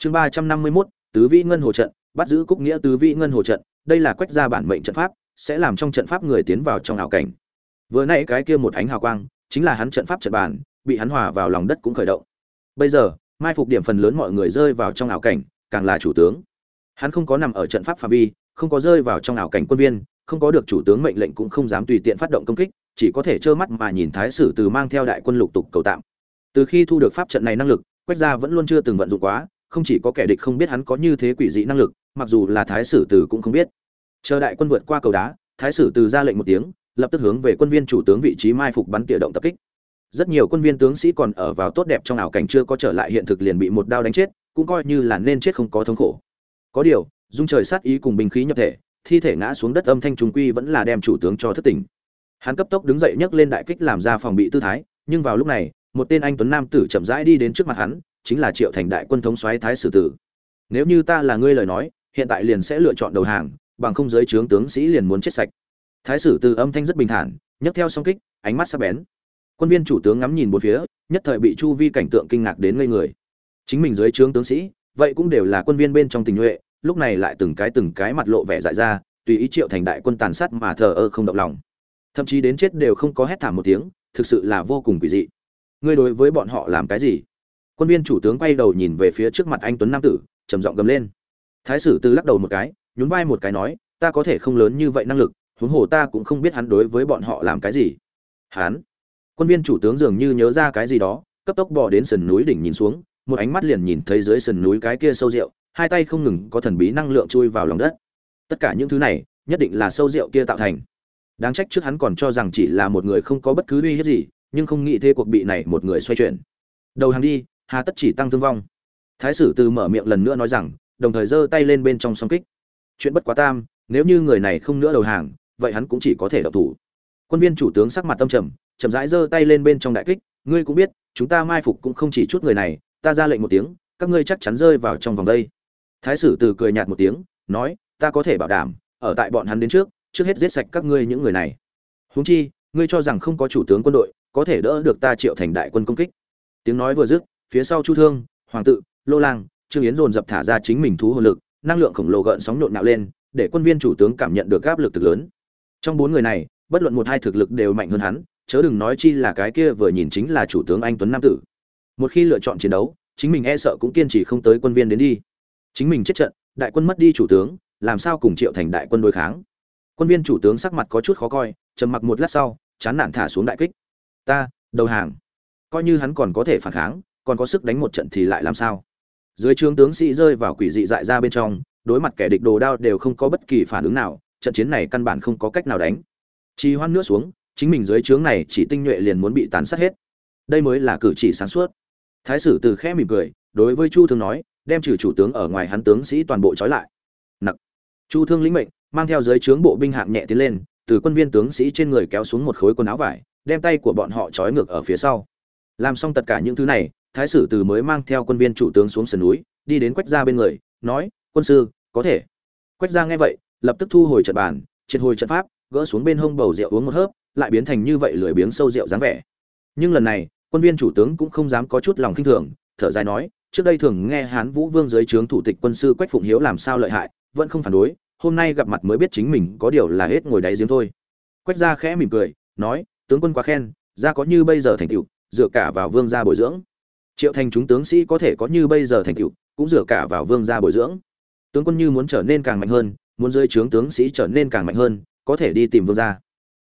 chương ba trăm năm mươi mốt, tứ vĩ ngân hồ trận, bắt giữ cúc nghĩa tứ vĩ ngân hồ trận, đây là quách ra bản mệnh trận pháp, sẽ làm trong trận pháp người tiến vào trong ảo cảnh. Vừa nãy cái kia một ánh hào quang, chính là hắn trận pháp trận bản bị hắn hòa vào lòng đất cũng khởi động. Bây giờ, mai phục điểm phần lớn mọi người rơi vào trong ảo cảnh, càng là chủ tướng. Hắn không có nằm ở trận pháp phạm vi, không có rơi vào trong ảo cảnh quân viên, không có được chủ tướng mệnh lệnh cũng không dám tùy tiện phát động công kích, chỉ có thể trơ mắt mà nhìn thái sử từ mang theo đại quân lục tục cầu tạm. Từ khi thu được pháp trận này năng lực quách gia vẫn luôn chưa từng vận dụng quá không chỉ có kẻ địch không biết hắn có như thế quỷ dị năng lực, mặc dù là thái sử từ cũng không biết. Chờ đại quân vượt qua cầu đá, thái sử từ ra lệnh một tiếng, lập tức hướng về quân viên chủ tướng vị trí mai phục bắn tỉa động tập kích. Rất nhiều quân viên tướng sĩ còn ở vào tốt đẹp trong ảo cảnh chưa có trở lại hiện thực liền bị một đao đánh chết, cũng coi như là nên chết không có thống khổ. Có điều, dung trời sát ý cùng binh khí nhập thể, thi thể ngã xuống đất âm thanh trùng quy vẫn là đem chủ tướng cho thất tỉnh. Hắn cấp tốc đứng dậy nhấc lên đại kích làm ra phòng bị tư thái, nhưng vào lúc này, một tên anh tuấn nam tử chậm rãi đi đến trước mặt hắn chính là triệu thành đại quân thống soái thái sử tử. Nếu như ta là ngươi lời nói, hiện tại liền sẽ lựa chọn đầu hàng, bằng không giới trướng tướng sĩ liền muốn chết sạch. Thái sử từ âm thanh rất bình thản, nhấc theo song kích, ánh mắt sắc bén. Quân viên chủ tướng ngắm nhìn bốn phía, nhất thời bị chu vi cảnh tượng kinh ngạc đến ngây người. Chính mình dưới trướng tướng sĩ, vậy cũng đều là quân viên bên trong tình nhuệ, lúc này lại từng cái từng cái mặt lộ vẻ dại ra, tùy ý triệu thành đại quân tàn sát mà thờ ơ không động lòng. Thậm chí đến chết đều không có hét thảm một tiếng, thực sự là vô cùng quỷ dị. Ngươi đối với bọn họ làm cái gì? Quân viên chủ tướng quay đầu nhìn về phía trước mặt anh tuấn nam tử, trầm giọng gầm lên. Thái sử tư lắc đầu một cái, nhún vai một cái nói, ta có thể không lớn như vậy năng lực, huống hồ ta cũng không biết hắn đối với bọn họ làm cái gì. Hắn, quân viên chủ tướng dường như nhớ ra cái gì đó, cấp tốc bỏ đến sườn núi đỉnh nhìn xuống, một ánh mắt liền nhìn thấy dưới sườn núi cái kia sâu rượu, hai tay không ngừng có thần bí năng lượng chui vào lòng đất. Tất cả những thứ này, nhất định là sâu rượu kia tạo thành. Đáng trách trước hắn còn cho rằng chỉ là một người không có bất cứ uy hiếp gì, nhưng không nghĩ thế cuộc bị này một người xoay chuyển. Đầu hàng đi hà tất chỉ tăng thương vong. Thái sử từ mở miệng lần nữa nói rằng, đồng thời giơ tay lên bên trong song kích. Chuyện bất quá tam, nếu như người này không nữa đầu hàng, vậy hắn cũng chỉ có thể độc thủ. Quân viên chủ tướng sắc mặt tâm trầm, chậm rãi giơ tay lên bên trong đại kích. Ngươi cũng biết, chúng ta mai phục cũng không chỉ chút người này, ta ra lệnh một tiếng, các ngươi chắc chắn rơi vào trong vòng đây. Thái sử từ cười nhạt một tiếng, nói, ta có thể bảo đảm, ở tại bọn hắn đến trước trước hết giết sạch các ngươi những người này. Huống chi, ngươi cho rằng không có chủ tướng quân đội, có thể đỡ được ta triệu thành đại quân công kích. Tiếng nói vừa dứt phía sau chu thương, hoàng tự, lô lang, trương yến dồn dập thả ra chính mình thú hồn lực, năng lượng khổng lồ gợn sóng nhộn nạo lên, để quân viên chủ tướng cảm nhận được áp lực thực lớn. Trong bốn người này, bất luận một hai thực lực đều mạnh hơn hắn, chớ đừng nói chi là cái kia vừa nhìn chính là chủ tướng anh tuấn nam tử. Một khi lựa chọn chiến đấu, chính mình e sợ cũng kiên trì không tới quân viên đến đi. Chính mình chết trận, đại quân mất đi chủ tướng, làm sao cùng triệu thành đại quân đối kháng? Quân viên chủ tướng sắc mặt có chút khó coi, trầm mặc một lát sau, chán nản thả xuống đại kích. Ta, đầu hàng. Coi như hắn còn có thể phản kháng còn có sức đánh một trận thì lại làm sao? Dưới trướng tướng sĩ rơi vào quỷ dị dại ra bên trong, đối mặt kẻ địch đồ đao đều không có bất kỳ phản ứng nào, trận chiến này căn bản không có cách nào đánh. Trì hoan nữa xuống, chính mình dưới trướng này chỉ tinh nhuệ liền muốn bị tàn sát hết. Đây mới là cử chỉ sáng suốt. Thái sử từ khẽ mỉm cười, đối với chu thương nói, đem trừ chủ tướng ở ngoài hắn tướng sĩ toàn bộ trói lại. Nặc. Chu thương lĩnh mệnh, mang theo dưới trướng bộ binh hạng nhẹ tiến lên, từ quân viên tướng sĩ trên người kéo xuống một khối quần áo vải, đem tay của bọn họ trói ngược ở phía sau. Làm xong tất cả những thứ này thái sử từ mới mang theo quân viên chủ tướng xuống sườn núi, đi đến quách gia bên người, nói, quân sư, có thể. Quách gia nghe vậy, lập tức thu hồi trận bàn, triệt hồi trận pháp, gỡ xuống bên hông bầu rượu uống một hớp, lại biến thành như vậy lười biếng sâu rượu dáng vẻ. Nhưng lần này, quân viên chủ tướng cũng không dám có chút lòng khinh thường, thở dài nói, trước đây thường nghe hán vũ vương dưới trướng thủ tịch quân sư quách phụng hiếu làm sao lợi hại, vẫn không phản đối, hôm nay gặp mặt mới biết chính mình có điều là hết ngồi đáy giếng thôi. Quách gia khẽ mỉm cười, nói, tướng quân quá khen, gia có như bây giờ thành tựu, dựa cả vào vương gia bồi dưỡng triệu thành chúng tướng sĩ có thể có như bây giờ thành tựu, cũng dựa cả vào vương gia bồi dưỡng. Tướng quân như muốn trở nên càng mạnh hơn, muốn dưới trướng tướng sĩ trở nên càng mạnh hơn, có thể đi tìm vương gia.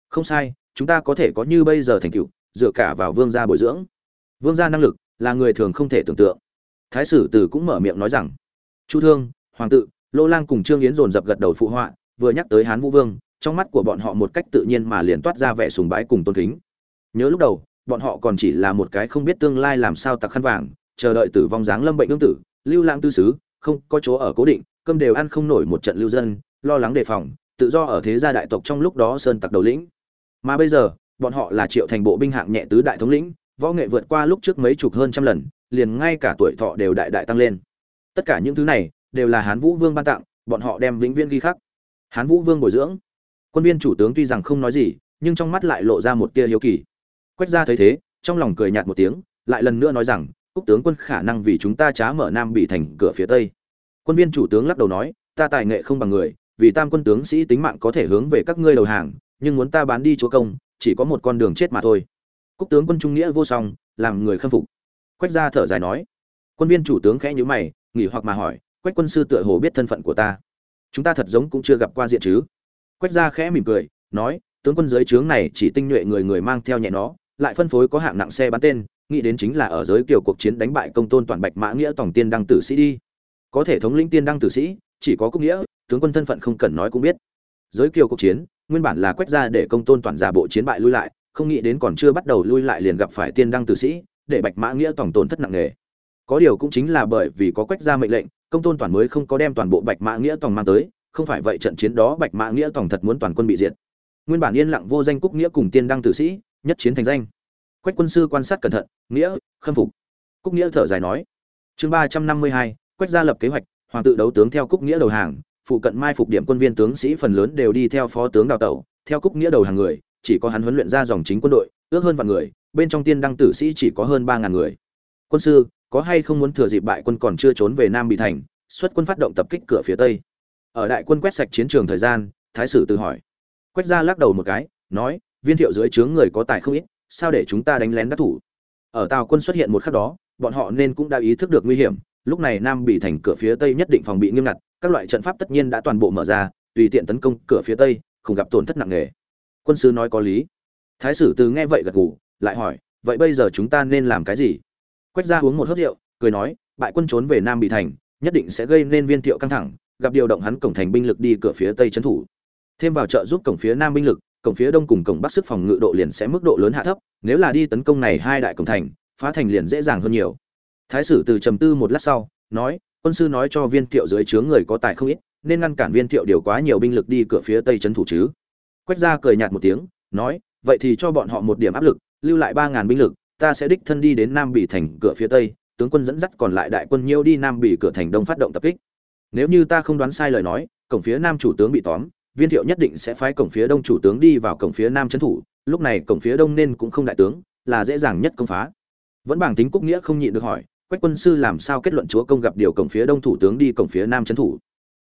Không sai, chúng ta có thể có như bây giờ thành tựu, dựa cả vào vương gia bồi dưỡng. Vương gia năng lực là người thường không thể tưởng tượng. Thái sử tử cũng mở miệng nói rằng, chu thương, hoàng tự, lô lang cùng trương yến dồn dập gật đầu phụ họa, vừa nhắc tới hán vũ vương, trong mắt của bọn họ một cách tự nhiên mà liền toát ra vẻ sùng bái cùng tôn kính. Nhớ lúc đầu bọn họ còn chỉ là một cái không biết tương lai làm sao tặc khăn vàng, chờ đợi tử vong dáng lâm bệnh tương tử, lưu lãng tư xứ không, có chỗ ở cố định, cơm đều ăn không nổi một trận lưu dân, lo lắng đề phòng, tự do ở thế gia đại tộc trong lúc đó sơn tặc đầu lĩnh. Mà bây giờ, bọn họ là triệu thành bộ binh hạng nhẹ tứ đại thống lĩnh, võ nghệ vượt qua lúc trước mấy chục hơn trăm lần, liền ngay cả tuổi thọ đều đại đại tăng lên. Tất cả những thứ này, đều là hán vũ vương ban tặng, bọn họ đem vĩnh viễn ghi khắc. Hán vũ vương bồi dưỡng. Quân viên chủ tướng tuy rằng không nói gì, nhưng trong mắt lại lộ ra một tia hiếu kỳ quách gia thấy thế, trong lòng cười nhạt một tiếng, lại lần nữa nói rằng, cúc tướng quân khả năng vì chúng ta trá mở nam bị thành cửa phía tây. Quân viên chủ tướng lắc đầu nói, ta tài nghệ không bằng người, vì tam quân tướng sĩ tính mạng có thể hướng về các ngươi đầu hàng, nhưng muốn ta bán đi chúa công, chỉ có một con đường chết mà thôi. Cúc tướng quân trung nghĩa vô song, làm người khâm phục. Quách gia thở dài nói, quân viên chủ tướng khẽ nhíu mày, nghỉ hoặc mà hỏi, quách quân sư tựa hồ biết thân phận của ta. Chúng ta thật giống cũng chưa gặp qua diện chứ? Quách gia khẽ mỉm cười, nói, tướng quân dưới trướng này chỉ tinh nhuệ người người mang theo nhẹ nó lại phân phối có hạng nặng xe bắn tên, nghĩ đến chính là ở giới kiều cuộc chiến đánh bại công tôn toàn bạch mã nghĩa tổng tiên đăng tử sĩ đi. Có thể thống lĩnh tiên đăng tử sĩ, chỉ có cung nghĩa, tướng quân thân phận không cần nói cũng biết. Giới kiều cuộc chiến, nguyên bản là quét ra để công tôn toàn giả bộ chiến bại lui lại, không nghĩ đến còn chưa bắt đầu lui lại liền gặp phải tiên đăng tử sĩ, để bạch mã nghĩa tổng tổn thất nặng nề. Có điều cũng chính là bởi vì có quét ra mệnh lệnh, công tôn toàn mới không có đem toàn bộ bạch mã nghĩa tổng mang tới, không phải vậy trận chiến đó bạch mã nghĩa tổng thật muốn toàn quân bị diệt. Nguyên bản yên lặng vô danh cúc nghĩa cùng tiên đăng tử sĩ nhất chiến thành danh. Quách quân sư quan sát cẩn thận, nghĩa, khâm phục. Cúc nghĩa thở dài nói, chương ba trăm năm mươi hai, quách gia lập kế hoạch, hoàng tự đấu tướng theo cúc nghĩa đầu hàng, phụ cận mai phục điểm quân viên tướng sĩ phần lớn đều đi theo phó tướng đào tẩu, theo cúc nghĩa đầu hàng người, chỉ có hắn huấn luyện ra dòng chính quân đội, ước hơn vạn người, bên trong tiên đăng tử sĩ chỉ có hơn ba ngàn người. Quân sư, có hay không muốn thừa dịp bại quân còn chưa trốn về nam bị thành, xuất quân phát động tập kích cửa phía tây? Ở đại quân quét sạch chiến trường thời gian, thái sử tự hỏi. Quét ra lắc đầu một cái, nói viên thiệu dưới trướng người có tài không ít, sao để chúng ta đánh lén đắc thủ? Ở tàu quân xuất hiện một khắc đó, bọn họ nên cũng đã ý thức được nguy hiểm, lúc này nam bị thành cửa phía tây nhất định phòng bị nghiêm ngặt, các loại trận pháp tất nhiên đã toàn bộ mở ra, tùy tiện tấn công cửa phía tây, không gặp tổn thất nặng nề. Quân sư nói có lý. Thái sử từ nghe vậy gật gù, lại hỏi, vậy bây giờ chúng ta nên làm cái gì? Quách ra uống một hớp rượu, cười nói, bại quân trốn về nam bị thành, nhất định sẽ gây nên viên thiệu căng thẳng, gặp điều động hắn cổng thành binh lực đi cửa phía tây trấn thủ. Thêm vào trợ giúp cổng phía nam binh lực cổng phía đông cùng cổng bắc sức phòng ngự độ liền sẽ mức độ lớn hạ thấp, nếu là đi tấn công này hai đại cổng thành, phá thành liền dễ dàng hơn nhiều. Thái sử từ trầm tư một lát sau, nói, quân sư nói cho viên thiệu dưới chướng người có tài không ít, nên ngăn cản viên thiệu điều quá nhiều binh lực đi cửa phía tây trấn thủ chứ. Quách gia cười nhạt một tiếng, nói, vậy thì cho bọn họ một điểm áp lực, lưu lại ba ngàn binh lực, ta sẽ đích thân đi đến nam bỉ thành cửa phía tây, tướng quân dẫn dắt còn lại đại quân nhiêu đi nam bỉ cửa thành đông phát động tập kích. Nếu như ta không đoán sai lời nói, cổng phía nam chủ tướng bị tóm viên thiệu nhất định sẽ phái cổng phía đông chủ tướng đi vào cổng phía nam trấn thủ lúc này cổng phía đông nên cũng không đại tướng là dễ dàng nhất công phá vẫn bảng tính cúc nghĩa không nhịn được hỏi quách quân sư làm sao kết luận chúa công gặp điều cổng phía đông thủ tướng đi cổng phía nam trấn thủ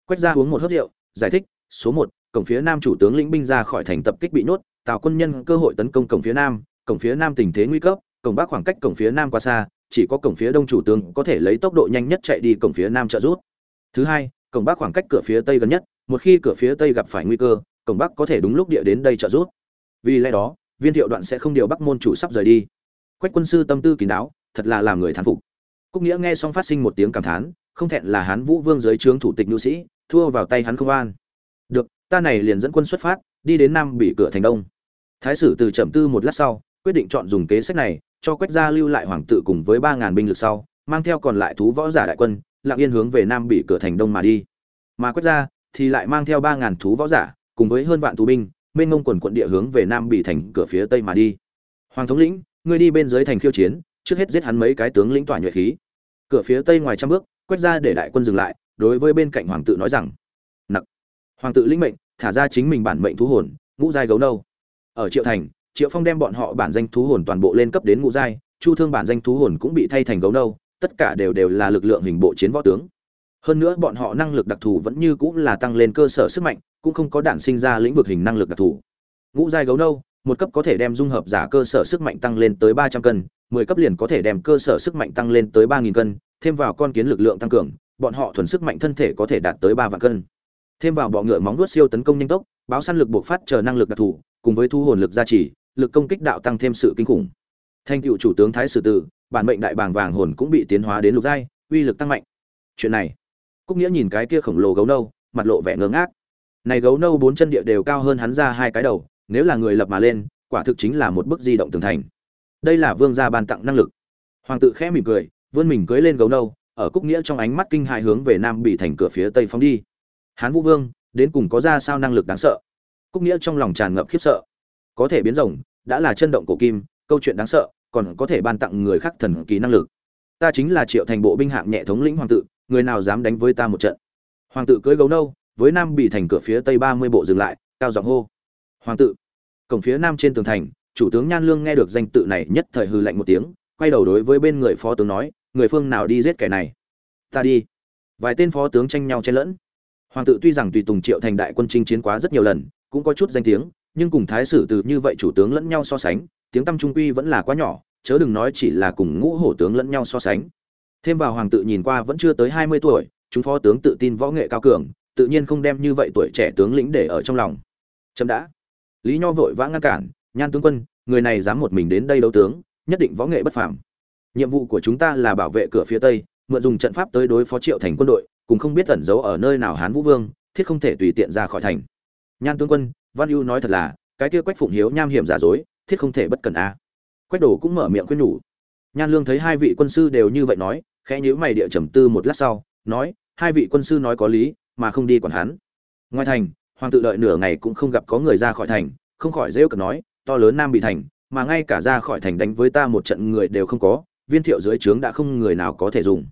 quách ra uống một hớt rượu giải thích số một cổng phía nam chủ tướng lĩnh binh ra khỏi thành tập kích bị nhốt tạo quân nhân cơ hội tấn công cổng phía nam cổng phía nam tình thế nguy cấp cổng bắc khoảng cách cổng phía nam quá xa chỉ có cổng phía đông chủ tướng có thể lấy tốc độ nhanh nhất chạy đi cổng phía nam trợ rút thứ hai cổng bắc khoảng cách cửa phía tây gần nhất một khi cửa phía tây gặp phải nguy cơ, cổng bắc có thể đúng lúc địa đến đây trợ giúp. Vì lẽ đó, viên thiệu đoạn sẽ không điều bắc môn chủ sắp rời đi. Quách quân sư tâm tư kín đáo, thật là làm người thán phục. Cúc nghĩa nghe xong phát sinh một tiếng cảm thán, không thẹn là hán vũ vương dưới trướng thủ tịch nhu sĩ, thua vào tay hắn không an. Được, ta này liền dẫn quân xuất phát, đi đến nam bị cửa thành đông. Thái sử từ trầm tư một lát sau, quyết định chọn dùng kế sách này, cho quách gia lưu lại hoàng tự cùng với ba ngàn binh lực sau, mang theo còn lại thú võ giả đại quân, lặng yên hướng về nam bị cửa thành đông mà đi. Mà quách gia thì lại mang theo ba ngàn thú võ giả, cùng với hơn vạn tù binh, mênh mông quần quận địa hướng về nam Bỉ thành cửa phía tây mà đi. Hoàng thống lĩnh, ngươi đi bên dưới thành khiêu chiến, trước hết giết hắn mấy cái tướng lĩnh tỏa nhuệ khí. Cửa phía tây ngoài trăm bước, quét ra để đại quân dừng lại, đối với bên cạnh hoàng tự nói rằng, nặc. Hoàng tự lĩnh mệnh, thả ra chính mình bản mệnh thú hồn, ngũ giai gấu nâu. Ở triệu thành, triệu phong đem bọn họ bản danh thú hồn toàn bộ lên cấp đến ngũ giai, chu thương bản danh thú hồn cũng bị thay thành gấu nâu, tất cả đều đều là lực lượng hình bộ chiến võ tướng hơn nữa bọn họ năng lực đặc thù vẫn như cũng là tăng lên cơ sở sức mạnh, cũng không có đản sinh ra lĩnh vực hình năng lực đặc thù. Ngũ giai gấu nâu, một cấp có thể đem dung hợp giả cơ sở sức mạnh tăng lên tới ba trăm cân, mười cấp liền có thể đem cơ sở sức mạnh tăng lên tới ba nghìn cân, thêm vào con kiến lực lượng tăng cường, bọn họ thuần sức mạnh thân thể có thể đạt tới ba vạn cân. Thêm vào bọ ngựa móng vuốt siêu tấn công nhanh tốc, báo săn lực buộc phát chờ năng lực đặc thù, cùng với thu hồn lực gia trì, lực công kích đạo tăng thêm sự kinh khủng. Thanh cựu chủ tướng thái sử tử, bản mệnh đại bàng vàng hồn cũng bị tiến hóa đến lục giai, uy lực tăng mạnh. Chuyện này cúc nghĩa nhìn cái kia khổng lồ gấu nâu, mặt lộ vẻ ngơ ngác. Này gấu nâu bốn chân địa đều cao hơn hắn ra hai cái đầu, nếu là người lập mà lên, quả thực chính là một bức di động tường thành. Đây là vương gia ban tặng năng lực. Hoàng tự khẽ mỉm cười, vươn mình cưới lên gấu nâu, ở cúc nghĩa trong ánh mắt kinh hại hướng về nam bị thành cửa phía tây phóng đi. Hán vũ vương, đến cùng có ra sao năng lực đáng sợ? Cúc nghĩa trong lòng tràn ngập khiếp sợ. Có thể biến rồng, đã là chân động cổ kim, câu chuyện đáng sợ, còn có thể ban tặng người khác thần kỳ năng lực. Ta chính là triệu thành bộ binh hạng nhẹ thống lĩnh hoàng tự người nào dám đánh với ta một trận? Hoàng tự cưỡi gấu nâu, với nam bị thành cửa phía tây ba mươi bộ dừng lại, cao giọng hô. Hoàng tự cổng phía nam trên tường thành, chủ tướng nhan lương nghe được danh tự này nhất thời hư lạnh một tiếng, quay đầu đối với bên người phó tướng nói, người phương nào đi giết kẻ này? Ta đi. Vài tên phó tướng tranh nhau chen lẫn. Hoàng tự tuy rằng tùy tùng triệu thành đại quân chinh chiến quá rất nhiều lần, cũng có chút danh tiếng, nhưng cùng thái sử từ như vậy chủ tướng lẫn nhau so sánh, tiếng tăm trung quy vẫn là quá nhỏ, chớ đừng nói chỉ là cùng ngũ hổ tướng lẫn nhau so sánh thêm vào hoàng tự nhìn qua vẫn chưa tới hai mươi tuổi, chúng phó tướng tự tin võ nghệ cao cường, tự nhiên không đem như vậy tuổi trẻ tướng lĩnh để ở trong lòng. Chậm đã. Lý nho vội vã ngăn cản, nhan tướng quân, người này dám một mình đến đây đấu tướng, nhất định võ nghệ bất phàm. Nhiệm vụ của chúng ta là bảo vệ cửa phía tây, mượn dùng trận pháp tới đối phó triệu thành quân đội, cùng không biết tẩn giấu ở nơi nào hán vũ vương, thiết không thể tùy tiện ra khỏi thành. Nhan tướng quân, văn ưu nói thật là, cái kia quách phụng hiếu nham hiểm giả dối, thiết không thể bất cần a. Quách đồ cũng mở miệng khuyên nhủ nhan lương thấy hai vị quân sư đều như vậy nói, khẽ nhíu mày địa trầm tư một lát sau, nói, hai vị quân sư nói có lý, mà không đi quản hắn. Ngoài thành, hoàng tự đợi nửa ngày cũng không gặp có người ra khỏi thành, không khỏi rêu cực nói, to lớn nam bị thành, mà ngay cả ra khỏi thành đánh với ta một trận người đều không có, viên thiệu dưới trướng đã không người nào có thể dùng.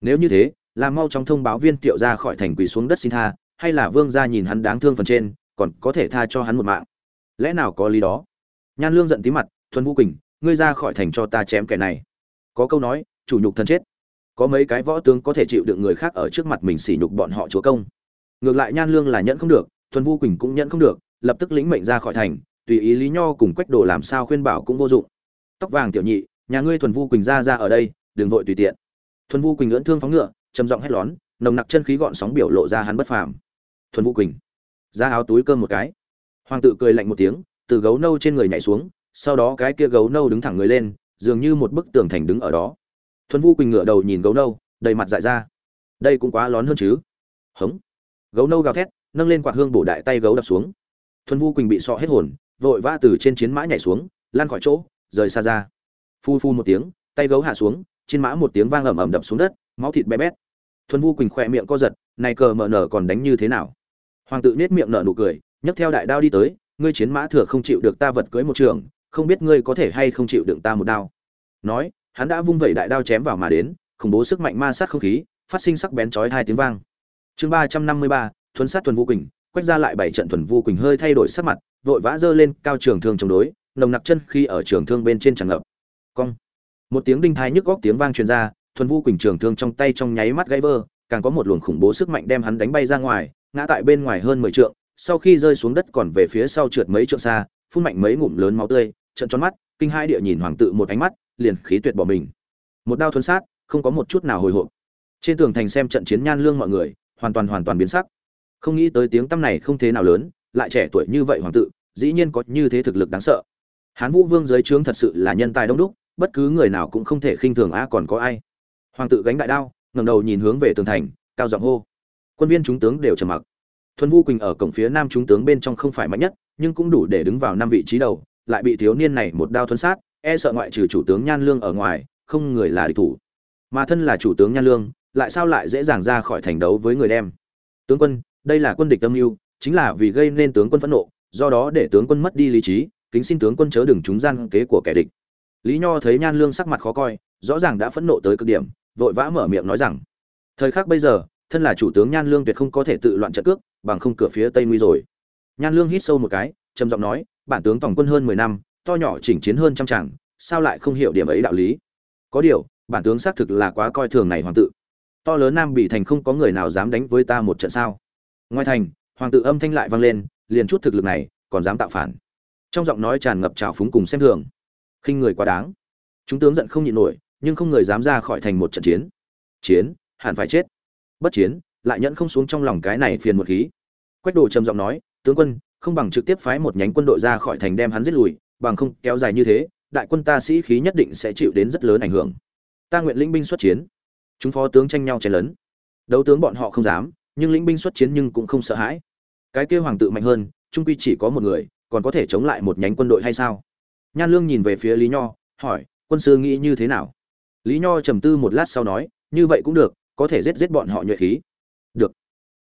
Nếu như thế làm mau chóng thông báo viên thiệu ra khỏi thành quỳ xuống đất xin tha, hay là vương gia nhìn hắn đáng thương phần trên, còn có thể tha cho hắn một mạng. Lẽ nào có lý đó? Nhan lương giận tí mặt, thuần vũ quỳnh ngươi ra khỏi thành cho ta chém kẻ này. Có câu nói, chủ nhục thân chết. Có mấy cái võ tướng có thể chịu được người khác ở trước mặt mình sỉ nhục bọn họ chúa công. Ngược lại nhan lương là nhẫn không được, thuần vu quỳnh cũng nhẫn không được, lập tức lĩnh mệnh ra khỏi thành, tùy ý lý nho cùng quách đồ làm sao khuyên bảo cũng vô dụng. Tóc vàng tiểu nhị, nhà ngươi thuần vu quỳnh ra ra ở đây, đừng vội tùy tiện. Thuần vu quỳnh lưỡn thương phóng ngựa, trầm giọng hét lón, nồng nặc chân khí gọn sóng biểu lộ ra hắn bất phàm. Thuần vu quỳnh, ra áo túi cơm một cái. Hoàng tự cười lạnh một tiếng, từ gấu nâu trên người nhảy xuống sau đó cái kia gấu nâu đứng thẳng người lên, dường như một bức tường thành đứng ở đó. Thuần vu quỳnh ngựa đầu nhìn gấu nâu, đầy mặt dại ra. Đây cũng quá lón hơn chứ? Hống. Gấu nâu gào thét, nâng lên quạt hương bổ đại tay gấu đập xuống. Thuần vu quỳnh bị sọ hết hồn, vội vã từ trên chiến mã nhảy xuống lan khỏi chỗ, rời xa ra. Phu phu một tiếng, tay gấu hạ xuống, trên mã một tiếng vang ầm ầm đập xuống đất, máu thịt bé bét. Thuần vu quỳnh khỏe miệng co giật, này cờ mờ nở còn đánh như thế nào? Hoàng tự nết miệng nở nụ cười, nhấc theo đại đao đi tới, ngươi chiến mã thừa không chịu được ta vật cưới một trường không biết ngươi có thể hay không chịu đựng ta một đao. Nói, hắn đã vung vẩy đại đao chém vào mà đến, khủng bố sức mạnh ma sát không khí, phát sinh sắc bén chói hai tiếng vang. Chương ba trăm năm mươi ba, Thuấn sát thuần vu quỳnh, quét ra lại bảy trận thuần vu quỳnh hơi thay đổi sắc mặt, vội vã giơ lên cao trường thương chống đối, nồng nặc chân khi ở trường thương bên trên tràn ngập. Cong. Một tiếng đinh thai nhức góc tiếng vang truyền ra, thuần vu quỳnh trường thương trong tay trong nháy mắt gãy vơ càng có một luồng khủng bố sức mạnh đem hắn đánh bay ra ngoài, ngã tại bên ngoài hơn mười trượng, sau khi rơi xuống đất còn về phía sau trượt mấy trượng xa phun mạnh mấy ngụm lớn máu tươi trận tròn mắt, kinh hai địa nhìn hoàng tự một ánh mắt, liền khí tuyệt bỏ mình. Một đao thuần sát, không có một chút nào hồi hộp. Trên tường thành xem trận chiến nhan lương mọi người, hoàn toàn hoàn toàn biến sắc. Không nghĩ tới tiếng tăm này không thế nào lớn, lại trẻ tuổi như vậy hoàng tự, dĩ nhiên có như thế thực lực đáng sợ. Hán vũ vương dưới trướng thật sự là nhân tài đông đúc, bất cứ người nào cũng không thể khinh thường a còn có ai. Hoàng tự gánh đại đao, ngẩng đầu nhìn hướng về tường thành, cao giọng hô. Quân viên chúng tướng đều trầm mặc. Thuần vu quỳnh ở cổng phía nam chúng tướng bên trong không phải mạnh nhất nhưng cũng đủ để đứng vào năm vị trí đầu, lại bị thiếu niên này một đao thuấn sát e sợ ngoại trừ chủ tướng nhan lương ở ngoài, không người là địch thủ. Mà thân là chủ tướng nhan lương, lại sao lại dễ dàng ra khỏi thành đấu với người đem? Tướng quân, đây là quân địch âm mưu, chính là vì gây nên tướng quân phẫn nộ, do đó để tướng quân mất đi lý trí, kính xin tướng quân chớ đừng trúng gian kế của kẻ địch. Lý nho thấy nhan lương sắc mặt khó coi, rõ ràng đã phẫn nộ tới cực điểm, vội vã mở miệng nói rằng, thời khắc bây giờ, thân là chủ tướng nhan lương tuyệt không có thể tự loạn trận cước, bằng không cửa phía tây nguy rồi nhan lương hít sâu một cái, trầm giọng nói, bản tướng tổng quân hơn mười năm, to nhỏ chỉnh chiến hơn trăm tràng sao lại không hiểu điểm ấy đạo lý? Có điều, bản tướng xác thực là quá coi thường này hoàng tự to lớn nam bị thành không có người nào dám đánh với ta một trận sao? Ngoài thành, hoàng tự âm thanh lại vang lên, liền chút thực lực này, còn dám tạo phản? Trong giọng nói tràn ngập trào phúng cùng xem thường. Khinh người quá đáng. Chúng tướng giận không nhịn nổi, nhưng không người dám ra khỏi thành một trận chiến. Chiến, hẳn phải chết. Bất chiến, lại nhẫn không xuống trong lòng cái này phiền một khí. Quách đồ trầm giọng nói tướng quân, không bằng trực tiếp phái một nhánh quân đội ra khỏi thành đem hắn giết lùi, bằng không kéo dài như thế, đại quân ta sĩ khí nhất định sẽ chịu đến rất lớn ảnh hưởng. Ta nguyện lĩnh binh xuất chiến. Chúng phó tướng tranh nhau chen lớn đấu tướng bọn họ không dám, nhưng lĩnh binh xuất chiến nhưng cũng không sợ hãi. Cái kêu hoàng tự mạnh hơn, trung quy chỉ có một người, còn có thể chống lại một nhánh quân đội hay sao? Nhan lương nhìn về phía lý nho, hỏi, quân sư nghĩ như thế nào? Lý nho trầm tư một lát sau nói, như vậy cũng được, có thể giết giết bọn họ nhuệ khí. Được.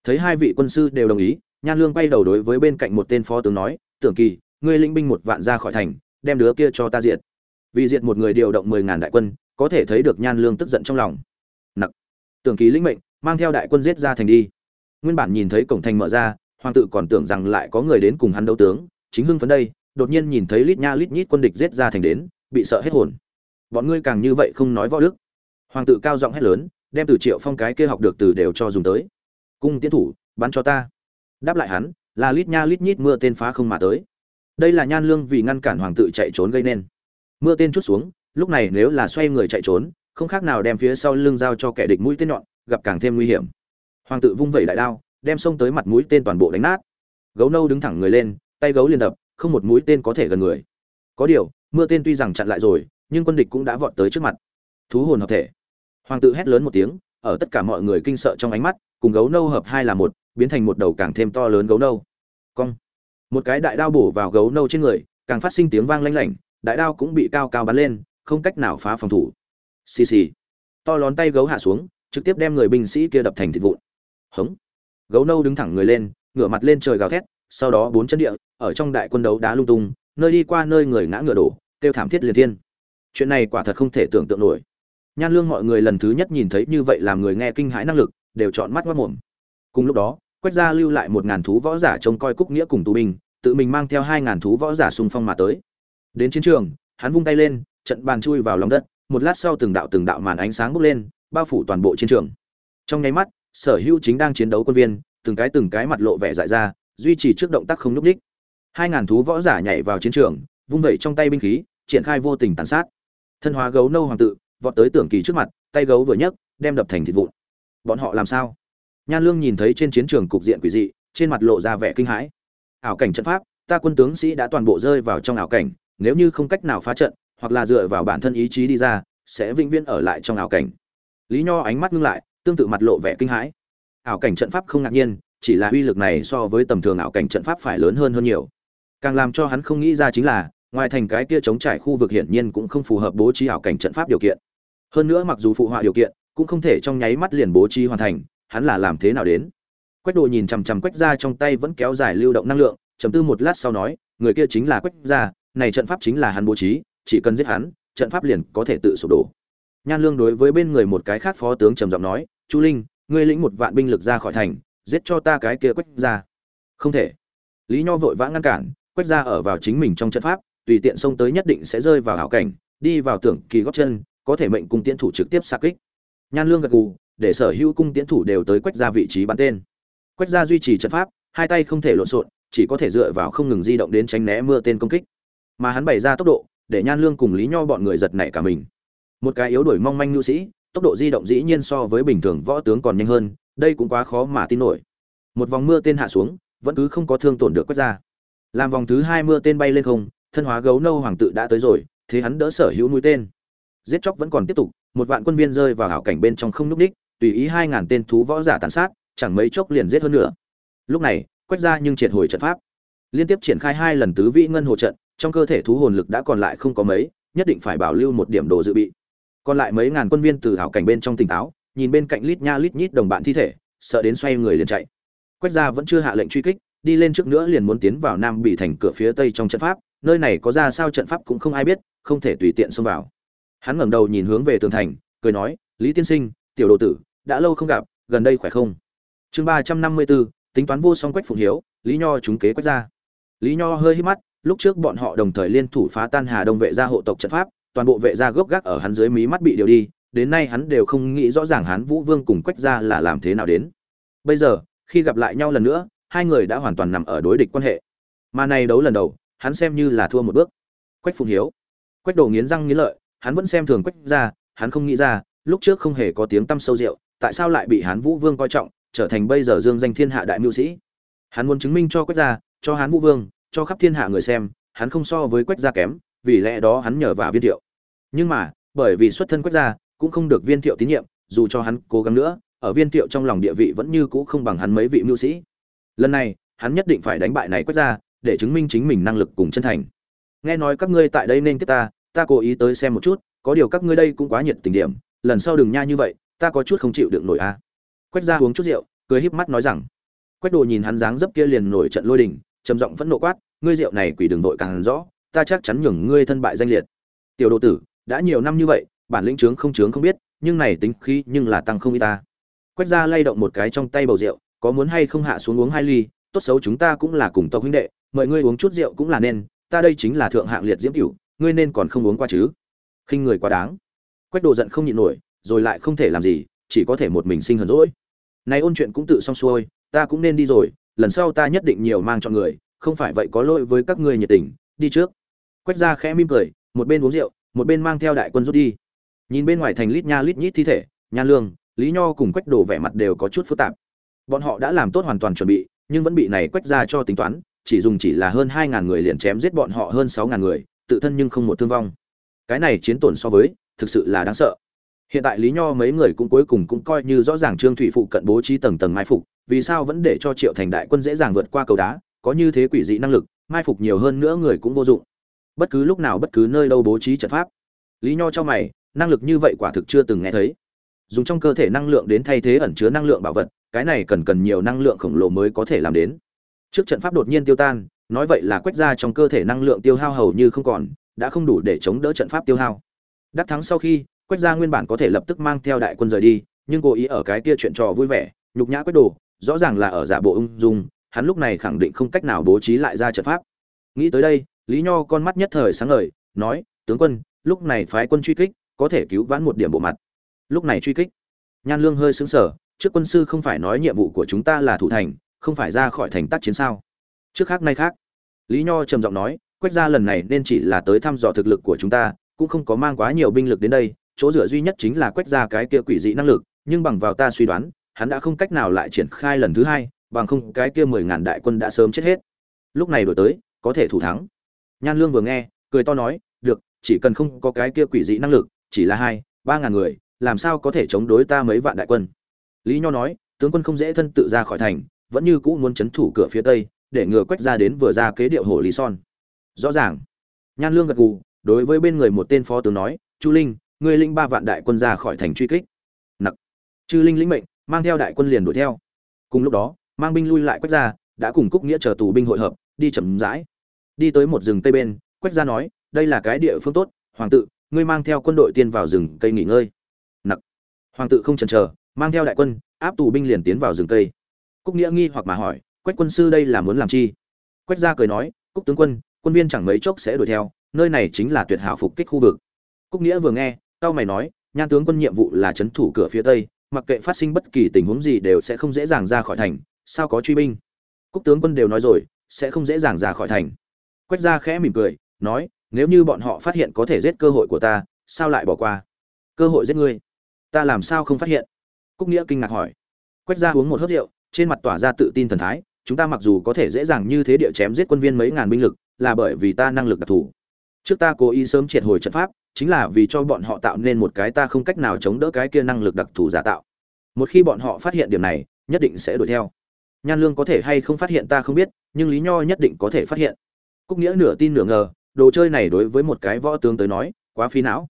Thấy hai vị quân sư đều đồng ý nhan lương quay đầu đối với bên cạnh một tên phó tướng nói, tưởng kỳ, ngươi lĩnh binh một vạn ra khỏi thành, đem đứa kia cho ta diệt. Vì diệt một người điều động mười ngàn đại quân, có thể thấy được nhan lương tức giận trong lòng. Nặc. Tưởng kỳ lĩnh mệnh, mang theo đại quân giết ra thành đi. Nguyên bản nhìn thấy cổng thành mở ra, hoàng tự còn tưởng rằng lại có người đến cùng hắn đấu tướng, chính hưng phấn đây, đột nhiên nhìn thấy lít nha lít nhít quân địch giết ra thành đến, bị sợ hết hồn. Bọn ngươi càng như vậy không nói võ đức. Hoàng tự cao giọng hét lớn, đem từ triệu phong cái kia học được từ đều cho dùng tới. Cung tiến thủ, bắn cho ta đáp lại hắn, là lít nha lít nhít mưa tên phá không mà tới. Đây là nhan lương vì ngăn cản hoàng tự chạy trốn gây nên. Mưa tên chút xuống, lúc này nếu là xoay người chạy trốn, không khác nào đem phía sau lưng giao cho kẻ địch mũi tên nhọn, gặp càng thêm nguy hiểm. Hoàng tự vung vẩy đại đao, đem xông tới mặt mũi tên toàn bộ đánh nát. Gấu nâu đứng thẳng người lên, tay gấu liền đập, không một mũi tên có thể gần người. Có điều, mưa tên tuy rằng chặn lại rồi, nhưng quân địch cũng đã vọt tới trước mặt. Thú hồn hợp thể. Hoàng tự hét lớn một tiếng, ở tất cả mọi người kinh sợ trong ánh mắt cùng gấu nâu hợp hai là một, biến thành một đầu càng thêm to lớn gấu nâu. Cong. Một cái đại đao bổ vào gấu nâu trên người, càng phát sinh tiếng vang lanh lảnh, đại đao cũng bị cao cao bắn lên, không cách nào phá phòng thủ. Xì xì. To lón tay gấu hạ xuống, trực tiếp đem người binh sĩ kia đập thành thịt vụn. Hống. Gấu nâu đứng thẳng người lên, ngửa mặt lên trời gào thét, sau đó bốn chân địa, ở trong đại quân đấu đá lung tung, nơi đi qua nơi người ngã ngựa đổ, kêu thảm thiết liền thiên. Chuyện này quả thật không thể tưởng tượng nổi. Nhan lương mọi người lần thứ nhất nhìn thấy như vậy làm người nghe kinh hãi năng lực đều chọn mắt mắt mồm. Cùng lúc đó, quách gia lưu lại một ngàn thú võ giả trông coi cúc nghĩa cùng tù binh tự mình mang theo hai ngàn thú võ giả xung phong mà tới. Đến chiến trường, hắn vung tay lên, trận bàn chui vào lòng đất, một lát sau từng đạo từng đạo màn ánh sáng bốc lên, bao phủ toàn bộ chiến trường. Trong nháy mắt, sở hữu chính đang chiến đấu quân viên, từng cái từng cái mặt lộ vẻ dại ra, duy trì trước động tác không lúc ních hai ngàn thú võ giả nhảy vào chiến trường, vung vẩy trong tay binh khí, triển khai vô tình tàn sát. Thân hóa gấu nâu hoàng tự, vọt tới tưởng kỳ trước mặt, tay gấu vừa nhấc, đem đập thành thịt vụn bọn họ làm sao? Nhan lương nhìn thấy trên chiến trường cục diện quỷ dị, trên mặt lộ ra vẻ kinh hãi. Ảo cảnh trận pháp, ta quân tướng sĩ đã toàn bộ rơi vào trong ảo cảnh, nếu như không cách nào phá trận, hoặc là dựa vào bản thân ý chí đi ra, sẽ vĩnh viễn ở lại trong ảo cảnh. Lý nho ánh mắt ngưng lại, tương tự mặt lộ vẻ kinh hãi. Ảo cảnh trận pháp không ngạc nhiên, chỉ là uy lực này so với tầm thường ảo cảnh trận pháp phải lớn hơn hơn nhiều. Càng làm cho hắn không nghĩ ra chính là, ngoài thành cái kia chống trải khu vực hiển nhiên cũng không phù hợp bố trí ảo cảnh trận pháp điều kiện. Hơn nữa mặc dù phụ họa điều kiện cũng không thể trong nháy mắt liền bố trí hoàn thành, hắn là làm thế nào đến? Quách đồ nhìn chằm chằm quách gia trong tay vẫn kéo dài lưu động năng lượng, trầm tư một lát sau nói, người kia chính là quách gia, này trận pháp chính là hắn bố trí, chỉ cần giết hắn, trận pháp liền có thể tự sụp đổ. Nhan lương đối với bên người một cái khác phó tướng trầm giọng nói, chu linh, ngươi lĩnh một vạn binh lực ra khỏi thành, giết cho ta cái kia quách gia. Không thể. Lý nho vội vã ngăn cản, quách gia ở vào chính mình trong trận pháp, tùy tiện xông tới nhất định sẽ rơi vào hảo cảnh, đi vào tưởng kỳ góp chân, có thể mệnh cung tiễn thủ trực tiếp xạ kích nhan lương gật gù, để sở hữu cung tiến thủ đều tới quách ra vị trí bắn tên. Quách ra duy trì trận pháp, hai tay không thể lộn xộn, chỉ có thể dựa vào không ngừng di động đến tránh né mưa tên công kích. Mà hắn bày ra tốc độ, để nhan lương cùng lý nho bọn người giật nảy cả mình. Một cái yếu đuổi mong manh nhu sĩ, tốc độ di động dĩ nhiên so với bình thường võ tướng còn nhanh hơn, đây cũng quá khó mà tin nổi. Một vòng mưa tên hạ xuống, vẫn cứ không có thương tổn được quét ra. Làm vòng thứ hai mưa tên bay lên không, thân hóa gấu nâu hoàng tự đã tới rồi, thế hắn đỡ sở hữu mũi tên. Giết chóc vẫn còn tiếp tục một vạn quân viên rơi vào hảo cảnh bên trong không núp đích, tùy ý hai ngàn tên thú võ giả tàn sát, chẳng mấy chốc liền giết hơn nữa. Lúc này, quét ra nhưng triệt hồi trận pháp. Liên tiếp triển khai hai lần tứ vĩ ngân hồ trận, trong cơ thể thú hồn lực đã còn lại không có mấy, nhất định phải bảo lưu một điểm đồ dự bị. Còn lại mấy ngàn quân viên từ hảo cảnh bên trong tỉnh táo, nhìn bên cạnh lít nha lít nhít đồng bạn thi thể, sợ đến xoay người liền chạy. Quách gia vẫn chưa hạ lệnh truy kích, đi lên trước nữa liền muốn tiến vào nam bị thành cửa phía tây trong trận pháp, nơi này có ra sao trận pháp cũng không ai biết, không thể tùy tiện xông vào hắn ngẩng đầu nhìn hướng về tường thành, cười nói, lý tiên sinh, tiểu đồ tử, đã lâu không gặp, gần đây khỏe không? Chương ba trăm năm mươi bốn tính toán vô song quách phụng hiếu, lý nho trúng kế quách gia. Lý nho hơi hít mắt, lúc trước bọn họ đồng thời liên thủ phá tan hà đông vệ gia hộ tộc trận pháp, toàn bộ vệ gia gốc gác ở hắn dưới mí mắt bị điều đi, đến nay hắn đều không nghĩ rõ ràng hắn vũ vương cùng quách gia là làm thế nào đến. Bây giờ, khi gặp lại nhau lần nữa, hai người đã hoàn toàn nằm ở đối địch quan hệ. Mà này đấu lần đầu, hắn xem như là thua một bước. Quách phụng hiếu. Quách đồ nghiến răng nghiến lợi hắn vẫn xem thường quách gia, hắn không nghĩ ra, lúc trước không hề có tiếng tăm sâu rượu, tại sao lại bị hán vũ vương coi trọng, trở thành bây giờ dương danh thiên hạ đại mưu sĩ. Hắn muốn chứng minh cho quách gia, cho hán vũ vương, cho khắp thiên hạ người xem, hắn không so với quách gia kém, vì lẽ đó hắn nhờ vào viên thiệu. Nhưng mà, bởi vì xuất thân quách gia, cũng không được viên thiệu tín nhiệm, dù cho hắn cố gắng nữa, ở viên thiệu trong lòng địa vị vẫn như cũ không bằng hắn mấy vị mưu sĩ. Lần này, hắn nhất định phải đánh bại này quách gia, để chứng minh chính mình năng lực cùng chân thành. Nghe nói các ngươi tại đây nên tiếp ta ta cố ý tới xem một chút, có điều các ngươi đây cũng quá nhiệt tình điểm, lần sau đừng nha như vậy, ta có chút không chịu được nổi a à. quách gia uống chút rượu, cười híp mắt nói rằng, quách đồ nhìn hắn dáng dấp kia liền nổi trận lôi đình, trầm giọng phẫn nộ quát, ngươi rượu này quỷ đường vội càng rõ, ta chắc chắn nhường ngươi thân bại danh liệt tiểu đồ tử, đã nhiều năm như vậy, bản lĩnh trướng không trướng không biết, nhưng này tính khí nhưng là tăng không y ta quách ra lay động một cái trong tay bầu rượu, có muốn hay không hạ xuống uống hai ly, tốt xấu chúng ta cũng là cùng tộc huynh đệ, mời ngươi uống chút rượu cũng là nên, ta đây chính là thượng hạng liệt diễm cửu ngươi nên còn không uống qua chứ? Khinh người quá đáng. Quách đồ giận không nhịn nổi, rồi lại không thể làm gì, chỉ có thể một mình sinh hờn rỗi này ôn chuyện cũng tự xong xuôi, ta cũng nên đi rồi, lần sau ta nhất định nhiều mang cho người, không phải vậy có lỗi với các ngươi nhiệt tình, đi trước. Quách gia khẽ mỉm cười, một bên uống rượu, một bên mang theo đại quân rút đi. Nhìn bên ngoài thành lít nha lít nhít thi thể, nha lương, lý nho cùng quách đồ vẻ mặt đều có chút phức tạp. Bọn họ đã làm tốt hoàn toàn chuẩn bị, nhưng vẫn bị này quách ra cho tính toán, chỉ dùng chỉ là hơn hai ngàn người liền chém giết bọn họ hơn sáu ngàn người tự thân nhưng không một thương vong. Cái này chiến tổn so với, thực sự là đáng sợ. Hiện tại lý nho mấy người cũng cuối cùng cũng coi như rõ ràng trương thủy phụ cận bố trí tầng tầng mai phục, vì sao vẫn để cho triệu thành đại quân dễ dàng vượt qua cầu đá, có như thế quỷ dị năng lực, mai phục nhiều hơn nữa người cũng vô dụng. Bất cứ lúc nào bất cứ nơi đâu bố trí trận pháp. Lý nho cho mày, năng lực như vậy quả thực chưa từng nghe thấy. Dùng trong cơ thể năng lượng đến thay thế ẩn chứa năng lượng bảo vật, cái này cần cần nhiều năng lượng khổng lồ mới có thể làm đến. Trước trận pháp đột nhiên tiêu tan nói vậy là quét ra trong cơ thể năng lượng tiêu hao hầu như không còn, đã không đủ để chống đỡ trận pháp tiêu hao. Đắc thắng sau khi, quét ra nguyên bản có thể lập tức mang theo đại quân rời đi, nhưng cố ý ở cái kia chuyện trò vui vẻ, nhục nhã quét đồ, rõ ràng là ở giả bộ ung dung, hắn lúc này khẳng định không cách nào bố trí lại ra trận pháp. Nghĩ tới đây, lý nho con mắt nhất thời sáng ngời, nói, tướng quân, lúc này phái quân truy kích, có thể cứu vãn một điểm bộ mặt. Lúc này truy kích, nhan lương hơi sững sờ, trước quân sư không phải nói nhiệm vụ của chúng ta là thủ thành, không phải ra khỏi thành tác chiến sao? Trước khác nay khác. Lý nho trầm giọng nói quách gia lần này nên chỉ là tới thăm dò thực lực của chúng ta, cũng không có mang quá nhiều binh lực đến đây, chỗ dựa duy nhất chính là quách gia cái kia quỷ dị năng lực, nhưng bằng vào ta suy đoán, hắn đã không cách nào lại triển khai lần thứ hai, bằng không cái kia mười ngàn đại quân đã sớm chết hết. Lúc này đổi tới, có thể thủ thắng. Nhan lương vừa nghe, cười to nói, được, chỉ cần không có cái kia quỷ dị năng lực, chỉ là hai, ba ngàn người, làm sao có thể chống đối ta mấy vạn đại quân? Lý nho nói, tướng quân không dễ thân tự ra khỏi thành, vẫn như cũ muốn chấn thủ cửa phía tây để ngừa quách ra đến vừa ra kế điệu hồ lý son. Rõ ràng. Nhan lương gật gù, đối với bên người một tên phó tướng nói, chu linh, ngươi linh ba vạn đại quân ra khỏi thành truy kích. Nặc. Chư linh lĩnh mệnh, mang theo đại quân liền đuổi theo. Cùng lúc đó, mang binh lui lại quách ra đã cùng cúc nghĩa chờ tù binh hội hợp, đi chậm rãi. Đi tới một rừng tây bên, quách ra nói, đây là cái địa phương tốt, hoàng tự, ngươi mang theo quân đội tiên vào rừng cây nghỉ ngơi. Nặc. Hoàng tự không chần chờ, mang theo đại quân, áp tù binh liền tiến vào rừng cây. Cúc nghĩa nghi hoặc mà hỏi quách quân sư đây là muốn làm chi? Quách gia cười nói, cúc tướng quân quân viên chẳng mấy chốc sẽ đuổi theo, nơi này chính là tuyệt hảo phục kích khu vực. Cúc nghĩa vừa nghe cao mày nói, nhan tướng quân nhiệm vụ là chấn thủ cửa phía tây, mặc kệ phát sinh bất kỳ tình huống gì đều sẽ không dễ dàng ra khỏi thành, sao có truy binh? Cúc tướng quân đều nói rồi, sẽ không dễ dàng ra khỏi thành. Quách gia khẽ mỉm cười, nói, nếu như bọn họ phát hiện có thể giết cơ hội của ta, sao lại bỏ qua? Cơ hội giết ngươi, ta làm sao không phát hiện? Cúc nghĩa kinh ngạc hỏi. Quách gia uống một hớp rượu, trên mặt tỏa ra tự tin thần thái chúng ta mặc dù có thể dễ dàng như thế địa chém giết quân viên mấy ngàn binh lực, là bởi vì ta năng lực đặc thù. Trước ta cố ý sớm triệt hồi trận pháp, chính là vì cho bọn họ tạo nên một cái ta không cách nào chống đỡ cái kia năng lực đặc thù giả tạo. Một khi bọn họ phát hiện điểm này, nhất định sẽ đuổi theo. Nhan lương có thể hay không phát hiện ta không biết, nhưng lý nho nhất định có thể phát hiện. Cúc nghĩa nửa tin nửa ngờ, đồ chơi này đối với một cái võ tướng tới nói, quá phi não.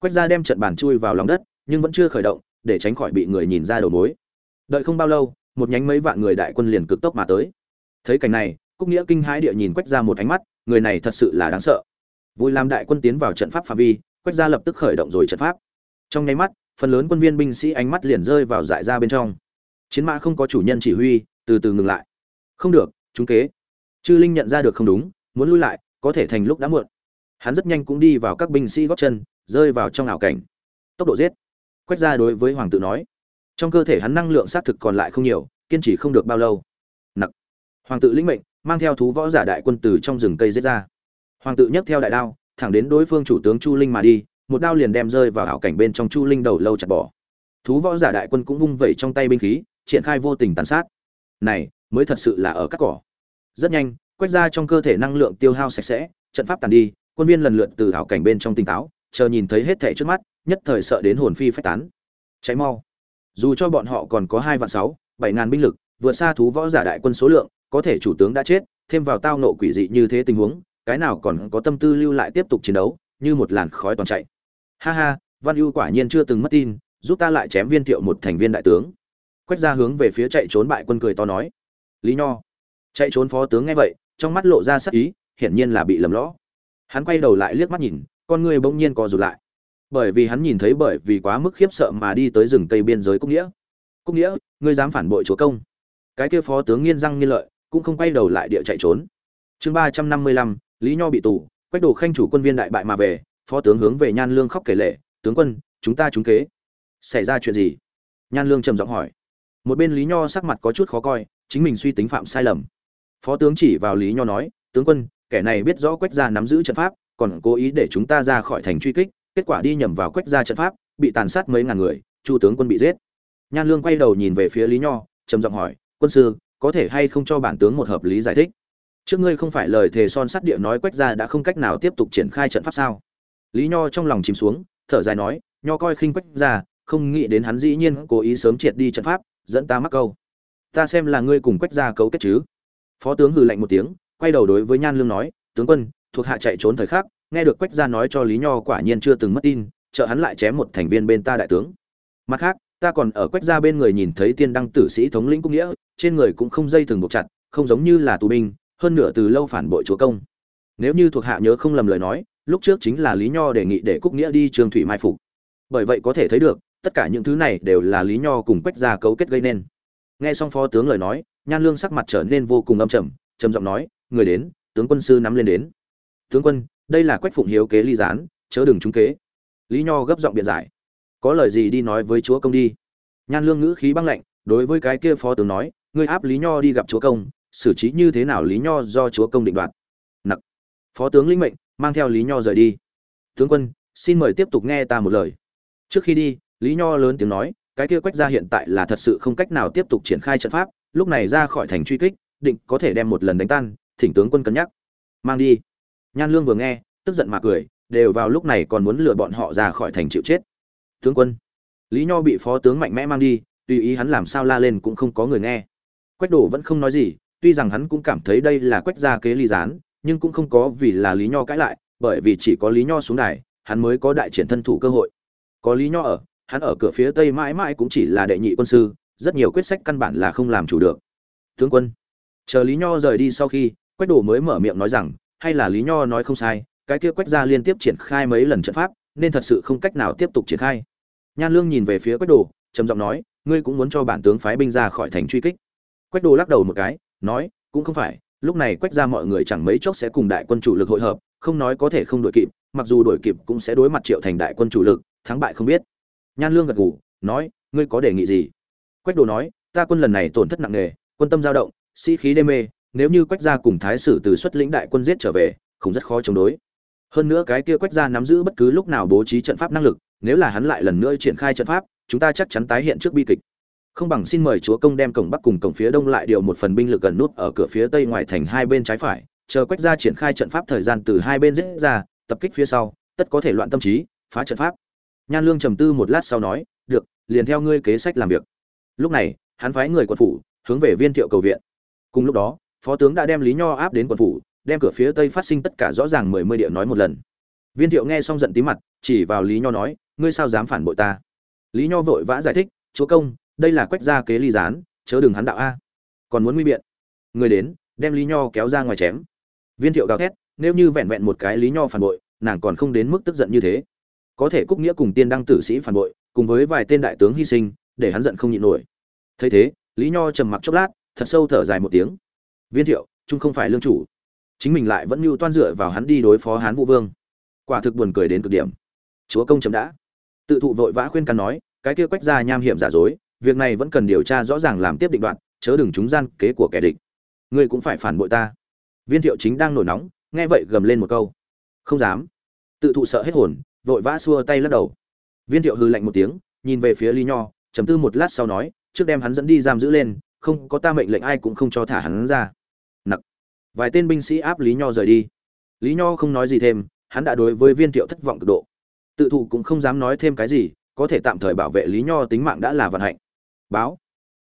Quách ra đem trận bàn chui vào lòng đất, nhưng vẫn chưa khởi động, để tránh khỏi bị người nhìn ra đầu mối. Đợi không bao lâu một nhánh mấy vạn người đại quân liền cực tốc mà tới. Thấy cảnh này, cúc nghĩa kinh hãi địa nhìn quách ra một ánh mắt, người này thật sự là đáng sợ. Vui làm đại quân tiến vào trận pháp phạm vi quách ra lập tức khởi động rồi trận pháp. Trong nháy mắt, phần lớn quân viên binh sĩ ánh mắt liền rơi vào dại ra bên trong. Chiến mã không có chủ nhân chỉ huy, từ từ ngừng lại. Không được chúng kế. Chư linh nhận ra được không đúng, muốn lui lại, có thể thành lúc đã muộn. Hắn rất nhanh cũng đi vào các binh sĩ gót chân, rơi vào trong ảo cảnh. Tốc độ giết. Quét ra đối với hoàng tự nói trong cơ thể hắn năng lượng xác thực còn lại không nhiều, kiên trì không được bao lâu. Nặc. Hoàng tự lĩnh mệnh, mang theo thú võ giả đại quân từ trong rừng cây giết ra. Hoàng tự nhấc theo đại đao, thẳng đến đối phương chủ tướng chu linh mà đi, một đao liền đem rơi vào hảo cảnh bên trong chu linh đầu lâu chặt bỏ. Thú võ giả đại quân cũng vung vẩy trong tay binh khí, triển khai vô tình tàn sát. Này, mới thật sự là ở cắt cỏ. Rất nhanh, quét ra trong cơ thể năng lượng tiêu hao sạch sẽ, trận pháp tàn đi, quân viên lần lượt từ hảo cảnh bên trong tỉnh táo, chờ nhìn thấy hết thảy trước mắt, nhất thời sợ đến hồn phi phách tán. Cháy mau dù cho bọn họ còn có hai vạn sáu, bảy ngàn binh lực, vượt xa thú võ giả đại quân số lượng, có thể chủ tướng đã chết, thêm vào tao nộ quỷ dị như thế tình huống, cái nào còn có tâm tư lưu lại tiếp tục chiến đấu, như một làn khói toàn chạy. Ha ha, văn ưu quả nhiên chưa từng mất tin, giúp ta lại chém viên thiệu một thành viên đại tướng. Quét ra hướng về phía chạy trốn bại quân cười to nói. Lý nho. Chạy trốn phó tướng nghe vậy, trong mắt lộ ra sắc ý, hiển nhiên là bị lầm lõ. Hắn quay đầu lại liếc mắt nhìn, con người bỗng nhiên co rụt lại bởi vì hắn nhìn thấy bởi vì quá mức khiếp sợ mà đi tới rừng tây biên giới cúc nghĩa. Cúc nghĩa, ngươi dám phản bội chúa công? Cái kia phó tướng nghiên răng nghiên lợi, cũng không quay đầu lại địa chạy trốn. Chương ba trăm năm mươi lăm, lý nho bị tù, quách đồ khanh chủ quân viên đại bại mà về, phó tướng hướng về nhan lương khóc kể lệ tướng quân, chúng ta trúng kế. Xảy ra chuyện gì? Nhan lương trầm giọng hỏi. Một bên lý nho sắc mặt có chút khó coi, chính mình suy tính phạm sai lầm. Phó tướng chỉ vào lý nho nói, tướng quân, kẻ này biết rõ quách gia nắm giữ trận pháp, còn cố ý để chúng ta ra khỏi thành truy kích kết quả đi nhầm vào quách gia trận pháp, bị tàn sát mấy ngàn người, chu tướng quân bị giết. Nhan lương quay đầu nhìn về phía lý nho, trầm giọng hỏi, quân sư, có thể hay không cho bản tướng một hợp lý giải thích? Trước ngươi không phải lời thề son sắt địa nói quách gia đã không cách nào tiếp tục triển khai trận pháp sao? Lý nho trong lòng chìm xuống, thở dài nói, nho coi khinh quách gia, không nghĩ đến hắn dĩ nhiên cố ý sớm triệt đi trận pháp, dẫn ta mắc câu. Ta xem là ngươi cùng quách gia cấu kết chứ. Phó tướng hừ lạnh một tiếng, quay đầu đối với nhan lương nói, tướng quân, thuộc hạ chạy trốn thời khắc nghe được quách gia nói cho lý nho quả nhiên chưa từng mất tin trợ hắn lại chém một thành viên bên ta đại tướng. Mặt khác, ta còn ở quách gia bên người nhìn thấy tiên đăng tử sĩ thống lĩnh cung nghĩa, trên người cũng không dây thừng buộc chặt, không giống như là tù binh, hơn nửa từ lâu phản bội chúa công. Nếu như thuộc hạ nhớ không lầm lời nói, lúc trước chính là lý nho đề nghị để cúc nghĩa đi trường thủy mai phục. Bởi vậy có thể thấy được, tất cả những thứ này đều là lý nho cùng quách gia cấu kết gây nên. Nghe xong phó tướng lời nói, nhan lương sắc mặt trở nên vô cùng âm trầm trầm giọng nói, người đến, tướng quân sư nắm lên đến. Tướng quân đây là quách phụng hiếu kế ly gián, chớ đừng trúng kế. Lý nho gấp giọng biện giải. Có lời gì đi nói với chúa công đi. Nhan lương ngữ khí băng lạnh, đối với cái kia phó tướng nói, ngươi áp lý nho đi gặp chúa công, xử trí như thế nào lý nho do chúa công định đoạt. Nặc. Phó tướng lĩnh mệnh, mang theo lý nho rời đi. Tướng quân, xin mời tiếp tục nghe ta một lời. Trước khi đi, lý nho lớn tiếng nói, cái kia quách gia hiện tại là thật sự không cách nào tiếp tục triển khai trận pháp, lúc này ra khỏi thành truy kích, định có thể đem một lần đánh tan, thỉnh tướng quân cân nhắc. Mang đi nhan lương vừa nghe, tức giận mà cười, đều vào lúc này còn muốn lừa bọn họ ra khỏi thành chịu chết. Tướng quân, lý nho bị phó tướng mạnh mẽ mang đi, tùy ý hắn làm sao la lên cũng không có người nghe. Quách đổ vẫn không nói gì, tuy rằng hắn cũng cảm thấy đây là quách gia kế ly gián, nhưng cũng không có vì là lý nho cãi lại, bởi vì chỉ có lý nho xuống đài, hắn mới có đại triển thân thủ cơ hội. Có lý nho ở, hắn ở cửa phía tây mãi mãi cũng chỉ là đệ nhị quân sư, rất nhiều quyết sách căn bản là không làm chủ được. Tướng quân, chờ lý nho rời đi sau khi, quách đổ mới mở miệng nói rằng hay là lý nho nói không sai, cái kia quách gia liên tiếp triển khai mấy lần trận pháp, nên thật sự không cách nào tiếp tục triển khai. Nhan lương nhìn về phía quách đồ, trầm giọng nói, ngươi cũng muốn cho bản tướng phái binh ra khỏi thành truy kích? Quách đồ lắc đầu một cái, nói, cũng không phải, lúc này quách ra mọi người chẳng mấy chốc sẽ cùng đại quân chủ lực hội hợp, không nói có thể không đổi kịp, mặc dù đổi kịp cũng sẽ đối mặt triệu thành đại quân chủ lực, thắng bại không biết. Nhan lương gật gù, nói, ngươi có đề nghị gì? Quách đồ nói, ta quân lần này tổn thất nặng nề, quân tâm dao động, sĩ khí đê mê nếu như quách gia cùng thái sử từ xuất lĩnh đại quân giết trở về, không rất khó chống đối. Hơn nữa cái kia quách gia nắm giữ bất cứ lúc nào bố trí trận pháp năng lực, nếu là hắn lại lần nữa triển khai trận pháp, chúng ta chắc chắn tái hiện trước bi kịch. Không bằng xin mời chúa công đem cổng bắc cùng cổng phía đông lại điều một phần binh lực gần nút ở cửa phía tây ngoài thành hai bên trái phải, chờ quách gia triển khai trận pháp thời gian từ hai bên giết ra, tập kích phía sau, tất có thể loạn tâm trí, phá trận pháp. Nhan lương trầm tư một lát sau nói, được, liền theo ngươi kế sách làm việc. Lúc này, hắn phái người quân phủ hướng về viên thiệu cầu viện. Cùng lúc đó phó tướng đã đem lý nho áp đến quận phủ, đem cửa phía tây phát sinh tất cả rõ ràng mười mươi địa nói một lần. Viên thiệu nghe xong giận tí mặt, chỉ vào lý nho nói, ngươi sao dám phản bội ta? Lý nho vội vã giải thích, chúa công, đây là quách gia kế ly gián, chớ đừng hắn đạo a. Còn muốn nguy biện. Người đến, đem lý nho kéo ra ngoài chém. Viên thiệu gào thét, nếu như vẹn vẹn một cái lý nho phản bội, nàng còn không đến mức tức giận như thế. Có thể cúc nghĩa cùng tiên đăng tử sĩ phản bội, cùng với vài tên đại tướng hy sinh, để hắn giận không nhịn nổi. Thấy thế, lý nho trầm mặc chốc lát, thật sâu thở dài một tiếng viên thiệu trung không phải lương chủ. Chính mình lại vẫn mưu toan dựa vào hắn đi đối phó hán vũ vương. Quả thực buồn cười đến cực điểm. Chúa công chấm đã. Tự thụ vội vã khuyên can nói, cái kia quách ra nham hiểm giả dối, việc này vẫn cần điều tra rõ ràng làm tiếp định đoạn, chớ đừng chúng gian kế của kẻ địch. Ngươi cũng phải phản bội ta. Viên thiệu chính đang nổi nóng, nghe vậy gầm lên một câu. Không dám. Tự thụ sợ hết hồn, vội vã xua tay lắc đầu. Viên thiệu hư lạnh một tiếng, nhìn về phía lý nho chấm tư một lát sau nói, trước đem hắn dẫn đi giam giữ lên, không có ta mệnh lệnh ai cũng không cho thả hắn ra vài tên binh sĩ áp lý nho rời đi. Lý nho không nói gì thêm, hắn đã đối với viên thiệu thất vọng cực độ. Tự thụ cũng không dám nói thêm cái gì, có thể tạm thời bảo vệ lý nho tính mạng đã là vận hạnh. Báo.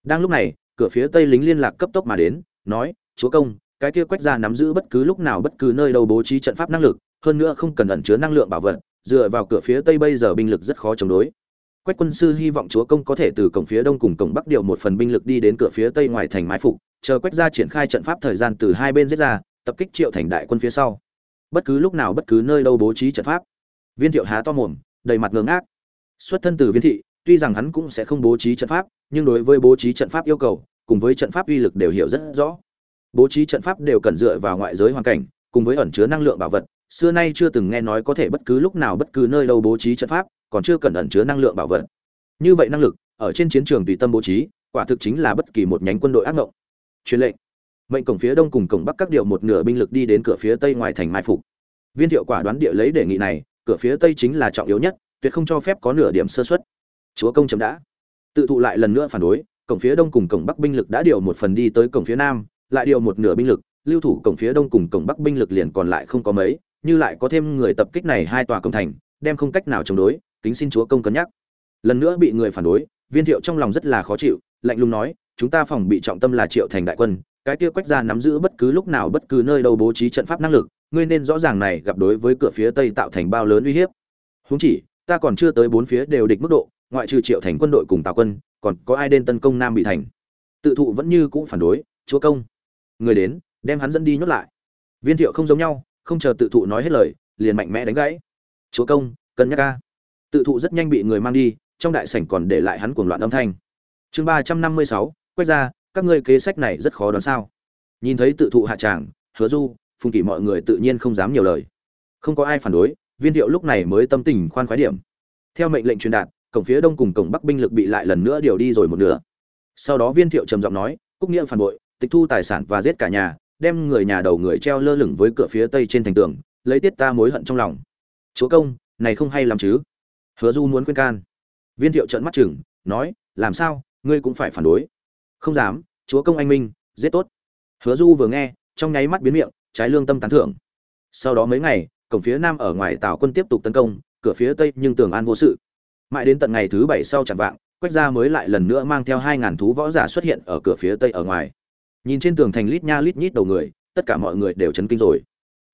Đang lúc này, cửa phía tây lính liên lạc cấp tốc mà đến, nói, chúa công, cái kia quách ra nắm giữ bất cứ lúc nào bất cứ nơi đâu bố trí trận pháp năng lực, hơn nữa không cần ẩn chứa năng lượng bảo vật, dựa vào cửa phía tây bây giờ binh lực rất khó chống đối quách quân sư hy vọng chúa công có thể từ cổng phía đông cùng cổng bắc điều một phần binh lực đi đến cửa phía tây ngoài thành mai phục, chờ quách gia triển khai trận pháp thời gian từ hai bên giết ra, tập kích triệu thành đại quân phía sau. Bất cứ lúc nào bất cứ nơi đâu bố trí trận pháp. Viên thiệu há to mồm, đầy mặt ngưỡng ác xuất thân từ viên thị, tuy rằng hắn cũng sẽ không bố trí trận pháp, nhưng đối với bố trí trận pháp yêu cầu, cùng với trận pháp uy lực đều hiểu rất rõ. Bố trí trận pháp đều cần dựa vào ngoại giới hoàn cảnh, cùng với ẩn chứa năng lượng bảo vật xưa nay chưa từng nghe nói có thể bất cứ lúc nào bất cứ nơi đâu bố trí trận pháp, còn chưa cần ẩn chứa năng lượng bảo vật. Như vậy năng lực, ở trên chiến trường tùy tâm bố trí, quả thực chính là bất kỳ một nhánh quân đội ác ngộng. Truyền lệnh. Mệnh cổng phía đông cùng cổng bắc các điệu một nửa binh lực đi đến cửa phía tây ngoài thành mai phục. Viên thiệu quả đoán địa lấy đề nghị này, cửa phía tây chính là trọng yếu nhất, tuyệt không cho phép có nửa điểm sơ xuất chúa công chấm đã. Tự thụ lại lần nữa phản đối, cổng phía đông cùng cổng bắc binh lực đã điều một phần đi tới cổng phía nam, lại điều một nửa binh lực, lưu thủ cổng phía đông cùng cổng bắc binh lực liền còn lại không có mấy như lại có thêm người tập kích này hai tòa công thành, đem không cách nào chống đối, kính xin chúa công cân nhắc. Lần nữa bị người phản đối, viên thiệu trong lòng rất là khó chịu, lạnh lùng nói, chúng ta phòng bị trọng tâm là triệu thành đại quân, cái kia quách ra nắm giữ bất cứ lúc nào bất cứ nơi đâu bố trí trận pháp năng lực, ngươi nên rõ ràng này gặp đối với cửa phía tây tạo thành bao lớn uy hiếp. Huống chỉ, ta còn chưa tới bốn phía đều địch mức độ, ngoại trừ triệu thành quân đội cùng tào quân, còn có ai đến tấn công nam bị thành? Tự thụ vẫn như cũ phản đối, chúa công, người đến, đem hắn dẫn đi nhốt lại. Viên thiệu không giống nhau không chờ tự thụ nói hết lời, liền mạnh mẽ đánh gãy. Chúa công, cân nhắc ca tự thụ rất nhanh bị người mang đi, trong đại sảnh còn để lại hắn cuồng loạn âm thanh. Chương ba trăm năm mươi sáu, quét ra, các ngươi kế sách này rất khó đoán sao. Nhìn thấy tự thụ hạ tràng, hứa du, phùng kỷ mọi người tự nhiên không dám nhiều lời. Không có ai phản đối, viên thiệu lúc này mới tâm tình khoan khoái điểm. Theo mệnh lệnh truyền đạt, cổng phía đông cùng cổng bắc binh lực bị lại lần nữa điều đi rồi một nửa. Sau đó viên thiệu trầm giọng nói, cúc nghĩa phản bội, tịch thu tài sản và giết cả nhà đem người nhà đầu người treo lơ lửng với cửa phía tây trên thành tường, lấy tiết ta mối hận trong lòng. Chúa công, này không hay lắm chứ? Hứa du muốn khuyên can. Viên thiệu trợn mắt chừng, nói, làm sao, ngươi cũng phải phản đối. Không dám, chúa công anh minh, giết tốt. Hứa du vừa nghe, trong nháy mắt biến miệng, trái lương tâm tán thưởng. Sau đó mấy ngày, cổng phía nam ở ngoài tào quân tiếp tục tấn công, cửa phía tây nhưng tường an vô sự. Mãi đến tận ngày thứ bảy sau chẳng vạng, quách gia mới lại lần nữa mang theo hai ngàn thú võ giả xuất hiện ở cửa phía tây ở ngoài nhìn trên tường thành lít nha lít nhít đầu người, tất cả mọi người đều chấn kinh rồi.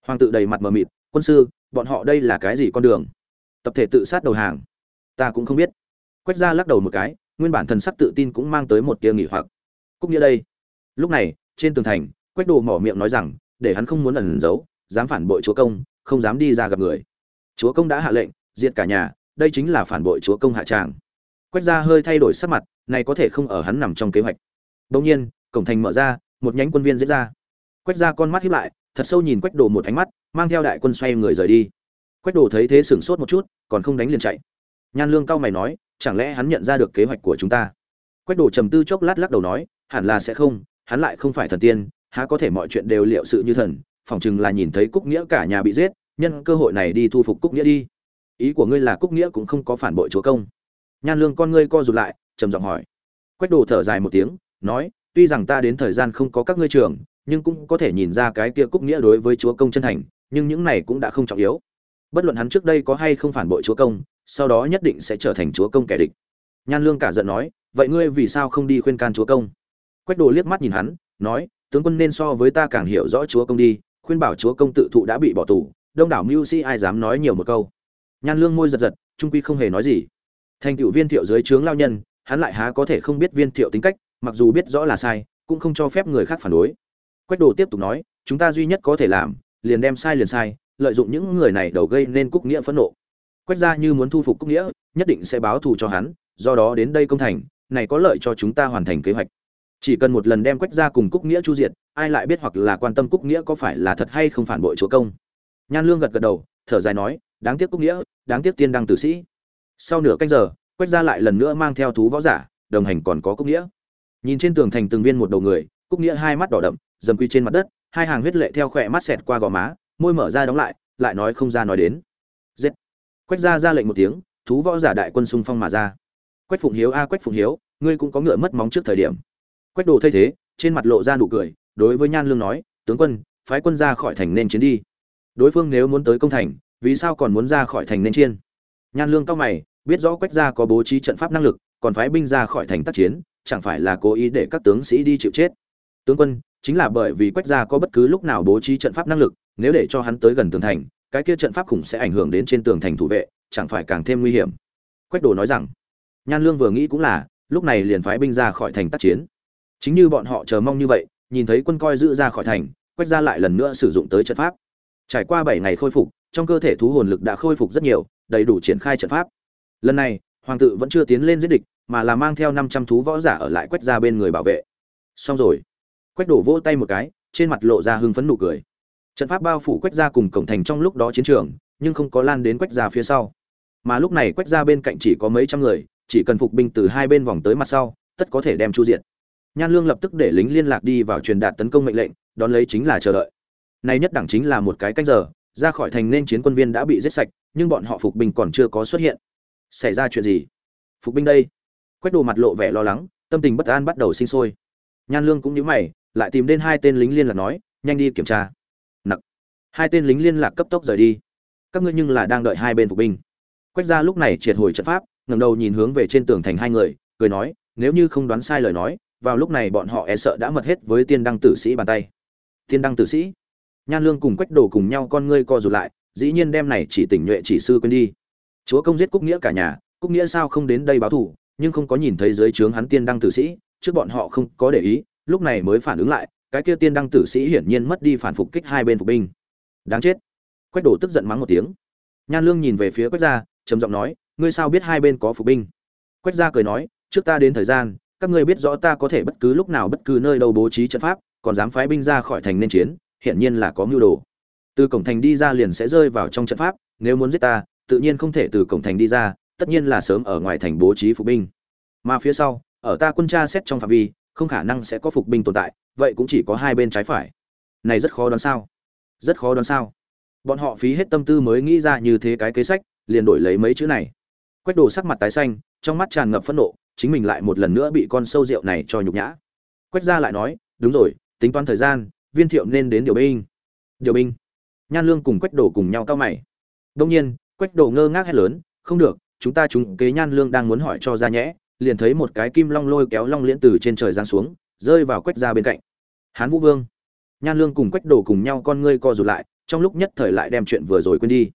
Hoàng tự đầy mặt mờ mịt, quân sư, bọn họ đây là cái gì con đường? Tập thể tự sát đầu hàng. Ta cũng không biết. Quách gia lắc đầu một cái, nguyên bản thần sắc tự tin cũng mang tới một tia nghỉ hoặc. Cúc nghĩa đây. Lúc này, trên tường thành, quách đồ mỏ miệng nói rằng, để hắn không muốn ẩn giấu, dám phản bội chúa công, không dám đi ra gặp người. Chúa công đã hạ lệnh, diệt cả nhà, đây chính là phản bội chúa công hạ tràng. Quách gia hơi thay đổi sắc mặt, này có thể không ở hắn nằm trong kế hoạch. Đông nhiên cổng thành mở ra, một nhánh quân viên diễn ra. Quách gia con mắt hiếp lại, thật sâu nhìn quách đồ một ánh mắt, mang theo đại quân xoay người rời đi. Quách đồ thấy thế sửng sốt một chút, còn không đánh liền chạy. Nhan lương cao mày nói, chẳng lẽ hắn nhận ra được kế hoạch của chúng ta? Quách đồ trầm tư chốc lát lắc đầu nói, hẳn là sẽ không, hắn lại không phải thần tiên, há có thể mọi chuyện đều liệu sự như thần, phỏng chừng là nhìn thấy cúc nghĩa cả nhà bị giết, nhân cơ hội này đi thu phục cúc nghĩa đi. Ý của ngươi là cúc nghĩa cũng không có phản bội chúa công. Nhan lương con ngươi co rụt lại, trầm giọng hỏi. Quách đồ thở dài một tiếng, nói tuy rằng ta đến thời gian không có các ngươi trường nhưng cũng có thể nhìn ra cái kia cúc nghĩa đối với chúa công chân thành, nhưng những này cũng đã không trọng yếu. Bất luận hắn trước đây có hay không phản bội chúa công, sau đó nhất định sẽ trở thành chúa công kẻ địch. Nhan lương cả giận nói, vậy ngươi vì sao không đi khuyên can chúa công? Quách đồ liếc mắt nhìn hắn, nói, tướng quân nên so với ta càng hiểu rõ chúa công đi, khuyên bảo chúa công tự thụ đã bị bỏ tù, đông đảo mưu sĩ ai dám nói nhiều một câu. Nhan lương môi giật giật, trung quy không hề nói gì. Thành tựu viên thiệu dưới trướng lao nhân, hắn lại há có thể không biết viên thiệu tính cách mặc dù biết rõ là sai, cũng không cho phép người khác phản đối. Quách đồ tiếp tục nói, chúng ta duy nhất có thể làm, liền đem sai liền sai, lợi dụng những người này đầu gây nên cúc nghĩa phẫn nộ. Quách ra như muốn thu phục cúc nghĩa, nhất định sẽ báo thù cho hắn, do đó đến đây công thành, này có lợi cho chúng ta hoàn thành kế hoạch. Chỉ cần một lần đem quách ra cùng cúc nghĩa chu diệt, ai lại biết hoặc là quan tâm cúc nghĩa có phải là thật hay không phản bội chúa công. Nhan lương gật gật đầu, thở dài nói, đáng tiếc cúc nghĩa, đáng tiếc tiên đăng tử sĩ. Sau nửa canh giờ, quách ra lại lần nữa mang theo thú võ giả, đồng hành còn có cúc nghĩa nhìn trên tường thành từng viên một đầu người, cúc nghĩa hai mắt đỏ đậm, dầm quy trên mặt đất, hai hàng huyết lệ theo khỏe mắt xẹt qua gò má, môi mở ra đóng lại lại nói không ra nói đến. Giết. Quách ra ra lệnh một tiếng, thú võ giả đại quân xung phong mà ra. Quách phụng hiếu a, quách phụng hiếu, ngươi cũng có ngựa mất móng trước thời điểm. Quách đồ thay thế, trên mặt lộ ra nụ cười, đối với nhan lương nói, tướng quân, phái quân ra khỏi thành nên chiến đi. Đối phương nếu muốn tới công thành, vì sao còn muốn ra khỏi thành nên chiên nhan lương cao mày, biết rõ quách gia có bố trí trận pháp năng lực, còn phái binh ra khỏi thành tác chiến chẳng phải là cố ý để các tướng sĩ đi chịu chết. Tướng quân, chính là bởi vì quách gia có bất cứ lúc nào bố trí trận pháp năng lực, nếu để cho hắn tới gần tường thành, cái kia trận pháp khủng sẽ ảnh hưởng đến trên tường thành thủ vệ, chẳng phải càng thêm nguy hiểm. Quách đồ nói rằng. Nhan lương vừa nghĩ cũng là, lúc này liền phái binh ra khỏi thành tác chiến. Chính như bọn họ chờ mong như vậy, nhìn thấy quân coi giữ ra khỏi thành, quách gia lại lần nữa sử dụng tới trận pháp. Trải qua bảy ngày khôi phục, trong cơ thể thú hồn lực đã khôi phục rất nhiều, đầy đủ triển khai trận pháp. Lần này hoàng tự vẫn chưa tiến lên giết địch, mà là mang theo năm trăm thú võ giả ở lại quét ra bên người bảo vệ. Xong rồi quét đổ vỗ tay một cái, trên mặt lộ ra hưng phấn nụ cười. Trận pháp bao phủ quét ra cùng cổng thành trong lúc đó chiến trường, nhưng không có lan đến quét ra phía sau. Mà lúc này quét ra bên cạnh chỉ có mấy trăm người, chỉ cần phục binh từ hai bên vòng tới mặt sau, tất có thể đem chu diệt. Nhan lương lập tức để lính liên lạc đi vào truyền đạt tấn công mệnh lệnh, đón lấy chính là chờ đợi. Nay nhất đẳng chính là một cái cách giờ, ra khỏi thành nên chiến quân viên đã bị giết sạch, nhưng bọn họ phục binh còn chưa có xuất hiện xảy ra chuyện gì? Phục binh đây. Quách đồ mặt lộ vẻ lo lắng, tâm tình bất an bắt đầu sinh sôi. Nhan lương cũng nhíu mày, lại tìm đến hai tên lính liên lạc nói, nhanh đi kiểm tra. Nặc. Hai tên lính liên lạc cấp tốc rời đi. Các ngươi nhưng là đang đợi hai bên phục binh. Quách gia lúc này triệt hồi trận pháp, ngẩng đầu nhìn hướng về trên tường thành hai người, cười nói, nếu như không đoán sai lời nói, vào lúc này bọn họ e sợ đã mật hết với tiên đăng tử sĩ bàn tay. Tiên đăng tử sĩ? Nhan lương cùng quách đồ cùng nhau con ngươi co rụt lại, dĩ nhiên đem này chỉ tỉnh nhuệ chỉ sư quên đi chúa công giết cúc nghĩa cả nhà, cúc nghĩa sao không đến đây báo thù, nhưng không có nhìn thấy dưới trướng hắn tiên đăng tử sĩ, trước bọn họ không có để ý, lúc này mới phản ứng lại, cái kia tiên đăng tử sĩ hiển nhiên mất đi phản phục kích hai bên phục binh. Đáng chết. Quách Đổ tức giận mắng một tiếng. Nhan lương nhìn về phía quách gia, trầm giọng nói, ngươi sao biết hai bên có phục binh? Quách gia cười nói, trước ta đến thời gian, các ngươi biết rõ ta có thể bất cứ lúc nào bất cứ nơi đâu bố trí trận pháp, còn dám phái binh ra khỏi thành nên chiến, hiển nhiên là có mưu đồ. Từ cổng thành đi ra liền sẽ rơi vào trong trận pháp, nếu muốn giết ta tự nhiên không thể từ cổng thành đi ra, tất nhiên là sớm ở ngoài thành bố trí phục binh. Mà phía sau, ở ta quân tra xét trong phạm vi, không khả năng sẽ có phục binh tồn tại, vậy cũng chỉ có hai bên trái phải. Này rất khó đoán sao? Rất khó đoán sao? Bọn họ phí hết tâm tư mới nghĩ ra như thế cái kế sách, liền đổi lấy mấy chữ này. Quách đồ sắc mặt tái xanh, trong mắt tràn ngập phẫn nộ, chính mình lại một lần nữa bị con sâu rượu này cho nhục nhã. Quách gia lại nói, đúng rồi, tính toán thời gian, viên thiệu nên đến điều binh. Điều binh. Nhan lương cùng quách đồ cùng nhau cao mày. Đông nhiên quách đồ ngơ ngác hét lớn, không được, chúng ta chúng kế nhan lương đang muốn hỏi cho ra nhẽ. Liền thấy một cái kim long lôi kéo long liễn từ trên trời giáng xuống, rơi vào quách gia bên cạnh. Hán vũ vương. Nhan lương cùng quách đồ cùng nhau con ngươi co rụt lại, trong lúc nhất thời lại đem chuyện vừa rồi quên đi.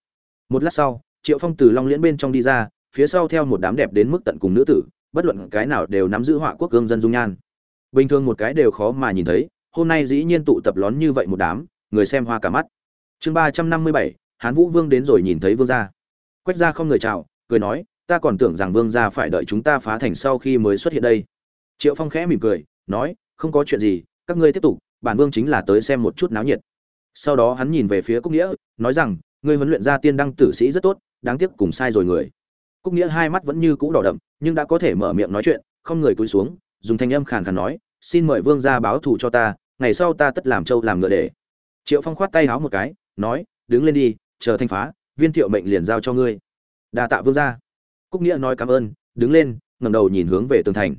Một lát sau, triệu phong từ long liễn bên trong đi ra, phía sau theo một đám đẹp đến mức tận cùng nữ tử, bất luận cái nào đều nắm giữ họa quốc gương dân dung nhan. Bình thường một cái đều khó mà nhìn thấy, hôm nay dĩ nhiên tụ tập lón như vậy một đám, người xem hoa cả mắt. Chương ba trăm năm mươi bảy hán vũ vương đến rồi nhìn thấy vương gia. Quách gia không người chào, cười nói, ta còn tưởng rằng vương gia phải đợi chúng ta phá thành sau khi mới xuất hiện đây. Triệu phong khẽ mỉm cười, nói, không có chuyện gì, các ngươi tiếp tục, bản vương chính là tới xem một chút náo nhiệt. Sau đó hắn nhìn về phía cúc nghĩa, nói rằng, ngươi huấn luyện ra tiên đăng tử sĩ rất tốt, đáng tiếc cùng sai rồi người. Cúc nghĩa hai mắt vẫn như cũ đỏ đậm, nhưng đã có thể mở miệng nói chuyện, không người cúi xuống, dùng thanh âm khàn khàn nói, xin mời vương gia báo thù cho ta, ngày sau ta tất làm trâu làm ngựa để. Triệu phong khoát tay háo một cái, nói, đứng lên đi chờ thanh phá viên thiệu mệnh liền giao cho ngươi. Đa tạ vương gia. Cúc nghĩa nói cảm ơn đứng lên ngẩng đầu nhìn hướng về tường thành.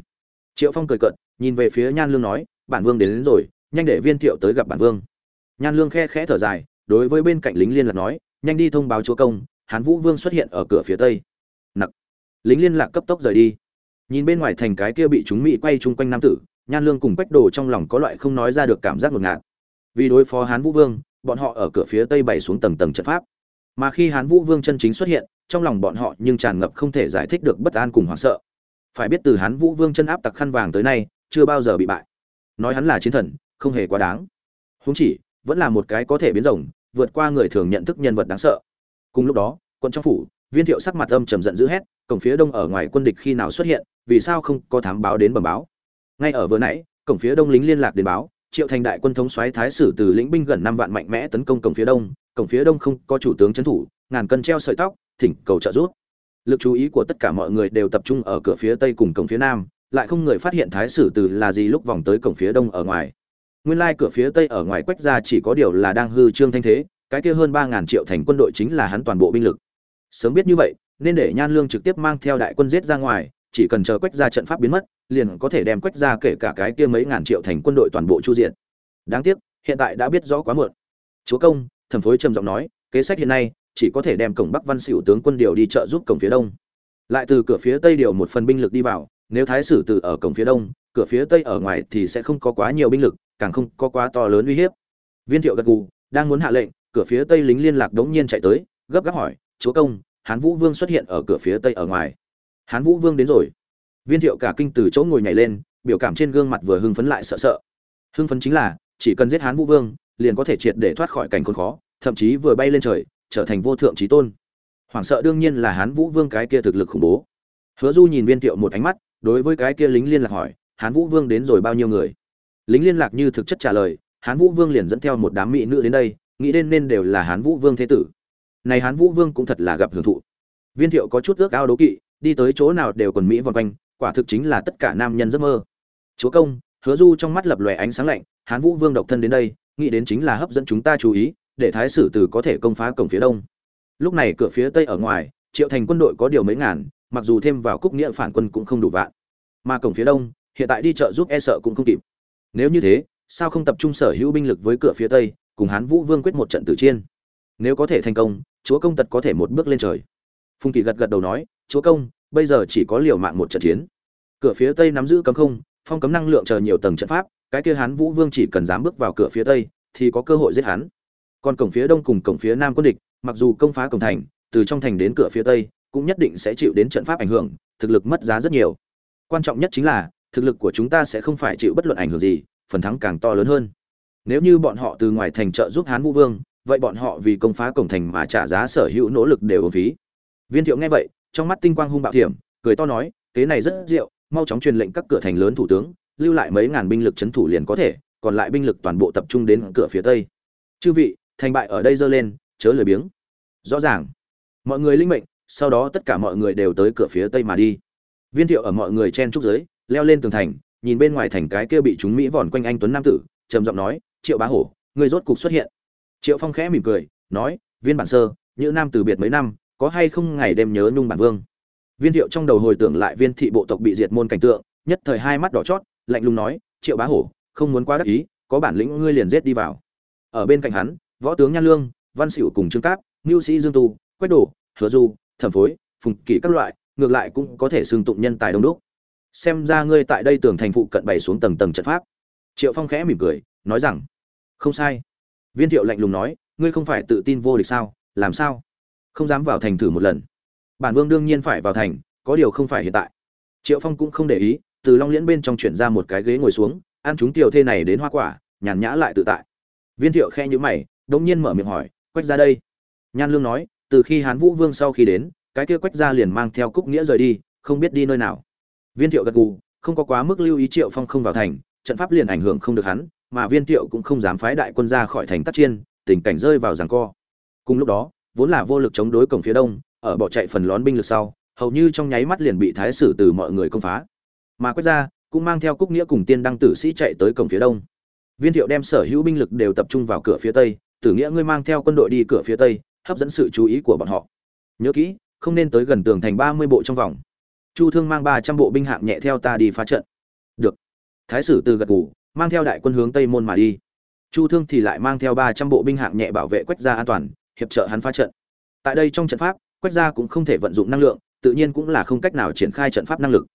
Triệu phong cười cợt nhìn về phía nhan lương nói bản vương đến, đến rồi nhanh để viên thiệu tới gặp bản vương. Nhan lương khe khẽ thở dài đối với bên cạnh lính liên lạc nói nhanh đi thông báo chúa công hán vũ vương xuất hiện ở cửa phía tây. Nặc. Lính liên lạc cấp tốc rời đi. Nhìn bên ngoài thành cái kia bị chúng mỹ quay chung quanh nam tử nhan lương cùng quách đồ trong lòng có loại không nói ra được cảm giác ngột ngạt. Vì đối phó hán vũ vương bọn họ ở cửa phía tây bày xuống tầng tầng trận pháp. Mà khi hán vũ vương chân chính xuất hiện, trong lòng bọn họ nhưng tràn ngập không thể giải thích được bất an cùng hoảng sợ. Phải biết từ hán vũ vương chân áp tặc khăn vàng tới nay, chưa bao giờ bị bại. Nói hắn là chiến thần, không hề quá đáng. Húng chỉ, vẫn là một cái có thể biến rồng, vượt qua người thường nhận thức nhân vật đáng sợ. Cùng lúc đó quân trong phủ, viên thiệu sắc mặt âm trầm giận dữ hét, cổng phía đông ở ngoài quân địch khi nào xuất hiện, vì sao không có thám báo đến bẩm báo? Ngay ở vừa nãy, cổng phía đông lính liên lạc đến báo triệu thành đại quân thống soái thái sử từ lĩnh binh gần năm vạn mạnh mẽ tấn công cổng phía đông, cổng phía đông không có chủ tướng trấn thủ, ngàn cân treo sợi tóc, thỉnh cầu trợ giúp. Lực chú ý của tất cả mọi người đều tập trung ở cửa phía tây cùng cổng phía nam, lại không người phát hiện thái sử từ là gì lúc vòng tới cổng phía đông ở ngoài. Nguyên lai cửa phía tây ở ngoài quách ra chỉ có điều là đang hư trương thanh thế, cái kia hơn ba ngàn triệu thành quân đội chính là hắn toàn bộ binh lực. Sớm biết như vậy, nên để nhan lương trực tiếp mang theo đại quân giết ra ngoài, chỉ cần chờ quách ra trận pháp biến mất liền có thể đem quách ra kể cả cái kia mấy ngàn triệu thành quân đội toàn bộ chu diện đáng tiếc, hiện tại đã biết rõ quá muộn. Chúa công, thẩm phối trầm giọng nói, kế sách hiện nay, chỉ có thể đem cổng bắc văn xỉu tướng quân điều đi trợ giúp cổng phía đông. Lại từ cửa phía tây điều một phần binh lực đi vào, nếu thái sử từ ở cổng phía đông, cửa phía tây ở ngoài thì sẽ không có quá nhiều binh lực, càng không có quá to lớn uy hiếp. Viên thiệu gật gù, đang muốn hạ lệnh, cửa phía tây lính liên lạc đống nhiên chạy tới, gấp gáp hỏi, chúa công, hán vũ vương xuất hiện ở cửa phía tây ở ngoài. Hán vũ vương đến rồi viên thiệu cả kinh từ chỗ ngồi nhảy lên, biểu cảm trên gương mặt vừa hưng phấn lại sợ sợ. Hưng phấn chính là, chỉ cần giết hán vũ vương, liền có thể triệt để thoát khỏi cảnh khốn khó, thậm chí vừa bay lên trời, trở thành vô thượng trí tôn. Hoảng sợ đương nhiên là hán vũ vương cái kia thực lực khủng bố. Hứa du nhìn viên thiệu một ánh mắt, đối với cái kia lính liên lạc hỏi, hán vũ vương đến rồi bao nhiêu người? Lính liên lạc như thực chất trả lời, hán vũ vương liền dẫn theo một đám mỹ nữ đến đây, nghĩ đến nên đều là hán vũ vương thế tử. Này hán vũ vương cũng thật là gặp hưởng thụ. Viên thiệu có chút ước ao đố kỵ, đi tới chỗ nào đều còn mỹ vòng quanh quả thực chính là tất cả nam nhân giấc mơ. Chúa công, hứa du trong mắt lập lòe ánh sáng lạnh, hán vũ vương độc thân đến đây, nghĩ đến chính là hấp dẫn chúng ta chú ý, để thái sử từ có thể công phá cổng phía đông. Lúc này cửa phía tây ở ngoài, triệu thành quân đội có điều mấy ngàn, mặc dù thêm vào cúc nghĩa phản quân cũng không đủ vạn. Mà cổng phía đông, hiện tại đi chợ giúp e sợ cũng không kịp. Nếu như thế, sao không tập trung sở hữu binh lực với cửa phía tây, cùng hán vũ vương quyết một trận tử chiên nếu có thể thành công, chúa công tật có thể một bước lên trời. Phùng kỳ gật gật đầu nói, chúa công, bây giờ chỉ có liều mạng một trận chiến cửa phía tây nắm giữ cấm không, phong cấm năng lượng chờ nhiều tầng trận pháp, cái kia hán vũ vương chỉ cần dám bước vào cửa phía tây, thì có cơ hội giết hắn. Còn cổng phía đông cùng cổng phía nam quân địch, mặc dù công phá cổng thành, từ trong thành đến cửa phía tây, cũng nhất định sẽ chịu đến trận pháp ảnh hưởng, thực lực mất giá rất nhiều. Quan trọng nhất chính là, thực lực của chúng ta sẽ không phải chịu bất luận ảnh hưởng gì, phần thắng càng to lớn hơn. Nếu như bọn họ từ ngoài thành trợ giúp hán vũ vương, vậy bọn họ vì công phá cổng thành mà trả giá sở hữu nỗ lực đều ổn phí. Viên thiệu nghe vậy, trong mắt tinh quang hung bạo thiểm cười to nói, kế này rất diệu mau chóng truyền lệnh các cửa thành lớn thủ tướng, lưu lại mấy ngàn binh lực chấn thủ liền có thể, còn lại binh lực toàn bộ tập trung đến cửa phía tây. Chư vị, thành bại ở đây dơ lên, chớ lười biếng. Rõ ràng. Mọi người linh mệnh, sau đó tất cả mọi người đều tới cửa phía tây mà đi. Viên thiệu ở mọi người chen trúc giới, leo lên tường thành, nhìn bên ngoài thành cái kia bị chúng mỹ vòn quanh anh tuấn nam tử, trầm giọng nói, triệu bá hổ người rốt cục xuất hiện. Triệu phong khẽ mỉm cười, nói, viên bản sơ như nam từ biệt mấy năm, có hay không ngày đêm nhớ nhung bản vương? Viên thiệu trong đầu hồi tưởng lại viên thị bộ tộc bị diệt môn cảnh tượng, nhất thời hai mắt đỏ chót, lạnh lùng nói, triệu bá hổ, không muốn quá đắc ý, có bản lĩnh ngươi liền giết đi vào. Ở bên cạnh hắn, võ tướng nhan lương, văn sửu cùng trương cáp mưu sĩ dương tu, quách đổ hứa du, thẩm phối, phùng kỷ các loại, ngược lại cũng có thể xưng tụng nhân tài đông đúc. Xem ra ngươi tại đây tưởng thành phụ cận bày xuống tầng tầng trận pháp. Triệu phong khẽ mỉm cười, nói rằng, không sai. Viên thiệu lạnh lùng nói, ngươi không phải tự tin vô địch sao? Làm sao? Không dám vào thành thử một lần bản vương đương nhiên phải vào thành, có điều không phải hiện tại. Triệu phong cũng không để ý, từ long liễn bên trong chuyển ra một cái ghế ngồi xuống, ăn chúng tiểu thê này đến hoa quả, nhàn nhã lại tự tại. Viên thiệu khe nhữ mày đống nhiên mở miệng hỏi, quách ra đây? Nhan lương nói, từ khi hán vũ vương sau khi đến, cái kia quách ra liền mang theo cúc nghĩa rời đi, không biết đi nơi nào. Viên thiệu gật gù, không có quá mức lưu ý triệu phong không vào thành, trận pháp liền ảnh hưởng không được hắn, mà viên thiệu cũng không dám phái đại quân ra khỏi thành tắc chiên tình cảnh rơi vào giằng co. Cùng lúc đó, vốn là vô lực chống đối cổng phía đông ở bỏ chạy phần lón binh lực sau hầu như trong nháy mắt liền bị thái sử từ mọi người công phá. Mà quét ra cũng mang theo cúc nghĩa cùng tiên đăng tử sĩ chạy tới cổng phía đông. Viên thiệu đem sở hữu binh lực đều tập trung vào cửa phía tây tử nghĩa ngươi mang theo quân đội đi cửa phía tây hấp dẫn sự chú ý của bọn họ. Nhớ kỹ không nên tới gần tường thành ba mươi bộ trong vòng. Chu thương mang ba trăm bộ binh hạng nhẹ theo ta đi phá trận. Được. Thái sử từ gật gù, mang theo đại quân hướng tây môn mà đi. Chu thương thì lại mang theo ba trăm bộ binh hạng nhẹ bảo vệ quách gia an toàn hiệp trợ hắn phá trận. Tại đây trong trận pháp quách gia cũng không thể vận dụng năng lượng, tự nhiên cũng là không cách nào triển khai trận pháp năng lực.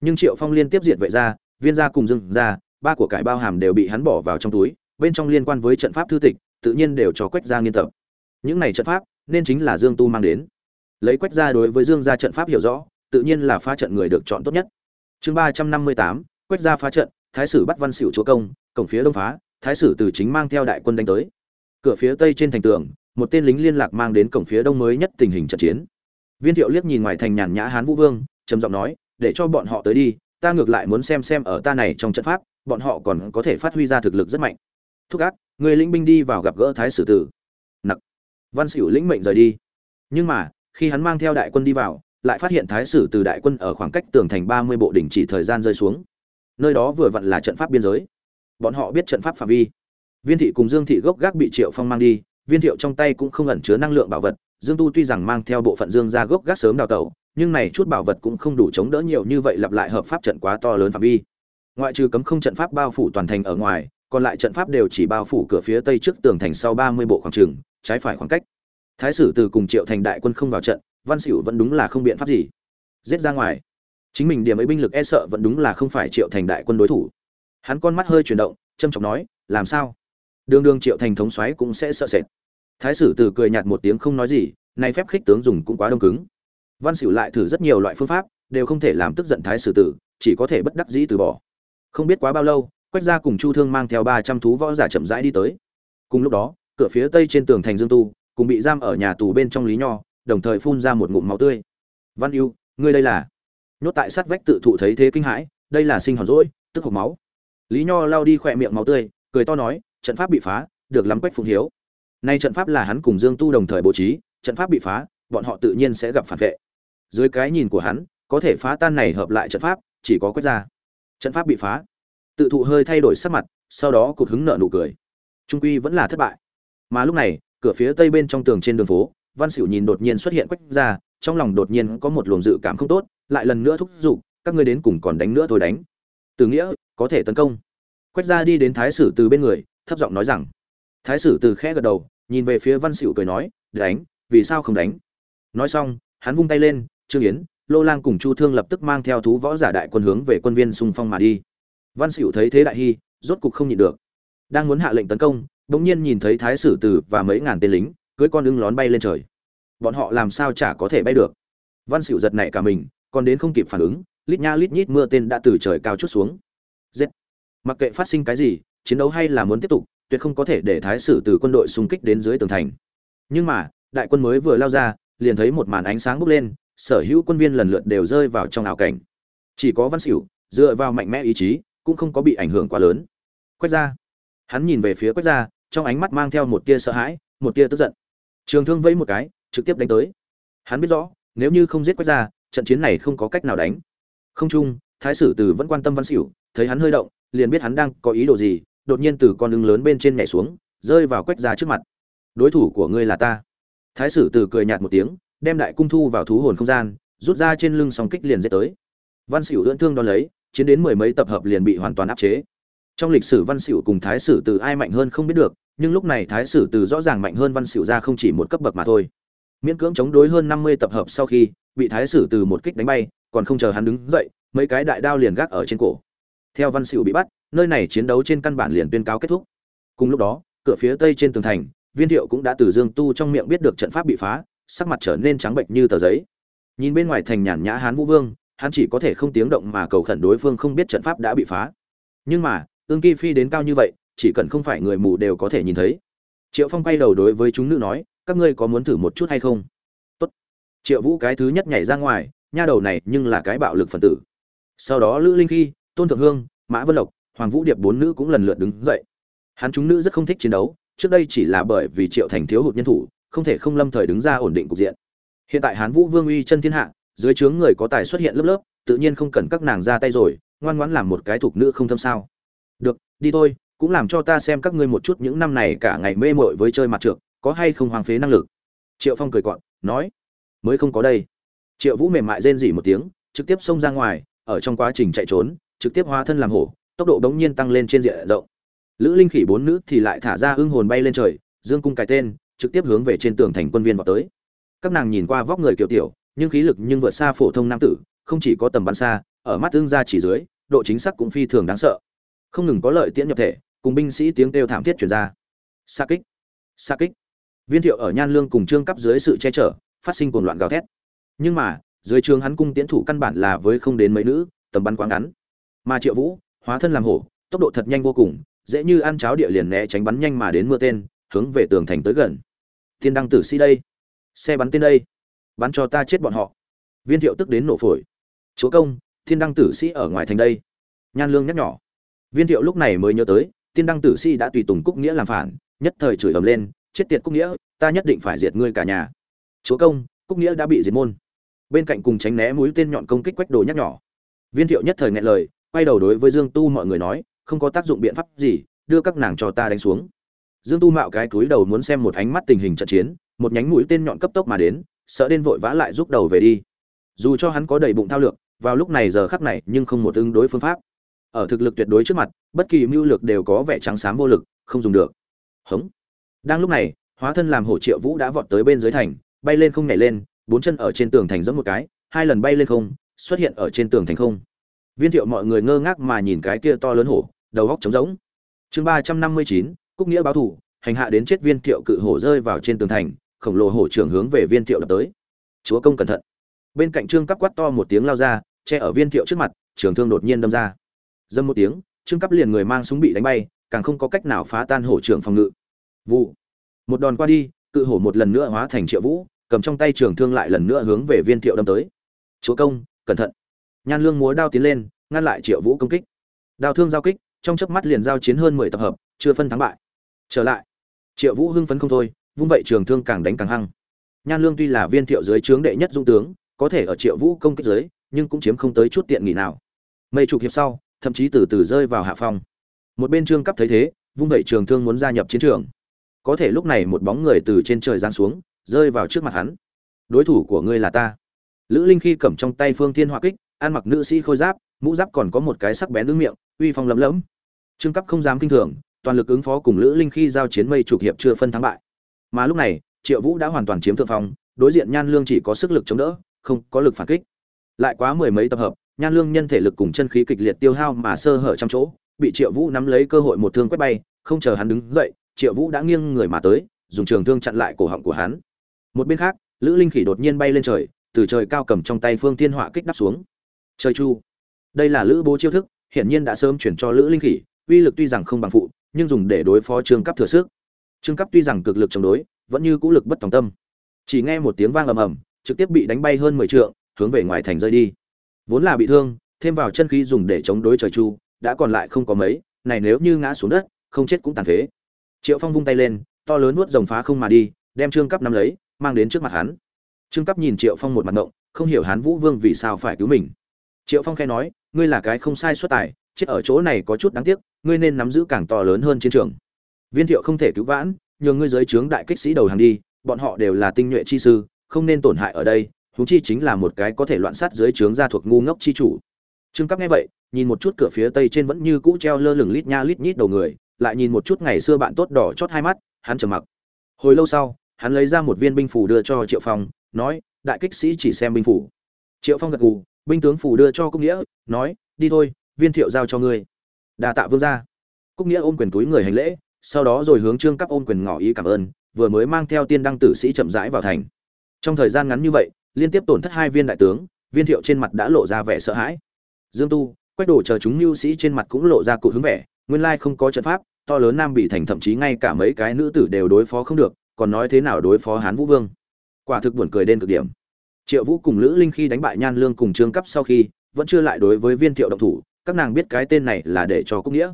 Nhưng triệu phong liên tiếp diện vệ gia, viên gia cùng dưng gia, ba của cải bao hàm đều bị hắn bỏ vào trong túi, bên trong liên quan với trận pháp thư tịch, tự nhiên đều cho quách gia nghiên tập. Những này trận pháp, nên chính là dương tu mang đến. Lấy quách gia đối với dương gia trận pháp hiểu rõ, tự nhiên là phá trận người được chọn tốt nhất. Chương ba trăm năm mươi tám, quách gia phá trận, thái sử bắt văn xỉu chúa công, cổng phía đông phá, thái sử từ chính mang theo đại quân đánh tới. Cửa phía tây trên thành tường một tên lính liên lạc mang đến cổng phía đông mới nhất tình hình trận chiến. Viên thiệu liếc nhìn ngoài thành nhàn nhã hán vũ vương, trầm giọng nói, để cho bọn họ tới đi, ta ngược lại muốn xem xem ở ta này trong trận pháp, bọn họ còn có thể phát huy ra thực lực rất mạnh. Thúc ác, người lính binh đi vào gặp gỡ thái sử tử. Nặc. Văn xỉu lĩnh mệnh rời đi. Nhưng mà, khi hắn mang theo đại quân đi vào, lại phát hiện thái sử từ đại quân ở khoảng cách tường thành ba mươi bộ đỉnh chỉ thời gian rơi xuống. Nơi đó vừa vặn là trận pháp biên giới. Bọn họ biết trận pháp phạm vi. Viên thị cùng dương thị gốc gác bị triệu phong mang đi viên thiệu trong tay cũng không ẩn chứa năng lượng bảo vật, dương tu tuy rằng mang theo bộ phận dương ra gốc gác sớm đào tẩu, nhưng này chút bảo vật cũng không đủ chống đỡ nhiều như vậy lặp lại hợp pháp trận quá to lớn phạm vi. Ngoại trừ cấm không trận pháp bao phủ toàn thành ở ngoài, còn lại trận pháp đều chỉ bao phủ cửa phía tây trước tường thành sau ba mươi bộ khoảng trường, trái phải khoảng cách. Thái sử từ cùng triệu thành đại quân không vào trận, văn xỉu vẫn đúng là không biện pháp gì. Giết ra ngoài. Chính mình điểm ấy binh lực e sợ vẫn đúng là không phải triệu thành đại quân đối thủ. Hắn con mắt hơi chuyển động trâm trọng nói, làm sao? Đường đường triệu thành thống xoáy cũng sẽ sợ sệt. Thái sử từ cười nhạt một tiếng không nói gì, nay phép khích tướng dùng cũng quá đông cứng. Văn xỉu lại thử rất nhiều loại phương pháp, đều không thể làm tức giận thái sử tử, chỉ có thể bất đắc dĩ từ bỏ. Không biết quá bao lâu, quách gia cùng chu thương mang theo ba trăm thú võ giả chậm rãi đi tới. Cùng lúc đó, cửa phía tây trên tường thành dương tu, cùng bị giam ở nhà tù bên trong lý nho, đồng thời phun ra một ngụm máu tươi. Văn yêu ngươi đây là? Nhốt tại sát vách tự thụ thấy thế kinh hãi, đây là sinh hòn rỗi, tức hộc máu. Lý nho lao đi khỏe miệng máu tươi, cười to nói trận pháp bị phá, được lắm quách phụng hiếu. Nay trận pháp là hắn cùng dương tu đồng thời bố trí, trận pháp bị phá, bọn họ tự nhiên sẽ gặp phản vệ. Dưới cái nhìn của hắn, có thể phá tan này hợp lại trận pháp, chỉ có quét ra trận pháp bị phá. Tự thụ hơi thay đổi sắc mặt, sau đó cụt hứng nợ nụ cười. Trung quy vẫn là thất bại. Mà lúc này, cửa phía tây bên trong tường trên đường phố, văn xỉu nhìn đột nhiên xuất hiện quách ra trong lòng đột nhiên có một luồng dự cảm không tốt, lại lần nữa thúc giục, các ngươi đến cùng còn đánh nữa thôi đánh. Từ nghĩa, có thể tấn công. Quách ra đi đến thái sử từ bên người thấp giọng nói rằng. Thái sử từ khẽ gật đầu, nhìn về phía văn xỉu cười nói, đánh, vì sao không đánh? Nói xong, hắn vung tay lên, trương yến, lô lang cùng chu thương lập tức mang theo thú võ giả đại quân hướng về quân viên xung phong mà đi. Văn xỉu thấy thế đại hy rốt cục không nhịn được. Đang muốn hạ lệnh tấn công, bỗng nhiên nhìn thấy thái sử từ và mấy ngàn tên lính cưới con ưng lón bay lên trời. Bọn họ làm sao chả có thể bay được? Văn xỉu giật nảy cả mình, còn đến không kịp phản ứng, lít nha lít nhít mưa tên đã từ trời cao chút xuống. Giết! Mặc kệ phát sinh cái gì chiến đấu hay là muốn tiếp tục, tuyệt không có thể để thái sử từ quân đội xung kích đến dưới tường thành. Nhưng mà, đại quân mới vừa lao ra, liền thấy một màn ánh sáng bốc lên, sở hữu quân viên lần lượt đều rơi vào trong ảo cảnh. Chỉ có văn xỉu dựa vào mạnh mẽ ý chí, cũng không có bị ảnh hưởng quá lớn. Quét ra. Hắn nhìn về phía quét ra, trong ánh mắt mang theo một tia sợ hãi, một tia tức giận. Trường thương vẫy một cái, trực tiếp đánh tới. Hắn biết rõ, nếu như không giết quét ra, trận chiến này không có cách nào đánh. Không chung, thái sử từ vẫn quan tâm văn xỉu thấy hắn hơi động, liền biết hắn đang có ý đồ gì đột nhiên từ con lưng lớn bên trên nhảy xuống, rơi vào quét ra trước mặt. Đối thủ của ngươi là ta. Thái sử từ cười nhạt một tiếng, đem đại cung thu vào thú hồn không gian, rút ra trên lưng song kích liền dễ tới. Văn xỉu ưỡn thương đón lấy, chiến đến mười mấy tập hợp liền bị hoàn toàn áp chế. Trong lịch sử văn xỉu cùng thái sử từ ai mạnh hơn không biết được, nhưng lúc này thái sử từ rõ ràng mạnh hơn văn xỉu ra không chỉ một cấp bậc mà thôi. Miễn cưỡng chống đối hơn năm mươi tập hợp sau khi, bị thái sử từ một kích đánh bay, còn không chờ hắn đứng dậy, mấy cái đại đao liền gác ở trên cổ. Theo văn xỉu bị bắt nơi này chiến đấu trên căn bản liền tuyên cáo kết thúc. Cùng lúc đó, cửa phía tây trên tường thành, viên thiệu cũng đã từ dương tu trong miệng biết được trận pháp bị phá, sắc mặt trở nên trắng bệnh như tờ giấy. Nhìn bên ngoài thành nhàn nhã hán vũ vương, hắn chỉ có thể không tiếng động mà cầu khẩn đối phương không biết trận pháp đã bị phá. Nhưng mà, ương kỳ phi đến cao như vậy, chỉ cần không phải người mù đều có thể nhìn thấy. Triệu phong quay đầu đối với chúng nữ nói, các ngươi có muốn thử một chút hay không? Tốt. triệu vũ cái thứ nhất nhảy ra ngoài, nha đầu này nhưng là cái bạo lực phần tử. Sau đó lữ linh khi, tôn thượng hương, mã vân lộc hoàng vũ điệp bốn nữ cũng lần lượt đứng dậy. Hắn chúng nữ rất không thích chiến đấu, trước đây chỉ là bởi vì triệu thành thiếu hụt nhân thủ, không thể không lâm thời đứng ra ổn định cục diện. Hiện tại hán vũ vương uy chân thiên hạ, dưới trướng người có tài xuất hiện lớp lớp, tự nhiên không cần các nàng ra tay rồi, ngoan ngoãn làm một cái thuộc nữ không thâm sao. Được, đi thôi, cũng làm cho ta xem các ngươi một chút những năm này cả ngày mê mội với chơi mặt trượt có hay không hoang phế năng lực. Triệu phong cười gọn nói, mới không có đây. Triệu vũ mềm mại rên rỉ một tiếng, trực tiếp xông ra ngoài, ở trong quá trình chạy trốn, trực tiếp hóa thân làm hổ tốc độ đống nhiên tăng lên trên diện rộng. Lữ linh khỉ bốn nữ thì lại thả ra ưng hồn bay lên trời, dương cung cái tên, trực tiếp hướng về trên tường thành quân viên vào tới. Các nàng nhìn qua vóc người kiểu tiểu, nhưng khí lực nhưng vượt xa phổ thông nam tử, không chỉ có tầm bắn xa, ở mắt tương ra chỉ dưới, độ chính xác cũng phi thường đáng sợ. Không ngừng có lợi tiễn nhập thể, cùng binh sĩ tiếng kêu thảm thiết truyền ra. Xa kích xa kích. Viên thiệu ở nhan lương cùng trương cấp dưới sự che chở, phát sinh cuồng loạn gào thét. Nhưng mà, dưới trường hắn cung tiến thủ căn bản là với không đến mấy nữ, tầm bắn quá ngắn. Mà triệu vũ hóa thân làm hổ, tốc độ thật nhanh vô cùng, dễ như ăn cháo địa liền né tránh bắn nhanh mà đến mưa tên, hướng về tường thành tới gần. Tiên đăng tử sĩ đây, xe bắn tên đây, bắn cho ta chết bọn họ. Viên thiệu tức đến nổ phổi. Chúa công, thiên đăng tử sĩ ở ngoài thành đây. Nhan lương nhắc nhỏ. Viên thiệu lúc này mới nhớ tới tiên đăng tử sĩ đã tùy tùng cúc nghĩa làm phản, nhất thời chửi ầm lên, chết tiệt cúc nghĩa, ta nhất định phải diệt ngươi cả nhà. Chúa công, cúc nghĩa đã bị diệt môn. Bên cạnh cùng tránh né mũi tên nhọn công kích quách đồ nhắc nhỏ. Viên thiệu nhất thời nghe lời quay đầu đối với dương tu mọi người nói, không có tác dụng biện pháp gì, đưa các nàng cho ta đánh xuống. Dương tu mạo cái túi đầu muốn xem một ánh mắt tình hình trận chiến, một nhánh mũi tên nhọn cấp tốc mà đến, sợ đến vội vã lại rút đầu về đi. Dù cho hắn có đầy bụng thao lược, vào lúc này giờ khắc này nhưng không một ứng đối phương pháp. Ở thực lực tuyệt đối trước mặt, bất kỳ mưu lược đều có vẻ trắng xám vô lực, không dùng được. Hống. Đang lúc này, hóa thân làm hổ triệu vũ đã vọt tới bên dưới thành, bay lên không nhảy lên, bốn chân ở trên tường thành giẫm một cái, hai lần bay lên không, xuất hiện ở trên tường thành không viên thiệu mọi người ngơ ngác mà nhìn cái kia to lớn hổ, đầu góc trống rỗng. Chương ba trăm năm mươi chín, cúc nghĩa báo thủ hành hạ đến chết viên thiệu cự hổ rơi vào trên tường thành, khổng lồ hổ trưởng hướng về viên thiệu đập tới. Chúa công cẩn thận. Bên cạnh trương cắp quát to một tiếng lao ra, che ở viên thiệu trước mặt, trường thương đột nhiên đâm ra. Dâm một tiếng, trương cắp liền người mang súng bị đánh bay, càng không có cách nào phá tan hổ trưởng phòng ngự. Vụ. Một đòn qua đi, cự hổ một lần nữa hóa thành triệu vũ, cầm trong tay trường thương lại lần nữa hướng về viên thiệu đâm tới. Chúa công, cẩn thận nhan lương múa đao tiến lên, ngăn lại triệu vũ công kích. Đao thương giao kích, trong chớp mắt liền giao chiến hơn mười tập hợp, chưa phân thắng bại. Trở lại, triệu vũ hưng phấn không thôi, vung vậy trường thương càng đánh càng hăng. Nhan lương tuy là viên thiệu dưới trướng đệ nhất dung tướng, có thể ở triệu vũ công kích dưới, nhưng cũng chiếm không tới chút tiện nghỉ nào. Mây chục hiệp sau, thậm chí từ từ rơi vào hạ phong. Một bên trương cấp thấy thế, vung vậy trường thương muốn gia nhập chiến trường. Có thể lúc này một bóng người từ trên trời giáng xuống, rơi vào trước mặt hắn. Đối thủ của ngươi là ta. Lữ linh khi cầm trong tay phương thiên hỏa kích ăn mặc nữ sĩ khôi giáp, mũ giáp còn có một cái sắc bén lưỡng miệng, uy phong lấm lẫm trương cấp không dám kinh thường, toàn lực ứng phó cùng lữ linh khi giao chiến mây trục hiệp chưa phân thắng bại. Mà lúc này, triệu vũ đã hoàn toàn chiếm thượng phong, đối diện nhan lương chỉ có sức lực chống đỡ, không có lực phản kích. Lại quá mười mấy tập hợp, nhan lương nhân thể lực cùng chân khí kịch liệt tiêu hao mà sơ hở trong chỗ, bị triệu vũ nắm lấy cơ hội một thương quét bay, không chờ hắn đứng dậy, triệu vũ đã nghiêng người mà tới, dùng trường thương chặn lại cổ họng của hắn. Một bên khác, lữ linh khỉ đột nhiên bay lên trời, từ trời cao cầm trong tay phương thiên họa kích đắp xuống trời chu. Đây là lữ bố chiêu thức, hiển nhiên đã sớm chuyển cho lữ linh khỉ, uy lực tuy rằng không bằng phụ, nhưng dùng để đối phó trương cấp thừa sức. Trương cấp tuy rằng cực lực chống đối, vẫn như cũ lực bất tòng tâm. Chỉ nghe một tiếng vang ầm ầm, trực tiếp bị đánh bay hơn mười trượng, hướng về ngoài thành rơi đi. Vốn là bị thương, thêm vào chân khí dùng để chống đối trời chu, đã còn lại không có mấy, này nếu như ngã xuống đất, không chết cũng tàn phế. Triệu phong vung tay lên, to lớn nuốt rồng phá không mà đi, đem trương cấp nắm lấy, mang đến trước mặt hắn. Trương cấp nhìn triệu phong một mặt ngộng, không hiểu hán vũ vương vì sao phải cứu mình triệu phong khẽ nói, ngươi là cái không sai xuất tài, chết ở chỗ này có chút đáng tiếc, ngươi nên nắm giữ càng to lớn hơn chiến trường. Viên thiệu không thể cứu vãn, nhường ngươi giới trướng đại kích sĩ đầu hàng đi, bọn họ đều là tinh nhuệ chi sư, không nên tổn hại ở đây, huống chi chính là một cái có thể loạn sát dưới trướng gia thuộc ngu ngốc chi chủ. Trương cấp nghe vậy, nhìn một chút cửa phía tây trên vẫn như cũ treo lơ lửng lít nha lít nhít đầu người, lại nhìn một chút ngày xưa bạn tốt đỏ chót hai mắt, hắn trầm mặc. Hồi lâu sau, hắn lấy ra một viên binh phủ đưa cho triệu phong, nói, đại kích sĩ chỉ xem binh phủ. Triệu phong gật gù binh tướng phủ đưa cho cung nghĩa, nói, đi thôi, viên thiệu giao cho ngươi. Đa tạ vương gia. Cung nghĩa ôm quyền túi người hành lễ, sau đó rồi hướng trương cấp ôm quyền ngỏ ý cảm ơn, vừa mới mang theo tiên đăng tử sĩ chậm rãi vào thành. Trong thời gian ngắn như vậy, liên tiếp tổn thất hai viên đại tướng, viên thiệu trên mặt đã lộ ra vẻ sợ hãi. Dương tu, quách đổ chờ chúng mưu sĩ trên mặt cũng lộ ra cụ hứng vẻ, nguyên lai không có trận pháp, to lớn nam bị thành thậm chí ngay cả mấy cái nữ tử đều đối phó không được, còn nói thế nào đối phó hán vũ vương. Quả thực buồn cười đến cực điểm triệu vũ cùng lữ linh khi đánh bại nhan lương cùng trương cấp sau khi, vẫn chưa lại đối với viên thiệu động thủ, các nàng biết cái tên này là để cho cúc nghĩa.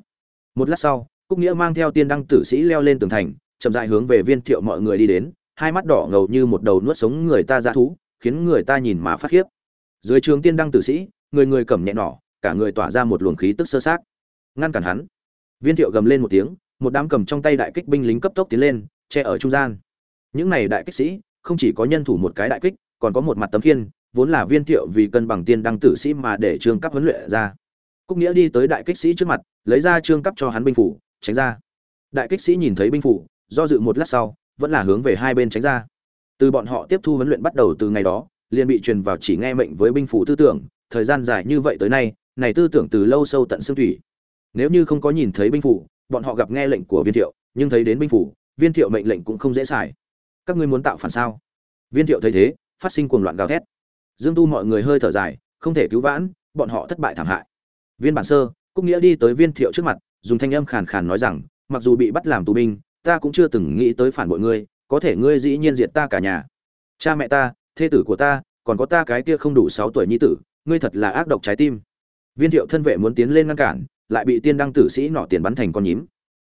Một lát sau, cúc nghĩa mang theo tiên đăng tử sĩ leo lên tường thành, chậm dại hướng về viên thiệu mọi người đi đến, hai mắt đỏ ngầu như một đầu nuốt sống người ta ra thú, khiến người ta nhìn mà phát khiếp. Dưới trường tiên đăng tử sĩ, người người cầm nhẹ nỏ, cả người tỏa ra một luồng khí tức sơ sát ngăn cản hắn. Viên thiệu gầm lên một tiếng, một đám cầm trong tay đại kích binh lính cấp tốc tiến lên, che ở trung gian. Những này đại kích sĩ, không chỉ có nhân thủ một cái đại kích còn có một mặt tấm khiên, vốn là viên thiệu vì cân bằng tiên đăng tử sĩ mà để trương cấp huấn luyện ra. Cúc nghĩa đi tới đại kích sĩ trước mặt, lấy ra trương cấp cho hắn binh phủ, tránh ra. Đại kích sĩ nhìn thấy binh phủ, do dự một lát sau, vẫn là hướng về hai bên tránh ra. Từ bọn họ tiếp thu huấn luyện bắt đầu từ ngày đó, liền bị truyền vào chỉ nghe mệnh với binh phủ tư tưởng, thời gian dài như vậy tới nay, này tư tưởng từ lâu sâu tận xương thủy nếu như không có nhìn thấy binh phủ, bọn họ gặp nghe lệnh của viên thiệu, nhưng thấy đến binh phủ, viên thiệu mệnh lệnh cũng không dễ xài. Các ngươi muốn tạo phản sao? Viên thiệu thấy thế phát sinh cuồng loạn gào thét. Dương tu mọi người hơi thở dài, không thể cứu vãn, bọn họ thất bại thảm hại. Viên bản sơ, cúc nghĩa đi tới viên thiệu trước mặt, dùng thanh âm khàn khàn nói rằng, mặc dù bị bắt làm tù binh, ta cũng chưa từng nghĩ tới phản bội ngươi, có thể ngươi dĩ nhiên diệt ta cả nhà. Cha mẹ ta, thê tử của ta, còn có ta cái kia không đủ sáu tuổi nhi tử, ngươi thật là ác độc trái tim. Viên thiệu thân vệ muốn tiến lên ngăn cản, lại bị tiên đăng tử sĩ nọ tiền bắn thành con nhím.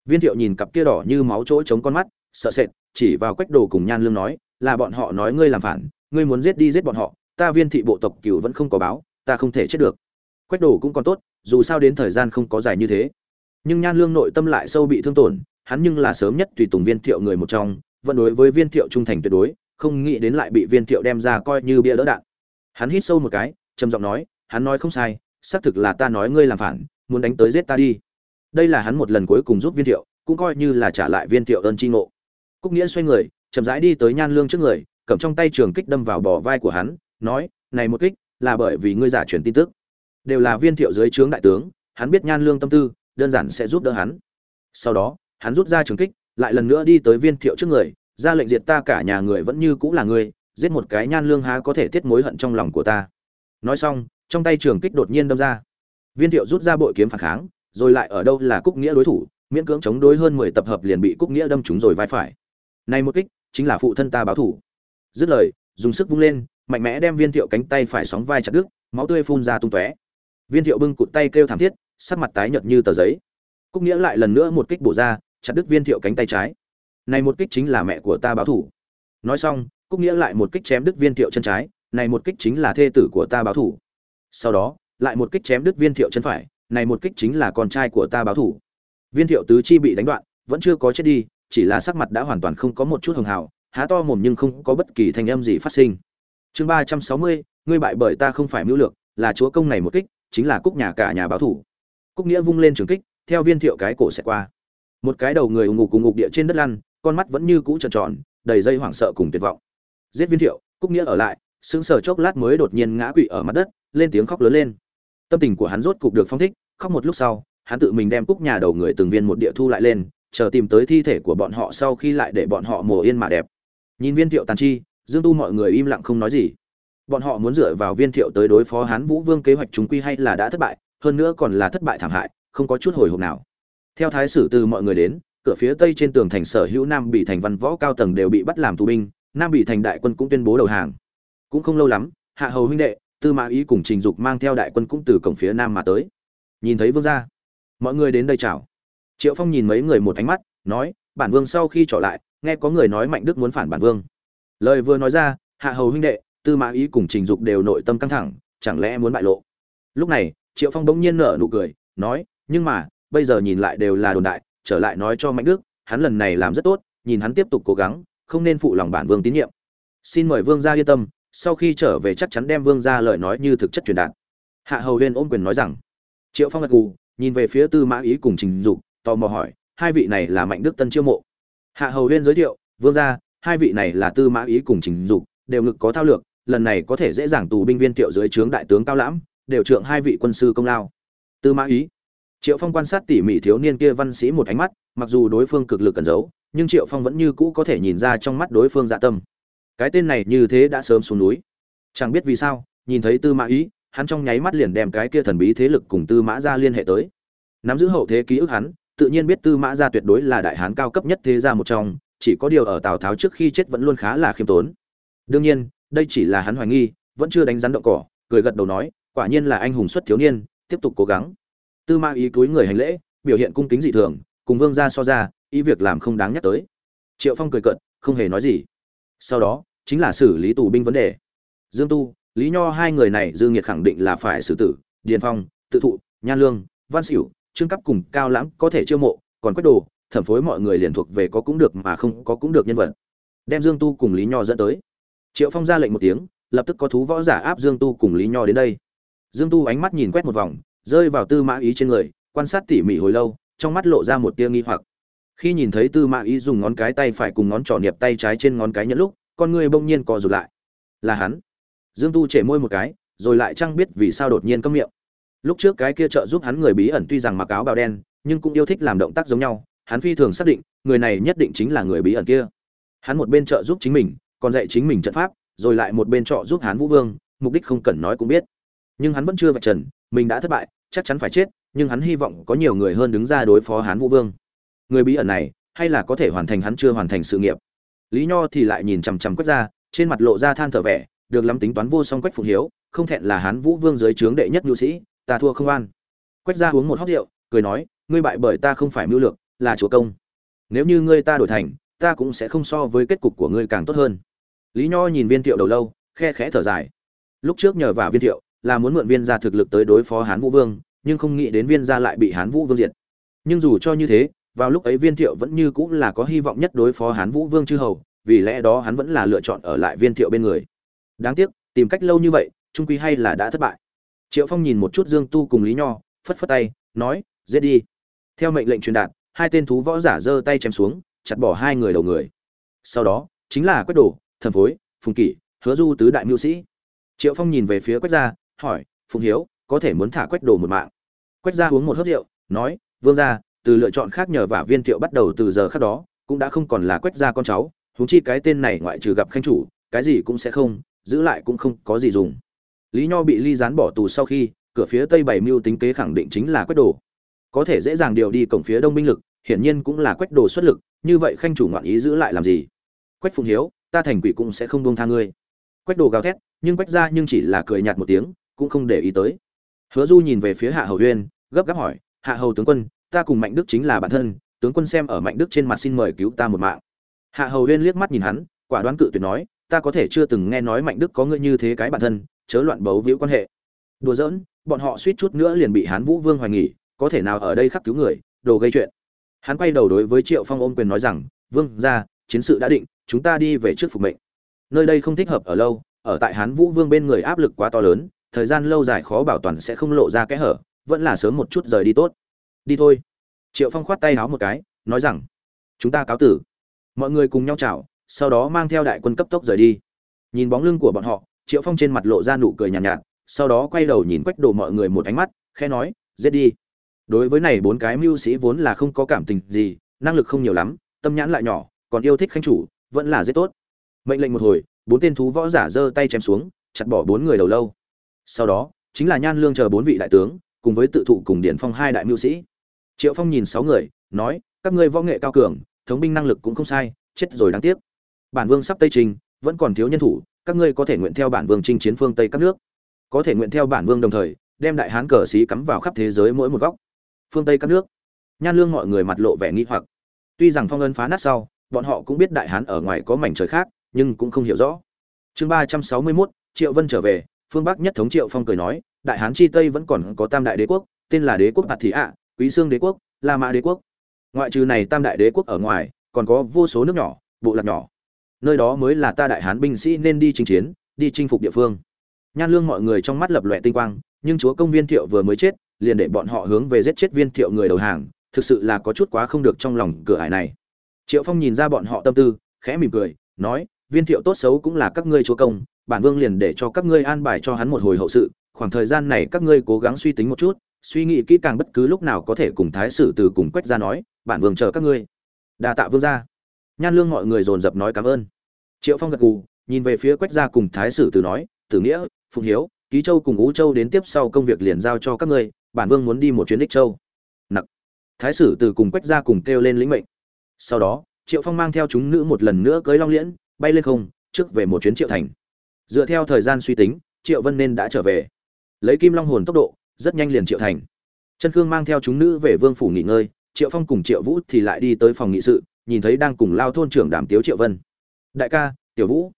Viên thiệu nhìn cặp kia đỏ như máu chỗ chống con mắt, sợ sệt, chỉ vào quách đồ cùng nhan lương nói, là bọn họ nói ngươi làm phản ngươi muốn giết đi giết bọn họ, ta viên thị bộ tộc cửu vẫn không có báo, ta không thể chết được. Quách đồ cũng còn tốt, dù sao đến thời gian không có dài như thế. Nhưng nhan lương nội tâm lại sâu bị thương tổn, hắn nhưng là sớm nhất tùy tùng viên thiệu người một trong, vẫn đối với viên thiệu trung thành tuyệt đối, không nghĩ đến lại bị viên thiệu đem ra coi như bia đỡ đạn. Hắn hít sâu một cái, trầm giọng nói, hắn nói không sai, xác thực là ta nói ngươi làm phản, muốn đánh tới giết ta đi. Đây là hắn một lần cuối cùng giúp viên thiệu, cũng coi như là trả lại viên thiệu ơn chi ngộ. Cúc nghĩa xoay người, chậm rãi đi tới nhan lương trước người cầm trong tay trường kích đâm vào bờ vai của hắn, nói, này một kích, là bởi vì ngươi giả truyền tin tức. Đều là viên thiệu dưới trướng đại tướng, hắn biết nhan lương tâm tư, đơn giản sẽ giúp đỡ hắn. Sau đó, hắn rút ra trường kích, lại lần nữa đi tới viên thiệu trước người, ra lệnh diệt ta cả nhà người vẫn như cũng là ngươi, giết một cái nhan lương há có thể tiết mối hận trong lòng của ta. Nói xong, trong tay trường kích đột nhiên đâm ra. Viên thiệu rút ra bội kiếm phản kháng, rồi lại ở đâu là cúc nghĩa đối thủ, miễn cưỡng chống đối hơn mười tập hợp liền bị cúc nghĩa đâm trúng rồi vai phải. Này một kích, chính là phụ thân ta báo thủ dứt lời, dùng sức vung lên, mạnh mẽ đem viên thiệu cánh tay phải sóng vai chặt đứt, máu tươi phun ra tung tóe. Viên thiệu bưng cụt tay kêu thảm thiết, sắc mặt tái nhợt như tờ giấy. Cúc nghĩa lại lần nữa một kích bổ ra, chặt đứt viên thiệu cánh tay trái. Này một kích chính là mẹ của ta báo thủ. Nói xong, cúc nghĩa lại một kích chém đứt viên thiệu chân trái, này một kích chính là thê tử của ta báo thủ. Sau đó, lại một kích chém đứt viên thiệu chân phải, này một kích chính là con trai của ta báo thủ. Viên thiệu tứ chi bị đánh đoạn, vẫn chưa có chết đi, chỉ là sắc mặt đã hoàn toàn không có một chút hường hào há to mồm nhưng không có bất kỳ thanh âm gì phát sinh. Chương ba trăm sáu mươi, ngươi bại bởi ta không phải mưu lược, là chúa công này một kích, chính là cúc nhà cả nhà báo thủ. Cúc nghĩa vung lên trường kích, theo viên thiệu cái cổ sẽ qua. Một cái đầu người ủng ngục cùng ngục địa trên đất lăn, con mắt vẫn như cũ tròn tròn, đầy dây hoảng sợ cùng tuyệt vọng. Giết viên thiệu, cúc nghĩa ở lại, sững sờ chốc lát mới đột nhiên ngã quỵ ở mặt đất, lên tiếng khóc lớn lên. Tâm tình của hắn rốt cục được phong thích, khóc một lúc sau, hắn tự mình đem cúc nhà đầu người từng viên một địa thu lại lên, chờ tìm tới thi thể của bọn họ sau khi lại để bọn họ mồ yên mà đẹp nhìn viên thiệu tàn chi, dương tu mọi người im lặng không nói gì. Bọn họ muốn dựa vào viên thiệu tới đối phó hán vũ vương kế hoạch chúng quy hay là đã thất bại, hơn nữa còn là thất bại thảm hại, không có chút hồi hộp nào. Theo thái sử từ mọi người đến, cửa phía tây trên tường thành sở hữu nam bị thành văn võ cao tầng đều bị bắt làm tù binh, nam bị thành đại quân cũng tuyên bố đầu hàng. Cũng không lâu lắm, hạ hầu huynh đệ, tư mã ý cùng trình dục mang theo đại quân cũng từ cổng phía nam mà tới. Nhìn thấy vương gia, mọi người đến đây chào. Triệu phong nhìn mấy người một ánh mắt, nói bản vương sau khi trở lại, nghe có người nói mạnh đức muốn phản bản vương. Lời vừa nói ra, hạ hầu huynh đệ, tư mã ý cùng trình dục đều nội tâm căng thẳng, chẳng lẽ muốn bại lộ? Lúc này, triệu phong bỗng nhiên nở nụ cười, nói, nhưng mà, bây giờ nhìn lại đều là đồn đại, trở lại nói cho mạnh đức, hắn lần này làm rất tốt, nhìn hắn tiếp tục cố gắng, không nên phụ lòng bản vương tín nhiệm. Xin mời vương gia yên tâm, sau khi trở về chắc chắn đem vương gia lời nói như thực chất truyền đạt. Hạ hầu huyên ôm quyền nói rằng. Triệu phong gật gù, nhìn về phía tư mã ý cùng trình dục, tò mò hỏi hai vị này là mạnh đức tân chiêu mộ. Hạ hầu huyên giới thiệu, vương gia, hai vị này là tư mã ý cùng trình dục, đều ngực có thao lược, lần này có thể dễ dàng tù binh viên thiệu dưới trướng đại tướng cao lãm, đều trượng hai vị quân sư công lao. Tư mã ý. Triệu phong quan sát tỉ mỉ thiếu niên kia văn sĩ một ánh mắt, mặc dù đối phương cực lực cẩn giấu, nhưng triệu phong vẫn như cũ có thể nhìn ra trong mắt đối phương dạ tâm. Cái tên này như thế đã sớm xuống núi. Chẳng biết vì sao, nhìn thấy tư mã ý, hắn trong nháy mắt liền đem cái kia thần bí thế lực cùng tư mã ra liên hệ tới. Nắm giữ hậu thế ký ức hắn tự nhiên biết tư mã gia tuyệt đối là đại hán cao cấp nhất thế gia một trong chỉ có điều ở tào tháo trước khi chết vẫn luôn khá là khiêm tốn. Đương nhiên đây chỉ là hắn hoài nghi vẫn chưa đánh rắn động cỏ cười gật đầu nói quả nhiên là anh hùng xuất thiếu niên tiếp tục cố gắng. Tư mã ý túi người hành lễ biểu hiện cung kính dị thường cùng vương gia so ra ý việc làm không đáng nhắc tới. Triệu phong cười cận không hề nói gì. Sau đó chính là xử lý tù binh vấn đề. Dương tu lý nho hai người này dương Nghiệt khẳng định là phải xử tử điền phong tự thụ nhan lương văn Sửu, trương cấp cùng cao lãng có thể chiêu mộ, còn quách đồ, thẩm phối mọi người liền thuộc về có cũng được mà không có cũng được nhân vật. Đem dương tu cùng lý nho dẫn tới. Triệu phong ra lệnh một tiếng, lập tức có thú võ giả áp dương tu cùng lý nho đến đây. Dương tu ánh mắt nhìn quét một vòng, rơi vào tư mã ý trên người, quan sát tỉ mỉ hồi lâu, trong mắt lộ ra một tia nghi hoặc. Khi nhìn thấy tư mã ý dùng ngón cái tay phải cùng ngón trỏ niệp tay trái trên ngón cái nhẫn lúc, con người bỗng nhiên co rụt lại. Là hắn. Dương tu chảy môi một cái, rồi lại chẳng biết vì sao đột nhiên câm miệng lúc trước cái kia trợ giúp hắn người bí ẩn tuy rằng mặc áo bào đen, nhưng cũng yêu thích làm động tác giống nhau, hắn phi thường xác định, người này nhất định chính là người bí ẩn kia. Hắn một bên trợ giúp chính mình, còn dạy chính mình trận pháp, rồi lại một bên trợ giúp hắn vũ vương, mục đích không cần nói cũng biết. Nhưng hắn vẫn chưa vạch trần, mình đã thất bại, chắc chắn phải chết, nhưng hắn hy vọng có nhiều người hơn đứng ra đối phó hắn vũ vương. Người bí ẩn này, hay là có thể hoàn thành hắn chưa hoàn thành sự nghiệp. Lý nho thì lại nhìn chằm chằm quét ra, trên mặt lộ ra than thở vẻ, được lắm tính toán vô song quách phụng hiếu, không thẹn là hắn vũ vương dưới trướng đệ nhất nhu sĩ ta thua không an. Quách ra uống một hót rượu, cười nói, ngươi bại bởi ta không phải mưu lược, là chúa công. Nếu như ngươi ta đổi thành, ta cũng sẽ không so với kết cục của ngươi càng tốt hơn. Lý nho nhìn viên thiệu đầu lâu, khe khẽ thở dài. Lúc trước nhờ vào viên thiệu, là muốn mượn viên gia thực lực tới đối phó hán vũ vương, nhưng không nghĩ đến viên gia lại bị hán vũ vương diệt. Nhưng dù cho như thế, vào lúc ấy viên thiệu vẫn như cũng là có hy vọng nhất đối phó hán vũ vương chư hầu, vì lẽ đó hắn vẫn là lựa chọn ở lại viên thiệu bên người. Đáng tiếc, tìm cách lâu như vậy, trung quy hay là đã thất bại triệu phong nhìn một chút dương tu cùng lý nho, phất phất tay, nói, giết đi. Theo mệnh lệnh truyền đạt, hai tên thú võ giả giơ tay chém xuống, chặt bỏ hai người đầu người. Sau đó, chính là quách đồ, thần phối, phùng kỷ, hứa du tứ đại mưu sĩ. Triệu phong nhìn về phía quách gia, hỏi, phùng hiếu, có thể muốn thả quách đồ một mạng? Quách gia uống một hớt rượu, nói, vương gia, từ lựa chọn khác nhờ vả viên thiệu bắt đầu từ giờ khác đó, cũng đã không còn là quách gia con cháu, huống chi cái tên này ngoại trừ gặp khanh chủ, cái gì cũng sẽ không, giữ lại cũng không có gì dùng lý nho bị ly gián bỏ tù sau khi, cửa phía tây bảy mưu tính kế khẳng định chính là quách đồ. Có thể dễ dàng điều đi cổng phía đông binh lực, hiển nhiên cũng là quách đồ xuất lực, như vậy khanh chủ ngoạn ý giữ lại làm gì? Quách phụng hiếu, ta thành quỷ cũng sẽ không buông tha ngươi. Quách đồ gào thét, nhưng quách ra nhưng chỉ là cười nhạt một tiếng, cũng không để ý tới. Hứa du nhìn về phía hạ hầu huyên gấp gáp hỏi, hạ hầu tướng quân, ta cùng mạnh đức chính là bản thân, tướng quân xem ở mạnh đức trên mặt xin mời cứu ta một mạng. Hạ hầu huyên liếc mắt nhìn hắn, quả đoán cự tuyệt nói, ta có thể chưa từng nghe nói mạnh đức có ngươi như thế cái bản thân chớ loạn bấu víu quan hệ. Đùa giỡn, bọn họ suýt chút nữa liền bị hán vũ vương hoài nghỉ, có thể nào ở đây khắc cứu người, đồ gây chuyện. Hắn quay đầu đối với triệu phong ôm quyền nói rằng, vương ra chiến sự đã định, chúng ta đi về trước phục mệnh. Nơi đây không thích hợp ở lâu, ở tại hán vũ vương bên người áp lực quá to lớn, thời gian lâu dài khó bảo toàn sẽ không lộ ra kẽ hở, vẫn là sớm một chút rời đi tốt. Đi thôi. Triệu phong khoát tay háo một cái, nói rằng, chúng ta cáo tử. Mọi người cùng nhau chào, sau đó mang theo đại quân cấp tốc rời đi. Nhìn bóng lưng của bọn họ triệu phong trên mặt lộ ra nụ cười nhàn nhạt, nhạt sau đó quay đầu nhìn quách đồ mọi người một ánh mắt khe nói giết đi. Đối với này bốn cái mưu sĩ vốn là không có cảm tình gì năng lực không nhiều lắm tâm nhãn lại nhỏ còn yêu thích khanh chủ vẫn là giết tốt. Mệnh lệnh một hồi bốn tên thú võ giả giơ tay chém xuống chặt bỏ bốn người đầu lâu. Sau đó chính là nhan lương chờ bốn vị đại tướng cùng với tự thụ cùng điển phong hai đại mưu sĩ. Triệu phong nhìn sáu người nói các ngươi võ nghệ cao cường thống binh năng lực cũng không sai chết rồi đáng tiếc. Bản vương sắp tây trình vẫn còn thiếu nhân thủ các ngươi có thể nguyện theo bản vương chinh chiến phương tây các nước, có thể nguyện theo bản vương đồng thời, đem đại hán cờ xí cắm vào khắp thế giới mỗi một góc, phương tây các nước. Nhan lương mọi người mặt lộ vẻ nghi hoặc. Tuy rằng phong ân phá nát sau, bọn họ cũng biết đại hán ở ngoài có mảnh trời khác, nhưng cũng không hiểu rõ. Chương ba trăm sáu mươi mốt, triệu vân trở về, phương bắc nhất thống triệu phong cười nói, đại hán chi tây vẫn còn có tam đại đế quốc, tên là đế quốc bạt thị ạ, quý sương đế quốc, la mã đế quốc. Ngoại trừ này tam đại đế quốc ở ngoài, còn có vô số nước nhỏ, bộ lạc nhỏ nơi đó mới là ta đại hán binh sĩ nên đi chinh chiến, đi chinh phục địa phương. Nhan lương mọi người trong mắt lập lòe tinh quang, nhưng chúa công viên thiệu vừa mới chết, liền để bọn họ hướng về giết chết viên thiệu người đầu hàng, thực sự là có chút quá không được trong lòng cửa ải này. Triệu phong nhìn ra bọn họ tâm tư, khẽ mỉm cười, nói, viên thiệu tốt xấu cũng là các ngươi chúa công, bản vương liền để cho các ngươi an bài cho hắn một hồi hậu sự, khoảng thời gian này các ngươi cố gắng suy tính một chút, suy nghĩ kỹ càng bất cứ lúc nào có thể cùng thái sử từ cùng quách ra nói, bản vương chờ các ngươi. Đa tạ vương gia nhan lương mọi người dồn dập nói cảm ơn. Triệu phong gật gù, nhìn về phía quách gia cùng thái sử từ nói, tử nghĩa, phụng hiếu, ký châu cùng ú châu đến tiếp sau công việc liền giao cho các ngươi, bản vương muốn đi một chuyến đích châu. Nặc. Thái sử từ cùng quách gia cùng kêu lên lĩnh mệnh. Sau đó, triệu phong mang theo chúng nữ một lần nữa cưới long liễn, bay lên không, trước về một chuyến triệu thành. Dựa theo thời gian suy tính, triệu vân nên đã trở về. Lấy kim long hồn tốc độ, rất nhanh liền triệu thành. Chân khương mang theo chúng nữ về vương phủ nghỉ ngơi, triệu phong cùng triệu vũ thì lại đi tới phòng nghị sự nhìn thấy đang cùng lao thôn trưởng đàm tiếu triệu vân. Đại ca, tiểu vũ.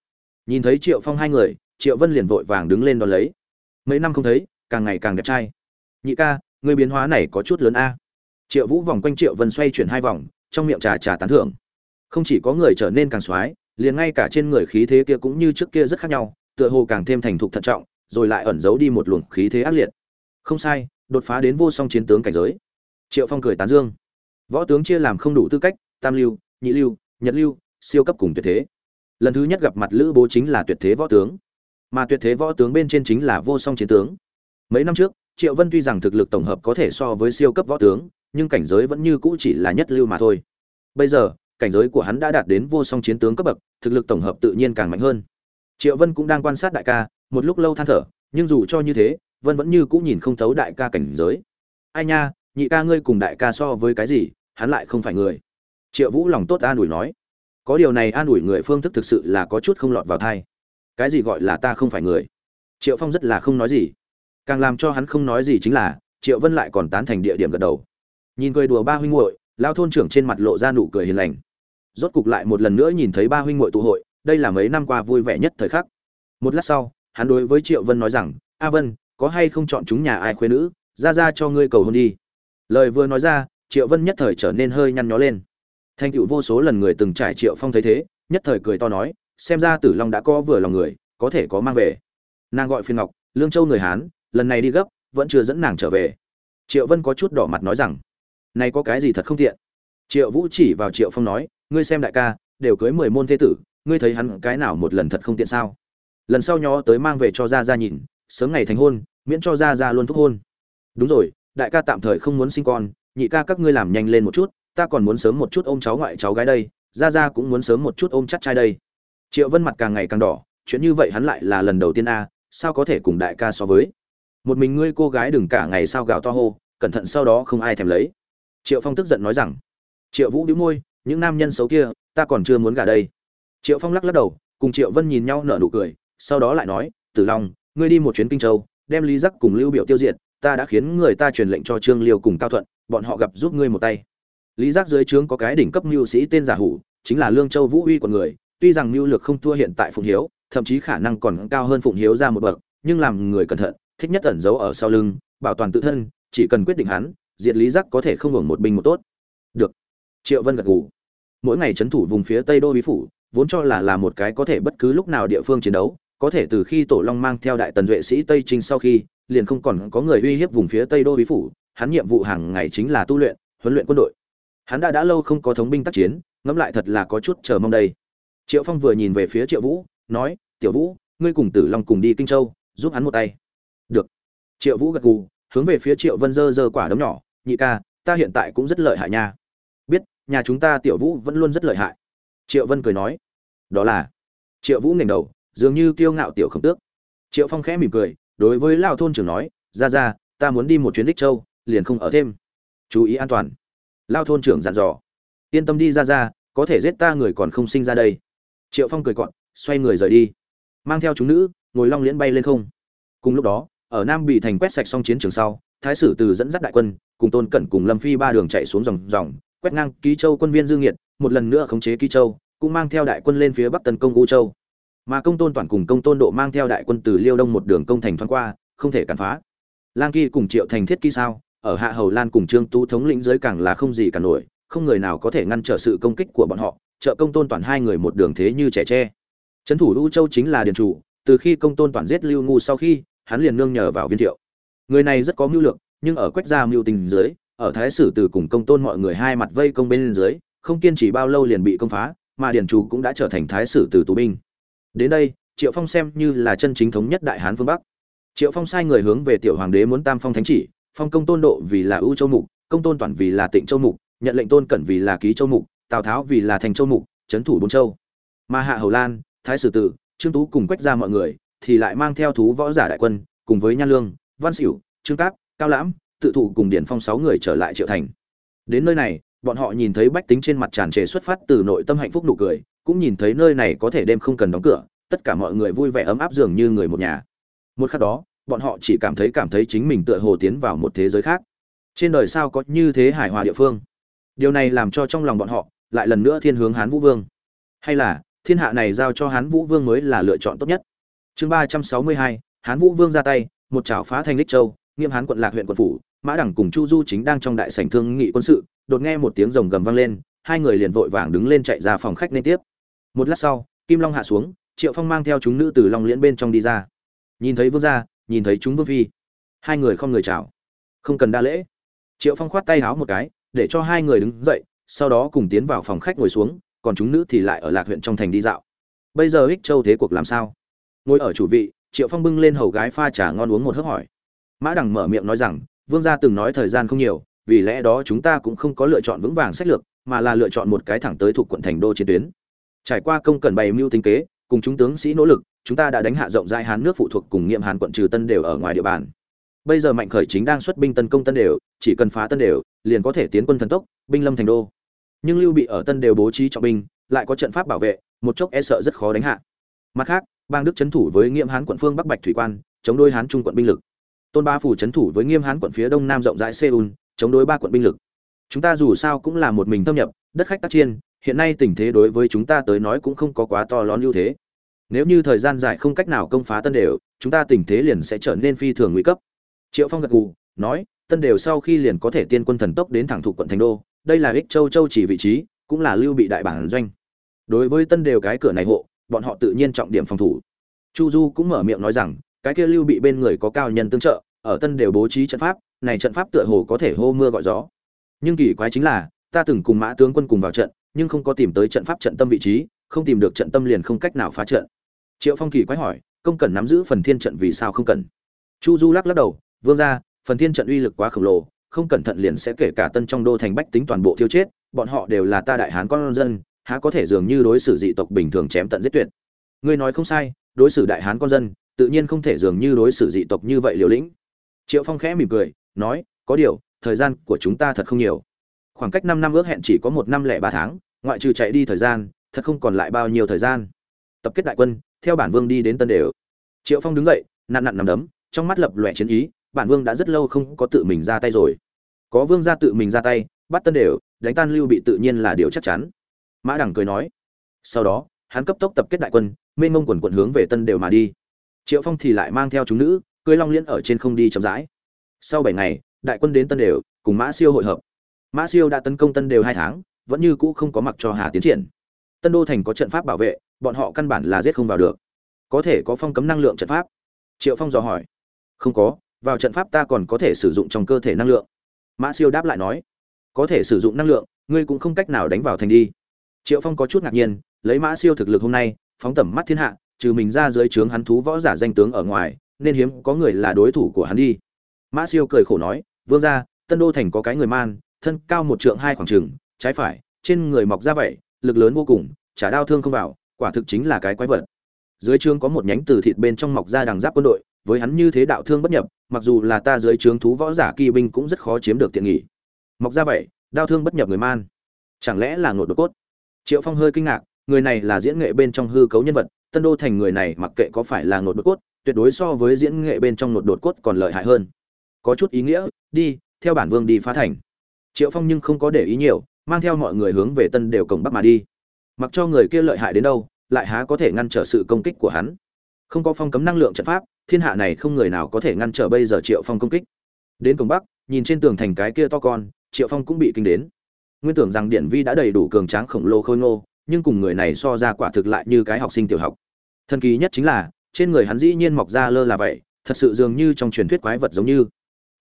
Nhìn thấy triệu phong hai người, triệu vân liền vội vàng đứng lên đón lấy. Mấy năm không thấy, càng ngày càng đẹp trai. Nhị ca người biến hóa này có chút lớn a. Triệu vũ vòng quanh triệu vân xoay chuyển hai vòng, trong miệng trà trà tán thưởng. Không chỉ có người trở nên càng x liền ngay cả trên người khí thế kia cũng như trước kia rất khác nhau, tựa hồ càng thêm thành thục thận trọng, rồi lại ẩn giấu đi một luồng khí thế ác liệt. Không sai, đột phá đến vô song chiến tướng cảnh giới. Triệu phong cười tán dương. Võ tướng chia làm không đủ tư cách tam lưu, nhị lưu, nhật lưu, siêu cấp cùng tuyệt thế. Lần thứ nhất gặp mặt lữ bố chính là tuyệt thế võ tướng. Mà tuyệt thế võ tướng bên trên chính là vô song chiến tướng. Mấy năm trước, triệu vân tuy rằng thực lực tổng hợp có thể so với siêu cấp võ tướng, nhưng cảnh giới vẫn như cũ chỉ là nhất lưu mà thôi. Bây giờ, cảnh giới của hắn đã đạt đến vô song chiến tướng cấp bậc, thực lực tổng hợp tự nhiên càng mạnh hơn. Triệu vân cũng đang quan sát đại ca, một lúc lâu than thở, nhưng dù cho như thế, vân vẫn như cũ nhìn không thấu đại ca cảnh giới. Ai nha, nhị ca ngươi cùng đại ca so với cái gì, hắn lại không phải người triệu vũ lòng tốt an ủi nói, có điều này an ủi người phương thức thực sự là có chút không lọt vào thai. Cái gì gọi là ta không phải người? Triệu phong rất là không nói gì. Càng làm cho hắn không nói gì chính là, triệu vân lại còn tán thành địa điểm gật đầu. Nhìn cười đùa ba huynh muội lao thôn trưởng trên mặt lộ ra nụ cười hiền lành. Rốt cục lại một lần nữa nhìn thấy ba huynh muội tụ hội, đây là mấy năm qua vui vẻ nhất thời khắc. Một lát sau, hắn đối với triệu vân nói rằng, a vân, có hay không chọn chúng nhà ai khuê nữ? Ra ra cho ngươi cầu hôn đi. Lời vừa nói ra, triệu vân nhất thời trở nên hơi nhăn nhó lên thành tựu vô số lần người từng trải triệu phong thấy thế, nhất thời cười to nói, xem ra tử long đã có vừa lòng người, có thể có mang về. Nàng gọi phiên ngọc, lương châu người hán, lần này đi gấp, vẫn chưa dẫn nàng trở về. Triệu vân có chút đỏ mặt nói rằng, này có cái gì thật không tiện? Triệu vũ chỉ vào triệu phong nói, ngươi xem đại ca, đều cưới mười môn thế tử, ngươi thấy hắn cái nào một lần thật không tiện sao? Lần sau nhó tới mang về cho ra ra nhìn, sớm ngày thành hôn, miễn cho ra ra luôn thúc hôn. Đúng rồi, đại ca tạm thời không muốn sinh con, nhị ca các ngươi làm nhanh lên một chút ta còn muốn sớm một chút ôm cháu ngoại cháu gái đây ra ra cũng muốn sớm một chút ôm chắc trai đây. Triệu vân mặt càng ngày càng đỏ, chuyện như vậy hắn lại là lần đầu tiên a, sao có thể cùng đại ca so với? Một mình ngươi cô gái đừng cả ngày sao gào to hô, cẩn thận sau đó không ai thèm lấy. Triệu phong tức giận nói rằng, triệu vũ đĩu môi, những nam nhân xấu kia, ta còn chưa muốn gả đây. Triệu phong lắc lắc đầu, cùng triệu vân nhìn nhau nở nụ cười, sau đó lại nói, tử long, ngươi đi một chuyến kinh châu, đem lý giắc cùng lưu biểu tiêu diệt, ta đã khiến người ta truyền lệnh cho trương liêu cùng cao thuận, bọn họ gặp giúp ngươi một tay lý giác dưới trướng có cái đỉnh cấp mưu sĩ tên giả hủ, chính là lương châu vũ uy của người, tuy rằng mưu lược không thua hiện tại phụng hiếu, thậm chí khả năng còn cao hơn phụng hiếu ra một bậc, nhưng làm người cẩn thận, thích nhất ẩn giấu ở sau lưng, bảo toàn tự thân, chỉ cần quyết định hắn, diệt lý giác có thể không hưởng một binh một tốt. Được. Triệu vân gật gù. Mỗi ngày trấn thủ vùng phía tây đô bí phủ, vốn cho là là một cái có thể bất cứ lúc nào địa phương chiến đấu, có thể từ khi tổ long mang theo đại tần duệ sĩ tây trinh sau khi, liền không còn có người uy hiếp vùng phía tây đô bí phủ, hắn nhiệm vụ hàng ngày chính là tu luyện, huấn luyện quân đội hắn đã đã lâu không có thống binh tác chiến, ngẫm lại thật là có chút chờ mong đây. Triệu phong vừa nhìn về phía triệu vũ, nói, tiểu vũ, ngươi cùng tử long cùng đi kinh châu, giúp hắn một tay. Được. Triệu vũ gật gù, hướng về phía triệu vân dơ dơ quả đấm nhỏ, nhị ca, ta hiện tại cũng rất lợi hại nha. Biết, nhà chúng ta tiểu vũ vẫn luôn rất lợi hại. Triệu vân cười nói, đó là. Triệu vũ ngẩng đầu, dường như kiêu ngạo tiểu khổng tước. Triệu phong khẽ mỉm cười, đối với lao thôn trưởng nói, ra ra, ta muốn đi một chuyến đích châu, liền không ở thêm. Chú ý an toàn lao thôn trưởng dặn dò. Yên tâm đi ra ra có thể giết ta người còn không sinh ra đây. Triệu phong cười cọn xoay người rời đi. Mang theo chúng nữ, ngồi long liễn bay lên không. Cùng lúc đó, ở nam bị thành quét sạch xong chiến trường sau, thái sử từ dẫn dắt đại quân, cùng tôn cẩn cùng lâm phi ba đường chạy xuống dòng dòng, quét ngang ký châu quân viên dương nhiệt một lần nữa khống chế ký châu, cũng mang theo đại quân lên phía bắc tấn công u châu. Mà công tôn toàn cùng công tôn độ mang theo đại quân từ liêu đông một đường công thành thoáng qua, không thể cản phá. Lang kỳ cùng triệu thành thiết ký sao ở hạ hầu lan cùng trương tú thống lĩnh dưới càng là không gì cả nổi, không người nào có thể ngăn trở sự công kích của bọn họ, trợ công tôn toàn hai người một đường thế như trẻ tre. Trấn thủ lưu châu chính là điền chủ, từ khi công tôn toàn giết lưu ngu sau khi, hắn liền nương nhờ vào viên thiệu. Người này rất có mưu lược, nhưng ở quách gia mưu tình dưới, ở thái sử từ cùng công tôn mọi người hai mặt vây công bên dưới, không kiên trì bao lâu liền bị công phá, mà điền chủ cũng đã trở thành thái sử từ tù binh. Đến đây, triệu phong xem như là chân chính thống nhất đại hán phương bắc. Triệu phong sai người hướng về tiểu hoàng đế muốn tam phong thánh chỉ phong công tôn độ vì là ưu châu mục, công tôn toàn vì là tịnh châu mục, nhận lệnh tôn cẩn vì là ký châu mục, tào tháo vì là thành châu mục, trấn thủ bốn châu. Mà hạ hầu lan, thái sử tử, trương tú cùng quách ra mọi người thì lại mang theo thú võ giả đại quân cùng với nhan lương, văn xỉu trương cáp, cao lãm, tự thủ cùng điển phong sáu người trở lại triệu thành. Đến nơi này, bọn họ nhìn thấy bách tính trên mặt tràn trề xuất phát từ nội tâm hạnh phúc nụ cười, cũng nhìn thấy nơi này có thể đêm không cần đóng cửa, tất cả mọi người vui vẻ ấm áp dường như người một nhà. Một khắc đó bọn họ chỉ cảm thấy cảm thấy chính mình tựa hồ tiến vào một thế giới khác. Trên đời sao có như thế hài hòa địa phương? Điều này làm cho trong lòng bọn họ, lại lần nữa thiên hướng hán vũ vương. Hay là, thiên hạ này giao cho hán vũ vương mới là lựa chọn tốt nhất? Chương ba trăm sáu mươi hai, hán vũ vương ra tay, một chảo phá thành lích châu, nghiêm hán quận lạc huyện quận phủ, mã đẳng cùng chu du chính đang trong đại sảnh thương nghị quân sự, đột nghe một tiếng rồng gầm vang lên, hai người liền vội vàng đứng lên chạy ra phòng khách liên tiếp. Một lát sau, kim long hạ xuống, triệu phong mang theo chúng nữ từ long liễn bên trong đi ra. Nhìn thấy vương gia nhìn thấy chúng vương phi. Hai người không người chào. Không cần đa lễ. Triệu phong khoát tay háo một cái, để cho hai người đứng dậy, sau đó cùng tiến vào phòng khách ngồi xuống, còn chúng nữ thì lại ở lạc huyện trong thành đi dạo. Bây giờ ích châu thế cuộc làm sao? Ngồi ở chủ vị, triệu phong bưng lên hầu gái pha trà ngon uống một hớp hỏi. Mã đằng mở miệng nói rằng, vương gia từng nói thời gian không nhiều, vì lẽ đó chúng ta cũng không có lựa chọn vững vàng sách lược, mà là lựa chọn một cái thẳng tới thuộc quận thành đô chiến tuyến. Trải qua công cần bày mưu tính kế cùng chúng tướng sĩ nỗ lực, chúng ta đã đánh hạ rộng rãi hán nước phụ thuộc cùng nghiệm hàn quận trừ tân đều ở ngoài địa bàn. Bây giờ mạnh khởi chính đang xuất binh tấn công tân đều, chỉ cần phá tân đều, liền có thể tiến quân thần tốc, binh lâm thành đô. Nhưng lưu bị ở tân đều bố trí trọng binh, lại có trận pháp bảo vệ, một chốc e sợ rất khó đánh hạ. Mặt khác, bang đức trấn thủ với nghiêm hán quận phương bắc bạch thủy quan, chống đối hán trung quận binh lực. Tôn ba phủ trấn thủ với nghiêm hán quận phía đông nam rộng rãi seoul, chống đối ba quận binh lực. Chúng ta dù sao cũng là một mình thâm nhập, đất khách tác chiên hiện nay tình thế đối với chúng ta tới nói cũng không có quá to lớn ưu thế. Nếu như thời gian dài không cách nào công phá tân đều, chúng ta tình thế liền sẽ trở nên phi thường nguy cấp. Triệu phong gật gù, nói, tân đều sau khi liền có thể tiên quân thần tốc đến thẳng thủ quận thành đô, đây là ích châu châu chỉ vị trí, cũng là lưu bị đại bản doanh. Đối với tân đều cái cửa này hộ, bọn họ tự nhiên trọng điểm phòng thủ. Chu du cũng mở miệng nói rằng, cái kia lưu bị bên người có cao nhân tương trợ, ở tân đều bố trí trận pháp, này trận pháp tựa hồ có thể hô mưa gọi gió. Nhưng kỳ quái chính là, ta từng cùng mã tướng quân cùng vào trận nhưng không có tìm tới trận pháp trận tâm vị trí, không tìm được trận tâm liền không cách nào phá trận. Triệu phong kỳ quái hỏi, công cần nắm giữ phần thiên trận vì sao không cần? Chu du lắc lắc đầu, vương ra phần thiên trận uy lực quá khổng lồ, không cẩn thận liền sẽ kể cả tân trong đô thành bách tính toàn bộ thiêu chết, bọn họ đều là ta đại hán con dân, há có thể dường như đối xử dị tộc bình thường chém tận giết tuyệt? Ngươi nói không sai, đối xử đại hán con dân, tự nhiên không thể dường như đối xử dị tộc như vậy liều lĩnh. Triệu phong khẽ mỉm cười, nói, có điều, thời gian của chúng ta thật không nhiều khoảng cách năm năm ước hẹn chỉ có một năm lẻ ba tháng, ngoại trừ chạy đi thời gian, thật không còn lại bao nhiêu thời gian. Tập kết đại quân, theo bản vương đi đến tân đều. Triệu phong đứng dậy, nặn nặn nằm đấm, trong mắt lập lòe chiến ý, bản vương đã rất lâu không có tự mình ra tay rồi. Có vương ra tự mình ra tay, bắt tân đều, đánh tan lưu bị tự nhiên là điều chắc chắn. Mã đẳng cười nói. Sau đó, hắn cấp tốc tập kết đại quân, mênh mông quần quận hướng về tân đều mà đi. Triệu phong thì lại mang theo chúng nữ, cưới long liên ở trên không đi chậm rãi. Sau bảy ngày, đại quân đến tân đều, cùng mã siêu hội hợp mã siêu đã tấn công tân đều hai tháng, vẫn như cũ không có mặc cho hà tiến triển. Tân đô thành có trận pháp bảo vệ, bọn họ căn bản là giết không vào được. Có thể có phong cấm năng lượng trận pháp? Triệu phong dò hỏi. Không có, vào trận pháp ta còn có thể sử dụng trong cơ thể năng lượng. Mã siêu đáp lại nói. Có thể sử dụng năng lượng, ngươi cũng không cách nào đánh vào thành đi. Triệu phong có chút ngạc nhiên, lấy mã siêu thực lực hôm nay, phóng tầm mắt thiên hạ, trừ mình ra dưới trướng hắn thú võ giả danh tướng ở ngoài, nên hiếm có người là đối thủ của hắn đi. Mã siêu cười khổ nói, vương ra tân đô thành có cái người man thân cao một trượng hai khoảng trừng, trái phải, trên người mọc ra vậy, lực lớn vô cùng trả đao thương không vào, quả thực chính là cái quái vật. Dưới trướng có một nhánh từ thịt bên trong mọc ra đằng giáp quân đội, với hắn như thế đạo thương bất nhập, mặc dù là ta dưới trướng thú võ giả kỳ binh cũng rất khó chiếm được tiện nghỉ mọc ra vậy đao thương bất nhập người man. Chẳng lẽ là ngột đột cốt? Triệu phong hơi kinh ngạc, người này là diễn nghệ bên trong hư cấu nhân vật, tân đô thành người này mặc kệ có phải là ngột đột cốt, tuyệt đối so với diễn nghệ bên trong ngột đột cốt còn lợi hại hơn. Có chút ý nghĩa, đi, theo bản vương đi phá thành triệu phong nhưng không có để ý nhiều, mang theo mọi người hướng về tân đều cổng bắc mà đi. Mặc cho người kia lợi hại đến đâu, lại há có thể ngăn trở sự công kích của hắn. Không có phong cấm năng lượng trận pháp, thiên hạ này không người nào có thể ngăn trở bây giờ triệu phong công kích. Đến cổng bắc, nhìn trên tường thành cái kia to con, triệu phong cũng bị kinh đến. Nguyên tưởng rằng điện vi đã đầy đủ cường tráng khổng lồ khôi ngô, nhưng cùng người này so ra quả thực lại như cái học sinh tiểu học. Thần kỳ nhất chính là, trên người hắn dĩ nhiên mọc ra lơ là vậy, thật sự dường như trong truyền thuyết quái vật giống như.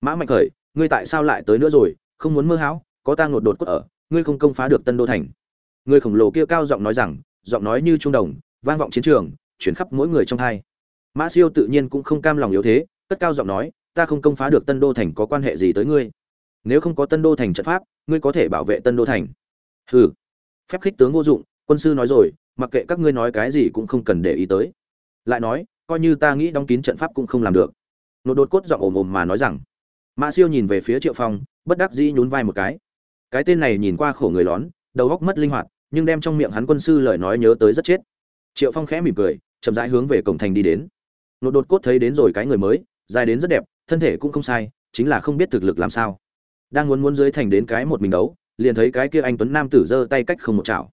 Mã mạnh khởi, ngươi tại sao lại tới nữa rồi? Không muốn mơ hão, có ta ngột đột quất ở, ngươi không công phá được tân đô thành. Người khổng lồ kia cao giọng nói rằng, giọng nói như trung đồng, vang vọng chiến trường, chuyển khắp mỗi người trong hai. Mã siêu tự nhiên cũng không cam lòng yếu thế, cất cao giọng nói, ta không công phá được tân đô thành có quan hệ gì tới ngươi? Nếu không có tân đô thành trận pháp, ngươi có thể bảo vệ tân đô thành. Hừ. Phép khích tướng vô dụng, quân sư nói rồi, mặc kệ các ngươi nói cái gì cũng không cần để ý tới. Lại nói, coi như ta nghĩ đóng kín trận pháp cũng không làm được. Nộ đột cốt giọng ồm ồm mà nói rằng. Mã siêu nhìn về phía triệu phong bất đắc dĩ nhún vai một cái. Cái tên này nhìn qua khổ người lón, đầu góc mất linh hoạt, nhưng đem trong miệng hắn quân sư lời nói nhớ tới rất chết. Triệu phong khẽ mỉm cười, chậm rãi hướng về cổng thành đi đến. Nộ đột cốt thấy đến rồi cái người mới, dài đến rất đẹp, thân thể cũng không sai, chính là không biết thực lực làm sao. Đang muốn muốn dưới thành đến cái một mình đấu, liền thấy cái kia anh tuấn nam tử giơ tay cách không một chảo.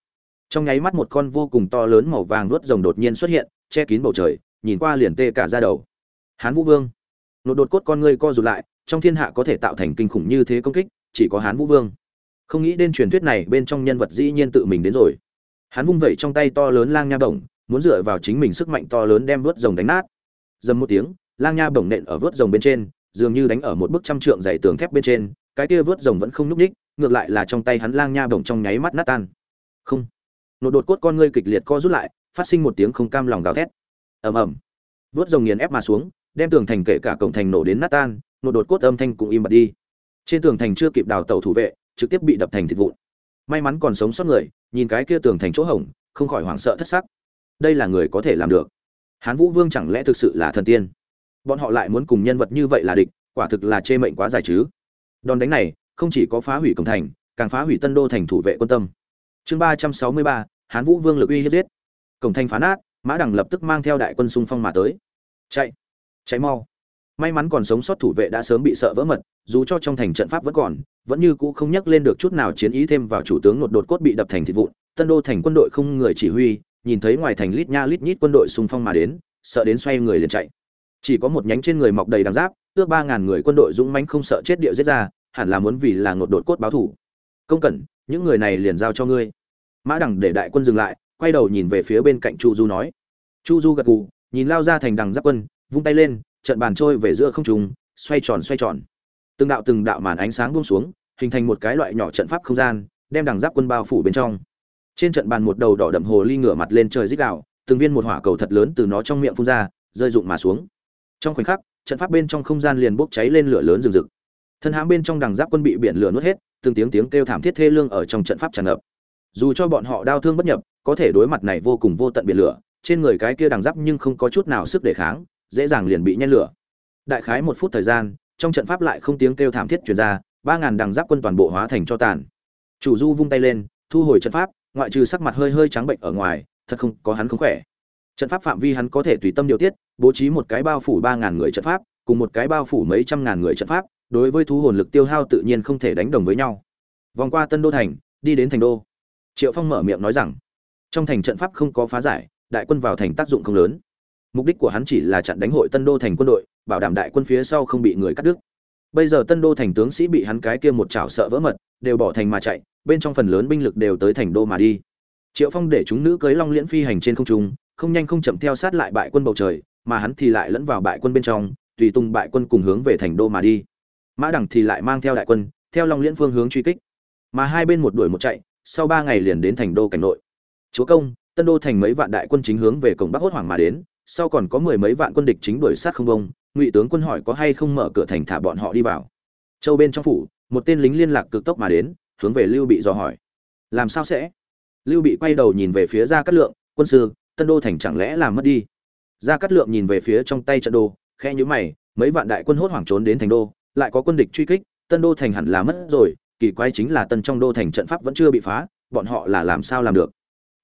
Trong nháy mắt một con vô cùng to lớn màu vàng nuốt rồng đột nhiên xuất hiện, che kín bầu trời, nhìn qua liền tê cả ra đầu. Hán vũ vương nộ đột cốt con ngươi co rụt lại trong thiên hạ có thể tạo thành kinh khủng như thế công kích, chỉ có hán vũ vương. Không nghĩ đến truyền thuyết này bên trong nhân vật dĩ nhiên tự mình đến rồi. Hắn vung vẩy trong tay to lớn lang nha bổng, muốn dựa vào chính mình sức mạnh to lớn đem vớt rồng đánh nát. Dầm một tiếng, lang nha bổng nện ở vớt rồng bên trên, dường như đánh ở một bức trăm trượng dày tường thép bên trên, cái kia vớt rồng vẫn không nhúc ních ngược lại là trong tay hắn lang nha bổng trong nháy mắt nát tan. Không. Nổ đột cốt con ngươi kịch liệt co rút lại, phát sinh một tiếng không cam lòng gào thét. Ầm ầm. Vớt rồng nghiền ép mà xuống, đem tường thành kể cả cổng thành nổ đến nát tan một đột cốt âm thanh cũng im bặt đi. Trên tường thành chưa kịp đào tàu thủ vệ, trực tiếp bị đập thành thịt vụn. May mắn còn sống sót người, nhìn cái kia tường thành chỗ hổng, không khỏi hoảng sợ thất sắc. Đây là người có thể làm được. Hán vũ vương chẳng lẽ thực sự là thần tiên? Bọn họ lại muốn cùng nhân vật như vậy là địch, quả thực là chê mệnh quá dài chứ. Đòn đánh này, không chỉ có phá hủy cổng thành, càng phá hủy tân đô thành thủ vệ quân tâm. Chương ba trăm sáu mươi ba, hán vũ vương lực uy hiếp giết. Cổng thành phá nát, mã đằng lập tức mang theo đại quân xung phong mà tới. Chạy chạy mau may mắn còn sống sót thủ vệ đã sớm bị sợ vỡ mật, dù cho trong thành trận pháp vẫn còn, vẫn như cũ không nhắc lên được chút nào chiến ý thêm vào chủ tướng nột đột cốt bị đập thành thịt vụn. Tân đô thành quân đội không người chỉ huy, nhìn thấy ngoài thành lít nha lít nhít quân đội xung phong mà đến, sợ đến xoay người liền chạy. Chỉ có một nhánh trên người mọc đầy đằng giáp, ước ba ngàn người quân đội dũng mãnh không sợ chết địa giết ra, hẳn là muốn vì là ngột đột cốt báo thủ. Công cẩn, những người này liền giao cho ngươi. Mã đẳng để đại quân dừng lại, quay đầu nhìn về phía bên cạnh chu du nói. Chu du gật gù, nhìn lao ra thành đằng giáp quân, vung tay lên trận bàn trôi về giữa không trung xoay tròn xoay tròn. Từng đạo từng đạo màn ánh sáng buông xuống hình thành một cái loại nhỏ trận pháp không gian đem đằng giáp quân bao phủ bên trong. Trên trận bàn một đầu đỏ đậm hồ ly ngửa mặt lên trời rít gào, từng viên một hỏa cầu thật lớn từ nó trong miệng phun ra rơi rụng mà xuống. Trong khoảnh khắc trận pháp bên trong không gian liền bốc cháy lên lửa lớn rừng rực. Thân hãm bên trong đằng giáp quân bị biển lửa nuốt hết từng tiếng tiếng kêu thảm thiết thê lương ở trong trận pháp tràn ngập. Dù cho bọn họ đau thương bất nhập có thể đối mặt này vô cùng vô tận biển lửa trên người cái kia đằng giáp nhưng không có chút nào sức đề kháng dễ dàng liền bị nhen lửa. Đại khái một phút thời gian, trong trận pháp lại không tiếng kêu thảm thiết truyền ra, ba ngàn đằng giáp quân toàn bộ hóa thành cho tàn. Chủ du vung tay lên, thu hồi trận pháp, ngoại trừ sắc mặt hơi hơi trắng bệnh ở ngoài, thật không có hắn không khỏe. Trận pháp phạm vi hắn có thể tùy tâm điều tiết, bố trí một cái bao phủ ba ngàn người trận pháp, cùng một cái bao phủ mấy trăm ngàn người trận pháp, đối với thú hồn lực tiêu hao tự nhiên không thể đánh đồng với nhau. Vòng qua tân đô thành, đi đến thành đô. Triệu phong mở miệng nói rằng, trong thành trận pháp không có phá giải, đại quân vào thành tác dụng không lớn mục đích của hắn chỉ là chặn đánh hội tân đô thành quân đội, bảo đảm đại quân phía sau không bị người cắt đứt. Bây giờ tân đô thành tướng sĩ bị hắn cái kia một chảo sợ vỡ mật, đều bỏ thành mà chạy, bên trong phần lớn binh lực đều tới thành đô mà đi. Triệu phong để chúng nữ cưới long liễn phi hành trên không trung, không nhanh không chậm theo sát lại bại quân bầu trời, mà hắn thì lại lẫn vào bại quân bên trong, tùy tung bại quân cùng hướng về thành đô mà đi. Mã đẳng thì lại mang theo đại quân, theo long liễn phương hướng truy kích. Mà hai bên một đuổi một chạy, sau ba ngày liền đến thành đô cảnh nội. Chúa công, tân đô thành mấy vạn đại quân chính hướng về cổng bắc hốt hoảng mà đến sau còn có mười mấy vạn quân địch chính đuổi sát không bông, ngụy tướng quân hỏi có hay không mở cửa thành thả bọn họ đi vào. Châu bên trong phủ, một tên lính liên lạc cực tốc mà đến, hướng về lưu bị dò hỏi. Làm sao sẽ? Lưu bị quay đầu nhìn về phía gia cát lượng, quân sư, tân đô thành chẳng lẽ làm mất đi? Gia cát lượng nhìn về phía trong tay trận đô khe nhíu mày, mấy vạn đại quân hốt hoảng trốn đến thành đô, lại có quân địch truy kích, tân đô thành hẳn là mất rồi, kỳ quái chính là tân trong đô thành trận pháp vẫn chưa bị phá, bọn họ là làm sao làm được?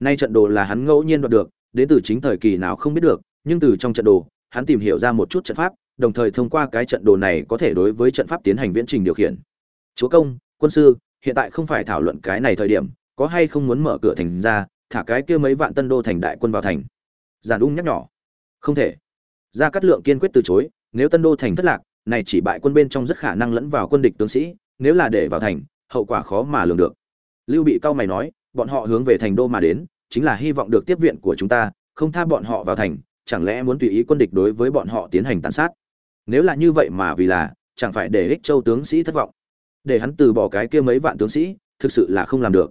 Nay trận đồ là hắn ngẫu nhiên đoạt được, đến từ chính thời kỳ nào không biết được nhưng từ trong trận đồ, hắn tìm hiểu ra một chút trận pháp, đồng thời thông qua cái trận đồ này có thể đối với trận pháp tiến hành viễn trình điều khiển. Chúa công, quân sư, hiện tại không phải thảo luận cái này thời điểm, có hay không muốn mở cửa thành ra, thả cái kia mấy vạn tân đô thành đại quân vào thành? Giản ung nhắc nhỏ không thể. Gia cát lượng kiên quyết từ chối, nếu tân đô thành thất lạc, này chỉ bại quân bên trong rất khả năng lẫn vào quân địch tướng sĩ, nếu là để vào thành, hậu quả khó mà lường được. Lưu bị cao mày nói, bọn họ hướng về thành đô mà đến, chính là hy vọng được tiếp viện của chúng ta, không tha bọn họ vào thành chẳng lẽ muốn tùy ý quân địch đối với bọn họ tiến hành tàn sát? Nếu là như vậy mà vì là, chẳng phải để ích châu tướng sĩ thất vọng? Để hắn từ bỏ cái kia mấy vạn tướng sĩ, thực sự là không làm được.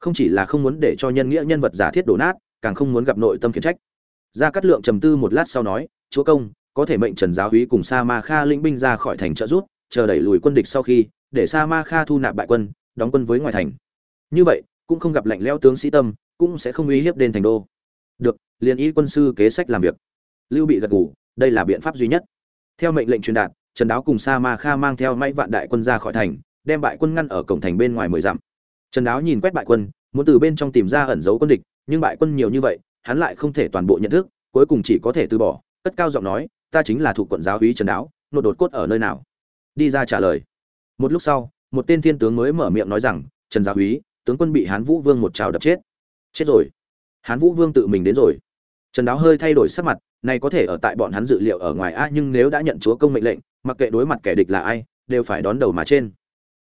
Không chỉ là không muốn để cho nhân nghĩa nhân vật giả thiết đổ nát, càng không muốn gặp nội tâm khiển trách. Gia cát lượng trầm tư một lát sau nói, chúa công, có thể mệnh trần giáo húy cùng sa ma kha lĩnh binh ra khỏi thành trợ rút chờ đẩy lùi quân địch sau khi, để sa ma kha thu nạp bại quân, đóng quân với ngoài thành. Như vậy, cũng không gặp lạnh lẽo tướng sĩ tâm, cũng sẽ không uy hiếp đến thành đô. Được liền y quân sư kế sách làm việc. Lưu bị gật gù, đây là biện pháp duy nhất. Theo mệnh lệnh truyền đạt, trần đáo cùng sa ma kha mang theo mãy vạn đại quân ra khỏi thành, đem bại quân ngăn ở cổng thành bên ngoài mười dặm. Trần đáo nhìn quét bại quân, muốn từ bên trong tìm ra ẩn dấu quân địch, nhưng bại quân nhiều như vậy, hắn lại không thể toàn bộ nhận thức, cuối cùng chỉ có thể từ bỏ, cất cao giọng nói, ta chính là thủ quận giáo úy trần đáo, nộp đột cốt ở nơi nào? Đi ra trả lời. Một lúc sau, một tên thiên tướng mới mở miệng nói rằng, trần giáo úy, tướng quân bị hán vũ vương một trào đập chết. Chết rồi. Hán vũ vương tự mình đến rồi trần đáo hơi thay đổi sắc mặt, này có thể ở tại bọn hắn dự liệu ở ngoài a nhưng nếu đã nhận chúa công mệnh lệnh, mặc kệ đối mặt kẻ địch là ai, đều phải đón đầu mà trên.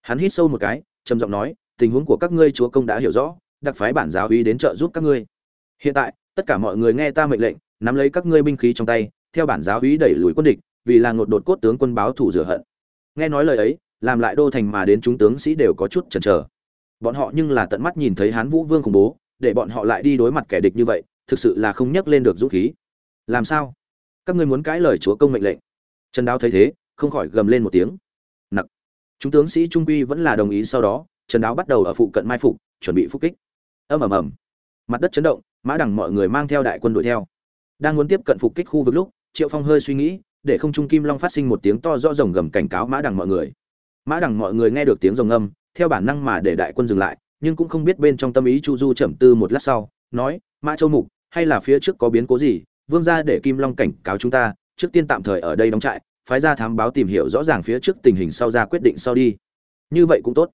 Hắn hít sâu một cái, trầm giọng nói, tình huống của các ngươi chúa công đã hiểu rõ, đặc phái bản giáo úy đến trợ giúp các ngươi. Hiện tại, tất cả mọi người nghe ta mệnh lệnh, nắm lấy các ngươi binh khí trong tay, theo bản giáo úy đẩy lùi quân địch, vì là ngột đột cốt tướng quân báo thủ rửa hận. Nghe nói lời ấy, làm lại đô thành mà đến chúng tướng sĩ đều có chút chần chờ. Bọn họ nhưng là tận mắt nhìn thấy hán vũ vương khủng bố, để bọn họ lại đi đối mặt kẻ địch như vậy thực sự là không nhắc lên được dũng khí. Làm sao? Các ngươi muốn cãi lời chúa công mệnh lệnh. Trần đáo thấy thế, không khỏi gầm lên một tiếng. Nặc. Chúng tướng sĩ trung quy vẫn là đồng ý sau đó, trần đáo bắt đầu ở phụ cận mai phục, chuẩn bị phục kích. Ầm ầm ầm. Mặt đất chấn động, mã đằng mọi người mang theo đại quân đuổi theo. Đang muốn tiếp cận phục kích khu vực lúc, triệu phong hơi suy nghĩ, để không trung kim long phát sinh một tiếng to rõ rồng gầm cảnh cáo mã đằng mọi người. Mã đằng mọi người nghe được tiếng rồng âm, theo bản năng mà để đại quân dừng lại, nhưng cũng không biết bên trong tâm ý chu du trầm tư một lát sau, nói, mã châu mục hay là phía trước có biến cố gì, vương gia để kim long cảnh cáo chúng ta, trước tiên tạm thời ở đây đóng trại, phái ra thám báo tìm hiểu rõ ràng phía trước tình hình sau ra quyết định sau đi. Như vậy cũng tốt.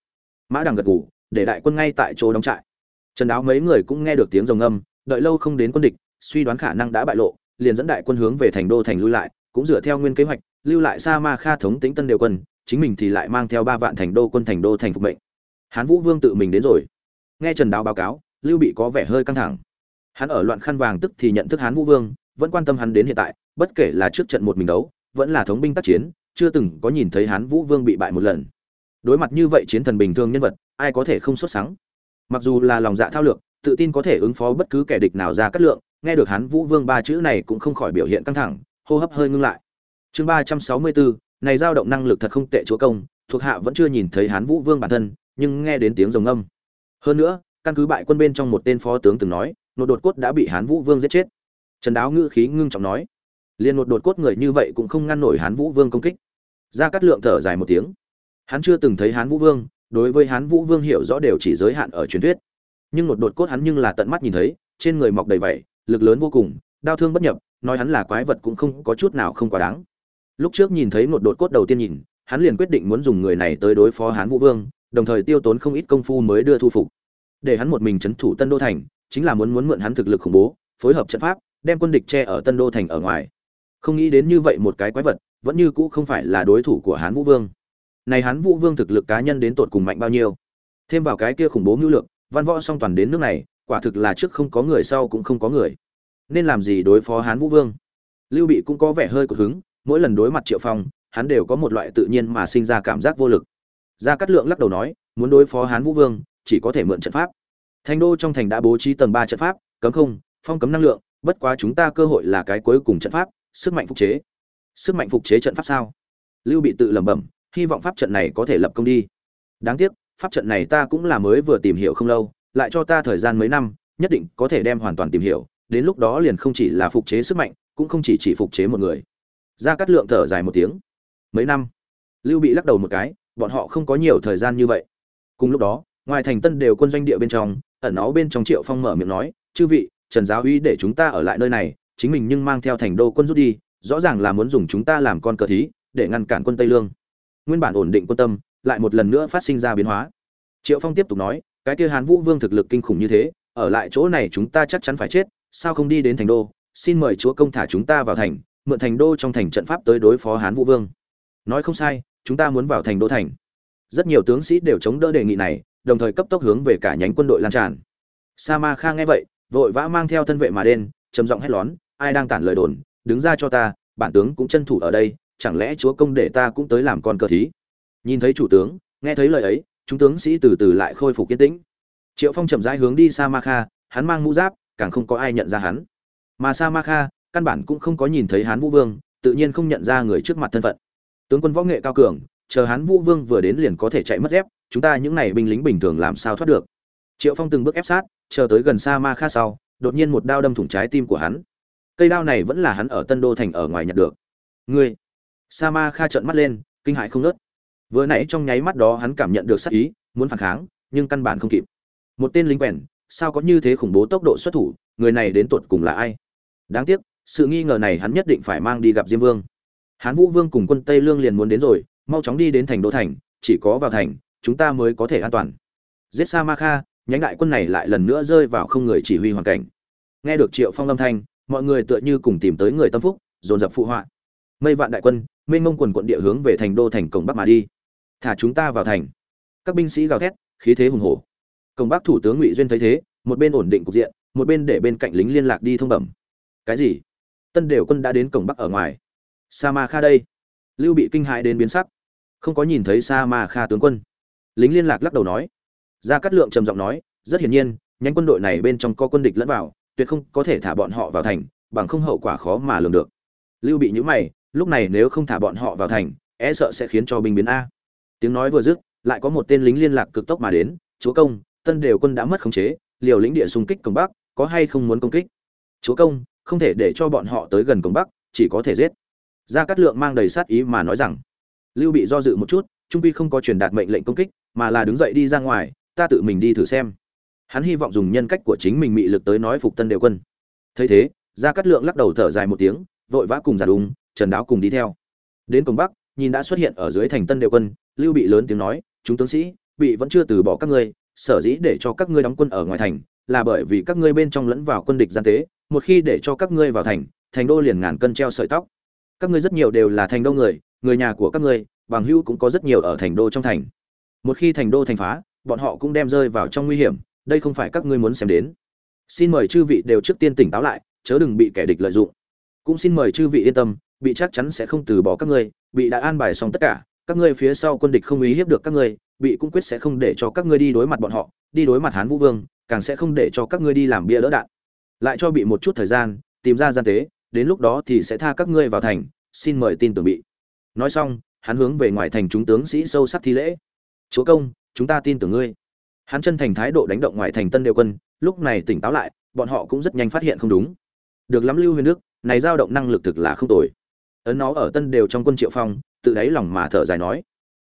Mã đằng gật ngủ để đại quân ngay tại chỗ đóng trại. Trần đáo mấy người cũng nghe được tiếng rồng âm đợi lâu không đến quân địch, suy đoán khả năng đã bại lộ, liền dẫn đại quân hướng về thành đô thành lui lại, cũng dựa theo nguyên kế hoạch, lưu lại sa ma kha thống tĩnh tân đều quân, chính mình thì lại mang theo ba vạn thành đô quân thành đô thành phục mệnh. Hán vũ vương tự mình đến rồi. Nghe trần đáo báo cáo, lưu bị có vẻ hơi căng thẳng hắn ở loạn khăn vàng tức thì nhận thức hán vũ vương, vẫn quan tâm hắn đến hiện tại, bất kể là trước trận một mình đấu, vẫn là thống binh tác chiến, chưa từng có nhìn thấy hán vũ vương bị bại một lần. Đối mặt như vậy chiến thần bình thường nhân vật, ai có thể không xuất sáng mặc dù là lòng dạ thao lược, tự tin có thể ứng phó bất cứ kẻ địch nào ra cắt lượng, nghe được hán vũ vương ba chữ này cũng không khỏi biểu hiện căng thẳng, hô hấp hơi ngưng lại. Chương ba trăm sáu mươi bốn, này dao động năng lực thật không tệ chúa công, thuộc hạ vẫn chưa nhìn thấy hán vũ vương bản thân, nhưng nghe đến tiếng rồng âm. Hơn nữa, căn cứ bại quân bên trong một tên phó tướng từng nói nột đột cốt đã bị hán vũ vương giết chết. Trần đáo ngữ khí ngưng trọng nói liền nột đột cốt người như vậy cũng không ngăn nổi hán vũ vương công kích. Ra cắt lượng thở dài một tiếng. Hắn chưa từng thấy hán vũ vương, đối với hán vũ vương hiểu rõ đều chỉ giới hạn ở truyền thuyết. Nhưng nột đột cốt hắn nhưng là tận mắt nhìn thấy, trên người mọc đầy vẩy lực lớn vô cùng, đau thương bất nhập, nói hắn là quái vật cũng không có chút nào không quá đáng. Lúc trước nhìn thấy nột đột cốt đầu tiên nhìn, hắn liền quyết định muốn dùng người này tới đối phó hán vũ vương, đồng thời tiêu tốn không ít công phu mới đưa thu phục để hắn một mình chấn thủ tân đô thành chính là muốn muốn mượn hắn thực lực khủng bố phối hợp trận pháp đem quân địch che ở tân đô thành ở ngoài. Không nghĩ đến như vậy một cái quái vật vẫn như cũ không phải là đối thủ của hán vũ vương. Này hán vũ vương thực lực cá nhân đến tột cùng mạnh bao nhiêu? Thêm vào cái kia khủng bố nhu lượng, văn võ song toàn đến nước này quả thực là trước không có người sau cũng không có người. Nên làm gì đối phó hán vũ vương? Lưu bị cũng có vẻ hơi cột hứng mỗi lần đối mặt triệu phong hắn đều có một loại tự nhiên mà sinh ra cảm giác vô lực. Gia cát lượng lắc đầu nói muốn đối phó hán vũ vương chỉ có thể mượn trận pháp. Thành đô trong thành đã bố trí tầng ba trận pháp, cấm không, phong cấm năng lượng, bất quá chúng ta cơ hội là cái cuối cùng trận pháp, sức mạnh phục chế. Sức mạnh phục chế trận pháp sao? Lưu bị tự lẩm bẩm, hy vọng pháp trận này có thể lập công đi. Đáng tiếc, pháp trận này ta cũng là mới vừa tìm hiểu không lâu, lại cho ta thời gian mấy năm, nhất định có thể đem hoàn toàn tìm hiểu, đến lúc đó liền không chỉ là phục chế sức mạnh, cũng không chỉ chỉ phục chế một người. Gia cát lượng thở dài một tiếng. Mấy năm? Lưu bị lắc đầu một cái, bọn họ không có nhiều thời gian như vậy. Cùng lúc đó ngoài thành tân đều quân doanh địa bên trong, ẩn nó bên trong triệu phong mở miệng nói, chư vị, trần giáo uy để chúng ta ở lại nơi này, chính mình nhưng mang theo thành đô quân rút đi, rõ ràng là muốn dùng chúng ta làm con cờ thí, để ngăn cản quân tây lương. Nguyên bản ổn định quân tâm, lại một lần nữa phát sinh ra biến hóa. Triệu phong tiếp tục nói, cái kia hán vũ vương thực lực kinh khủng như thế, ở lại chỗ này chúng ta chắc chắn phải chết, sao không đi đến thành đô? Xin mời chúa công thả chúng ta vào thành, mượn thành đô trong thành trận pháp tới đối phó hán vũ vương. Nói không sai, chúng ta muốn vào thành đô thành. Rất nhiều tướng sĩ đều chống đỡ đề nghị này đồng thời cấp tốc hướng về cả nhánh quân đội lan tràn. Sa ma kha nghe vậy, vội vã mang theo thân vệ mà đen trầm giọng hét lón ai đang tản lời đồn, đứng ra cho ta, bản tướng cũng chân thủ ở đây, chẳng lẽ chúa công để ta cũng tới làm con cờ thí? Nhìn thấy chủ tướng, nghe thấy lời ấy, chúng tướng sĩ từ từ lại khôi phục kiên tĩnh. Triệu phong chậm rãi hướng đi sa ma kha, hắn mang mũ giáp, càng không có ai nhận ra hắn. Mà sa ma kha, căn bản cũng không có nhìn thấy hán vũ vương, tự nhiên không nhận ra người trước mặt thân phận. Tướng quân võ nghệ cao cường, chờ hán vũ vương vừa đến liền có thể chạy mất dép chúng ta những này binh lính bình thường làm sao thoát được? Triệu phong từng bước ép sát, chờ tới gần sa ma kha sau, đột nhiên một đao đâm thủng trái tim của hắn. Cây đao này vẫn là hắn ở tân đô thành ở ngoài nhặt được. Ngươi! Sa ma kha trợn mắt lên, kinh hãi không nớt vừa nãy trong nháy mắt đó hắn cảm nhận được sắc ý, muốn phản kháng, nhưng căn bản không kịp. Một tên lính quèn, sao có như thế khủng bố tốc độ xuất thủ, người này đến tột cùng là ai? Đáng tiếc, sự nghi ngờ này hắn nhất định phải mang đi gặp diêm vương. Hán vũ vương cùng quân tây lương liền muốn đến rồi, mau chóng đi đến thành đô thành, chỉ có vào thành chúng ta mới có thể an toàn. Giết sa ma kha nhánh đại quân này lại lần nữa rơi vào không người chỉ huy hoàn cảnh. Nghe được triệu phong lâm thanh, mọi người tựa như cùng tìm tới người tâm phúc, dồn dập phụ họa. Mây vạn đại quân, mênh mông quần quận địa hướng về thành đô thành cổng bắc mà đi. Thả chúng ta vào thành. Các binh sĩ gào thét, khí thế hùng hổ. Cổng bắc thủ tướng ngụy duyên thấy thế, một bên ổn định cục diện, một bên để bên cạnh lính liên lạc đi thông bẩm. Cái gì? Tân đều quân đã đến cổng bắc ở ngoài. Sa ma kha đây. Lưu bị kinh hại đến biến sắc. Không có nhìn thấy sa ma kha tướng quân lính liên lạc lắc đầu nói. Gia cát lượng trầm giọng nói, rất hiển nhiên, nhánh quân đội này bên trong có quân địch lẫn vào, tuyệt không có thể thả bọn họ vào thành, bằng không hậu quả khó mà lường được. Lưu bị nhữ mày, lúc này nếu không thả bọn họ vào thành e sợ sẽ khiến cho binh biến a. Tiếng nói vừa dứt, lại có một tên lính liên lạc cực tốc mà đến, chúa công, tân đều quân đã mất khống chế, liều lĩnh địa xung kích cổng bắc, có hay không muốn công kích? Chúa công, không thể để cho bọn họ tới gần cổng bắc, chỉ có thể giết. Gia cát lượng mang đầy sát ý mà nói rằng. Lưu bị do dự một chút trung quy không có truyền đạt mệnh lệnh công kích, mà là đứng dậy đi ra ngoài, ta tự mình đi thử xem. Hắn hy vọng dùng nhân cách của chính mình mị lực tới nói phục tân đều quân. Thấy thế, gia cát lượng lắc đầu thở dài một tiếng, vội vã cùng giả đúng trần đáo cùng đi theo. Đến cổng bắc, nhìn đã xuất hiện ở dưới thành tân đều quân, lưu bị lớn tiếng nói, chúng tướng sĩ, bị vẫn chưa từ bỏ các ngươi, sở dĩ để cho các ngươi đóng quân ở ngoài thành, là bởi vì các ngươi bên trong lẫn vào quân địch gian tế, một khi để cho các ngươi vào thành thành đô liền ngàn cân treo sợi tóc. Các ngươi rất nhiều đều là thành đô người người nhà của các ngươi bằng hữu cũng có rất nhiều ở thành đô trong thành. Một khi thành đô thành phá, bọn họ cũng đem rơi vào trong nguy hiểm, đây không phải các ngươi muốn xem đến. Xin mời chư vị đều trước tiên tỉnh táo lại, chớ đừng bị kẻ địch lợi dụng. Cũng xin mời chư vị yên tâm, bị chắc chắn sẽ không từ bỏ các ngươi, bị đã an bài xong tất cả, các ngươi phía sau quân địch không ý hiếp được các ngươi, bị cũng quyết sẽ không để cho các ngươi đi đối mặt bọn họ, đi đối mặt hán vũ vương, càng sẽ không để cho các ngươi đi làm bia đỡ đạn. Lại cho bị một chút thời gian, tìm ra gian tế, đến lúc đó thì sẽ tha các ngươi vào thành, xin mời tin tưởng bị. Nói xong hắn hướng về ngoài thành chúng tướng sĩ sâu sắc thi lễ. Chúa công, chúng ta tin tưởng ngươi. Hắn chân thành thái độ đánh động ngoài thành tân đều quân, lúc này tỉnh táo lại, bọn họ cũng rất nhanh phát hiện không đúng. Được lắm, lưu huyền đức, này dao động năng lực thực là không tồi. Ấn nó ở tân đều trong quân triệu phong, tự đáy lòng mà thở dài nói,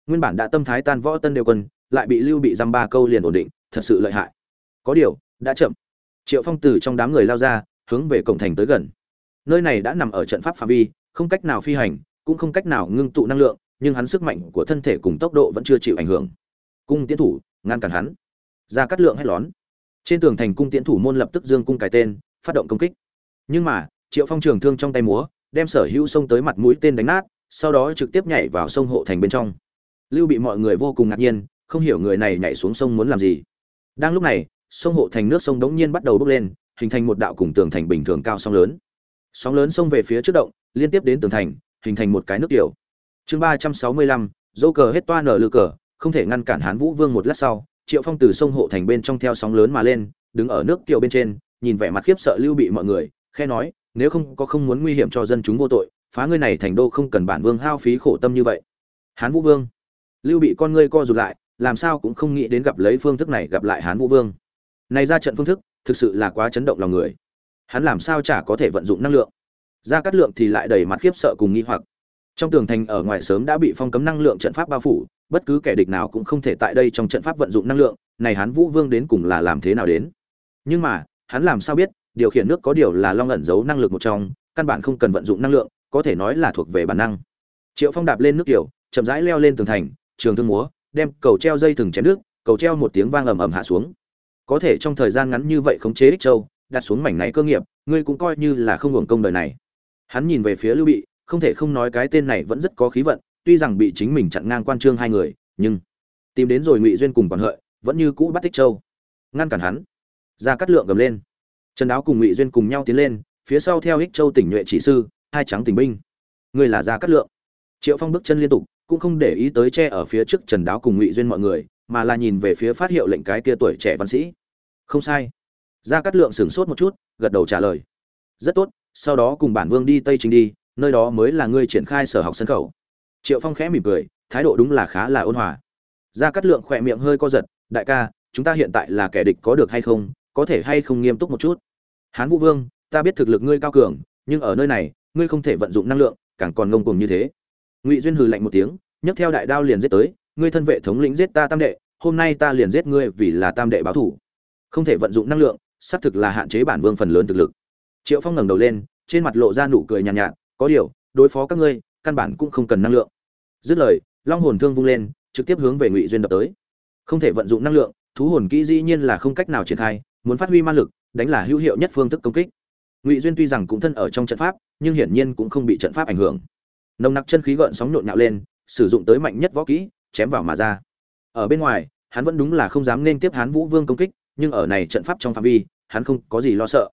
nguyên bản đã tâm thái tan võ tân đều quân, lại bị lưu bị dăm ba câu liền ổn định, thật sự lợi hại. Có điều, đã chậm. Triệu phong từ trong đám người lao ra, hướng về cổng thành tới gần. Nơi này đã nằm ở trận pháp phạm vi, không cách nào phi hành, cũng không cách nào ngưng tụ năng lượng nhưng hắn sức mạnh của thân thể cùng tốc độ vẫn chưa chịu ảnh hưởng. Cung tiến thủ, ngăn cản hắn. Ra cắt lượng hét lón. Trên tường thành cung tiến thủ môn lập tức dương cung cài tên, phát động công kích. Nhưng mà, triệu phong trường thương trong tay múa, đem sở hữu sông tới mặt mũi tên đánh nát, sau đó trực tiếp nhảy vào sông hộ thành bên trong. Lưu bị mọi người vô cùng ngạc nhiên, không hiểu người này nhảy xuống sông muốn làm gì. Đang lúc này, sông hộ thành nước sông đống nhiên bắt đầu bốc lên, hình thành một đạo cùng tường thành bình thường cao sóng lớn. Sóng lớn xông về phía trước động, liên tiếp đến tường thành, hình thành một cái nước tiểu chương ba trăm sáu mươi lăm dô cờ hết toa nở lư cờ, không thể ngăn cản hán vũ vương một lát sau, triệu phong từ sông hộ thành bên trong theo sóng lớn mà lên, đứng ở nước kiều bên trên, nhìn vẻ mặt khiếp sợ lưu bị mọi người khe nói, nếu không có không muốn nguy hiểm cho dân chúng vô tội, phá ngươi này thành đô không cần bản vương hao phí khổ tâm như vậy. Hán vũ vương. Lưu bị con ngươi co rụt lại, làm sao cũng không nghĩ đến gặp lấy phương thức này gặp lại hán vũ vương. Này ra trận phương thức, thực sự là quá chấn động lòng người. Hắn làm sao chả có thể vận dụng năng lượng? Ra cắt lượng thì lại đầy mặt khiếp sợ cùng nghi hoặc trong tường thành ở ngoài sớm đã bị phong cấm năng lượng trận pháp bao phủ, bất cứ kẻ địch nào cũng không thể tại đây trong trận pháp vận dụng năng lượng, này hắn vũ vương đến cùng là làm thế nào đến? Nhưng mà, hắn làm sao biết, điều khiển nước có điều là long ẩn giấu năng lực một trong, căn bản không cần vận dụng năng lượng, có thể nói là thuộc về bản năng. Triệu phong đạp lên nước tiểu, chậm rãi leo lên tường thành, trường thương múa, đem cầu treo dây thừng chém nước, cầu treo một tiếng vang ầm ầm hạ xuống. Có thể trong thời gian ngắn như vậy khống chế ích châu, đặt xuống mảnh này cơ nghiệp, ngươi cũng coi như là không hưởng công đời này. Hắn nhìn về phía lưu bị không thể không nói cái tên này vẫn rất có khí vận, tuy rằng bị chính mình chặn ngang quan trương hai người, nhưng tìm đến rồi ngụy duyên cùng còn hợi, vẫn như cũ bắt tích châu. Ngăn cản hắn. Ra cắt lượng gầm lên. Trần đáo cùng ngụy duyên cùng nhau tiến lên, phía sau theo ích châu tỉnh nhuệ chỉ sư, hai trắng tỉnh binh. Người là ra cắt lượng. Triệu phong bước chân liên tục, cũng không để ý tới che ở phía trước trần đáo cùng ngụy duyên mọi người, mà là nhìn về phía phát hiệu lệnh cái kia tuổi trẻ văn sĩ. Không sai. Gia cát lượng sửng sốt một chút, gật đầu trả lời. Rất tốt, sau đó cùng bản vương đi tây chính đi nơi đó mới là ngươi triển khai sở học sân khấu triệu phong khẽ mỉm cười thái độ đúng là khá là ôn hòa. Gia cát lượng khỏe miệng hơi co giật đại ca chúng ta hiện tại là kẻ địch có được hay không? Có thể hay không nghiêm túc một chút? Hán vũ vương ta biết thực lực ngươi cao cường nhưng ở nơi này ngươi không thể vận dụng năng lượng càng còn ngông cuồng như thế. Ngụy duyên hừ lạnh một tiếng nhấc theo đại đao liền giết tới ngươi thân vệ thống lĩnh giết ta tam đệ hôm nay ta liền giết ngươi vì là tam đệ báo thủ. Không thể vận dụng năng lượng xác thực là hạn chế bản vương phần lớn thực lực. Triệu phong ngẩng đầu lên trên mặt lộ ra nụ cười nhàn nhạt, nhạt có điều, đối phó các ngươi, căn bản cũng không cần năng lượng. Dứt lời, long hồn thương vung lên, trực tiếp hướng về ngụy duyên đập tới. Không thể vận dụng năng lượng, thú hồn kỹ dĩ nhiên là không cách nào triển khai, muốn phát huy ma lực, đánh là hữu hiệu nhất phương thức công kích. Ngụy duyên tuy rằng cũng thân ở trong trận pháp, nhưng hiển nhiên cũng không bị trận pháp ảnh hưởng. Nồng nặc chân khí gợn sóng nhộn nhạo lên, sử dụng tới mạnh nhất võ kỹ, chém vào mà ra. Ở bên ngoài, hắn vẫn đúng là không dám nên tiếp hán vũ vương công kích, nhưng ở này trận pháp trong phạm vi, hắn không có gì lo sợ.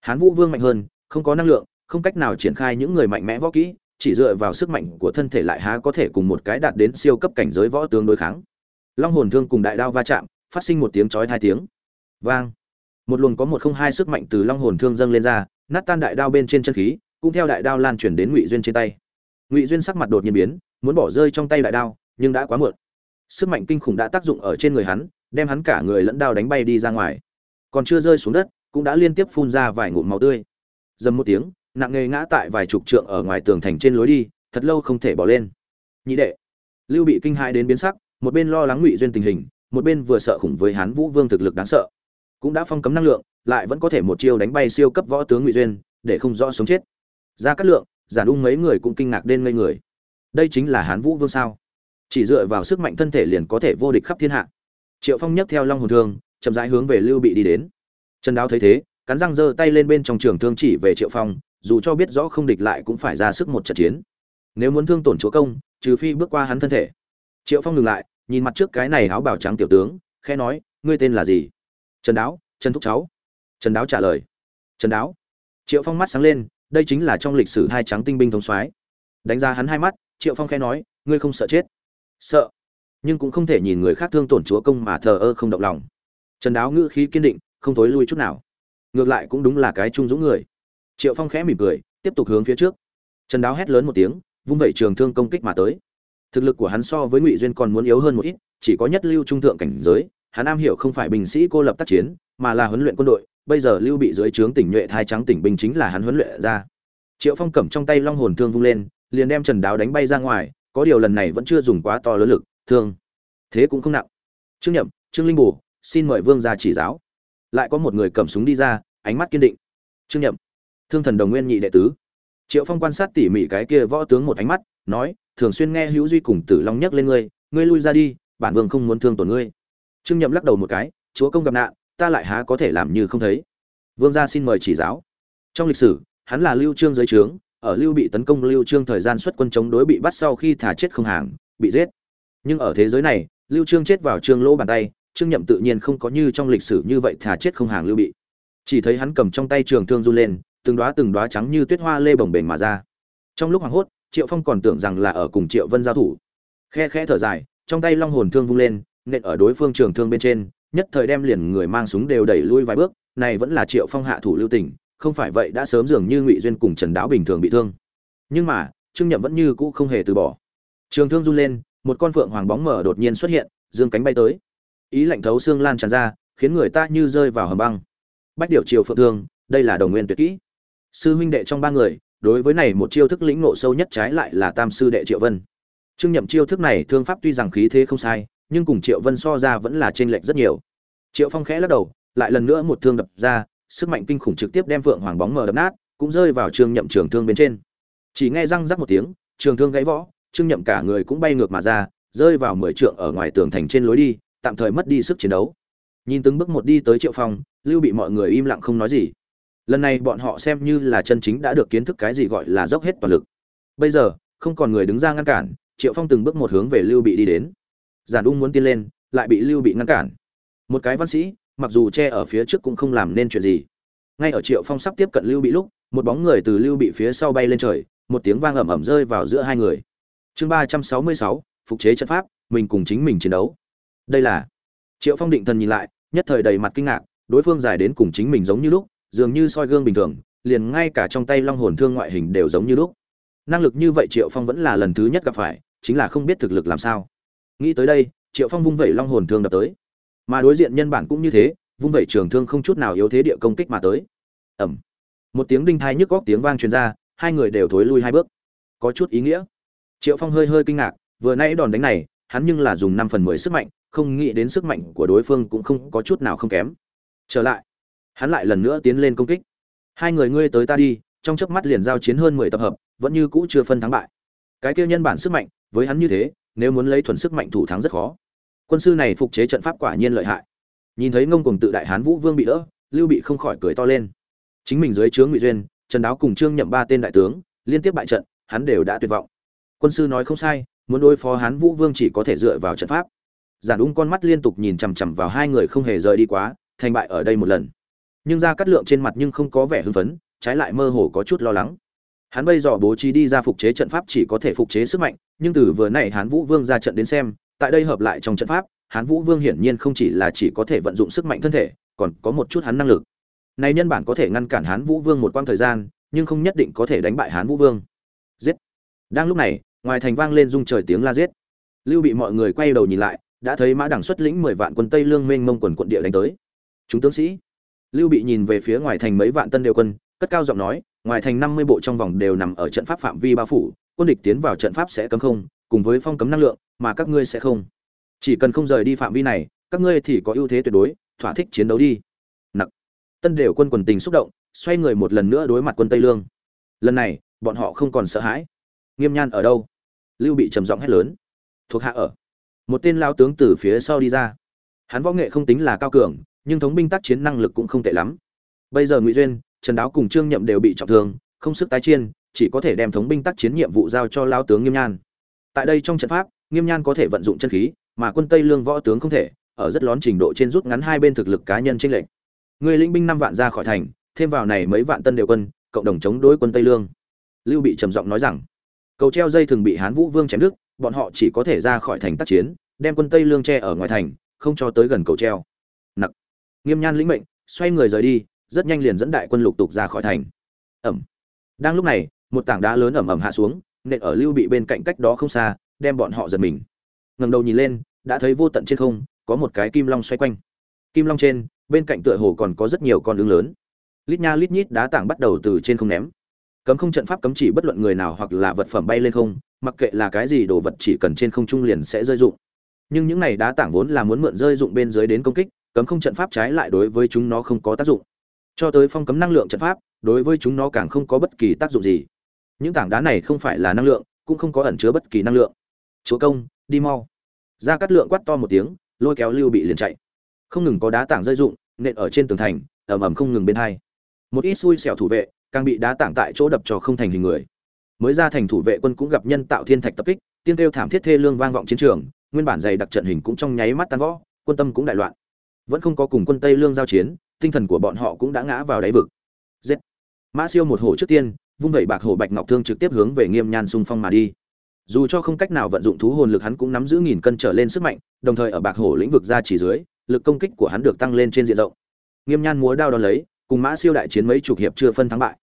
Hán vũ vương mạnh hơn, không có năng lượng không cách nào triển khai những người mạnh mẽ võ kỹ, chỉ dựa vào sức mạnh của thân thể lại há có thể cùng một cái đạt đến siêu cấp cảnh giới võ tướng đối kháng. Long hồn thương cùng đại đao va chạm, phát sinh một tiếng chói hai tiếng. Vang! Một luồng có một không hai sức mạnh từ long hồn thương dâng lên ra, nát tan đại đao bên trên chân khí, cũng theo đại đao lan truyền đến ngụy duyên trên tay. Ngụy duyên sắc mặt đột nhiên biến, muốn bỏ rơi trong tay đại đao, nhưng đã quá muộn. Sức mạnh kinh khủng đã tác dụng ở trên người hắn, đem hắn cả người lẫn đao đánh bay đi ra ngoài. Còn chưa rơi xuống đất, cũng đã liên tiếp phun ra vài ngụm máu tươi. Dầm một tiếng nặng nề ngã tại vài chục trượng ở ngoài tường thành trên lối đi, thật lâu không thể bỏ lên. Nhị đệ, lưu bị kinh hãi đến biến sắc, một bên lo lắng ngụy duyên tình hình, một bên vừa sợ khủng với hán vũ vương thực lực đáng sợ. Cũng đã phong cấm năng lượng, lại vẫn có thể một chiêu đánh bay siêu cấp võ tướng ngụy duyên, để không rõ sống chết. Ra cát lượng giản ung mấy người cũng kinh ngạc đến ngây người. Đây chính là hán vũ vương sao? Chỉ dựa vào sức mạnh thân thể liền có thể vô địch khắp thiên hạ. Triệu phong nhấc theo long hồn thương, chậm rãi hướng về lưu bị đi đến. Trần đáo thấy thế, cắn răng giơ tay lên bên trong trường thương chỉ về triệu phong dù cho biết rõ không địch lại cũng phải ra sức một trận chiến. Nếu muốn thương tổn chúa công, trừ phi bước qua hắn thân thể. Triệu phong ngừng lại, nhìn mặt trước cái này áo bào trắng tiểu tướng, khẽ nói, ngươi tên là gì? Trần đáo, trần thúc cháu. Trần đáo trả lời. Trần đáo. Triệu phong mắt sáng lên, đây chính là trong lịch sử hai trắng tinh binh thống soái. Đánh ra hắn hai mắt, triệu phong khẽ nói, ngươi không sợ chết? Sợ. Nhưng cũng không thể nhìn người khác thương tổn chúa công mà thờ ơ không động lòng. Trần đáo ngữ khí kiên định, không thối lui chút nào. Ngược lại cũng đúng là cái trung dũng người triệu phong khẽ mỉm cười, tiếp tục hướng phía trước. Trần đáo hét lớn một tiếng, vung vẩy trường thương công kích mà tới. Thực lực của hắn so với ngụy duyên còn muốn yếu hơn một ít, chỉ có nhất lưu trung thượng cảnh giới, hắn am hiểu không phải binh sĩ cô lập tác chiến, mà là huấn luyện quân đội, bây giờ lưu bị dưới trướng tỉnh nhuệ thai trắng tỉnh binh chính là hắn huấn luyện ra. Triệu phong cầm trong tay long hồn thương vung lên, liền đem trần đáo đánh bay ra ngoài, có điều lần này vẫn chưa dùng quá to lớn lực, thương. Thế cũng không nặng. Trương nhậm, trương linh bù, xin mời vương ra chỉ giáo. Lại có một người cầm súng đi ra, ánh mắt kiên định. Trương nhậm thương thần đồng nguyên nhị đệ tứ. Triệu phong quan sát tỉ mỉ cái kia võ tướng một ánh mắt, nói, thường xuyên nghe hữu duy cùng tử long nhắc lên ngươi ngươi lui ra đi, bản vương không muốn thương tổn ngươi. Trương nhậm lắc đầu một cái, chúa công gặp nạn, ta lại há có thể làm như không thấy? Vương gia xin mời chỉ giáo. Trong lịch sử, hắn là lưu trương dưới trướng, ở lưu bị tấn công lưu trương thời gian xuất quân chống đối bị bắt sau khi thả chết không hàng, bị giết. Nhưng ở thế giới này, lưu trương chết vào trương lỗ bàn tay, trương nhậm tự nhiên không có như trong lịch sử như vậy thả chết không hàng lưu bị. Chỉ thấy hắn cầm trong tay trường thương run lên từng đóa từng đóa trắng như tuyết hoa lê bồng bềnh mà ra. Trong lúc hoảng hốt, triệu phong còn tưởng rằng là ở cùng triệu vân giao thủ. Khe khẽ thở dài, trong tay long hồn thương vung lên, nện ở đối phương trường thương bên trên, nhất thời đem liền người mang súng đều đẩy lui vài bước, này vẫn là triệu phong hạ thủ lưu tình, không phải vậy đã sớm dường như ngụy duyên cùng trần đáo bình thường bị thương. Nhưng mà, trương nhậm vẫn như cũ không hề từ bỏ. Trường thương run lên, một con phượng hoàng bóng mở đột nhiên xuất hiện, dương cánh bay tới. Ý lạnh thấu xương lan tràn ra, khiến người ta như rơi vào hầm băng. Bách điều triều phượng thương, đây là đồng nguyên tuyệt kỹ sư huynh đệ trong ba người, đối với này một chiêu thức lĩnh ngộ sâu nhất trái lại là tam sư đệ triệu vân. Trương nhậm chiêu thức này thương pháp tuy rằng khí thế không sai, nhưng cùng triệu vân so ra vẫn là t r ê n lệch rất nhiều. Triệu phong khẽ lắc đầu, lại lần nữa một thương đập ra, sức mạnh kinh khủng trực tiếp đem phượng hoàng bóng mờ đập nát, cũng rơi vào trương nhậm trường thương bên trên. Chỉ nghe răng rắc một tiếng, trường thương gãy võ, trương nhậm cả người cũng bay ngược mà ra, rơi vào mười trượng ở ngoài tường thành trên lối đi, tạm thời mất đi sức chiến đấu. Nhìn từng bước một đi tới triệu phong, lưu bị mọi người im lặng không nói gì lần này bọn họ xem như là chân chính đã được kiến thức cái gì gọi là dốc hết toàn lực. Bây giờ, không còn người đứng ra ngăn cản, triệu phong từng bước một hướng về lưu bị đi đến. Giản ung muốn tiến lên, lại bị lưu bị ngăn cản. Một cái văn sĩ, mặc dù che ở phía trước cũng không làm nên chuyện gì. Ngay ở triệu phong sắp tiếp cận lưu bị lúc, một bóng người từ lưu bị phía sau bay lên trời, một tiếng vang ầm ầm rơi vào giữa hai người. Chương ba trăm sáu mươi sáu, phục chế trận pháp, mình cùng chính mình chiến đấu. Đây là triệu phong định thần nhìn lại, nhất thời đầy mặt kinh ngạc, đối phương dài đến cùng chính mình giống như lúc dường như soi gương bình thường, liền ngay cả trong tay long hồn thương ngoại hình đều giống như lúc. Năng lực như vậy triệu phong vẫn là lần thứ nhất gặp phải, chính là không biết thực lực làm sao. Nghĩ tới đây, triệu phong vung vẩy long hồn thương đập tới. Mà đối diện nhân bản cũng như thế, vung vẩy trường thương không chút nào yếu thế địa công kích mà tới. Ẩm một tiếng đinh thai nhức góc tiếng vang truyền ra, hai người đều thối lui hai bước. Có chút ý nghĩa. Triệu phong hơi hơi kinh ngạc, vừa nãy đòn đánh này, hắn nhưng là dùng năm phần mười sức mạnh, không nghĩ đến sức mạnh của đối phương cũng không có chút nào không kém. Trở lại hắn lại lần nữa tiến lên công kích. Hai người ngươi tới ta đi, trong chớp mắt liền giao chiến hơn mười tập hợp, vẫn như cũ chưa phân thắng bại. Cái kia nhân bản sức mạnh, với hắn như thế, nếu muốn lấy thuần sức mạnh thủ thắng rất khó. Quân sư này phục chế trận pháp quả nhiên lợi hại. Nhìn thấy ngông cuồng tự đại hán vũ vương bị đỡ, lưu bị không khỏi cười to lên. Chính mình dưới trướng ngụy duyên, trần đáo cùng trương nhậm ba tên đại tướng, liên tiếp bại trận, hắn đều đã tuyệt vọng. Quân sư nói không sai, muốn đối phó hán vũ vương chỉ có thể dựa vào trận pháp. Giản ung con mắt liên tục nhìn chằm chằm vào hai người không hề rời đi quá, thành bại ở đây một lần nhưng ra cắt lượng trên mặt nhưng không có vẻ hưng phấn, trái lại mơ hồ có chút lo lắng. Hắn bây giờ bố trí đi ra phục chế trận pháp chỉ có thể phục chế sức mạnh, nhưng từ vừa nãy hán vũ vương ra trận đến xem, tại đây hợp lại trong trận pháp, hán vũ vương hiển nhiên không chỉ là chỉ có thể vận dụng sức mạnh thân thể, còn có một chút hắn năng lực. Này nhân bản có thể ngăn cản hán vũ vương một quãng thời gian, nhưng không nhất định có thể đánh bại hán vũ vương. Giết! Đang lúc này, ngoài thành vang lên rung trời tiếng la giết. Lưu bị mọi người quay đầu nhìn lại, đã thấy mã đẳng xuất lĩnh mười vạn quân tây lương mênh mông quần quận địa đánh tới. Chúng tướng sĩ! Lưu bị nhìn về phía ngoài thành mấy vạn tân đều quân, cất cao giọng nói, ngoài thành năm mươi bộ trong vòng đều nằm ở trận pháp phạm vi bao phủ, quân địch tiến vào trận pháp sẽ cấm không, cùng với phong cấm năng lượng, mà các ngươi sẽ không. Chỉ cần không rời đi phạm vi này, các ngươi thì có ưu thế tuyệt đối, thỏa thích chiến đấu đi. Nặc. Tân đều quân quần tình xúc động, xoay người một lần nữa đối mặt quân tây lương. Lần này, bọn họ không còn sợ hãi. Nghiêm nhan ở đâu? Lưu bị trầm giọng hét lớn. Thuộc hạ ở. Một tên lao tướng từ phía sau đi ra. Hắn võ nghệ không tính là cao cường nhưng thống binh tác chiến năng lực cũng không tệ lắm. Bây giờ ngụy duyên trần đáo cùng trương nhậm đều bị trọng thương không sức tái chiến, chỉ có thể đem thống binh tác chiến nhiệm vụ giao cho lao tướng nghiêm nhan. Tại đây trong trận pháp nghiêm nhan có thể vận dụng chân khí mà quân tây lương võ tướng không thể ở rất lón trình độ trên rút ngắn hai bên thực lực cá nhân tranh lệch. Người lĩnh binh năm vạn ra khỏi thành thêm vào này mấy vạn tân đều quân cộng đồng chống đối quân tây lương. Lưu bị trầm giọng nói rằng cầu treo dây thường bị hán vũ vương chém đứt bọn họ chỉ có thể ra khỏi thành tác chiến đem quân tây lương che ở ngoài thành không cho tới gần cầu treo nghiêm nhan lĩnh mệnh, xoay người rời đi, rất nhanh liền dẫn đại quân lục tục ra khỏi thành. Ẩm. Đang lúc này, một tảng đá lớn ẩm ẩm hạ xuống, nện ở lưu bị bên cạnh cách đó không xa, đem bọn họ giật mình. Ngẩng đầu nhìn lên, đã thấy vô tận trên không, có một cái kim long xoay quanh. Kim long trên, bên cạnh tựa hồ còn có rất nhiều con ứng lớn. Lít nha lít nhít đá tảng bắt đầu từ trên không ném. Cấm không trận pháp cấm chỉ bất luận người nào hoặc là vật phẩm bay lên không, mặc kệ là cái gì đồ vật chỉ cần trên không trung liền sẽ rơi dụng. Nhưng những này đá tảng vốn là muốn mượn rơi dụng bên dưới đến công kích cấm không trận pháp trái lại đối với chúng nó không có tác dụng. Cho tới phong cấm năng lượng trận pháp, đối với chúng nó càng không có bất kỳ tác dụng gì. Những tảng đá này không phải là năng lượng, cũng không có ẩn chứa bất kỳ năng lượng. Chúa công, đi mau. Ra cắt lượng quát to một tiếng, lôi kéo lưu bị liền chạy. Không ngừng có đá tảng rơi rụng, nện ở trên tường thành, ầm ầm không ngừng bên hai. Một ít xui xẻo thủ vệ, càng bị đá tảng tại chỗ đập cho không thành hình người. Mới ra thành thủ vệ quân cũng gặp nhân tạo thiên thạch tập kích tiên kêu thảm thiết thê lương vang vọng chiến trường, nguyên bản dày đặc trận hình cũng trong nháy mắt tan võ quân tâm cũng đại loạn vẫn không có cùng quân tây lương giao chiến, tinh thần của bọn họ cũng đã ngã vào đáy vực. Giết. Mã siêu một hổ trước tiên, vung vẩy bạc hổ bạch ngọc thương trực tiếp hướng về nghiêm nhan xung phong mà đi. Dù cho không cách nào vận dụng thú hồn lực hắn cũng nắm giữ nghìn cân trở lên sức mạnh, đồng thời ở bạc hổ lĩnh vực ra chỉ dưới, lực công kích của hắn được tăng lên trên diện rộng. Nghiêm nhan múa đao đón lấy, cùng mã siêu đại chiến mấy chục hiệp chưa phân thắng bại.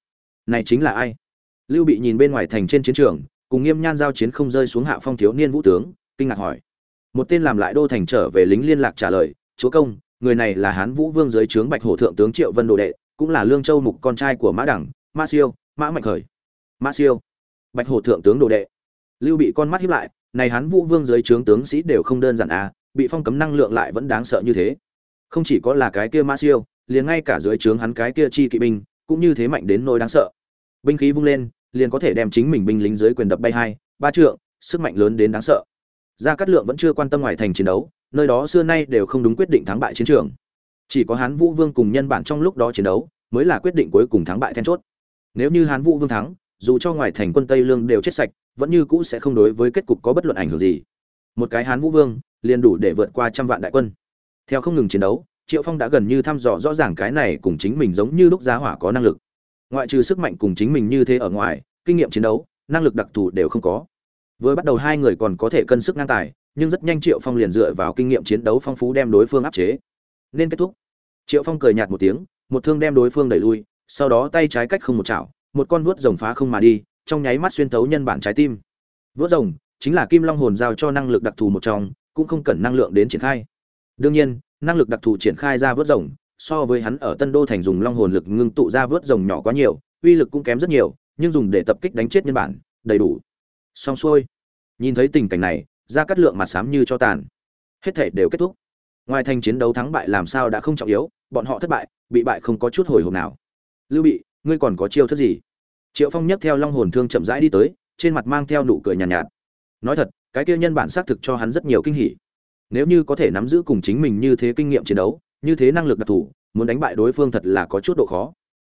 Này chính là ai? Lưu bị nhìn bên ngoài thành trên chiến trường, cùng nghiêm nhan giao chiến không rơi xuống hạ phong thiếu niên vũ tướng, kinh ngạc hỏi. Một tên làm lại đô thành trở về lính liên lạc trả lời, chúa công người này là hán vũ vương dưới trướng bạch hổ thượng tướng triệu vân đồ đệ, cũng là lương châu mục con trai của mã đẳng, mã siêu, mã mạnh khởi. Mã siêu, bạch hổ thượng tướng đồ đệ. Lưu bị con mắt hiếp lại, này hán vũ vương dưới trướng tướng sĩ đều không đơn giản à bị phong cấm năng lượng lại vẫn đáng sợ như thế. Không chỉ có là cái kia mã siêu, liền ngay cả dưới trướng hắn cái kia chi kỵ binh, cũng như thế mạnh đến nỗi đáng sợ. Binh khí vung lên, liền có thể đem chính mình binh lính dưới quyền đập bay hai, ba trượng, sức mạnh lớn đến đáng sợ. Gia cát lượng vẫn chưa quan tâm ngoài thành chiến đấu nơi đó xưa nay đều không đúng quyết định thắng bại chiến trường. Chỉ có hán vũ vương cùng nhân bản trong lúc đó chiến đấu, mới là quyết định cuối cùng thắng bại then chốt. Nếu như hán vũ vương thắng, dù cho ngoài thành quân tây lương đều chết sạch, vẫn như cũ sẽ không đối với kết cục có bất luận ảnh hưởng gì. Một cái hán vũ vương, liền đủ để vượt qua trăm vạn đại quân. Theo không ngừng chiến đấu, triệu phong đã gần như thăm dò rõ ràng cái này cùng chính mình giống như lúc giá hỏa có năng lực. Ngoại trừ sức mạnh cùng chính mình như thế ở ngoài, kinh nghiệm chiến đấu, năng lực đặc thù đều không có. Vừa bắt đầu hai người còn có thể cân sức ngang tài nhưng rất nhanh triệu phong liền dựa vào kinh nghiệm chiến đấu phong phú đem đối phương áp chế. Nên kết thúc. Triệu phong cười nhạt một tiếng, một thương đem đối phương đẩy lui, sau đó tay trái cách không một chảo, một con vuốt rồng phá không mà đi, trong nháy mắt xuyên tấu nhân bản trái tim. Vuốt rồng chính là kim long hồn giao cho năng lực đặc thù một trong, cũng không cần năng lượng đến triển khai. Đương nhiên, năng lực đặc thù triển khai ra vớt rồng, so với hắn ở tân đô thành dùng long hồn lực ngưng tụ ra vớt rồng nhỏ quá nhiều, uy lực cũng kém rất nhiều, nhưng dùng để tập kích đánh chết nhân bản, đầy đủ. Xong xuôi. Nhìn thấy tình cảnh này ra cắt lượng mặt xám như cho tàn. Hết thể đều kết thúc. Ngoài thành chiến đấu thắng bại làm sao đã không trọng yếu bọn họ thất bại bị bại không có chút hồi hộp nào. Lưu bị ngươi còn có chiêu thức gì? Triệu phong nhấc theo long hồn thương chậm rãi đi tới trên mặt mang theo nụ cười nhàn nhạt, nhạt. Nói thật cái kia nhân bản xác thực cho hắn rất nhiều kinh hỉ. Nếu như có thể nắm giữ cùng chính mình như thế kinh nghiệm chiến đấu như thế năng lực đặc thù muốn đánh bại đối phương thật là có chút độ khó.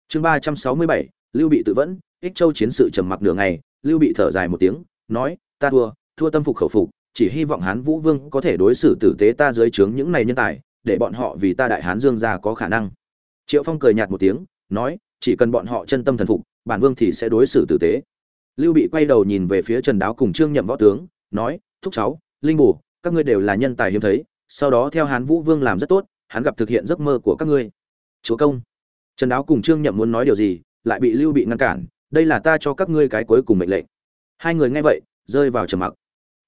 Chương ba trăm sáu mươi bảy lưu bị tự vẫn ích châu chiến sự trầm mặc nửa ngày lưu bị thở dài một tiếng nói ta thua thua tâm phục khẩu phục chỉ hy vọng hán vũ vương có thể đối xử tử tế ta dưới trướng những này nhân tài, để bọn họ vì ta đại hán dương gia có khả năng. Triệu phong cười nhạt một tiếng, nói, chỉ cần bọn họ chân tâm thần phục, bản vương thì sẽ đối xử tử tế. Lưu bị quay đầu nhìn về phía trần đáo cùng trương nhậm võ tướng, nói, thúc cháu, linh bù, các ngươi đều là nhân tài hiếm thấy, sau đó theo hán vũ vương làm rất tốt, hắn gặp thực hiện giấc mơ của các ngươi. Chúa công. Trần đáo cùng trương nhậm muốn nói điều gì, lại bị lưu bị ngăn cản, đây là ta cho các ngươi cái cuối cùng mệnh lệnh. Hai người nghe vậy, rơi vào trầm mặc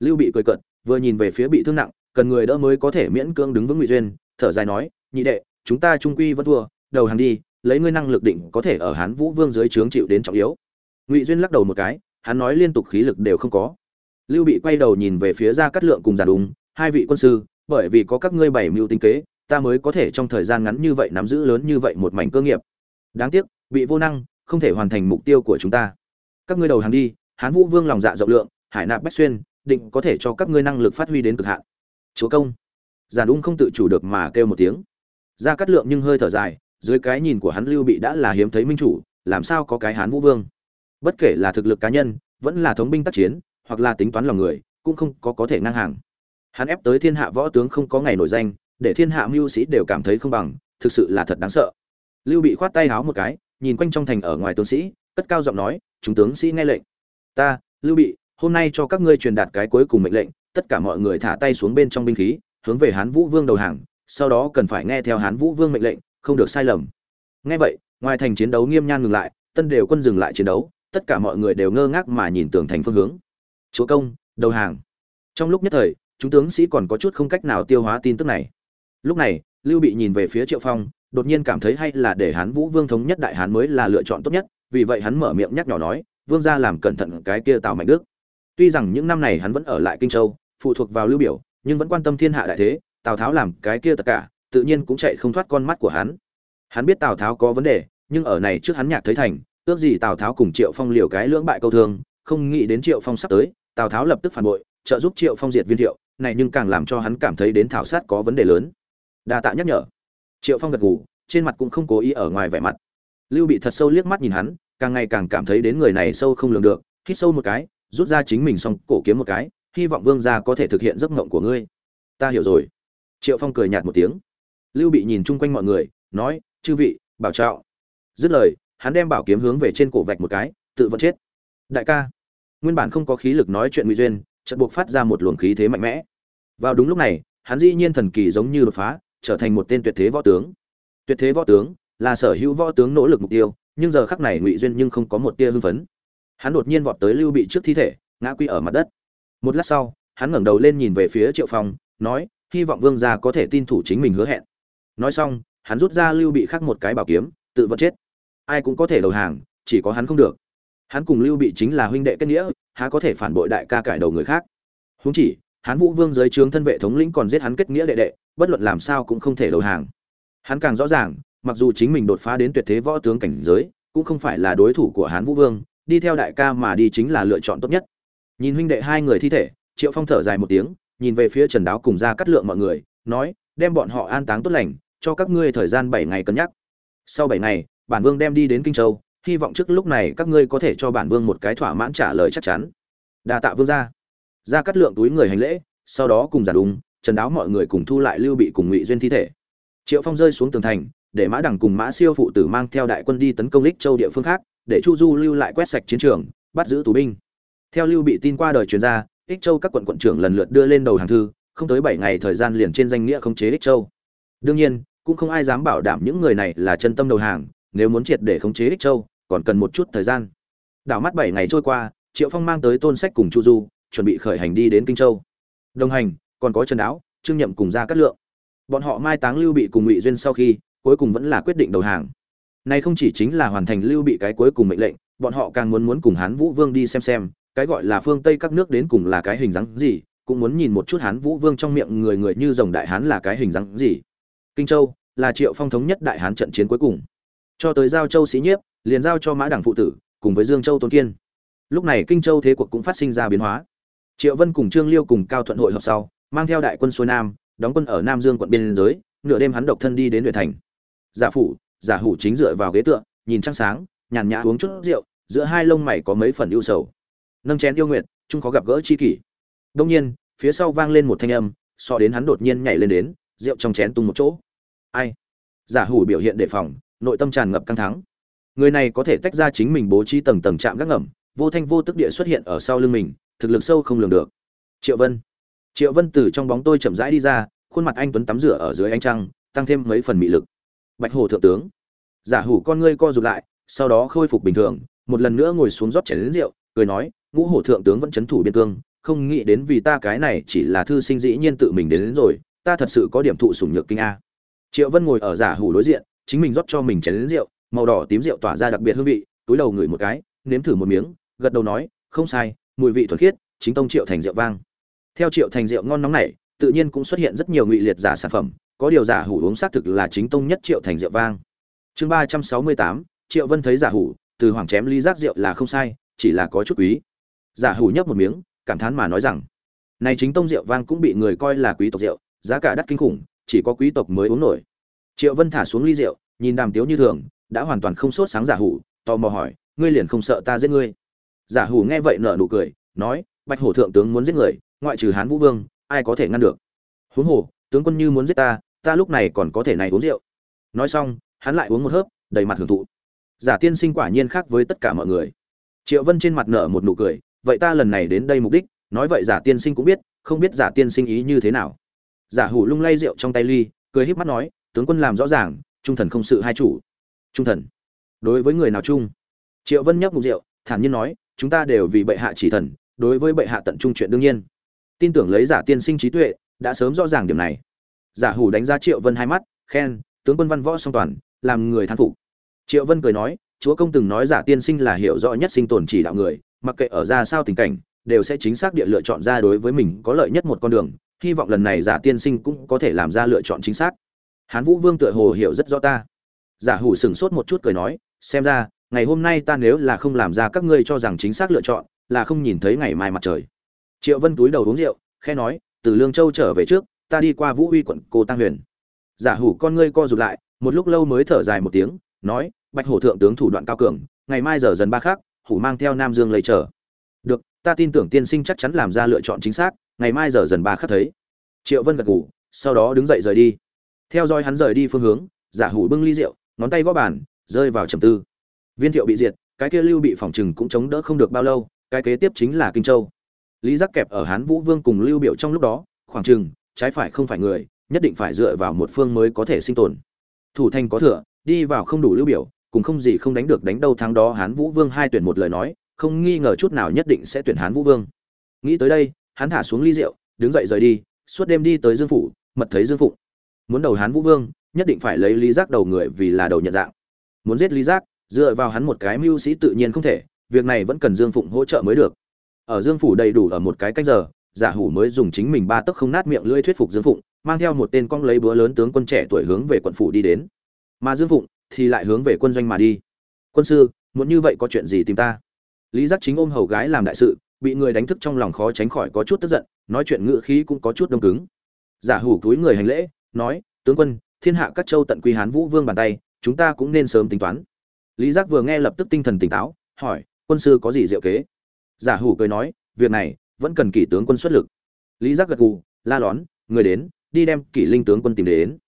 lưu bị cười cợt, vừa nhìn về phía bị thương nặng, cần người đỡ mới có thể miễn cưỡng đứng vững ngụy duyên, thở dài nói, nhị đệ, chúng ta trung quy vẫn thua, đầu hàng đi, lấy ngươi năng lực định có thể ở hán vũ vương dưới trướng chịu đến trọng yếu. Ngụy duyên lắc đầu một cái, hắn nói liên tục khí lực đều không có. Lưu bị quay đầu nhìn về phía gia cát lượng cùng giả đúng hai vị quân sư, bởi vì có các ngươi bảy mưu tinh kế, ta mới có thể trong thời gian ngắn như vậy nắm giữ lớn như vậy một mảnh cơ nghiệp. Đáng tiếc, bị vô năng, không thể hoàn thành mục tiêu của chúng ta. Các ngươi đầu hàng đi, hán vũ vương lòng dạ rộng lượng, hải nạp bách xuyên định có thể cho các ngươi năng lực phát huy đến cực hạn. Chúa công. Giàn ung không tự chủ được mà kêu một tiếng. Gia cát lượng nhưng hơi thở dài, dưới cái nhìn của hắn lưu bị đã là hiếm thấy minh chủ, làm sao có cái hán vũ vương? Bất kể là thực lực cá nhân, vẫn là thống binh tác chiến, hoặc là tính toán lòng người, cũng không có có thể ngang hàng. Hắn ép tới thiên hạ võ tướng không có ngày nổi danh, để thiên hạ mưu sĩ đều cảm thấy không bằng, thực sự là thật đáng sợ. Lưu bị khoát tay háo một cái, nhìn quanh trong thành ở ngoài tướng sĩ, cất cao giọng nói, chúng tướng sĩ nghe lệnh. Ta, lưu bị hôm nay cho các ngươi truyền đạt cái cuối cùng mệnh lệnh, tất cả mọi người thả tay xuống bên trong binh khí, hướng về hán vũ vương đầu hàng, sau đó cần phải nghe theo hán vũ vương mệnh lệnh, không được sai lầm. Nghe vậy, ngoài thành chiến đấu nghiêm nhan ngừng lại, tân đều quân dừng lại chiến đấu, tất cả mọi người đều ngơ ngác mà nhìn tường thành phương hướng. Chúa công, đầu hàng. Trong lúc nhất thời, chúng tướng sĩ còn có chút không cách nào tiêu hóa tin tức này. Lúc này, lưu bị nhìn về phía triệu phong, đột nhiên cảm thấy hay là để hán vũ vương thống nhất đại hán mới là lựa chọn tốt nhất, vì vậy hắn mở miệng nhắc nhỏ nói, vương gia làm cẩn thận cái kia tào mạnh đức tuy rằng những năm này hắn vẫn ở lại kinh châu, phụ thuộc vào lưu biểu, nhưng vẫn quan tâm thiên hạ đại thế, tào tháo làm cái kia tất cả, tự nhiên cũng chạy không thoát con mắt của hắn. Hắn biết tào tháo có vấn đề, nhưng ở này trước hắn nhạc thấy thành, ước gì tào tháo cùng triệu phong liều cái lưỡng bại câu thương, không nghĩ đến triệu phong sắp tới, tào tháo lập tức phản bội, trợ giúp triệu phong diệt viên thiệu, này nhưng càng làm cho hắn cảm thấy đến thảo sát có vấn đề lớn. Đa tạ nhắc nhở. Triệu phong gật gù, trên mặt cũng không cố ý ở ngoài vẻ mặt. Lưu bị thật sâu liếc mắt nhìn hắn, càng ngày càng cảm thấy đến người này sâu không lường được, hít sâu một cái rút ra chính mình xong, cổ kiếm một cái, hy vọng vương gia có thể thực hiện giấc mộng của ngươi. Ta hiểu rồi. Triệu phong cười nhạt một tiếng. Lưu bị nhìn chung quanh mọi người, nói, chư vị, bảo trạo dứt lời, hắn đem bảo kiếm hướng về trên cổ vạch một cái, tự vẫn chết. Đại ca, nguyên bản không có khí lực nói chuyện ngụy duyên, chợt buộc phát ra một luồng khí thế mạnh mẽ. Vào đúng lúc này, hắn dĩ nhiên thần kỳ giống như đột phá, trở thành một tên tuyệt thế võ tướng. Tuyệt thế võ tướng là sở hữu võ tướng nỗ lực mục tiêu, nhưng giờ khắc này ngụy duyên nhưng không có một tia hưng phấn hắn đột nhiên vọt tới lưu bị trước thi thể, ngã quy ở mặt đất. Một lát sau, hắn ngẩng đầu lên nhìn về phía triệu phong, nói, hy vọng vương gia có thể tin thủ chính mình hứa hẹn. Nói xong, hắn rút ra lưu bị khắc một cái bảo kiếm, tự vật chết. Ai cũng có thể đầu hàng, chỉ có hắn không được. Hắn cùng lưu bị chính là huynh đệ kết nghĩa, há có thể phản bội đại ca cải đầu người khác? Huống chỉ, hắn vũ vương giới trướng thân vệ thống lĩnh còn giết hắn kết nghĩa đệ đệ, bất luận làm sao cũng không thể đầu hàng. Hắn càng rõ ràng, mặc dù chính mình đột phá đến tuyệt thế võ tướng cảnh giới, cũng không phải là đối thủ của hán vũ vương đi theo đại ca mà đi chính là lựa chọn tốt nhất. Nhìn huynh đệ hai người thi thể triệu phong thở dài một tiếng nhìn về phía trần đáo cùng ra cắt lượng mọi người nói đem bọn họ an táng tốt lành cho các ngươi thời gian bảy ngày cân nhắc. Sau bảy ngày bản vương đem đi đến kinh châu hy vọng trước lúc này các ngươi có thể cho bản vương một cái thỏa mãn trả lời chắc chắn. Đa tạ vương gia, ra cắt lượng túi người hành lễ sau đó cùng giả đúng trần đáo mọi người cùng thu lại lưu bị cùng ngụy duyên thi thể. Triệu phong rơi xuống tường thành để mã đằng cùng mã siêu phụ tử mang theo đại quân đi tấn công lích châu địa phương khác để chu du lưu lại quét sạch chiến trường, bắt giữ tù binh. Theo lưu bị tin qua đời truyền ra, ích châu các quận quận trưởng lần lượt đưa lên đầu hàng thư, không tới bảy ngày thời gian liền trên danh nghĩa khống chế ích châu. Đương nhiên, cũng không ai dám bảo đảm những người này là chân tâm đầu hàng, nếu muốn triệt để khống chế ích châu, còn cần một chút thời gian. Đảo mắt bảy ngày trôi qua, triệu phong mang tới tôn sách cùng chu du, chuẩn bị khởi hành đi đến kinh châu. Đồng hành, còn có trần đáo, trương nhậm cùng ra cát lượng. Bọn họ mai táng lưu bị cùng ngụy duyên sau khi, cuối cùng vẫn là quyết định đầu hàng này không chỉ chính là hoàn thành lưu bị cái cuối cùng mệnh lệnh, bọn họ càng muốn muốn cùng hán vũ vương đi xem xem, cái gọi là phương tây các nước đến cùng là cái hình dáng gì, cũng muốn nhìn một chút hán vũ vương trong miệng người người như dòng đại hán là cái hình dáng gì. Kinh châu là triệu phong thống nhất đại hán trận chiến cuối cùng. Cho tới giao châu sĩ nhiếp, liền giao cho mã đảng phụ tử, cùng với dương châu tôn kiên. Lúc này kinh châu thế cuộc cũng phát sinh ra biến hóa. Triệu vân cùng trương liêu cùng cao thuận hội họp sau, mang theo đại quân xuôi nam, đóng quân ở nam dương quận biên giới, nửa đêm hắn độc thân đi đến huyện thành. Giả phủ giả hủ chính dựa vào ghế tựa, nhìn trăng sáng, nhàn nhã uống chút rượu, giữa hai lông mày có mấy phần ưu sầu. Nâng chén yêu nguyện chung có gặp gỡ chi kỷ. Đông nhiên, phía sau vang lên một thanh âm, so đến hắn đột nhiên nhảy lên đến, rượu trong chén tung một chỗ. Ai? Giả hủ biểu hiện đề phòng, nội tâm tràn ngập căng thẳng. Người này có thể tách ra chính mình bố trí tầng tầng chạm gác ngầm, vô thanh vô tức địa xuất hiện ở sau lưng mình, thực lực sâu không lường được. Triệu vân. Triệu vân từ trong bóng tôi chậm rãi đi ra, khuôn mặt anh tuấn tắm rửa ở dưới ánh trăng, tăng thêm mấy phần mị lực bạch hồ thượng tướng. Giả hủ con ngươi co rụt lại sau đó khôi phục bình thường một lần nữa ngồi xuống rót chén đến rượu cười nói ngũ hổ thượng tướng vẫn chấn thủ biên cương không nghĩ đến vì ta cái này chỉ là thư sinh dĩ nhiên tự mình đến, đến rồi ta thật sự có điểm thụ sủng nhược kinh a. Triệu vân ngồi ở giả hủ đối diện chính mình rót cho mình chén đến rượu màu đỏ tím rượu tỏa ra đặc biệt hương vị túi đầu ngửi một cái nếm thử một miếng gật đầu nói không sai mùi vị thuần khiết chính tông triệu thành rượu vang. Theo triệu thành rượu ngon nóng này tự nhiên cũng xuất hiện rất nhiều ngụy liệt giả sản phẩm có điều giả hủ uống xác thực là chính tông nhất triệu thành rượu vang. Chương ba trăm sáu mươi tám, triệu vân thấy giả hủ, từ hoàng chém ly giác rượu là không sai, chỉ là có chút quý. Giả hủ nhấp một miếng, cảm thán mà nói rằng, này chính tông rượu vang cũng bị người coi là quý tộc rượu, giá cả đắt kinh khủng, chỉ có quý tộc mới uống nổi. Triệu vân thả xuống ly rượu, nhìn đàm tiếu như thường, đã hoàn toàn không sốt sáng giả hủ, tò mò hỏi, ngươi liền không sợ ta giết ngươi? Giả hủ nghe vậy nở nụ cười, nói, bạch hổ thượng tướng muốn giết người, ngoại trừ hán vũ vương, ai có thể ngăn được? Huống hồ, tướng quân như muốn giết ta ta lúc này còn có thể này uống rượu. Nói xong, hắn lại uống một hớp, đầy mặt hưởng thụ. Giả tiên sinh quả nhiên khác với tất cả mọi người. Triệu vân trên mặt nở một nụ cười, vậy ta lần này đến đây mục đích, nói vậy giả tiên sinh cũng biết, không biết giả tiên sinh ý như thế nào. Giả hủ lung lay rượu trong tay ly, cười híp mắt nói, tướng quân làm rõ ràng, trung thần không sự hai chủ. Trung thần. Đối với người nào chung triệu vân nhấp mục rượu, thản nhiên nói, chúng ta đều vì bệ hạ chỉ thần, đối với bệ hạ tận trung chuyện đương nhiên. Tin tưởng lấy giả tiên sinh trí tuệ, đã sớm rõ ràng điểm này giả hủ đánh giá triệu vân hai mắt, khen, tướng quân văn võ song toàn, làm người thán phục. Triệu vân cười nói, chúa công từng nói giả tiên sinh là hiểu rõ nhất sinh tồn chỉ đạo người, mặc kệ ở ra sao tình cảnh, đều sẽ chính xác địa lựa chọn ra đối với mình có lợi nhất một con đường, hy vọng lần này giả tiên sinh cũng có thể làm ra lựa chọn chính xác. Hán vũ vương tựa hồ hiểu rất rõ ta. Giả hủ sửng sốt một chút cười nói, xem ra, ngày hôm nay ta nếu là không làm ra các ngươi cho rằng chính xác lựa chọn, là không nhìn thấy ngày mai mặt trời. Triệu vân túi đầu uống rượu khe nói, từ lương châu trở về trước ta đi qua vũ uy quận cô tăng huyền. Giả hủ con ngươi co rụt lại, một lúc lâu mới thở dài một tiếng, nói, bạch hổ thượng tướng thủ đoạn cao cường, ngày mai giờ dần ba khác hủ mang theo nam dương lấy chờ. Được, ta tin tưởng tiên sinh chắc chắn làm ra lựa chọn chính xác, ngày mai giờ dần ba khắc thấy. Triệu vân gật ngủ sau đó đứng dậy rời đi. Theo dõi hắn rời đi phương hướng, giả hủ bưng ly rượu, ngón tay gõ bàn, rơi vào trầm tư. Viên thiệu bị diệt, cái kia lưu bị phòng trừng cũng chống đỡ không được bao lâu, cái kế tiếp chính là kinh châu. Lý giác kẹp ở hán vũ vương cùng lưu biểu trong lúc đó, khoảng chừng trái phải không phải người, nhất định phải dựa vào một phương mới có thể sinh tồn. Thủ thành có thừa, đi vào không đủ lưu biểu, cùng không gì không đánh được đánh đâu thắng đó hán vũ vương hai tuyển một lời nói, không nghi ngờ chút nào nhất định sẽ tuyển hán vũ vương. Nghĩ tới đây, hắn thả xuống ly rượu, đứng dậy rời đi, suốt đêm đi tới dương phủ, mật thấy dương phụng. Muốn đầu hán vũ vương, nhất định phải lấy lý giác đầu người vì là đầu nhận dạng. Muốn giết lý giác, dựa vào hắn một cái mưu sĩ tự nhiên không thể, việc này vẫn cần dương phụng hỗ trợ mới được. Ở dương phủ đầy đủ ở một cái cách giờ giả hủ mới dùng chính mình ba tấc không nát miệng lưỡi thuyết phục dương phụng, mang theo một tên cong lấy búa lớn tướng quân trẻ tuổi hướng về quận phủ đi đến. Mà dương phụng thì lại hướng về quân doanh mà đi. Quân sư, muốn như vậy có chuyện gì tìm ta? Lý giác chính ôm hầu gái làm đại sự, bị người đánh thức trong lòng khó tránh khỏi có chút tức giận, nói chuyện ngựa khí cũng có chút đông cứng. Giả hủ túi người hành lễ, nói, tướng quân, thiên hạ các châu tận quy hán vũ vương bàn tay, chúng ta cũng nên sớm tính toán. Lý giác vừa nghe lập tức tinh thần tỉnh táo, hỏi, quân sư có gì diệu kế? Giả hủ cười nói, việc này vẫn cần kỷ tướng quân xuất lực. Lý giác gật gù, la lón, người đến, đi đem kỷ linh tướng quân tìm đến.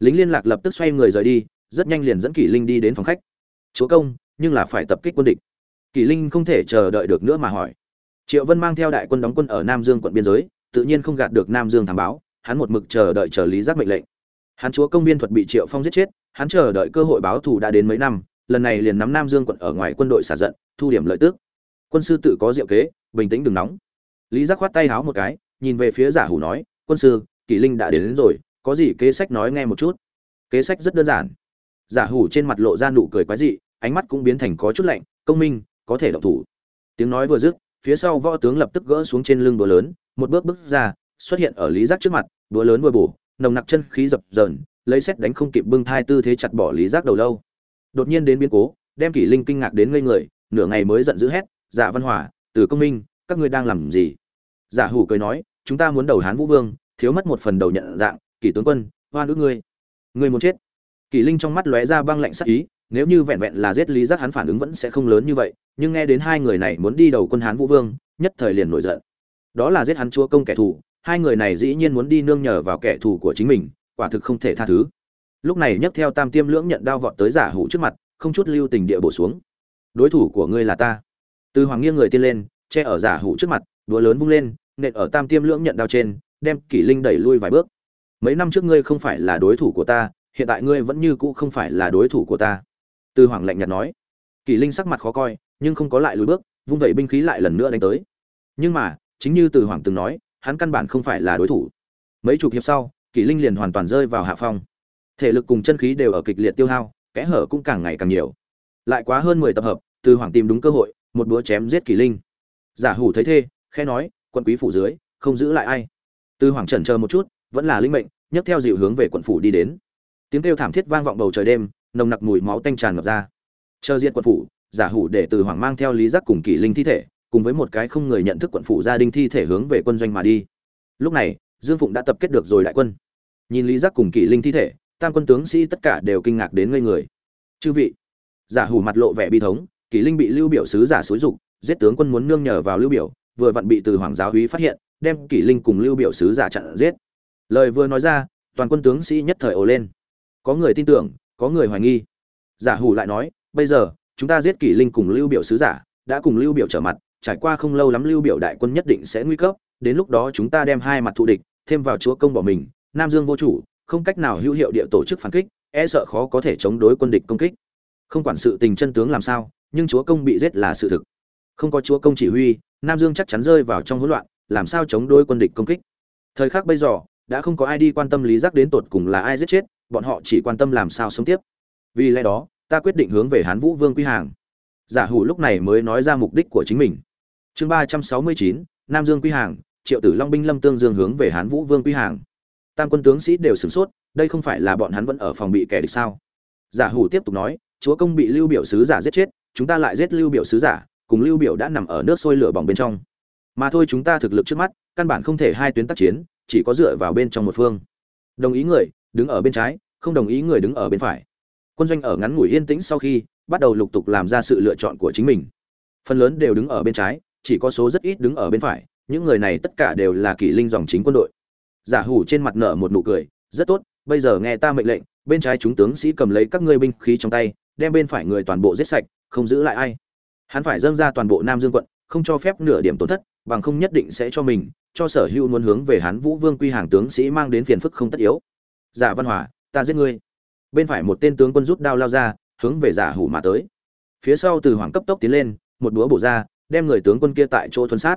Lính liên lạc lập tức xoay người rời đi, rất nhanh liền dẫn kỷ linh đi đến phòng khách. Chúa công, nhưng là phải tập kích quân địch. Kỷ linh không thể chờ đợi được nữa mà hỏi. Triệu vân mang theo đại quân đóng quân ở nam dương quận biên giới, tự nhiên không gạt được nam dương thám báo, hắn một mực chờ đợi chờ lý giác mệnh lệnh. Hắn chúa công viên thuật bị triệu phong giết chết, hắn chờ đợi cơ hội báo thù đã đến mấy năm, lần này liền nắm nam dương quận ở ngoài quân đội xả giận, thu điểm lợi tước quân sư tự có diệu kế, bình tĩnh đừng nóng lý giác khoát tay háo một cái nhìn về phía giả hủ nói quân sư kỷ linh đã đến, đến rồi có gì kế sách nói nghe một chút. Kế sách rất đơn giản. Giả hủ trên mặt lộ ra nụ cười quái dị ánh mắt cũng biến thành có chút lạnh công minh có thể động thủ. Tiếng nói vừa dứt phía sau võ tướng lập tức gỡ xuống trên lưng búa lớn một bước bước ra xuất hiện ở lý giác trước mặt búa lớn vừa bổ nồng nặc chân khí dập dờn lấy xét đánh không kịp bưng thai tư thế chặt bỏ lý giác đầu lâu. Đột nhiên đến biến cố đem kỷ linh kinh ngạc đến ngây người nửa ngày mới giận dữ hét dạ văn hỏa từ công minh các ngươi đang làm gì? Giả hủ cười nói, chúng ta muốn đầu hán vũ vương, thiếu mất một phần đầu nhận dạng, kỷ tướng quân hoa nữ ngươi. Ngươi muốn chết. Kỷ linh trong mắt lóe ra băng lạnh sắc ý, nếu như vẹn vẹn là giết lý giác hắn phản ứng vẫn sẽ không lớn như vậy, nhưng nghe đến hai người này muốn đi đầu quân hán vũ vương, nhất thời liền nổi giận. Đó là giết hắn chúa công kẻ thù, hai người này dĩ nhiên muốn đi nương nhờ vào kẻ thù của chính mình, quả thực không thể tha thứ. Lúc này nhấc theo tam tiêm lưỡng nhận đao vọt tới giả hủ trước mặt, không chút lưu tình địa bổ xuống. Đối thủ của ngươi là ta. Từ hoàng nghiêng người tiên lên, che ở giả hủ trước mặt, đũa lớn vung lên nện ở tam tiêm lưỡng nhận đao trên, đem kỷ linh đẩy lui vài bước. Mấy năm trước ngươi không phải là đối thủ của ta, hiện tại ngươi vẫn như cũ không phải là đối thủ của ta. Từ hoàng lạnh nhạt nói. Kỷ linh sắc mặt khó coi, nhưng không có lại lùi bước, vung vẩy binh khí lại lần nữa đánh tới. Nhưng mà, chính như từ hoàng từng nói, hắn căn bản không phải là đối thủ. Mấy chục hiệp sau, kỷ linh liền hoàn toàn rơi vào hạ phong. Thể lực cùng chân khí đều ở kịch liệt tiêu hao, kẽ hở cũng càng ngày càng nhiều. Lại quá hơn mười tập hợp từ hoàng tìm đúng cơ hội, một búa chém giết kỷ linh. Giả hủ thấy thê khẽ nói quận quý phủ dưới, không giữ lại ai. Từ hoàng trần chờ một chút, vẫn là linh mệnh, nhấc theo dịu hướng về quận phủ đi đến. Tiếng kêu thảm thiết vang vọng bầu trời đêm, nồng nặc mùi máu tanh tràn ngập ra. Chờ diện quận phủ, giả hủ để từ hoàng mang theo lý giác cùng kỷ linh thi thể, cùng với một cái không người nhận thức quận phủ gia đình thi thể hướng về quân doanh mà đi. Lúc này, dương phụng đã tập kết được rồi đại quân. Nhìn lý giác cùng kỷ linh thi thể, tam quân tướng sĩ tất cả đều kinh ngạc đến ngây người. Chư vị. Giả hủ mặt lộ vẻ bi thống, kỷ linh bị lưu biểu sứ giả xúi dục, giết tướng quân muốn nương nhờ vào lưu biểu vừa vặn bị từ hoàng giáo úy phát hiện, đem kỷ linh cùng lưu biểu sứ giả chặn giết. Lời vừa nói ra, toàn quân tướng sĩ nhất thời ồ lên. Có người tin tưởng, có người hoài nghi. Giả hủ lại nói, bây giờ, chúng ta giết kỷ linh cùng lưu biểu sứ giả, đã cùng lưu biểu trở mặt, trải qua không lâu lắm lưu biểu đại quân nhất định sẽ nguy cấp, đến lúc đó chúng ta đem hai mặt thù địch, thêm vào chúa công bỏ mình, nam dương vô chủ, không cách nào hữu hiệu địa tổ chức phản kích e sợ khó có thể chống đối quân địch công kích. Không quản sự tình chân tướng làm sao, nhưng chúa công bị giết là sự thực. Không có chúa công chỉ huy nam dương chắc chắn rơi vào trong hỗn loạn, làm sao chống đối quân địch công kích? Thời khắc bây giờ, đã không có ai đi quan tâm lý giác đến tột cùng là ai giết chết, bọn họ chỉ quan tâm làm sao sống tiếp. Vì lẽ đó, ta quyết định hướng về hán vũ vương quy hàng. Giả hủ lúc này mới nói ra mục đích của chính mình. Chương ba trăm sáu mươi chín, nam dương quy hàng, triệu tử long binh lâm tương dương hướng về hán vũ vương quy hàng. Tam quân tướng sĩ đều sửng sốt, đây không phải là bọn hắn vẫn ở phòng bị kẻ địch sao? Giả hủ tiếp tục nói, chúa công bị lưu biểu sứ giả giết chết, chúng ta lại giết lưu biểu sứ giả cùng lưu biểu đã nằm ở nước sôi lửa bỏng bên trong. Mà thôi chúng ta thực lực trước mắt, căn bản không thể hai tuyến tác chiến, chỉ có dựa vào bên trong một phương. Đồng ý người, đứng ở bên trái, không đồng ý người đứng ở bên phải. Quân doanh ở ngắn ngủi yên tĩnh sau khi, bắt đầu lục tục làm ra sự lựa chọn của chính mình. Phần lớn đều đứng ở bên trái, chỉ có số rất ít đứng ở bên phải, những người này tất cả đều là kỷ linh dòng chính quân đội. Giả hủ trên mặt nở một nụ cười, rất tốt, bây giờ nghe ta mệnh lệnh, bên trái chúng tướng sĩ cầm lấy các ngươi binh khí trong tay, đem bên phải người toàn bộ giết sạch, không giữ lại ai hắn phải dâng ra toàn bộ nam dương quận, không cho phép nửa điểm tổn thất, bằng không nhất định sẽ cho mình, cho sở hữu muốn hướng về hắn vũ vương quy hàng tướng sĩ mang đến phiền phức không tất yếu. Giả văn hòa, ta giết ngươi. Bên phải một tên tướng quân rút đao lao ra, hướng về giả hủ mà tới. Phía sau từ hoàng cấp tốc tiến lên, một búa bổ ra, đem người tướng quân kia tại chỗ thuần sát.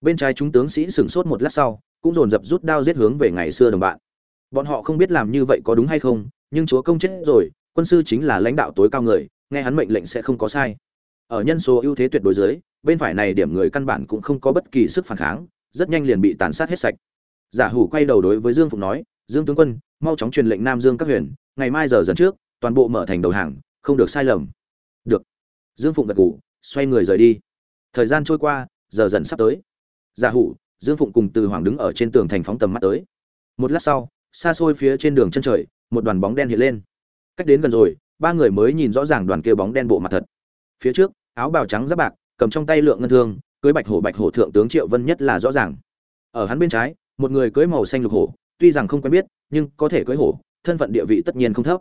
Bên trái chúng tướng sĩ sửng sốt một lát sau, cũng dồn dập rút đao giết hướng về ngày xưa đồng bạn. Bọn họ không biết làm như vậy có đúng hay không, nhưng chúa công chết rồi, quân sư chính là lãnh đạo tối cao người, nghe hắn mệnh lệnh sẽ không có sai ở nhân số ưu thế tuyệt đối dưới, bên phải này điểm người căn bản cũng không có bất kỳ sức phản kháng, rất nhanh liền bị tàn sát hết sạch. Giả hủ quay đầu đối với dương phụng nói, dương tướng quân, mau chóng truyền lệnh nam dương các huyện, ngày mai giờ dần trước, toàn bộ mở thành đầu hàng, không được sai lầm. Được. Dương phụng gật gù, xoay người rời đi. Thời gian trôi qua, giờ dần sắp tới. Giả hủ, dương phụng cùng từ hoàng đứng ở trên tường thành phóng tầm mắt tới. Một lát sau, xa xôi phía trên đường chân trời, một đoàn bóng đen hiện lên. Cách đến gần rồi, ba người mới nhìn rõ ràng đoàn kia bóng đen bộ mặt thật phía trước, áo bào trắng giáp bạc, cầm trong tay lượng ngân thương, cưới bạch hổ bạch hổ thượng tướng triệu vân nhất là rõ ràng. Ở hắn bên trái, một người cưới màu xanh lục hổ, tuy rằng không quen biết, nhưng có thể cưới hổ, thân phận địa vị tất nhiên không thấp.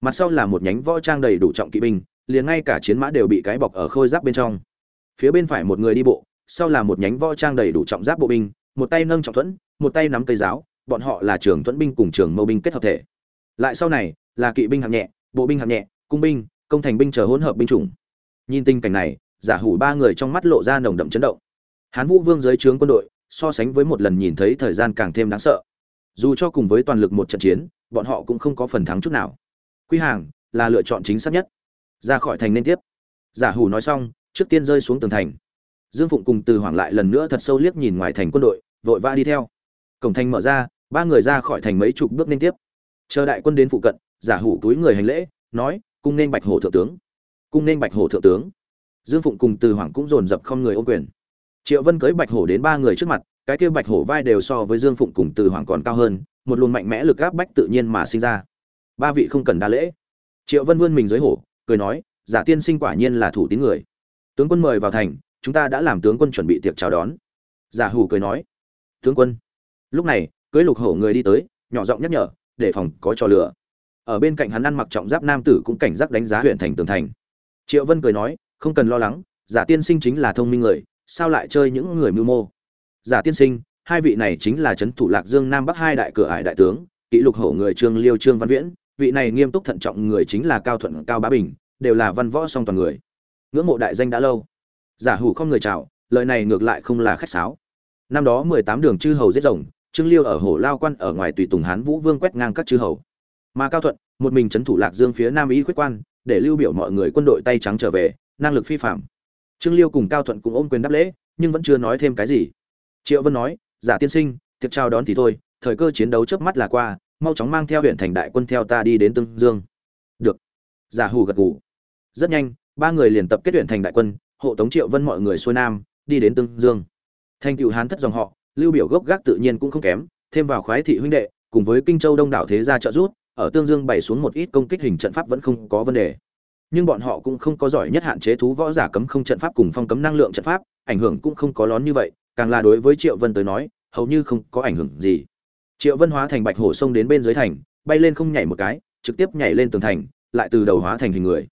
Mặt sau là một nhánh võ trang đầy đủ trọng kỵ binh, liền ngay cả chiến mã đều bị cái bọc ở khôi giáp bên trong. Phía bên phải một người đi bộ, sau là một nhánh võ trang đầy đủ trọng giáp bộ binh, một tay nâng trọng thuẫn, một tay nắm cây giáo, bọn họ là trường thuẫn binh cùng trường mâu binh kết hợp thể. Lại sau này, là kỵ binh hạng nhẹ, bộ binh hạng nhẹ, cung binh, công thành binh chờ hỗn hợp binh chủng nhìn tình cảnh này, giả hủ ba người trong mắt lộ ra nồng đậm chấn động. Hán vũ vương dưới trướng quân đội, so sánh với một lần nhìn thấy thời gian càng thêm đáng sợ. Dù cho cùng với toàn lực một trận chiến, bọn họ cũng không có phần thắng chút nào. Quy hàng là lựa chọn chính xác nhất. Ra khỏi thành nên tiếp. Giả hủ nói xong, trước tiên rơi xuống tường thành. Dương phụng cùng từ hoàng lại lần nữa thật sâu liếc nhìn ngoài thành quân đội, vội vã đi theo. Cổng thành mở ra, ba người ra khỏi thành mấy chục bước nên tiếp. Chờ đại quân đến phụ cận, giả hủ túi người hành lễ, nói, cung nên bạch hổ thượng tướng cung nên bạch hổ thượng tướng. Dương phụng cùng từ hoàng cũng dồn dập không người ôm quyền. Triệu vân cưới bạch hổ đến ba người trước mặt, cái kia bạch hổ vai đều so với dương phụng cùng từ hoàng còn cao hơn, một luồng mạnh mẽ lực áp bách tự nhiên mà sinh ra. Ba vị không cần đa lễ. Triệu vân vươn mình dưới hổ, cười nói, giả tiên sinh quả nhiên là thủ tín người. Tướng quân mời vào thành, chúng ta đã làm tướng quân chuẩn bị tiệc chào đón. Giả hủ cười nói, tướng quân. Lúc này, cưới lục hổ người đi tới, nhỏ giọng nhắc nhở, để phòng có trò lửa ở bên cạnh hắn ăn mặc trọng giáp nam tử cũng cảnh giác đánh giá huyện thành tường thành triệu vân cười nói, không cần lo lắng, giả tiên sinh chính là thông minh người, sao lại chơi những người mưu mô? Giả tiên sinh, hai vị này chính là trấn thủ lạc dương nam bắc hai đại cửa ải đại tướng, kỷ lục hổ người trương liêu trương văn viễn, vị này nghiêm túc thận trọng người chính là cao thuận, cao bá bình, đều là văn võ song toàn người. Ngưỡng mộ đại danh đã lâu. Giả hủ không người chào, lời này ngược lại không là khách sáo. Năm đó mười tám đường chư hầu giết rồng, trương liêu ở hồ lao quan ở ngoài tùy tùng hán vũ vương quét ngang các chư hầu. Mà cao thuận, một mình trấn thủ lạc dương phía nam y quyết quan để lưu biểu mọi người quân đội tay trắng trở về, năng lực phi phạm. Trương liêu cùng cao thuận cùng ôm quyền đáp lễ, nhưng vẫn chưa nói thêm cái gì. Triệu vân nói, giả tiên sinh, tiệc chào đón thì thôi, thời cơ chiến đấu trước mắt là qua, mau chóng mang theo huyện thành đại quân theo ta đi đến tương dương. Được. Giả hù gật gù. Rất nhanh, ba người liền tập kết huyện thành đại quân, hộ tống triệu vân mọi người xuôi nam, đi đến tương dương. Thành cựu hán thất dòng họ, lưu biểu gốc gác tự nhiên cũng không kém, thêm vào khoái thị huynh đệ, cùng với kinh châu đông đảo thế gia trợ giúp ở tương dương bày xuống một ít công kích hình trận pháp vẫn không có vấn đề. Nhưng bọn họ cũng không có giỏi nhất hạn chế thú võ giả cấm không trận pháp cùng phong cấm năng lượng trận pháp, ảnh hưởng cũng không có lón như vậy, càng là đối với triệu vân tới nói, hầu như không có ảnh hưởng gì. Triệu vân hóa thành bạch hổ sông đến bên dưới thành, bay lên không nhảy một cái, trực tiếp nhảy lên tường thành, lại từ đầu hóa thành hình người.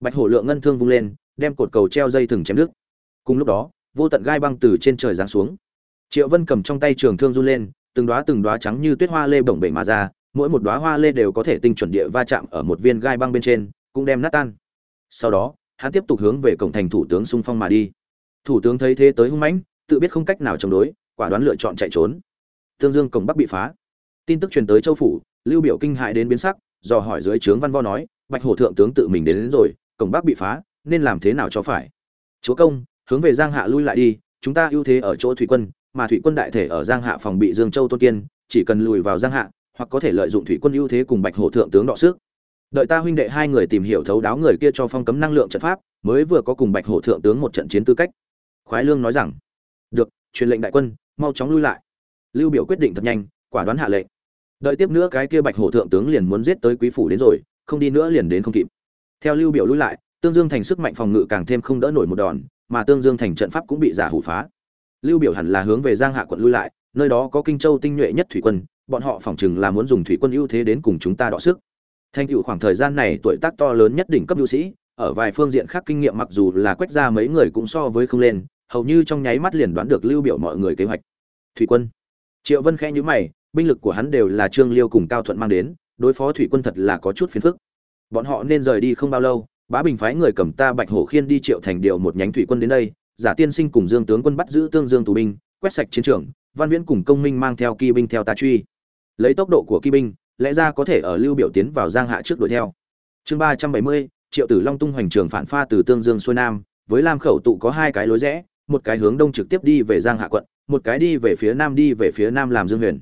Bạch hổ lượng ngân thương vung lên, đem cột cầu treo dây thừng chém đứt. Cùng lúc đó, vô tận gai băng từ trên trời giáng xuống. Triệu vân cầm trong tay trường thương run lên, từng đóa từng đóa trắng như tuyết hoa lê bổng bể mà ra mỗi một đóa hoa lê đều có thể tinh chuẩn địa va chạm ở một viên gai băng bên trên cũng đem nát tan. Sau đó hắn tiếp tục hướng về cổng thành thủ tướng xung phong mà đi. Thủ tướng thấy thế tới hung mãnh tự biết không cách nào chống đối quả đoán lựa chọn chạy trốn. Tương dương cổng bắc bị phá. Tin tức truyền tới châu phủ lưu biểu kinh hại đến biến sắc dò hỏi dưới trướng văn võ nói bạch hổ thượng tướng tự mình đến, đến rồi cổng bắc bị phá nên làm thế nào cho phải? Chúa công hướng về giang hạ lui lại đi chúng ta ưu thế ở chỗ thủy quân mà thủy quân đại thể ở giang hạ phòng bị dương châu tôn kiên chỉ cần lùi vào giang hạ hoặc có thể lợi dụng thủy quân ưu thế cùng bạch hổ thượng tướng đọ sức. Đợi ta huynh đệ hai người tìm hiểu thấu đáo người kia cho phong cấm năng lượng trận pháp, mới vừa có cùng bạch hổ thượng tướng một trận chiến tư cách. Khoái lương nói rằng. Được, truyền lệnh đại quân, mau chóng lui lại. Lưu biểu quyết định thật nhanh, quả đoán hạ lệnh. Đợi tiếp nữa cái kia bạch hổ thượng tướng liền muốn giết tới quý phủ đến rồi, không đi nữa liền đến không kịp. Theo lưu biểu lui lại, tương dương thành sức mạnh phòng ngự càng thêm không đỡ nổi một đòn, mà tương dương thành trận pháp cũng bị giả hủ phá. Lưu biểu hẳn là hướng về giang hạ quận lui lại, nơi đó có kinh châu tinh nhuệ nhất thủy quân bọn họ phỏng chừng là muốn dùng thủy quân ưu thế đến cùng chúng ta đọ sức. Thành tựu khoảng thời gian này tuổi tác to lớn nhất đỉnh cấp ưu sĩ, ở vài phương diện khác kinh nghiệm mặc dù là quét ra mấy người cũng so với không lên, hầu như trong nháy mắt liền đoán được lưu biểu mọi người kế hoạch. Thủy quân. Triệu vân khẽ nhíu mày, binh lực của hắn đều là trương liêu cùng cao thuận mang đến, đối phó thủy quân thật là có chút phiền phức. Bọn họ nên rời đi không bao lâu, bá bình phái người cầm ta bạch hổ khiên đi triệu thành điều một nhánh thủy quân đến đây, giả tiên sinh cùng dương tướng quân bắt giữ tương dương tù binh, quét sạch chiến trường, văn viễn cùng công minh mang theo kỳ binh theo ta truy lấy tốc độ của kỵ binh, lẽ ra có thể ở lưu biểu tiến vào giang hạ trước đuổi theo. Chương ba trăm bảy mươi, triệu tử long tung hoành trường phản pha từ tương dương xuôi nam, với lam khẩu tụ có hai cái lối rẽ, một cái hướng đông trực tiếp đi về giang hạ quận, một cái đi về phía nam đi về phía nam làm dương huyền.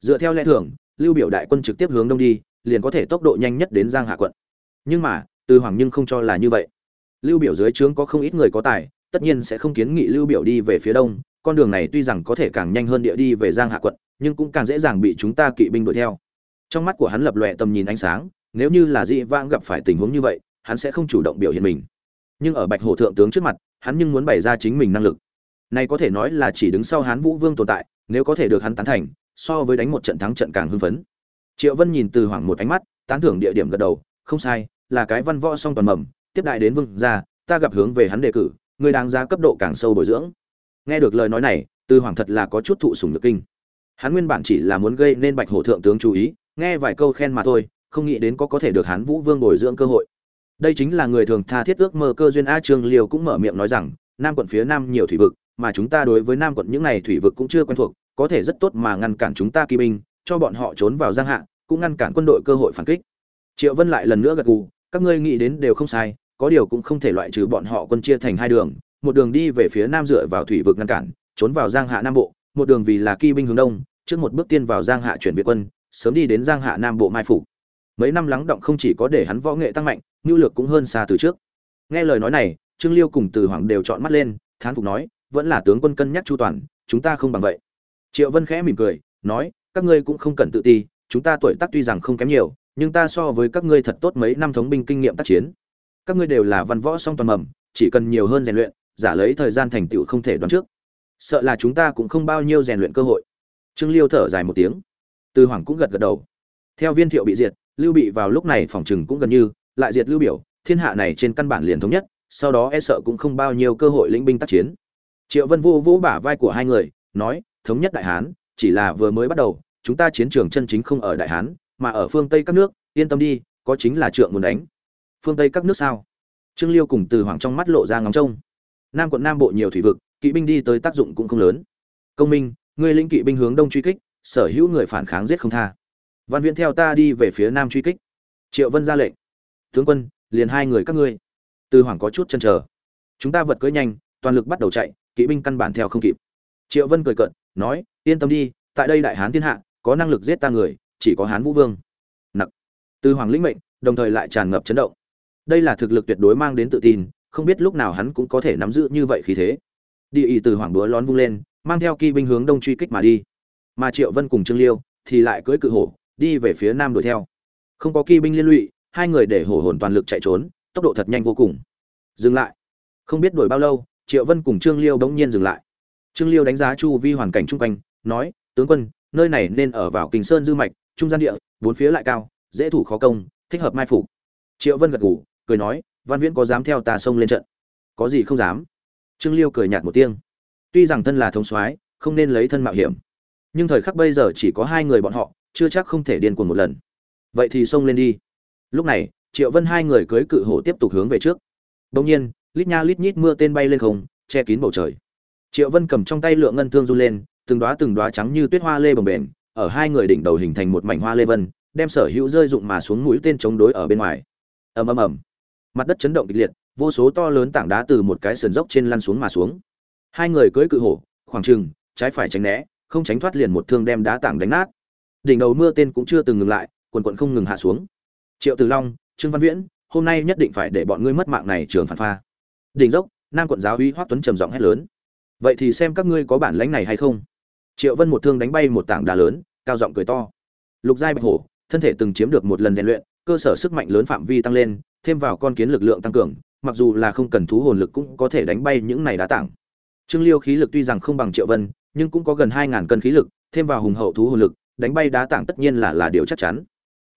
Dựa theo lẽ thường, lưu biểu đại quân trực tiếp hướng đông đi, liền có thể tốc độ nhanh nhất đến giang hạ quận. Nhưng mà, từ hoàng nhưng không cho là như vậy. Lưu biểu dưới trướng có không ít người có tài, tất nhiên sẽ không kiến nghị lưu biểu đi về phía đông con đường này tuy rằng có thể càng nhanh hơn địa đi về giang hạ quận, nhưng cũng càng dễ dàng bị chúng ta kỵ binh đuổi theo. Trong mắt của hắn lập lòe tầm nhìn ánh sáng, nếu như là dị vãng gặp phải tình huống như vậy, hắn sẽ không chủ động biểu hiện mình. Nhưng ở bạch hổ thượng tướng trước mặt, hắn nhưng muốn bày ra chính mình năng lực. Này có thể nói là chỉ đứng sau hán vũ vương tồn tại, nếu có thể được hắn tán thành, so với đánh một trận thắng trận càng hưng phấn. Triệu vân nhìn từ hoàng một ánh mắt, tán thưởng địa điểm gật đầu, không sai, là cái văn võ song toàn mầm, tiếp đại đến vương gia, ta gặp hướng về hắn đề cử, người đáng giá cấp độ càng sâu bồi dưỡng nghe được lời nói này từ hoàng thật là có chút thụ sùng nhược kinh. Hắn nguyên bản chỉ là muốn gây nên bạch hổ thượng tướng chú ý, nghe vài câu khen mà thôi, không nghĩ đến có có thể được hắn vũ vương bồi dưỡng cơ hội. Đây chính là người thường tha thiết ước mơ cơ duyên a trương liều cũng mở miệng nói rằng, nam quận phía nam nhiều thủy vực, mà chúng ta đối với nam quận những này thủy vực cũng chưa quen thuộc, có thể rất tốt mà ngăn cản chúng ta kỵ binh, cho bọn họ trốn vào giang hạ, cũng ngăn cản quân đội cơ hội phản kích. Triệu vân lại lần nữa gật gù, các ngươi nghĩ đến đều không sai, có điều cũng không thể loại trừ bọn họ quân chia thành hai đường một đường đi về phía nam dựa vào thủy vực ngăn cản, trốn vào giang hạ nam bộ, một đường vì là kỳ binh hướng đông, trước một bước tiên vào giang hạ chuyển viện quân, sớm đi đến giang hạ nam bộ mai phục mấy năm lắng động không chỉ có để hắn võ nghệ tăng mạnh, nhu lược cũng hơn xa từ trước. Nghe lời nói này, trương liêu cùng từ hoàng đều chọn mắt lên, thán phục nói, vẫn là tướng quân cân nhắc chu toàn, chúng ta không bằng vậy. Triệu vân khẽ mỉm cười, nói, các ngươi cũng không cần tự ti, chúng ta tuổi tác tuy rằng không kém nhiều, nhưng ta so với các ngươi thật tốt mấy năm thống binh kinh nghiệm tác chiến. Các ngươi đều là văn võ song toàn mầm, chỉ cần nhiều hơn rèn luyện giả lấy thời gian thành tựu không thể đoán trước. Sợ là chúng ta cũng không bao nhiêu rèn luyện cơ hội. Trương liêu thở dài một tiếng. Từ hoàng cũng gật gật đầu. Theo viên thiệu bị diệt, lưu bị vào lúc này phòng chừng cũng gần như, lại diệt lưu biểu, thiên hạ này trên căn bản liền thống nhất, sau đó e sợ cũng không bao nhiêu cơ hội lĩnh binh tác chiến. Triệu vân vô vỗ bả vai của hai người, nói, thống nhất đại hán, chỉ là vừa mới bắt đầu, chúng ta chiến trường chân chính không ở đại hán, mà ở phương tây các nước, yên tâm đi, có chính là trượng muốn đánh. Phương tây các nước sao? Trương liêu cùng từ hoàng trong mắt lộ ra ngóng trông nam quận nam bộ nhiều thủy vực, kỵ binh đi tới tác dụng cũng không lớn. Công minh, ngươi lĩnh kỵ binh hướng đông truy kích, sở hữu người phản kháng giết không tha. Văn viễn theo ta đi về phía nam truy kích. Triệu vân ra lệnh. Tướng quân, liền hai người các ngươi. Từ hoàng có chút chân chờ. Chúng ta vật cưỡi nhanh, toàn lực bắt đầu chạy, kỵ binh căn bản theo không kịp. Triệu vân cười cận nói, yên tâm đi, tại đây đại hán thiên hạ, có năng lực giết ta người, chỉ có hán vũ vương. Nặc. Từ hoàng lĩnh mệnh, đồng thời lại tràn ngập chấn động. Đây là thực lực tuyệt đối mang đến tự tin không biết lúc nào hắn cũng có thể nắm giữ như vậy khí thế. Địa ý từ hoàng búa lón vung lên, mang theo kỵ binh hướng đông truy kích mà đi. Mà triệu vân cùng trương liêu thì lại cưỡi cự hổ, đi về phía nam đuổi theo. Không có kỵ binh liên lụy, hai người để hổ hồn toàn lực chạy trốn, tốc độ thật nhanh vô cùng. Dừng lại. Không biết đuổi bao lâu, triệu vân cùng trương liêu bỗng nhiên dừng lại. Trương liêu đánh giá chu vi hoàn cảnh chung quanh, nói, tướng quân, nơi này nên ở vào kình sơn dư mạch, trung gian địa, bốn phía lại cao, dễ thủ khó công, thích hợp mai phục. Triệu vân gật ngủ cười nói văn viễn có dám theo ta xông lên trận? Có gì không dám? Trương liêu cười nhạt một tiếng. Tuy rằng thân là thống soái, không nên lấy thân mạo hiểm. Nhưng thời khắc bây giờ chỉ có hai người bọn họ, chưa chắc không thể điên cuồng một lần. Vậy thì xông lên đi. Lúc này, triệu vân hai người cưới cự hổ tiếp tục hướng về trước. Đông nhiên, lít nha lít nhít mưa tên bay lên không, che kín bầu trời. Triệu vân cầm trong tay lượng ngân thương run lên, từng đoá từng đoá trắng như tuyết hoa lê bồng bềnh, ở hai người đỉnh đầu hình thành một mảnh hoa lê vân, đem sở hữu rơi dụng mà xuống mũi tên chống đối ở bên ngoài. Ầm ầm ầm mặt đất chấn động kịch liệt, vô số to lớn tảng đá từ một cái sườn dốc trên lăn xuống mà xuống. Hai người cưỡi cự hổ, khoảng trừng trái phải tránh né, không tránh thoát liền một thương đem đá tảng đánh nát. Đỉnh đầu mưa tên cũng chưa từng ngừng lại, quần quận không ngừng hạ xuống. Triệu từ long, trương văn viễn, hôm nay nhất định phải để bọn ngươi mất mạng này, trường phản pha. Đỉnh dốc, nam quận giáo uy hoắc tuấn trầm giọng hét lớn. Vậy thì xem các ngươi có bản lãnh này hay không? Triệu vân một thương đánh bay một tảng đá lớn, cao giọng cười to. Lục giai bạch hổ, thân thể từng chiếm được một lần rèn luyện, cơ sở sức mạnh lớn phạm vi tăng lên thêm vào con kiến lực lượng tăng cường, mặc dù là không cần thú hồn lực cũng có thể đánh bay những này đá tảng. Trương liêu khí lực tuy rằng không bằng triệu vân, nhưng cũng có gần hai ngàn cân khí lực, thêm vào hùng hậu thú hồn lực, đánh bay đá tảng tất nhiên là là điều chắc chắn.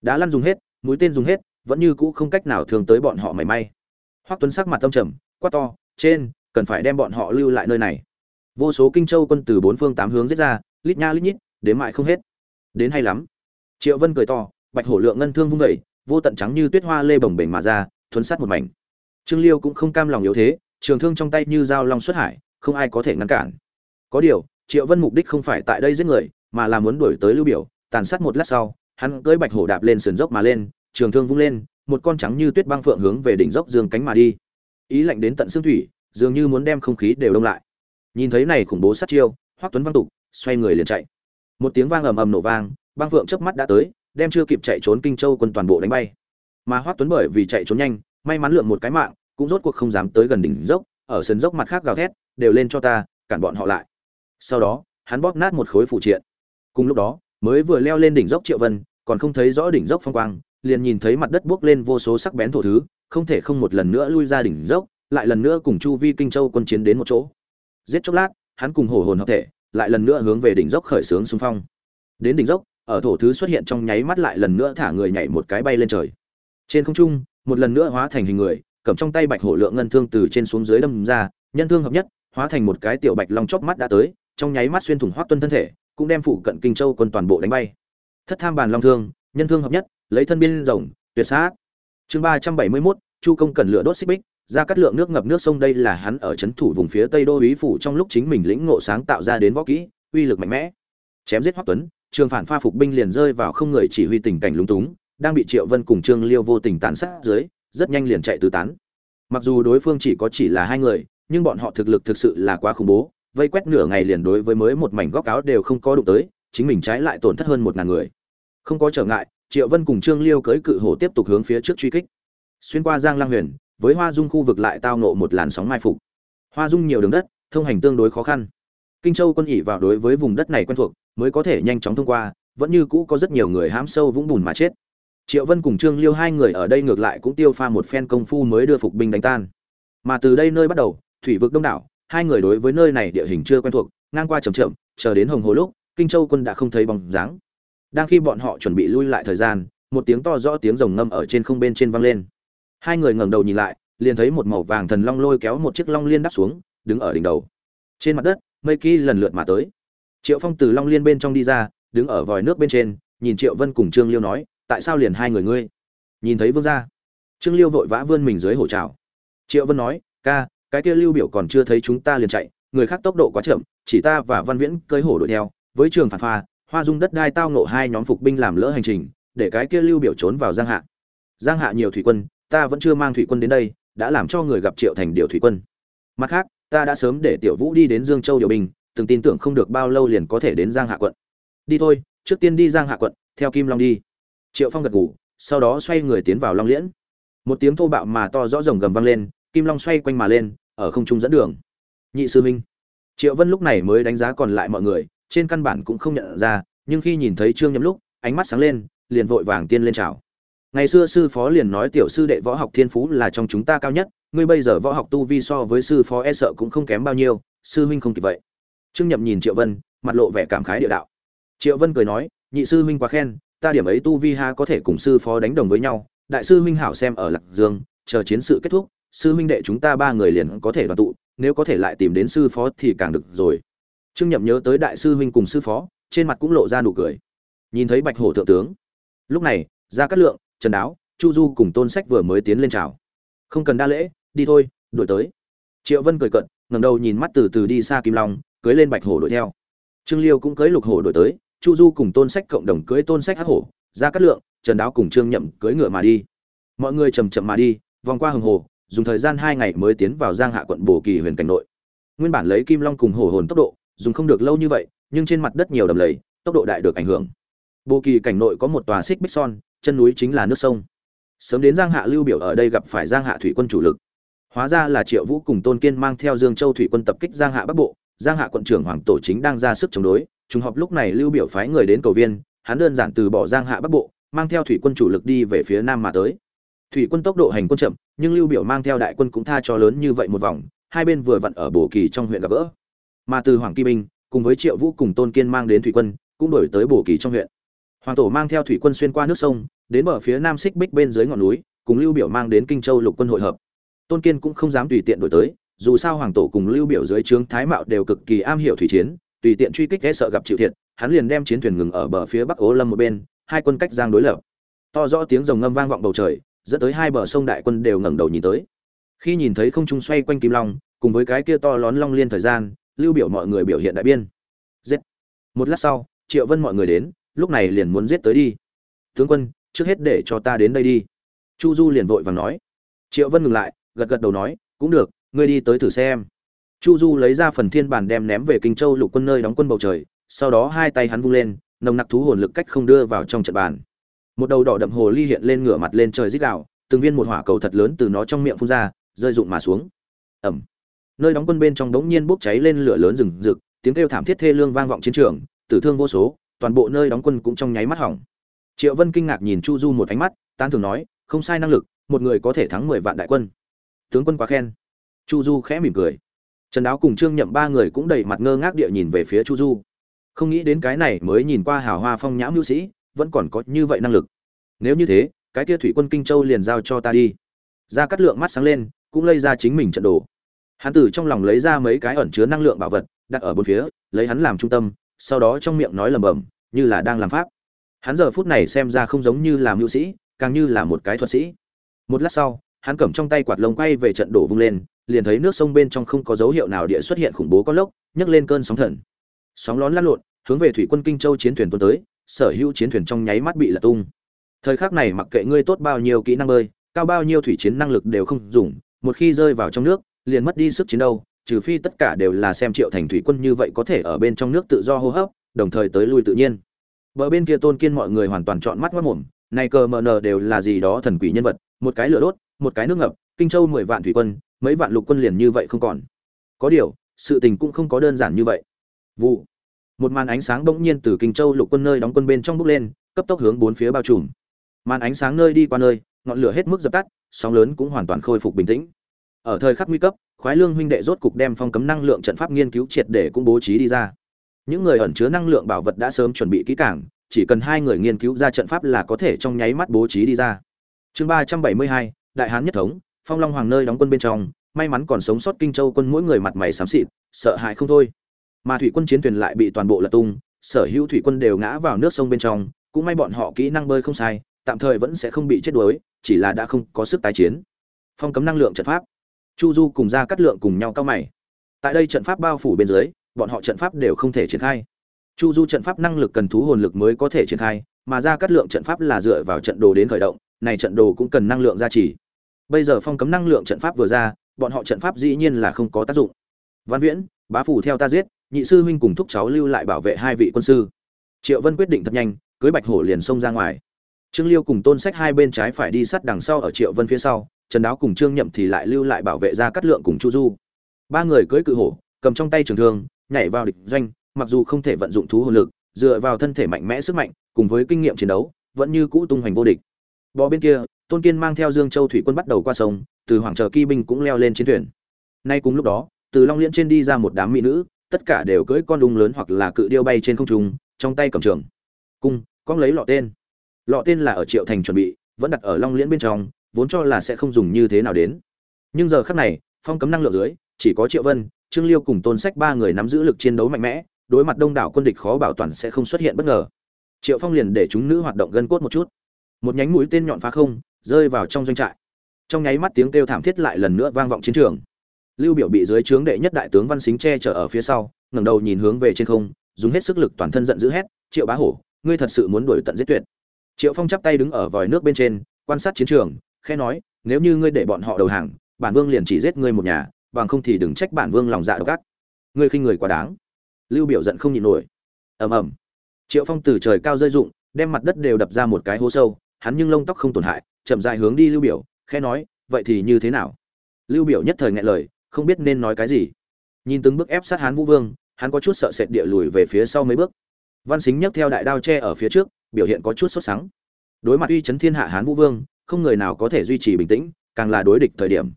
Đá lăn dùng hết, mũi tên dùng hết, vẫn như cũ không cách nào thường tới bọn họ mảy may. Hoắc tuấn sắc mặt tâm trầm, quát to, trên, cần phải đem bọn họ lưu lại nơi này. Vô số kinh châu quân từ bốn phương tám hướng giết ra, lít nha lít nhít, đến mại không hết. Đến hay lắm. Triệu vân cười to, bạch hổ lượng ngân thương vung vẩy vô tận trắng như tuyết hoa lê bồng bềnh mà ra, thuấn sát một mảnh. Trương liêu cũng không cam lòng yếu thế, trường thương trong tay như dao long xuất hải, không ai có thể ngăn cản. Có điều, triệu vân mục đích không phải tại đây giết người, mà là muốn đuổi tới lưu biểu, tàn sát một lát sau, hắn cưỡi bạch hổ đạp lên sườn dốc mà lên, trường thương vung lên, một con trắng như tuyết băng phượng hướng về đỉnh dốc dương cánh mà đi. Ý lạnh đến tận xương thủy, dường như muốn đem không khí đều đông lại. Nhìn thấy này khủng bố sát chiêu, hoắc tuấn văng tục, xoay người liền chạy. Một tiếng vang ầm ầm nổ vang, băng phượng chớp mắt đã tới đem chưa kịp chạy trốn kinh châu quân toàn bộ đánh bay. Mà hoắc tuấn bởi vì chạy trốn nhanh, may mắn lượm một cái mạng, cũng rốt cuộc không dám tới gần đỉnh dốc, ở sân dốc mặt khác gào thét, đều lên cho ta, cản bọn họ lại. Sau đó, hắn bóp nát một khối phụ triện. Cùng lúc đó, mới vừa leo lên đỉnh dốc triệu vân, còn không thấy rõ đỉnh dốc phong quang, liền nhìn thấy mặt đất buốc lên vô số sắc bén thổ thứ, không thể không một lần nữa lui ra đỉnh dốc, lại lần nữa cùng chu vi kinh châu quân chiến đến một chỗ. Giết chốc lát, hắn cùng hổ hồn hợp thể, lại lần nữa hướng về đỉnh dốc khởi xướng xung phong. Đến đỉnh dốc ở thổ thứ xuất hiện trong nháy mắt lại lần nữa thả người nhảy một cái bay lên trời. Trên không trung, một lần nữa hóa thành hình người, cầm trong tay bạch hổ lượng ngân thương từ trên xuống dưới đâm ra, nhân thương hợp nhất, hóa thành một cái tiểu bạch long chóp mắt đã tới, trong nháy mắt xuyên thủng hoác tuân thân thể, cũng đem phụ cận kinh châu quân toàn bộ đánh bay. Thất tham bàn long thương, nhân thương hợp nhất, lấy thân biên rồng, tuyệt sát. Chương ba trăm bảy mươi mốt, chu công cần lửa đốt xích bích, ra cắt lượng nước ngập nước sông đây là hắn ở chấn thủ vùng phía tây đô ý phủ trong lúc chính mình lĩnh ngộ sáng tạo ra đến võ kỹ, uy lực mạnh mẽ. Chém giết hoắc tuấn trường phản pha phục binh liền rơi vào không người chỉ huy tình cảnh lúng túng, đang bị triệu vân cùng trương liêu vô tình tàn sát dưới, rất nhanh liền chạy tứ tán. Mặc dù đối phương chỉ có chỉ là hai người, nhưng bọn họ thực lực thực sự là quá khủng bố, vây quét nửa ngày liền đối với mới một mảnh góc áo đều không có đụng tới, chính mình trái lại tổn thất hơn một ngàn người. Không có trở ngại, triệu vân cùng trương liêu cưới cự hổ tiếp tục hướng phía trước truy kích. Xuyên qua giang lang huyền, với hoa dung khu vực lại tao nộ một làn sóng mai phục. Hoa dung nhiều đường đất, thông hành tương đối khó khăn kinh châu quân ỉ vào đối với vùng đất này quen thuộc, mới có thể nhanh chóng thông qua, vẫn như cũ có rất nhiều người hãm sâu vũng bùn mà chết. Triệu vân cùng trương liêu hai người ở đây ngược lại cũng tiêu pha một phen công phu mới đưa phục binh đánh tan. Mà từ đây nơi bắt đầu, thủy vực đông đảo, hai người đối với nơi này địa hình chưa quen thuộc, ngang qua trầm chậm, chờ đến hồng hồ lúc, kinh châu quân đã không thấy bóng dáng. Đang khi bọn họ chuẩn bị lui lại thời gian, một tiếng to rõ tiếng rồng ngâm ở trên không bên trên vang lên. Hai người ngẩng đầu nhìn lại, liền thấy một màu vàng thần long lôi kéo một chiếc long liên đắp xuống, đứng ở đỉnh đầu. Trên mặt đất mây kỳ lần lượt mà tới. Triệu phong từ long liên bên trong đi ra, đứng ở vòi nước bên trên, nhìn triệu vân cùng trương liêu nói, tại sao liền hai người ngươi? Nhìn thấy vương gia, trương liêu vội vã vươn mình dưới hổ trào triệu vân nói, ca, cái kia lưu biểu còn chưa thấy chúng ta liền chạy, người khác tốc độ quá chậm, chỉ ta và văn viễn cưỡi hổ đuổi theo, với trường phản pha, hoa dung đất đai tao nộ hai nhóm phục binh làm lỡ hành trình, để cái kia lưu biểu trốn vào giang hạ. Giang hạ nhiều thủy quân, ta vẫn chưa mang thủy quân đến đây, đã làm cho người gặp triệu thành điều thủy quân. Mặt khác ta đã sớm để tiểu vũ đi đến dương châu điều Bình, từng tin tưởng không được bao lâu liền có thể đến giang hạ quận. Đi thôi trước tiên đi giang hạ quận theo kim long đi. Triệu phong gật ngủ sau đó xoay người tiến vào long liễn. Một tiếng thô bạo mà to rõ rồng gầm vang lên kim long xoay quanh mà lên ở không trung dẫn đường. Nhị sư minh triệu vân lúc này mới đánh giá còn lại mọi người trên căn bản cũng không nhận ra nhưng khi nhìn thấy trương nhậm lúc ánh mắt sáng lên liền vội vàng tiên lên chào. Ngày xưa sư phó liền nói tiểu sư đệ võ học thiên phú là trong chúng ta cao nhất ngươi bây giờ võ học tu vi so với sư phó e sợ cũng không kém bao nhiêu, sư huynh không kịp vậy. Trương nhậm nhìn triệu vân, mặt lộ vẻ cảm khái địa đạo. Triệu vân cười nói, nhị sư huynh quá khen, ta điểm ấy tu vi ha có thể cùng sư phó đánh đồng với nhau, đại sư huynh hảo xem ở lạc dương, chờ chiến sự kết thúc, sư huynh đệ chúng ta ba người liền có thể đoàn tụ, nếu có thể lại tìm đến sư phó thì càng được rồi. Trương nhậm nhớ tới đại sư huynh cùng sư phó, trên mặt cũng lộ ra nụ cười. Nhìn thấy bạch hổ thượng tướng, lúc này ra cát lượng, trần đáo, chu du cùng tôn sách vừa mới tiến lên chào. Không cần đa lễ đi thôi, đuổi tới. Triệu vân cười cận ngầm đầu nhìn mắt từ từ đi xa kim long, cưới lên bạch hổ đuổi theo. Trương liêu cũng cưới lục hổ đuổi tới, chu du cùng tôn sách cộng đồng cưới tôn sách hắc hổ ra cát lượng, trần đáo cùng trương nhậm cưới ngựa mà đi. Mọi người chầm chậm mà đi, vòng qua hồng hồ, dùng thời gian hai ngày mới tiến vào giang hạ quận bồ kỳ huyền cảnh nội. Nguyên bản lấy kim long cùng hổ hồn tốc độ, dùng không được lâu như vậy, nhưng trên mặt đất nhiều đầm lầy, tốc độ đại được ảnh hưởng. Bồ kỳ cảnh nội có một tòa xích bích son, chân núi chính là nước sông. Sớm đến giang hạ lưu biểu ở đây gặp phải giang hạ thủy quân chủ lực hóa ra là triệu vũ cùng tôn kiên mang theo dương châu thủy quân tập kích giang hạ bắc bộ, giang hạ quận trưởng hoàng tổ chính đang ra sức chống đối. Trùng hợp lúc này lưu biểu phái người đến cầu viên, hắn đơn giản từ bỏ giang hạ bắc bộ, mang theo thủy quân chủ lực đi về phía nam mà tới. Thủy quân tốc độ hành quân chậm, nhưng lưu biểu mang theo đại quân cũng tha cho lớn như vậy một vòng, hai bên vừa vặn ở bổ kỳ trong huyện gặp gỡ. Mà từ hoàng kỳ Minh cùng với triệu vũ cùng tôn kiên mang đến thủy quân, cũng đổi tới bổ kỳ trong huyện. Hoàng tổ mang theo thủy quân xuyên qua nước sông, đến bờ phía nam xích bích bên dưới ngọn núi, cùng lưu biểu mang đến kinh châu lục quân hội hợp tôn kiên cũng không dám tùy tiện đổi tới, dù sao hoàng tổ cùng lưu biểu dưới trướng thái mạo đều cực kỳ am hiểu thủy chiến, tùy tiện truy kích e sợ gặp chịu thiệt, hắn liền đem chiến thuyền ngừng ở bờ phía bắc ố lâm một bên, hai quân cách giang đối lập. To rõ tiếng rồng ngâm vang vọng bầu trời, dẫn tới hai bờ sông đại quân đều ngẩng đầu nhìn tới. Khi nhìn thấy không trung xoay quanh kim long, cùng với cái kia to lón long liên thời gian, lưu biểu mọi người biểu hiện đại biên. Giết! Một lát sau, triệu vân mọi người đến, lúc này liền muốn giết tới đi. Tướng quân, trước hết để cho ta đến đây đi. Chu du liền vội vàng nói. Triệu vân ngừng lại gật gật đầu nói, cũng được, ngươi đi tới thử xem. Chu du lấy ra phần thiên bản đem ném về kinh châu lục quân nơi đóng quân bầu trời, sau đó hai tay hắn vung lên, nồng nặc thú hồn lực cách không đưa vào trong trận bàn. Một đầu đỏ đậm hồ ly hiện lên ngửa mặt lên trời rít gạo từng viên một hỏa cầu thật lớn từ nó trong miệng phun ra, rơi rụng mà xuống. Ẩm nơi đóng quân bên trong đống nhiên bốc cháy lên lửa lớn rừng rực, tiếng kêu thảm thiết thê lương vang vọng chiến trường, tử thương vô số, toàn bộ nơi đóng quân cũng trong nháy mắt hỏng. Triệu vân kinh ngạc nhìn chu du một ánh mắt, tán thường nói, không sai năng lực, một người có thể thắng mười vạn đại quân tướng quân quá khen. Chu du khẽ mỉm cười. Trần đáo cùng trương nhậm ba người cũng đầy mặt ngơ ngác địa nhìn về phía chu du. Không nghĩ đến cái này mới nhìn qua hào hoa phong nhãm hữu sĩ, vẫn còn có như vậy năng lực. Nếu như thế, cái kia thủy quân kinh châu liền giao cho ta đi. Ra cắt lượng mắt sáng lên, cũng lây ra chính mình trận đồ. Hắn từ trong lòng lấy ra mấy cái ẩn chứa năng lượng bảo vật, đặt ở bốn phía, lấy hắn làm trung tâm, sau đó trong miệng nói lầm bầm như là đang làm pháp. Hắn giờ phút này xem ra không giống như làm hữu sĩ, càng như là một cái thuật sĩ. Một lát sau hắn cầm trong tay quạt lông quay về trận đổ vung lên, liền thấy nước sông bên trong không có dấu hiệu nào địa xuất hiện khủng bố có lốc, nhấc lên cơn sóng thần. Sóng lón lăn lộn, hướng về thủy quân kinh châu chiến thuyền tuôn tới, sở hữu chiến thuyền trong nháy mắt bị lật tung. Thời khắc này mặc kệ ngươi tốt bao nhiêu kỹ năng bơi, cao bao nhiêu thủy chiến năng lực đều không dùng, một khi rơi vào trong nước, liền mất đi sức chiến đấu, trừ phi tất cả đều là xem triệu thành thủy quân như vậy có thể ở bên trong nước tự do hô hấp, đồng thời tới lui tự nhiên. Bờ bên kia tôn kiên mọi người hoàn toàn chọn mắt mất mồm này cờ mờ nờ đều là gì đó thần quỷ nhân vật một cái lửa đốt, một cái nước ngập, kinh châu mười vạn thủy quân, mấy vạn lục quân liền như vậy không còn. Có điều, sự tình cũng không có đơn giản như vậy. Vụ. Một màn ánh sáng bỗng nhiên từ kinh châu lục quân nơi đóng quân bên trong bước lên, cấp tốc hướng bốn phía bao trùm. Màn ánh sáng nơi đi qua nơi, ngọn lửa hết mức dập tắt, sóng lớn cũng hoàn toàn khôi phục bình tĩnh. Ở thời khắc nguy cấp, khoái lương huynh đệ rốt cục đem phong cấm năng lượng trận pháp nghiên cứu triệt để cũng bố trí đi ra. Những người ẩn chứa năng lượng bảo vật đã sớm chuẩn bị kỹ càng, chỉ cần hai người nghiên cứu ra trận pháp là có thể trong nháy mắt bố trí đi ra chương ba trăm bảy mươi hai, đại hán nhất thống, phong long hoàng nơi đóng quân bên trong, may mắn còn sống sót kinh châu quân mỗi người mặt mày xám xịt, sợ hãi không thôi. Mà thủy quân chiến thuyền lại bị toàn bộ lật tung, sở hữu thủy quân đều ngã vào nước sông bên trong, cũng may bọn họ kỹ năng bơi không sai, tạm thời vẫn sẽ không bị chết đuối, chỉ là đã không có sức tái chiến. Phong cấm năng lượng trận pháp. Chu du cùng ra cắt lượng cùng nhau cao mày. Tại đây trận pháp bao phủ bên dưới, bọn họ trận pháp đều không thể triển khai. Chu du trận pháp năng lực cần thú hồn lực mới có thể triển khai, mà ra cắt lượng trận pháp là dựa vào trận đồ đến khởi động này trận đồ cũng cần năng lượng gia trì. Bây giờ phong cấm năng lượng trận pháp vừa ra, bọn họ trận pháp dĩ nhiên là không có tác dụng. Văn viễn, bá phủ theo ta giết, nhị sư huynh cùng thúc cháu lưu lại bảo vệ hai vị quân sư. Triệu vân quyết định thật nhanh, cưới bạch hổ liền xông ra ngoài. Trương liêu cùng tôn sách hai bên trái phải đi sát đằng sau ở triệu vân phía sau, trần đáo cùng trương nhậm thì lại lưu lại bảo vệ ra cắt lượng cùng chu du. Ba người cưới cự hổ, cầm trong tay trường thương, nhảy vào địch doanh, mặc dù không thể vận dụng thú hồn lực, dựa vào thân thể mạnh mẽ sức mạnh, cùng với kinh nghiệm chiến đấu, vẫn như cũ tung hoành vô địch bò bên kia, tôn kiên mang theo dương châu thủy quân bắt đầu qua sông, từ hoàng chờ kỳ binh cũng leo lên chiến thuyền. Nay cùng lúc đó, từ long liễn trên đi ra một đám mỹ nữ, tất cả đều cưỡi con đung lớn hoặc là cự điêu bay trên không trung, trong tay cầm trường. Cung, con lấy lọ tên. Lọ tên là ở triệu thành chuẩn bị, vẫn đặt ở long liễn bên trong, vốn cho là sẽ không dùng như thế nào đến. Nhưng giờ khắc này, phong cấm năng lượng dưới, chỉ có triệu vân, trương liêu cùng tôn sách ba người nắm giữ lực chiến đấu mạnh mẽ, đối mặt đông đảo quân địch khó bảo toàn sẽ không xuất hiện bất ngờ. Triệu phong liền để chúng nữ hoạt động gân cốt một chút một nhánh mũi tên nhọn phá không, rơi vào trong doanh trại. Trong nháy mắt tiếng kêu thảm thiết lại lần nữa vang vọng chiến trường. Lưu biểu bị dưới trướng đệ nhất đại tướng văn xính che chở ở phía sau, ngẩng đầu nhìn hướng về trên không, dùng hết sức lực toàn thân giận dữ hét, triệu bá hổ, ngươi thật sự muốn đuổi tận giết tuyệt. Triệu phong chắp tay đứng ở vòi nước bên trên, quan sát chiến trường, khẽ nói, nếu như ngươi để bọn họ đầu hàng, bản vương liền chỉ giết ngươi một nhà, bằng không thì đừng trách bản vương lòng dạ độc ác. Ngươi khinh người quá đáng. Lưu biểu giận không nhịn nổi. Ầm ầm. Triệu phong từ trời cao rơi rụng, đem mặt đất đều đập ra một cái hố sâu hắn nhưng lông tóc không tổn hại, chậm rãi hướng đi lưu biểu, khẽ nói, vậy thì như thế nào? Lưu biểu nhất thời nghẹn lời, không biết nên nói cái gì. Nhìn từng bước ép sát hán vũ vương, hắn có chút sợ sệt địa lùi về phía sau mấy bước. Văn xính nhấc theo đại đao che ở phía trước, biểu hiện có chút sốt sắng. Đối mặt uy chấn thiên hạ hán vũ vương, không người nào có thể duy trì bình tĩnh, càng là đối địch thời điểm.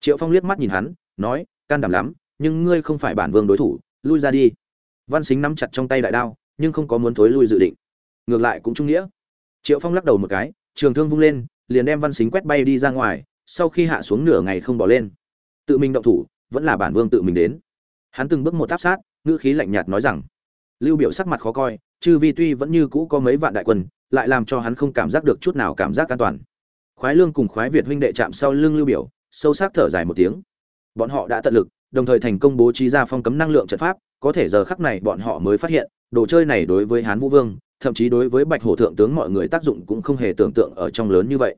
Triệu phong liếc mắt nhìn hắn, nói, can đảm lắm, nhưng ngươi không phải bản vương đối thủ, lui ra đi. Văn xính nắm chặt trong tay đại đao, nhưng không có muốn thối lui dự định. Ngược lại cũng trung nghĩa triệu phong lắc đầu một cái, trường thương vung lên, liền đem văn xính quét bay đi ra ngoài, sau khi hạ xuống nửa ngày không bỏ lên. Tự mình động thủ, vẫn là bản vương tự mình đến. Hắn từng bước một áp sát, ngữ khí lạnh nhạt nói rằng, lưu biểu sắc mặt khó coi chư vi tuy vẫn như cũ có mấy vạn đại quân, lại làm cho hắn không cảm giác được chút nào cảm giác an toàn. Khoái lương cùng khoái việt huynh đệ chạm sau lưng lưu biểu, sâu sắc thở dài một tiếng. Bọn họ đã tận lực, đồng thời thành công bố trí ra phong cấm năng lượng trận pháp, có thể giờ khắc này bọn họ mới phát hiện, đồ chơi này đối với hán vũ vương thậm chí đối với bạch hổ thượng tướng mọi người tác dụng cũng không hề tưởng tượng ở trong lớn như vậy.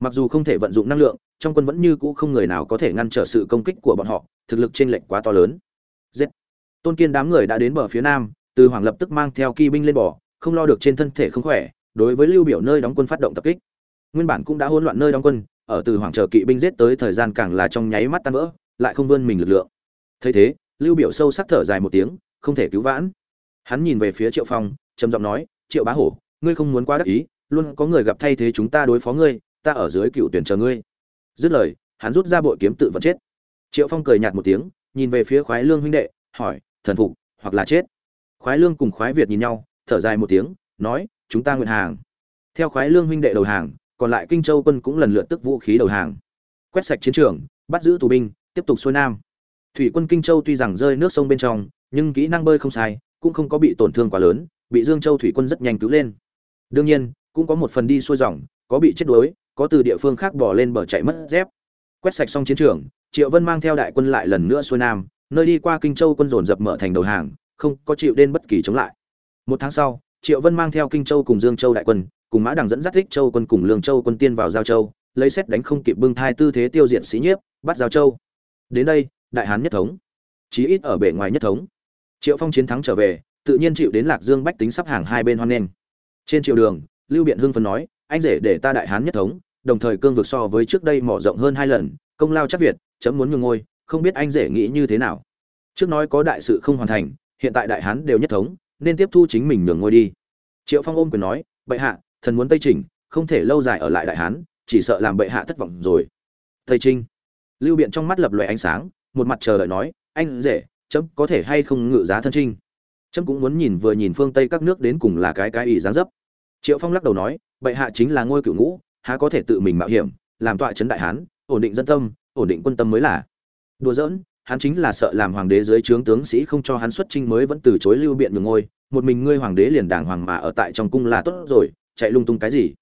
Mặc dù không thể vận dụng năng lượng, trong quân vẫn như cũ không người nào có thể ngăn trở sự công kích của bọn họ, thực lực trên lệnh quá to lớn. Giết! Tôn kiên đám người đã đến bờ phía nam, từ hoàng lập tức mang theo kỳ binh lên bò không lo được trên thân thể không khỏe, đối với lưu biểu nơi đóng quân phát động tập kích. Nguyên bản cũng đã hỗn loạn nơi đóng quân, ở từ hoàng chờ kỵ binh giết tới thời gian càng là trong nháy mắt tan vỡ, lại không vươn mình lực lượng. Thấy thế, lưu biểu sâu sắc thở dài một tiếng, không thể cứu vãn. Hắn nhìn về phía triệu phong, trầm giọng nói triệu bá hổ, ngươi không muốn quá đắc ý, luôn có người gặp thay thế chúng ta đối phó ngươi, ta ở dưới cựu tuyển chờ ngươi. Dứt lời, hắn rút ra bội kiếm tự vẫn chết. Triệu phong cười nhạt một tiếng, nhìn về phía khoái lương huynh đệ, hỏi, thần phục hoặc là chết? Khoái lương cùng khoái việt nhìn nhau, thở dài một tiếng, nói, chúng ta nguyện hàng. Theo khoái lương huynh đệ đầu hàng, còn lại kinh châu quân cũng lần lượt tức vũ khí đầu hàng. Quét sạch chiến trường, bắt giữ tù binh, tiếp tục xuôi nam. Thủy quân kinh châu tuy rằng rơi nước sông bên trong, nhưng kỹ năng bơi không sai, cũng không có bị tổn thương quá lớn bị dương châu thủy quân rất nhanh cứu lên. Đương nhiên, cũng có một phần đi xuôi dòng, có bị chết đuối, có từ địa phương khác bỏ lên bờ chạy mất dép. Quét sạch xong chiến trường, triệu vân mang theo đại quân lại lần nữa xuôi nam, nơi đi qua kinh châu quân dồn dập mở thành đầu hàng, không có chịu đến bất kỳ chống lại. Một tháng sau, triệu vân mang theo kinh châu cùng dương châu đại quân, cùng mã đằng dẫn dắt thích châu quân cùng lương châu quân tiên vào giao châu, lấy xét đánh không kịp bưng thai tư thế tiêu diệt sĩ nhiếp, bắt giao châu. Đến đây, đại hán nhất thống. Chí ít ở bề ngoài nhất thống. Triệu phong chiến thắng trở về tự nhiên chịu đến lạc dương bách tính sắp hàng hai bên hoan nghênh. Trên triều đường, lưu biện hưng phấn nói, anh rể để ta đại hán nhất thống, đồng thời cương vực so với trước đây mở rộng hơn hai lần, công lao chắc việt, chấm muốn nhường ngôi, không biết anh rể nghĩ như thế nào. Trước nói có đại sự không hoàn thành, hiện tại đại hán đều nhất thống, nên tiếp thu chính mình nhường ngôi đi. Triệu phong ôm quyền nói, bệ hạ, thần muốn tây trình, không thể lâu dài ở lại đại hán, chỉ sợ làm bệ hạ thất vọng rồi. Tây trinh lưu biện trong mắt lập loại ánh sáng, một mặt chờ đợi nói, anh rể, chấm có thể hay không ngự giá thân trinh trâm cũng muốn nhìn vừa nhìn phương tây các nước đến cùng là cái cái ý dáng dấp. Triệu phong lắc đầu nói, bệ hạ chính là ngôi cựu ngũ, há có thể tự mình mạo hiểm, làm tọa trấn đại hán, ổn định dân tâm, ổn định quân tâm mới là. Đùa giỡn, hắn chính là sợ làm hoàng đế dưới trướng tướng sĩ không cho hắn xuất trinh mới vẫn từ chối lưu biện nhường ngôi, một mình ngươi hoàng đế liền đàng hoàng mà ở tại trong cung là tốt rồi, chạy lung tung cái gì?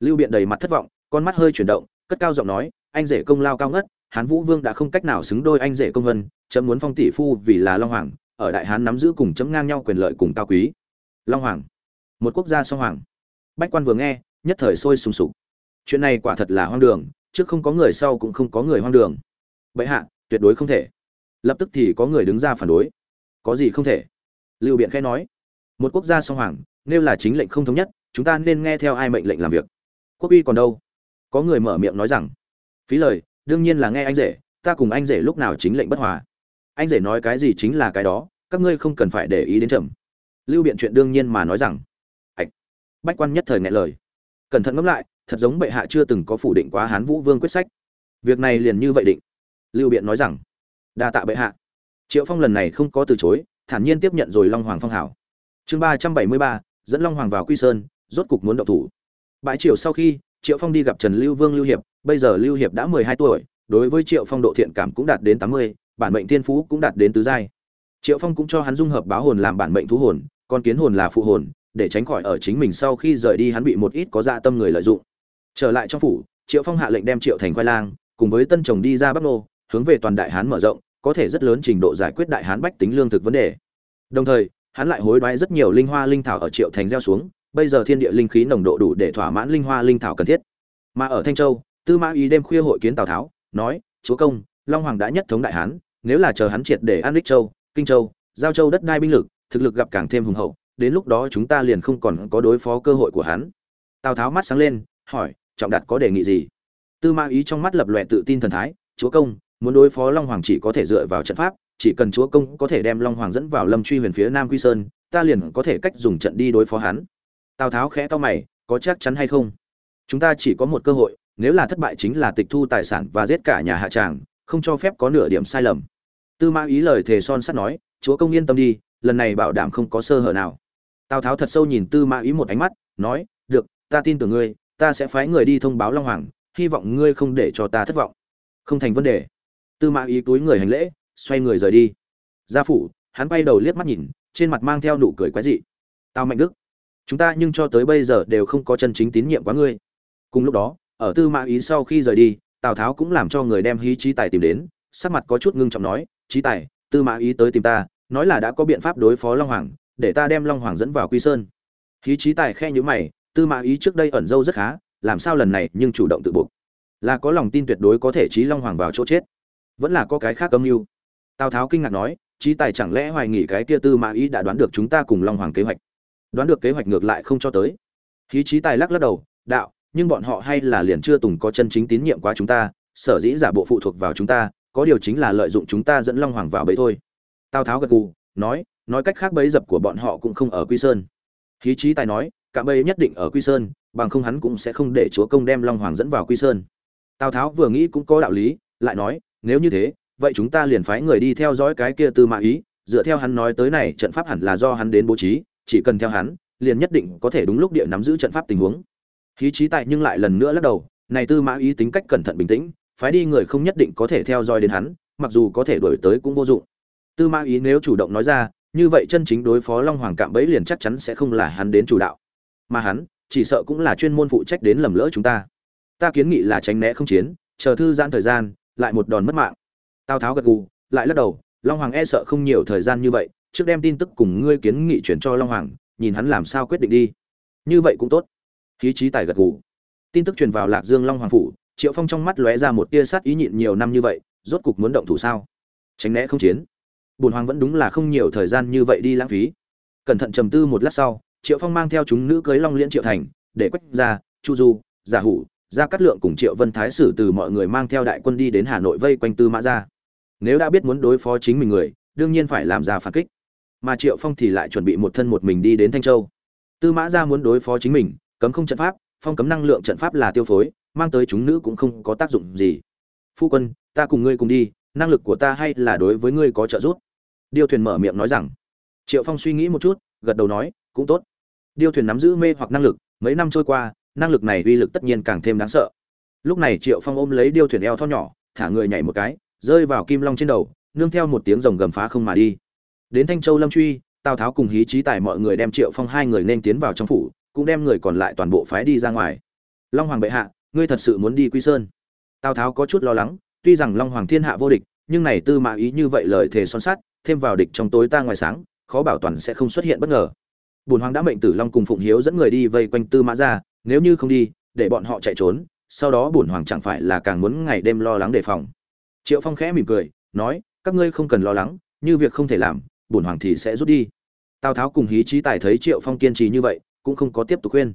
Lưu biện đầy mặt thất vọng, con mắt hơi chuyển động, cất cao giọng nói, anh rể công lao cao ngất, hán vũ vương đã không cách nào xứng đôi anh rể công vân, chấm muốn phong tỷ phu vì là long hoàng ở đại hán nắm giữ cùng chấm ngang nhau quyền lợi cùng cao quý. Long hoàng. Một quốc gia song hoàng. Bách quan vừa nghe, nhất thời sôi sùng sục. Chuyện này quả thật là hoang đường, trước không có người sau cũng không có người hoang đường. Bệ hạ, tuyệt đối không thể. Lập tức thì có người đứng ra phản đối. Có gì không thể? Lưu biện khẽ nói. Một quốc gia song hoàng, nếu là chính lệnh không thống nhất, chúng ta nên nghe theo ai mệnh lệnh làm việc. Quốc uy còn đâu? Có người mở miệng nói rằng. Phí lời, đương nhiên là nghe anh rể, ta cùng anh rể lúc nào chính lệnh bất hòa anh rể nói cái gì chính là cái đó, các ngươi không cần phải để ý đến trầm lưu biện chuyện đương nhiên mà nói rằng ạch bách quan nhất thời ngại lời. Cẩn thận ngẫm lại, thật giống bệ hạ chưa từng có phủ định quá hán vũ vương quyết sách. Việc này liền như vậy định. Lưu biện nói rằng, đa tạ bệ hạ. Triệu phong lần này không có từ chối, thản nhiên tiếp nhận rồi long hoàng phong hảo chương ba trăm bảy mươi ba, dẫn long hoàng vào quy sơn, rốt cục muốn động thủ. Bãi triều sau khi, triệu phong đi gặp trần lưu vương lưu hiệp, bây giờ lưu hiệp đã mười hai tuổi, đối với triệu phong độ thiện cảm cũng đạt đến tám mươi bản mệnh thiên phú cũng đạt đến tứ giai. Triệu phong cũng cho hắn dung hợp báo hồn làm bản mệnh thú hồn còn kiến hồn là phụ hồn, để tránh khỏi ở chính mình sau khi rời đi hắn bị một ít có dạ tâm người lợi dụng. Trở lại trong phủ, triệu phong hạ lệnh đem triệu thành khoai lang cùng với tân chồng đi ra bắc nô, hướng về toàn đại hán mở rộng, có thể rất lớn trình độ giải quyết đại hán bách tính lương thực vấn đề. Đồng thời, hắn lại hối đoái rất nhiều linh hoa linh thảo ở triệu thành gieo xuống, bây giờ thiên địa linh khí nồng độ đủ để thỏa mãn linh hoa linh thảo cần thiết. Mà ở thanh châu, tư mã ý đêm khuya hội kiến tào tháo, nói, chúa công long hoàng đã nhất thống đại hán, nếu là chờ hắn triệt để an đích châu, kinh châu, giao châu đất đai binh lực, thực lực gặp càng thêm hùng hậu, đến lúc đó chúng ta liền không còn có đối phó cơ hội của hắn. Tào tháo mắt sáng lên, hỏi, trọng đạt có đề nghị gì? Tư Ma ý trong mắt lập lòe tự tin thần thái, chúa công, muốn đối phó long hoàng chỉ có thể dựa vào trận pháp, chỉ cần chúa công có thể đem long hoàng dẫn vào lâm truy huyền phía nam quy sơn, ta liền có thể cách dùng trận đi đối phó hắn. Tào tháo khẽ to mày, có chắc chắn hay không? Chúng ta chỉ có một cơ hội, nếu là thất bại chính là tịch thu tài sản và giết cả nhà hạ tràng không cho phép có nửa điểm sai lầm. Tư mã ý lời thề son sắt nói, chúa công yên tâm đi, lần này bảo đảm không có sơ hở nào. Tào tháo thật sâu nhìn tư mã ý một ánh mắt, nói, được, ta tin tưởng ngươi, ta sẽ phái người đi thông báo long hoàng, hy vọng ngươi không để cho ta thất vọng. Không thành vấn đề. Tư mã ý túi người hành lễ, xoay người rời đi. Gia phủ, hắn bay đầu liếc mắt nhìn, trên mặt mang theo nụ cười quái dị. Tào mạnh đức, chúng ta nhưng cho tới bây giờ đều không có chân chính tín nhiệm quá ngươi. Cùng lúc đó, ở tư mã ý sau khi rời đi tào tháo cũng làm cho người đem hí trí tài tìm đến, sắc mặt có chút ngưng trọng nói, trí tài, tư mã ý tới tìm ta, nói là đã có biện pháp đối phó long hoàng, để ta đem long hoàng dẫn vào quy sơn. Hí trí tài khe nhữ mày, tư mã ý trước đây ẩn dâu rất khá, làm sao lần này nhưng chủ động tự buộc? Là có lòng tin tuyệt đối có thể trí long hoàng vào chỗ chết, vẫn là có cái khác âm mưu. Tào tháo kinh ngạc nói, trí tài chẳng lẽ hoài nghỉ cái kia tư mã ý đã đoán được chúng ta cùng long hoàng kế hoạch? Đoán được kế hoạch ngược lại không cho tới. Khí trí tài lắc lắc đầu, đạo nhưng bọn họ hay là liền chưa từng có chân chính tín nhiệm qua chúng ta, sở dĩ giả bộ phụ thuộc vào chúng ta, có điều chính là lợi dụng chúng ta dẫn long hoàng vào bẫy thôi. Tào tháo gật gù, nói nói cách khác bẫy dập của bọn họ cũng không ở quy sơn. Khí trí tài nói, cả bẫy nhất định ở quy sơn, bằng không hắn cũng sẽ không để chúa công đem long hoàng dẫn vào quy sơn. Tào tháo vừa nghĩ cũng có đạo lý, lại nói, nếu như thế, vậy chúng ta liền phái người đi theo dõi cái kia tư mã ý, dựa theo hắn nói tới này, trận pháp hẳn là do hắn đến bố trí, chỉ cần theo hắn, liền nhất định có thể đúng lúc địa nắm giữ trận pháp tình huống khí trí tại nhưng lại lần nữa lắc đầu, này tư mã ý tính cách cẩn thận bình tĩnh, phái đi người không nhất định có thể theo dõi đến hắn, mặc dù có thể đổi tới cũng vô dụng. Tư mã ý nếu chủ động nói ra, như vậy chân chính đối phó long hoàng cạm bẫy liền chắc chắn sẽ không là hắn đến chủ đạo. Mà hắn, chỉ sợ cũng là chuyên môn phụ trách đến lầm lỡ chúng ta. Ta kiến nghị là tránh né không chiến, chờ thư giãn thời gian, lại một đòn mất mạng. Tào tháo gật gù, lại lắc đầu, long hoàng e sợ không nhiều thời gian như vậy, trước đem tin tức cùng ngươi kiến nghị chuyển cho long hoàng, nhìn hắn làm sao quyết định đi. Như vậy cũng tốt khí trí tài gật gù. Tin tức truyền vào lạc dương long hoàng phủ, triệu phong trong mắt lóe ra một tia sát ý nhịn nhiều năm như vậy, rốt cục muốn động thủ sao? Tránh né không chiến. Bùn hoàng vẫn đúng là không nhiều thời gian như vậy đi lãng phí. Cẩn thận trầm tư một lát sau, triệu phong mang theo chúng nữ cưới long liễn triệu thành, để quách ra chu du, giả hủ ra cắt lượng cùng triệu vân thái sử từ mọi người mang theo đại quân đi đến hà nội vây quanh tư mã ra nếu đã biết muốn đối phó chính mình người, đương nhiên phải làm ra phản kích. Mà triệu phong thì lại chuẩn bị một thân một mình đi đến thanh châu. Tư mã ra muốn đối phó chính mình cấm không trận pháp, phong cấm năng lượng trận pháp là tiêu phối, mang tới chúng nữ cũng không có tác dụng gì. Phu quân, ta cùng ngươi cùng đi, năng lực của ta hay là đối với ngươi có trợ giúp? Điêu thuyền mở miệng nói rằng. Triệu phong suy nghĩ một chút, gật đầu nói, cũng tốt. Điêu thuyền nắm giữ mê hoặc năng lực, mấy năm trôi qua, năng lực này uy lực tất nhiên càng thêm đáng sợ. Lúc này triệu phong ôm lấy điêu thuyền eo thon nhỏ, thả người nhảy một cái, rơi vào kim long trên đầu, nương theo một tiếng rồng gầm phá không mà đi. Đến thanh châu lâm truy, tào tháo cùng hí trí tài mọi người đem triệu phong hai người nên tiến vào trong phủ cũng đem người còn lại toàn bộ phái đi ra ngoài. Long hoàng bệ hạ, ngươi thật sự muốn đi quy sơn? Tào tháo có chút lo lắng, tuy rằng long hoàng thiên hạ vô địch, nhưng này tư mã ý như vậy lời thề son sắt, thêm vào địch trong tối ta ngoài sáng, khó bảo toàn sẽ không xuất hiện bất ngờ. Bùn hoàng đã mệnh tử long cùng phụng hiếu dẫn người đi vây quanh tư mã ra, nếu như không đi, để bọn họ chạy trốn, sau đó bùn hoàng chẳng phải là càng muốn ngày đêm lo lắng đề phòng. Triệu phong khẽ mỉm cười, nói, các ngươi không cần lo lắng, như việc không thể làm, bùn hoàng thì sẽ rút đi. Tào tháo cùng hí trí tài thấy triệu phong kiên trì như vậy cũng không có tiếp tục khuyên.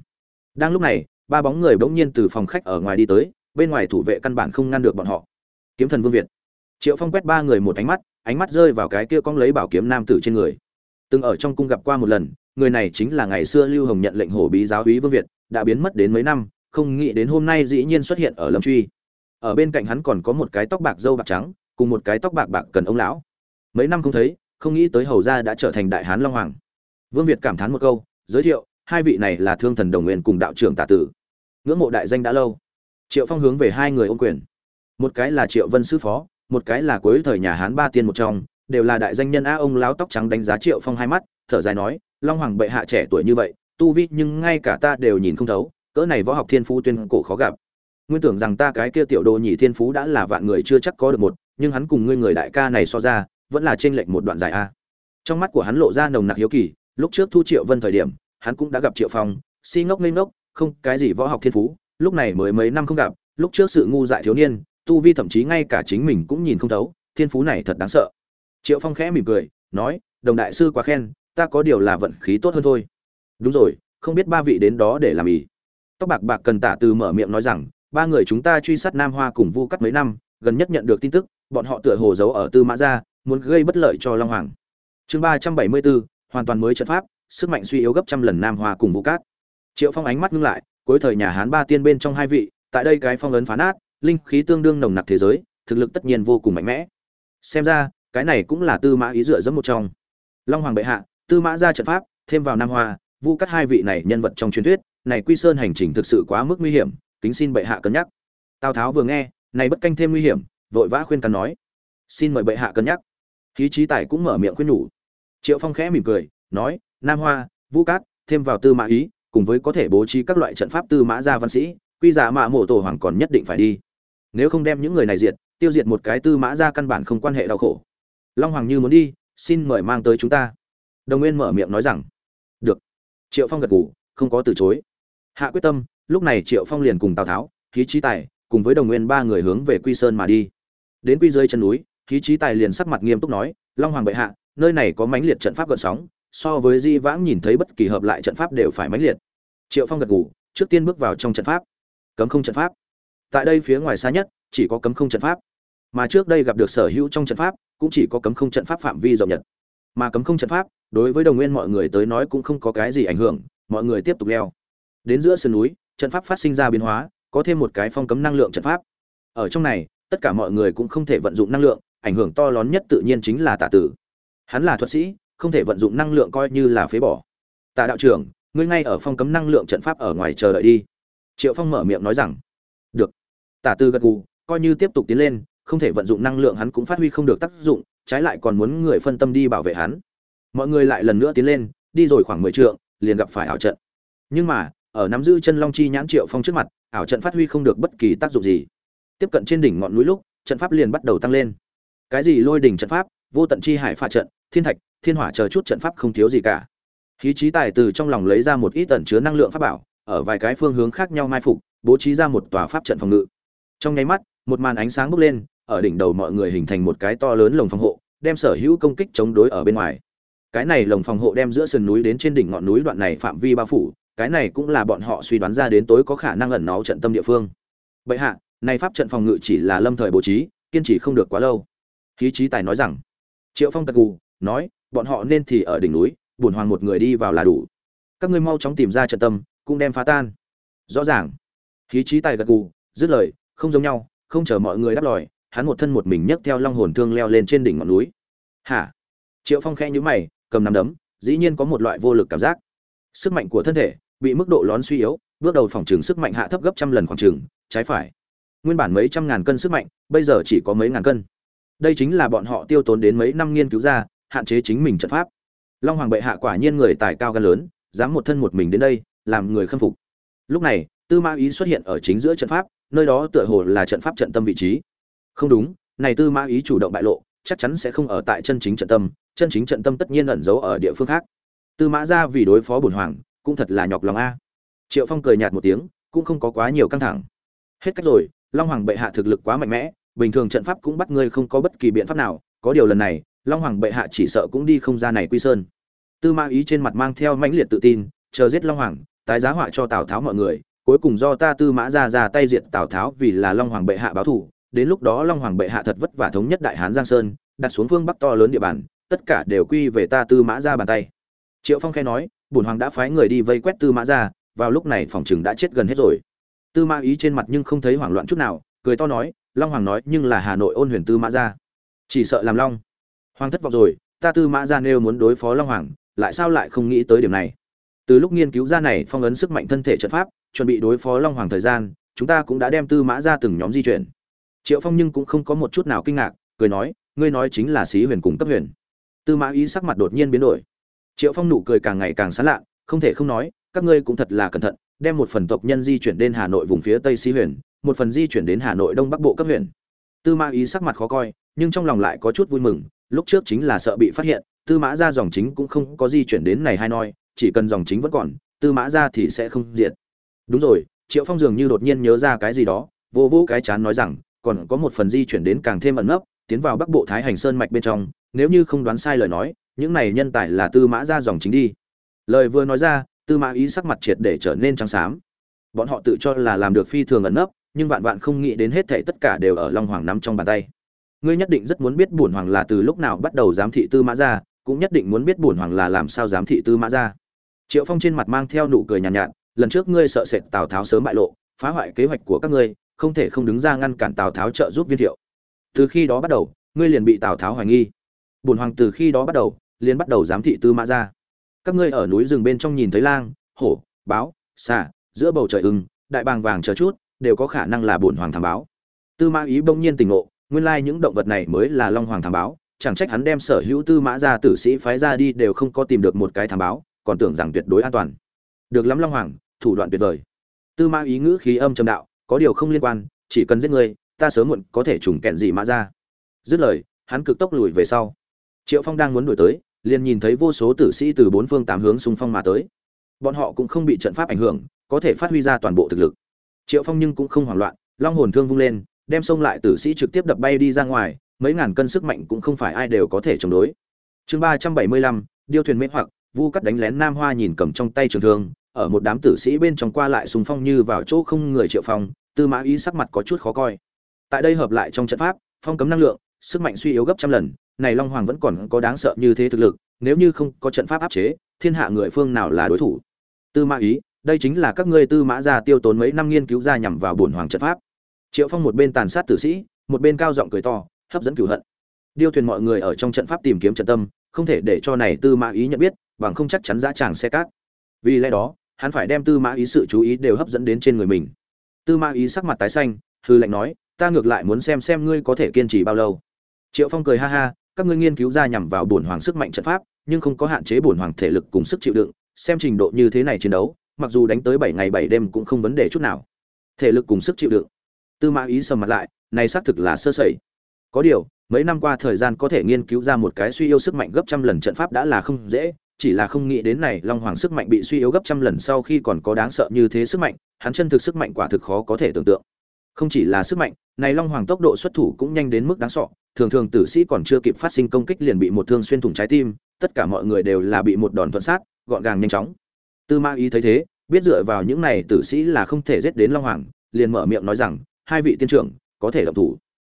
Đang lúc này, ba bóng người bỗng nhiên từ phòng khách ở ngoài đi tới, bên ngoài thủ vệ căn bản không ngăn được bọn họ. Kiếm thần vương việt. Triệu phong quét ba người một ánh mắt ánh mắt rơi vào cái kia cong lấy bảo kiếm nam tử trên người. Từng ở trong cung gặp qua một lần, người này chính là ngày xưa lưu hồng nhận lệnh hổ bí giáo úy vương việt, đã biến mất đến mấy năm, không nghĩ đến hôm nay dĩ nhiên xuất hiện ở lâm truy. Ở bên cạnh hắn còn có một cái tóc bạc dâu bạc trắng, cùng một cái tóc bạc bạc cần ông lão. Mấy năm không thấy, không nghĩ tới hầu gia đã trở thành đại hán long hoàng. Vương việt cảm thán một câu, giới thiệu hai vị này là thương thần đồng nguyên cùng đạo trưởng tạ tử. Ngưỡng mộ đại danh đã lâu. Triệu phong hướng về hai người ôm quyền. Một cái là triệu vân sư phó, một cái là cuối thời nhà hán ba tiên một trong, đều là đại danh nhân a ông láo tóc trắng đánh giá triệu phong hai mắt, thở dài nói, long hoàng bệ hạ trẻ tuổi như vậy, tu vi nhưng ngay cả ta đều nhìn không thấu, cỡ này võ học thiên phú tuyên cổ khó gặp. Nguyên tưởng rằng ta cái kia tiểu đồ nhị thiên phú đã là vạn người chưa chắc có được một, nhưng hắn cùng ngươi người đại ca này so ra, vẫn là trên lệnh một đoạn dài a. Trong mắt của hắn lộ ra nồng nặc hiếu kỳ, lúc trước thu triệu vân thời điểm hắn cũng đã gặp triệu phong, si ngốc ngây ngốc, không cái gì võ học thiên phú, lúc này mới mấy năm không gặp, lúc trước sự ngu dại thiếu niên, tu vi thậm chí ngay cả chính mình cũng nhìn không thấu, thiên phú này thật đáng sợ. Triệu phong khẽ mỉm cười, nói, đồng đại sư quá khen, ta có điều là vận khí tốt hơn thôi. Đúng rồi, không biết ba vị đến đó để làm gì? Tóc bạc bạc cần tả từ mở miệng nói rằng, ba người chúng ta truy sát nam hoa cùng vu cắt mấy năm, gần nhất nhận được tin tức, bọn họ tựa hồ giấu ở tư mã gia, muốn gây bất lợi cho long hoàng. Chương ba trăm bảy mươi bốn, hoàn toàn mới trận pháp sức mạnh suy yếu gấp trăm lần nam hoa cùng vũ cát. Triệu phong ánh mắt ngưng lại, cuối thời nhà hán ba tiên bên trong hai vị, tại đây cái phong ấn phá nát, linh khí tương đương nồng nặc thế giới, thực lực tất nhiên vô cùng mạnh mẽ. Xem ra, cái này cũng là tư mã ý dựa dẫm một trong. Long hoàng bệ hạ, tư mã ra trận pháp, thêm vào nam hoa vu cắt hai vị này nhân vật trong truyền thuyết, này quy sơn hành trình thực sự quá mức nguy hiểm, kính xin bệ hạ cân nhắc. Tào tháo vừa nghe, này bất canh thêm nguy hiểm, vội vã khuyên cắn nói. Xin mời bệ hạ cân nhắc. Khí trí tài cũng mở miệng khuyên nhủ. Triệu phong khẽ mỉm cười, nói nam hoa, vũ cát, thêm vào tư mã ý, cùng với có thể bố trí các loại trận pháp tư mã gia văn sĩ, quy giả mạ mộ tổ hoàng còn nhất định phải đi. Nếu không đem những người này diệt, tiêu diệt một cái tư mã gia căn bản không quan hệ đau khổ. Long hoàng như muốn đi, xin mời mang tới chúng ta. Đồng nguyên mở miệng nói rằng, được. Triệu phong gật gù, không có từ chối. Hạ quyết tâm, lúc này triệu phong liền cùng tào tháo khí trí tài, cùng với đồng nguyên ba người hướng về quy sơn mà đi. Đến quy dưới chân núi khí trí tài liền sắc mặt nghiêm túc nói, long hoàng bệ hạ, nơi này có mãnh liệt trận pháp gợn sóng so với di vãng nhìn thấy bất kỳ hợp lại trận pháp đều phải mãnh liệt. Triệu phong gật gù, trước tiên bước vào trong trận pháp. Cấm không trận pháp. Tại đây phía ngoài xa nhất, chỉ có cấm không trận pháp. Mà trước đây gặp được sở hữu trong trận pháp, cũng chỉ có cấm không trận pháp phạm vi rộng nhật mà cấm không trận pháp, đối với đồng nguyên mọi người tới nói cũng không có cái gì ảnh hưởng, mọi người tiếp tục leo. Đến giữa sườn núi, trận pháp phát sinh ra biến hóa, có thêm một cái phong cấm năng lượng trận pháp. Ở trong này, tất cả mọi người cũng không thể vận dụng năng lượng, ảnh hưởng to lớn nhất tự nhiên chính là tạ tử. Hắn là thuật sĩ không thể vận dụng năng lượng coi như là phế bỏ. Tạ đạo trưởng, ngươi ngay ở phong cấm năng lượng trận pháp ở ngoài chờ đợi đi. Triệu phong mở miệng nói rằng, được. Tả tư gật gù, coi như tiếp tục tiến lên, không thể vận dụng năng lượng hắn cũng phát huy không được tác dụng, trái lại còn muốn người phân tâm đi bảo vệ hắn. Mọi người lại lần nữa tiến lên, đi rồi khoảng mười trượng, liền gặp phải ảo trận. Nhưng mà, ở nắm giữ chân long chi nhãn triệu phong trước mặt, ảo trận phát huy không được bất kỳ tác dụng gì. Tiếp cận trên đỉnh ngọn núi lúc, trận pháp liền bắt đầu tăng lên. Cái gì lôi đỉnh trận pháp? Vô tận chi hải pha trận, thiên thạch thiên hỏa chờ chút trận pháp không thiếu gì cả. Khí trí tài từ trong lòng lấy ra một ít tẩn chứa năng lượng pháp bảo, ở vài cái phương hướng khác nhau mai phục, bố trí ra một tòa pháp trận phòng ngự. Trong nháy mắt, một màn ánh sáng bốc lên, ở đỉnh đầu mọi người hình thành một cái to lớn lồng phòng hộ, đem sở hữu công kích chống đối ở bên ngoài. Cái này lồng phòng hộ đem giữa sườn núi đến trên đỉnh ngọn núi đoạn này phạm vi bao phủ, cái này cũng là bọn họ suy đoán ra đến tối có khả năng ẩn náu trận tâm địa phương. Bệ hạ, này pháp trận phòng ngự chỉ là lâm thời bố trí, kiên trì không được quá lâu. Khí trí tài nói rằng, triệu phong tật cù nói bọn họ nên thì ở đỉnh núi bùn hoàng một người đi vào là đủ. Các ngươi mau chóng tìm ra trận tâm, cũng đem phá tan. Rõ ràng. Khí trí tài gật gù, dứt lời, không giống nhau, không chờ mọi người đáp lòi hắn một thân một mình nhấc theo long hồn thương leo lên trên đỉnh ngọn núi. Hả? Triệu phong khẽ nhíu mày, cầm nắm đấm, dĩ nhiên có một loại vô lực cảm giác. Sức mạnh của thân thể bị mức độ lón suy yếu, bước đầu phòng trường sức mạnh hạ thấp gấp trăm lần khoảng trường, trái phải. Nguyên bản mấy trăm ngàn cân sức mạnh, bây giờ chỉ có mấy ngàn cân. Đây chính là bọn họ tiêu tốn đến mấy năm nghiên cứu ra hạn chế chính mình trận pháp. Long hoàng bệ hạ quả nhiên người tài cao gan lớn, dám một thân một mình đến đây, làm người khâm phục. Lúc này, tư mã ý xuất hiện ở chính giữa trận pháp, nơi đó tựa hồ là trận pháp trận tâm vị trí. Không đúng, này tư mã ý chủ động bại lộ, chắc chắn sẽ không ở tại chân chính trận tâm, chân chính trận tâm tất nhiên ẩn giấu ở địa phương khác. Tư mã ra vì đối phó bổn hoàng, cũng thật là nhọc lòng a. Triệu phong cười nhạt một tiếng, cũng không có quá nhiều căng thẳng. Hết cách rồi, long hoàng bệ hạ thực lực quá mạnh mẽ, bình thường trận pháp cũng bắt ngươi không có bất kỳ biện pháp nào, có điều lần này long hoàng bệ hạ chỉ sợ cũng đi không ra này quy sơn. Tư mã ý trên mặt mang theo mãnh liệt tự tin, chờ giết long hoàng, tái giá họa cho tào tháo mọi người, cuối cùng do ta tư mã ra ra tay diệt tào tháo vì là long hoàng bệ hạ báo thù. Đến lúc đó long hoàng bệ hạ thật vất vả thống nhất đại hán giang sơn, đặt xuống phương bắc to lớn địa bàn, tất cả đều quy về ta tư mã ra bàn tay. Triệu phong khe nói bùn hoàng đã phái người đi vây quét tư mã ra, vào lúc này phòng chừng đã chết gần hết rồi. Tư mã ý trên mặt nhưng không thấy hoảng loạn chút nào, cười to nói, long hoàng nói nhưng là hà nội ôn huyền tư mã ra. Chỉ sợ làm long hoàng thất vọng rồi, ta tư mã ra nêu muốn đối phó long hoàng, lại sao lại không nghĩ tới điểm này? Từ lúc nghiên cứu ra này phong ấn sức mạnh thân thể trận pháp, chuẩn bị đối phó long hoàng thời gian, chúng ta cũng đã đem tư mã ra từng nhóm di chuyển. Triệu phong nhưng cũng không có một chút nào kinh ngạc, cười nói, ngươi nói chính là Xí huyền cùng cấp huyền. Tư mã ý sắc mặt đột nhiên biến đổi. Triệu phong nụ cười càng ngày càng sán lạ không thể không nói, các ngươi cũng thật là cẩn thận, đem một phần tộc nhân di chuyển đến hà nội vùng phía tây Xí huyền, một phần di chuyển đến hà nội đông bắc bộ cấp huyện tư mã ý sắc mặt khó coi, nhưng trong lòng lại có chút vui mừng lúc trước chính là sợ bị phát hiện, tư mã ra dòng chính cũng không có di chuyển đến này hai noi, chỉ cần dòng chính vẫn còn, tư mã ra thì sẽ không diệt. Đúng rồi, triệu phong dường như đột nhiên nhớ ra cái gì đó, vô vô cái chán nói rằng, còn có một phần di chuyển đến càng thêm ẩn nấp, tiến vào bắc bộ thái hành sơn mạch bên trong, nếu như không đoán sai lời nói, những này nhân tài là tư mã ra dòng chính đi. Lời vừa nói ra, tư mã ý sắc mặt triệt để trở nên trắng xám. Bọn họ tự cho là làm được phi thường ẩn nấp, nhưng vạn vạn không nghĩ đến hết thảy tất cả đều ở long hoàng nắm trong bàn tay ngươi nhất định rất muốn biết bổn hoàng là từ lúc nào bắt đầu giám thị tư mã ra cũng nhất định muốn biết bổn hoàng là làm sao giám thị tư mã ra triệu phong trên mặt mang theo nụ cười nhàn nhạt, nhạt lần trước ngươi sợ sệt tào tháo sớm bại lộ phá hoại kế hoạch của các ngươi không thể không đứng ra ngăn cản tào tháo trợ giúp viên thiệu. Từ khi đó bắt đầu ngươi liền bị tào tháo hoài nghi. Bổn hoàng từ khi đó bắt đầu liền bắt đầu giám thị tư mã ra các ngươi ở núi rừng bên trong nhìn thấy lang hổ báo xà giữa bầu trời ưng đại bàng vàng chờ chút đều có khả năng là bổn hoàng thám báo. Tư mã ý bỗng nhiên tỉnh ngộ nguyên lai những động vật này mới là long hoàng thám báo, chẳng trách hắn đem sở hữu tư mã ra tử sĩ phái ra đi đều không có tìm được một cái thám báo, còn tưởng rằng tuyệt đối an toàn. Được lắm long hoàng, thủ đoạn tuyệt vời. Tư mã ý ngữ khí âm trầm đạo, có điều không liên quan, chỉ cần giết người, ta sớm muộn có thể trùng kẹn gì mã ra. Dứt lời, hắn cực tốc lùi về sau. Triệu phong đang muốn đuổi tới, liền nhìn thấy vô số tử sĩ từ bốn phương tám hướng xung phong mà tới. Bọn họ cũng không bị trận pháp ảnh hưởng, có thể phát huy ra toàn bộ thực lực. Triệu phong nhưng cũng không hoảng loạn, long hồn thương vung lên đem xông lại tử sĩ trực tiếp đập bay đi ra ngoài, mấy ngàn cân sức mạnh cũng không phải ai đều có thể chống đối. Chương ba trăm bảy mươi lăm, điêu thuyền mê hoặc, vu cắt đánh lén nam hoa nhìn cầm trong tay trường thương, ở một đám tử sĩ bên trong qua lại xung phong như vào chỗ không người triệu phong, tư mã ý sắc mặt có chút khó coi. Tại đây hợp lại trong trận pháp, phong cấm năng lượng, sức mạnh suy yếu gấp trăm lần, này long hoàng vẫn còn có đáng sợ như thế thực lực, nếu như không có trận pháp áp chế, thiên hạ người phương nào là đối thủ? Tư mã ý, đây chính là các ngươi tư mã gia tiêu tốn mấy năm nghiên cứu ra nhằm vào bổn hoàng trận pháp triệu phong một bên tàn sát tử sĩ, một bên cao giọng cười to, hấp dẫn cửu hận. Điêu thuyền mọi người ở trong trận pháp tìm kiếm trận tâm, không thể để cho này tư mã ý nhận biết, bằng không chắc chắn dã tràng xe cát. Vì lẽ đó, hắn phải đem tư mã ý sự chú ý đều hấp dẫn đến trên người mình. Tư mã ý sắc mặt tái xanh, hư lệnh nói, ta ngược lại muốn xem xem ngươi có thể kiên trì bao lâu. Triệu phong cười ha ha, các ngươi nghiên cứu ra nhằm vào bổn hoàng sức mạnh trận pháp, nhưng không có hạn chế bổn hoàng thể lực cùng sức chịu đựng, xem trình độ như thế này chiến đấu, mặc dù đánh tới bảy ngày bảy đêm cũng không vấn đề chút nào. Thể lực cùng sức chịu đựng tư mã ý sầm mặt lại, này xác thực là sơ sẩy. Có điều, mấy năm qua thời gian có thể nghiên cứu ra một cái suy yếu sức mạnh gấp trăm lần trận pháp đã là không dễ, chỉ là không nghĩ đến này long hoàng sức mạnh bị suy yếu gấp trăm lần sau khi còn có đáng sợ như thế sức mạnh, hắn chân thực sức mạnh quả thực khó có thể tưởng tượng. Không chỉ là sức mạnh, này long hoàng tốc độ xuất thủ cũng nhanh đến mức đáng sợ, thường thường tử sĩ còn chưa kịp phát sinh công kích liền bị một thương xuyên thủng trái tim, tất cả mọi người đều là bị một đòn thuận sát, gọn gàng nhanh chóng. Tư ma ý thấy thế, biết dựa vào những này tử sĩ là không thể giết đến long hoàng, liền mở miệng nói rằng hai vị tiên trưởng có thể động thủ.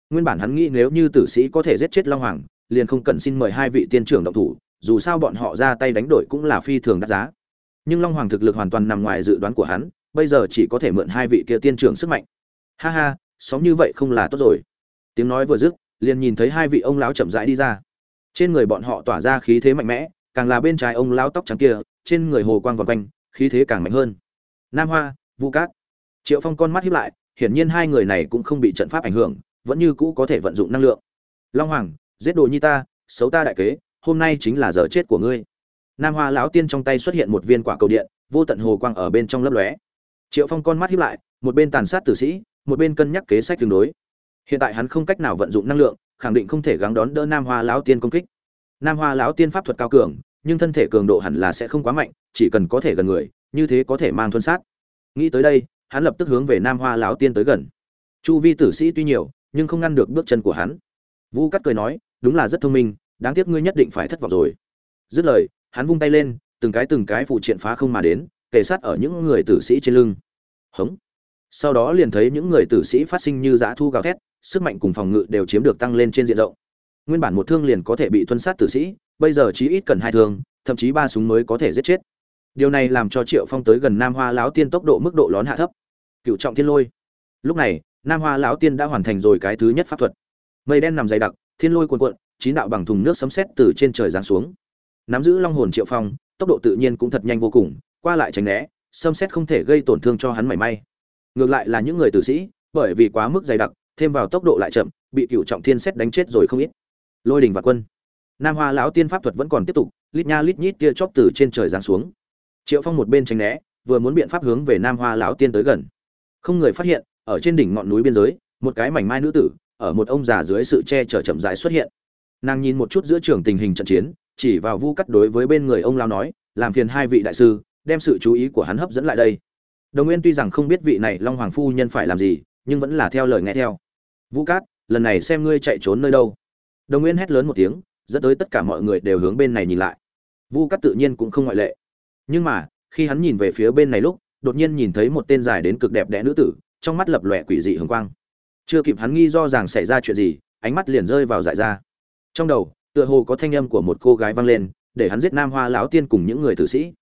Nguyên bản hắn nghĩ nếu như tử sĩ có thể giết chết long hoàng, liền không cần xin mời hai vị tiên trưởng động thủ, dù sao bọn họ ra tay đánh đổi cũng là phi thường đắt giá. Nhưng long hoàng thực lực hoàn toàn nằm ngoài dự đoán của hắn, bây giờ chỉ có thể mượn hai vị kia tiên trưởng sức mạnh. Ha ha, sống như vậy không là tốt rồi. Tiếng nói vừa dứt, liền nhìn thấy hai vị ông lão chậm rãi đi ra. Trên người bọn họ tỏa ra khí thế mạnh mẽ, càng là bên trái ông lão tóc trắng kia, trên người hồ quang vòng quanh, khí thế càng mạnh hơn. Nam hoa, vu cát. Triệu phong con mắt hiếp lại hiển nhiên hai người này cũng không bị trận pháp ảnh hưởng, vẫn như cũ có thể vận dụng năng lượng. Long hoàng, giết đồ nhi ta, xấu ta đại kế, hôm nay chính là giờ chết của ngươi. Nam hoa lão tiên trong tay xuất hiện một viên quả cầu điện, vô tận hồ quang ở bên trong lấp lóe. Triệu phong con mắt híp lại, một bên tàn sát tử sĩ, một bên cân nhắc kế sách tương đối. Hiện tại hắn không cách nào vận dụng năng lượng, khẳng định không thể gắng đón đỡ nam hoa lão tiên công kích. Nam hoa lão tiên pháp thuật cao cường, nhưng thân thể cường độ hẳn là sẽ không quá mạnh, chỉ cần có thể gần người, như thế có thể mang thuần sát. Nghĩ tới đây hắn lập tức hướng về nam hoa lão tiên tới gần. Chu vi tử sĩ tuy nhiều, nhưng không ngăn được bước chân của hắn. Vu cắt cười nói, đúng là rất thông minh, đáng tiếc ngươi nhất định phải thất vọng rồi. Dứt lời, hắn vung tay lên, từng cái từng cái phụ triện phá không mà đến, kề sát ở những người tử sĩ trên lưng. Hống! Sau đó liền thấy những người tử sĩ phát sinh như dã thu gào thét, sức mạnh cùng phòng ngự đều chiếm được tăng lên trên diện rộng. Nguyên bản một thương liền có thể bị tuân sát tử sĩ, bây giờ chí ít cần hai thương, thậm chí ba súng mới có thể giết chết. Điều này làm cho triệu phong tới gần nam hoa lão tiên tốc độ mức độ lón hạ thấp cựu trọng thiên lôi. Lúc này, nam hoa lão tiên đã hoàn thành rồi cái thứ nhất pháp thuật. Mây đen nằm dày đặc, thiên lôi cuồn cuộn, chín đạo bằng thùng nước sấm sét từ trên trời giáng xuống. Nắm giữ long hồn triệu phong, tốc độ tự nhiên cũng thật nhanh vô cùng, qua lại tránh né, sấm sét không thể gây tổn thương cho hắn mảy may. Ngược lại là những người tử sĩ, bởi vì quá mức dày đặc, thêm vào tốc độ lại chậm, bị cựu trọng thiên xét đánh chết rồi không ít. Lôi đình và quân. Nam hoa lão tiên pháp thuật vẫn còn tiếp tục, lít nha lít nhít tia chóp từ trên trời giáng xuống. Triệu phong một bên tránh né, vừa muốn biện pháp hướng về nam hoa lão tiên tới gần không người phát hiện, ở trên đỉnh ngọn núi biên giới, một cái mảnh mai nữ tử, ở một ông già dưới sự che chở chậm rãi xuất hiện. Nàng nhìn một chút giữa trường tình hình trận chiến, chỉ vào vu cắt đối với bên người ông lao nói, làm phiền hai vị đại sư, đem sự chú ý của hắn hấp dẫn lại đây. Đồng nguyên tuy rằng không biết vị này long hoàng phu nhân phải làm gì, nhưng vẫn là theo lời nghe theo. Vũ cát, lần này xem ngươi chạy trốn nơi đâu. Đồng nguyên hét lớn một tiếng, dẫn tới tất cả mọi người đều hướng bên này nhìn lại. Vu cát tự nhiên cũng không ngoại lệ. Nhưng mà, khi hắn nhìn về phía bên này lúc đột nhiên nhìn thấy một tên dài đến cực đẹp đẽ nữ tử, trong mắt lập lòe quỷ dị hường quang. Chưa kịp hắn nghi do rằng xảy ra chuyện gì, ánh mắt liền rơi vào dại ra. Trong đầu, tựa hồ có thanh âm của một cô gái vang lên, để hắn giết nam hoa lão tiên cùng những người tử sĩ.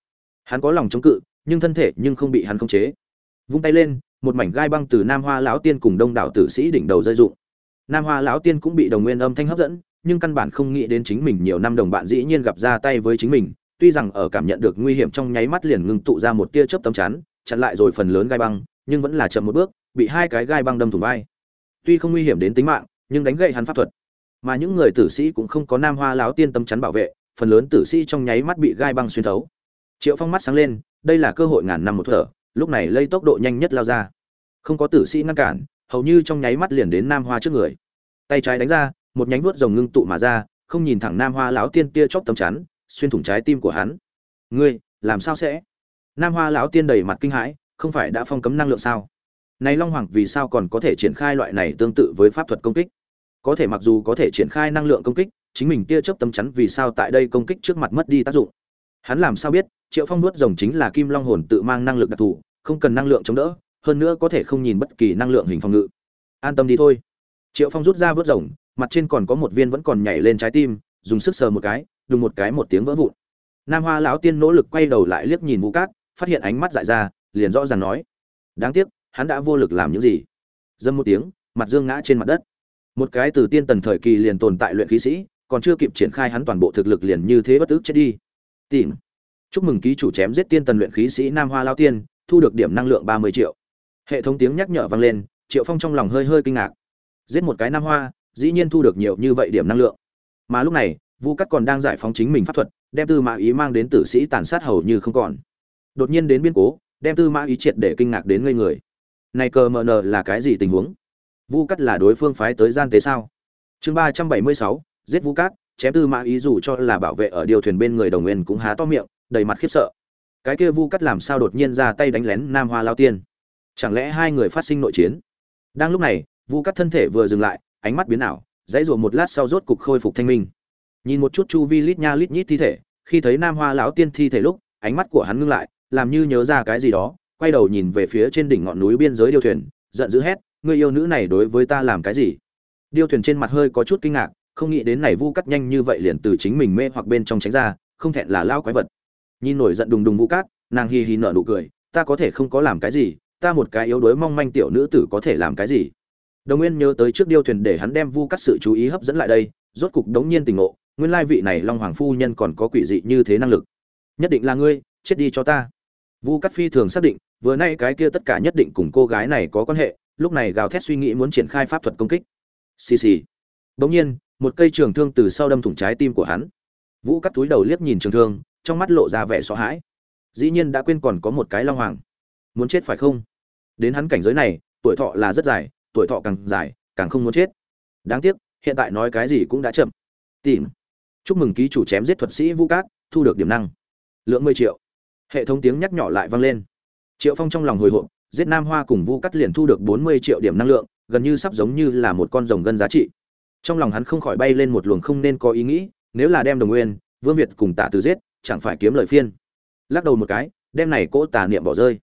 Hắn có lòng chống cự, nhưng thân thể nhưng không bị hắn khống chế. Vung tay lên, một mảnh gai băng từ nam hoa lão tiên cùng đông đảo tử sĩ đỉnh đầu rơi rụng. Nam hoa lão tiên cũng bị đồng nguyên âm thanh hấp dẫn, nhưng căn bản không nghĩ đến chính mình nhiều năm đồng bạn dĩ nhiên gặp ra tay với chính mình, tuy rằng ở cảm nhận được nguy hiểm trong nháy mắt liền ngưng tụ ra một tia chớp tấm chắn chặn lại rồi phần lớn gai băng, nhưng vẫn là chậm một bước, bị hai cái gai băng đâm thủng vai. Tuy không nguy hiểm đến tính mạng, nhưng đánh gậy hắn pháp thuật. Mà những người tử sĩ cũng không có nam hoa lão tiên tâm chắn bảo vệ, phần lớn tử sĩ trong nháy mắt bị gai băng xuyên thấu. Triệu phong mắt sáng lên, đây là cơ hội ngàn năm một thở, lúc này lây tốc độ nhanh nhất lao ra. Không có tử sĩ ngăn cản, hầu như trong nháy mắt liền đến nam hoa trước người. Tay trái đánh ra, một nhánh vuốt rồng ngưng tụ mà ra, không nhìn thẳng nam hoa lão tiên tia chóc tấm chắn, xuyên thủng trái tim của hắn. Ngươi, làm sao sẽ? Nam hoa lão tiên đầy mặt kinh hãi, không phải đã phong cấm năng lượng sao? Này long hoàng vì sao còn có thể triển khai loại này tương tự với pháp thuật công kích? Có thể mặc dù có thể triển khai năng lượng công kích, chính mình tia chớp tấm chắn vì sao tại đây công kích trước mặt mất đi tác dụng? Hắn làm sao biết, triệu phong nuốt rồng chính là kim long hồn tự mang năng lực đặc thù, không cần năng lượng chống đỡ, hơn nữa có thể không nhìn bất kỳ năng lượng hình phòng ngự. An tâm đi thôi. Triệu phong rút ra vớt rồng, mặt trên còn có một viên vẫn còn nhảy lên trái tim, dùng sức sờ một cái, đùng một cái một tiếng vỡ vụn. Nam hoa lão tiên nỗ lực quay đầu lại liếc nhìn vũ cát phát hiện ánh mắt dại ra, liền rõ ràng nói, đáng tiếc, hắn đã vô lực làm những gì. Dâm một tiếng, mặt dương ngã trên mặt đất. Một cái từ tiên tần thời kỳ liền tồn tại luyện khí sĩ, còn chưa kịp triển khai hắn toàn bộ thực lực liền như thế bất ức chết đi. Tìm. Chúc mừng ký chủ chém giết tiên tần luyện khí sĩ nam hoa lao tiên, thu được điểm năng lượng ba mươi triệu. Hệ thống tiếng nhắc nhở vang lên, triệu phong trong lòng hơi hơi kinh ngạc. Giết một cái nam hoa, dĩ nhiên thu được nhiều như vậy điểm năng lượng. Mà lúc này, vu cắt còn đang giải phóng chính mình pháp thuật, đem tư mã ý mang đến tử sĩ tàn sát hầu như không còn đột nhiên đến biên cố, đem tư mã ý triệt để kinh ngạc đến ngây người. Này cờ mờ nờ là cái gì tình huống? Vu cắt là đối phương phái tới gian tế sao? Chương ba trăm bảy mươi sáu, giết vu cát, chém tư mã ý dù cho là bảo vệ ở điều thuyền bên người đồng nguyên cũng há to miệng, đầy mặt khiếp sợ. Cái kia vu cắt làm sao đột nhiên ra tay đánh lén nam hoa lao tiên? Chẳng lẽ hai người phát sinh nội chiến? Đang lúc này, vu cắt thân thể vừa dừng lại, ánh mắt biến ảo, dãy rùa một lát sau rốt cục khôi phục thanh minh. Nhìn một chút chu vi lít nha lít nhít thi thể, khi thấy nam hoa lão tiên thi thể lúc, ánh mắt của hắn ngưng lại làm như nhớ ra cái gì đó, quay đầu nhìn về phía trên đỉnh ngọn núi biên giới điêu thuyền, giận dữ hét người yêu nữ này đối với ta làm cái gì? Điêu thuyền trên mặt hơi có chút kinh ngạc, không nghĩ đến này vu cắt nhanh như vậy liền từ chính mình mê hoặc bên trong tránh ra, không thẹn là lao quái vật. Nhìn nổi giận đùng đùng vu cát, nàng hi hi nở nụ cười, ta có thể không có làm cái gì, ta một cái yếu đuối mong manh tiểu nữ tử có thể làm cái gì? Đồng nguyên nhớ tới trước điêu thuyền để hắn đem vu cắt sự chú ý hấp dẫn lại đây, rốt cục đống nhiên tình ngộ, nguyên lai vị này long hoàng phu nhân còn có quỷ dị như thế năng lực. Nhất định là ngươi, chết đi cho ta vu cắt phi thường xác định, vừa nay cái kia tất cả nhất định cùng cô gái này có quan hệ, lúc này gào thét suy nghĩ muốn triển khai pháp thuật công kích. Xì xì. Bỗng nhiên, một cây trường thương từ sau đâm thủng trái tim của hắn. Vũ cắt túi đầu liếc nhìn trường thương, trong mắt lộ ra vẻ sợ hãi. Dĩ nhiên đã quên còn có một cái long hoàng. Muốn chết phải không? Đến hắn cảnh giới này, tuổi thọ là rất dài, tuổi thọ càng dài, càng không muốn chết. Đáng tiếc, hiện tại nói cái gì cũng đã chậm. Tìm. Chúc mừng ký chủ chém giết thuật sĩ vũ cát, thu được điểm năng. Lượng mười triệu hệ thống tiếng nhắc nhỏ lại vang lên. Triệu phong trong lòng hồi hộp, giết nam hoa cùng vu cắt liền thu được bốn mươi triệu điểm năng lượng, gần như sắp giống như là một con rồng gân giá trị. Trong lòng hắn không khỏi bay lên một luồng không nên có ý nghĩ, nếu là đem đồng nguyên, vương việt cùng Tả từ giết, chẳng phải kiếm lời phiên. Lắc đầu một cái, đem này cỗ tà niệm bỏ rơi.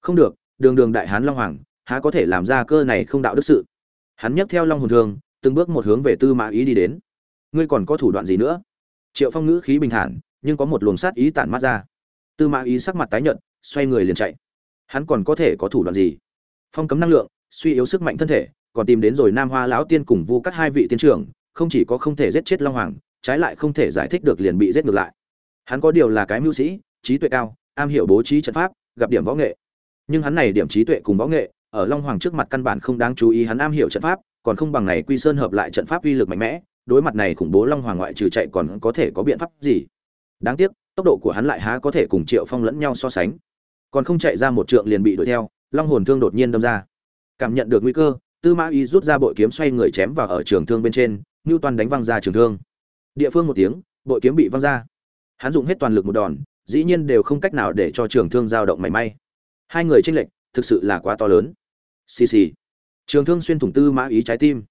Không được, đường đường đại hán long hoàng, há có thể làm ra cơ này không đạo đức sự. Hắn nhấc theo long hồn thường từng bước một hướng về tư mã ý đi đến. Ngươi còn có thủ đoạn gì nữa? Triệu phong ngữ khí bình thản, nhưng có một luồng sát ý tản mắt ra tư mã ý sắc mặt tái nhợt, xoay người liền chạy. Hắn còn có thể có thủ đoạn gì? Phong cấm năng lượng, suy yếu sức mạnh thân thể, còn tìm đến rồi nam hoa lão tiên cùng vu Cát hai vị tiên trưởng, không chỉ có không thể giết chết long hoàng, trái lại không thể giải thích được liền bị giết ngược lại. Hắn có điều là cái mưu sĩ, trí tuệ cao, am hiểu bố trí trận pháp, gặp điểm võ nghệ. Nhưng hắn này điểm trí tuệ cùng võ nghệ, ở long hoàng trước mặt căn bản không đáng chú ý hắn am hiểu trận pháp, còn không bằng này quy sơn hợp lại trận pháp uy lực mạnh mẽ, đối mặt này khủng bố long hoàng ngoại trừ chạy còn có thể có biện pháp gì? Đáng tiếc tốc độ của hắn lại há có thể cùng triệu phong lẫn nhau so sánh. Còn không chạy ra một trượng liền bị đuổi theo, long hồn thương đột nhiên đâm ra. Cảm nhận được nguy cơ, tư mã y rút ra bội kiếm xoay người chém vào ở trường thương bên trên ngưu toàn đánh văng ra trường thương. Địa phương một tiếng, bội kiếm bị văng ra. Hắn dùng hết toàn lực một đòn, dĩ nhiên đều không cách nào để cho trường thương dao động mảy may. Hai người tranh lệch, thực sự là quá to lớn. Xì xì. Trường thương xuyên thủng tư mã ý trái tim.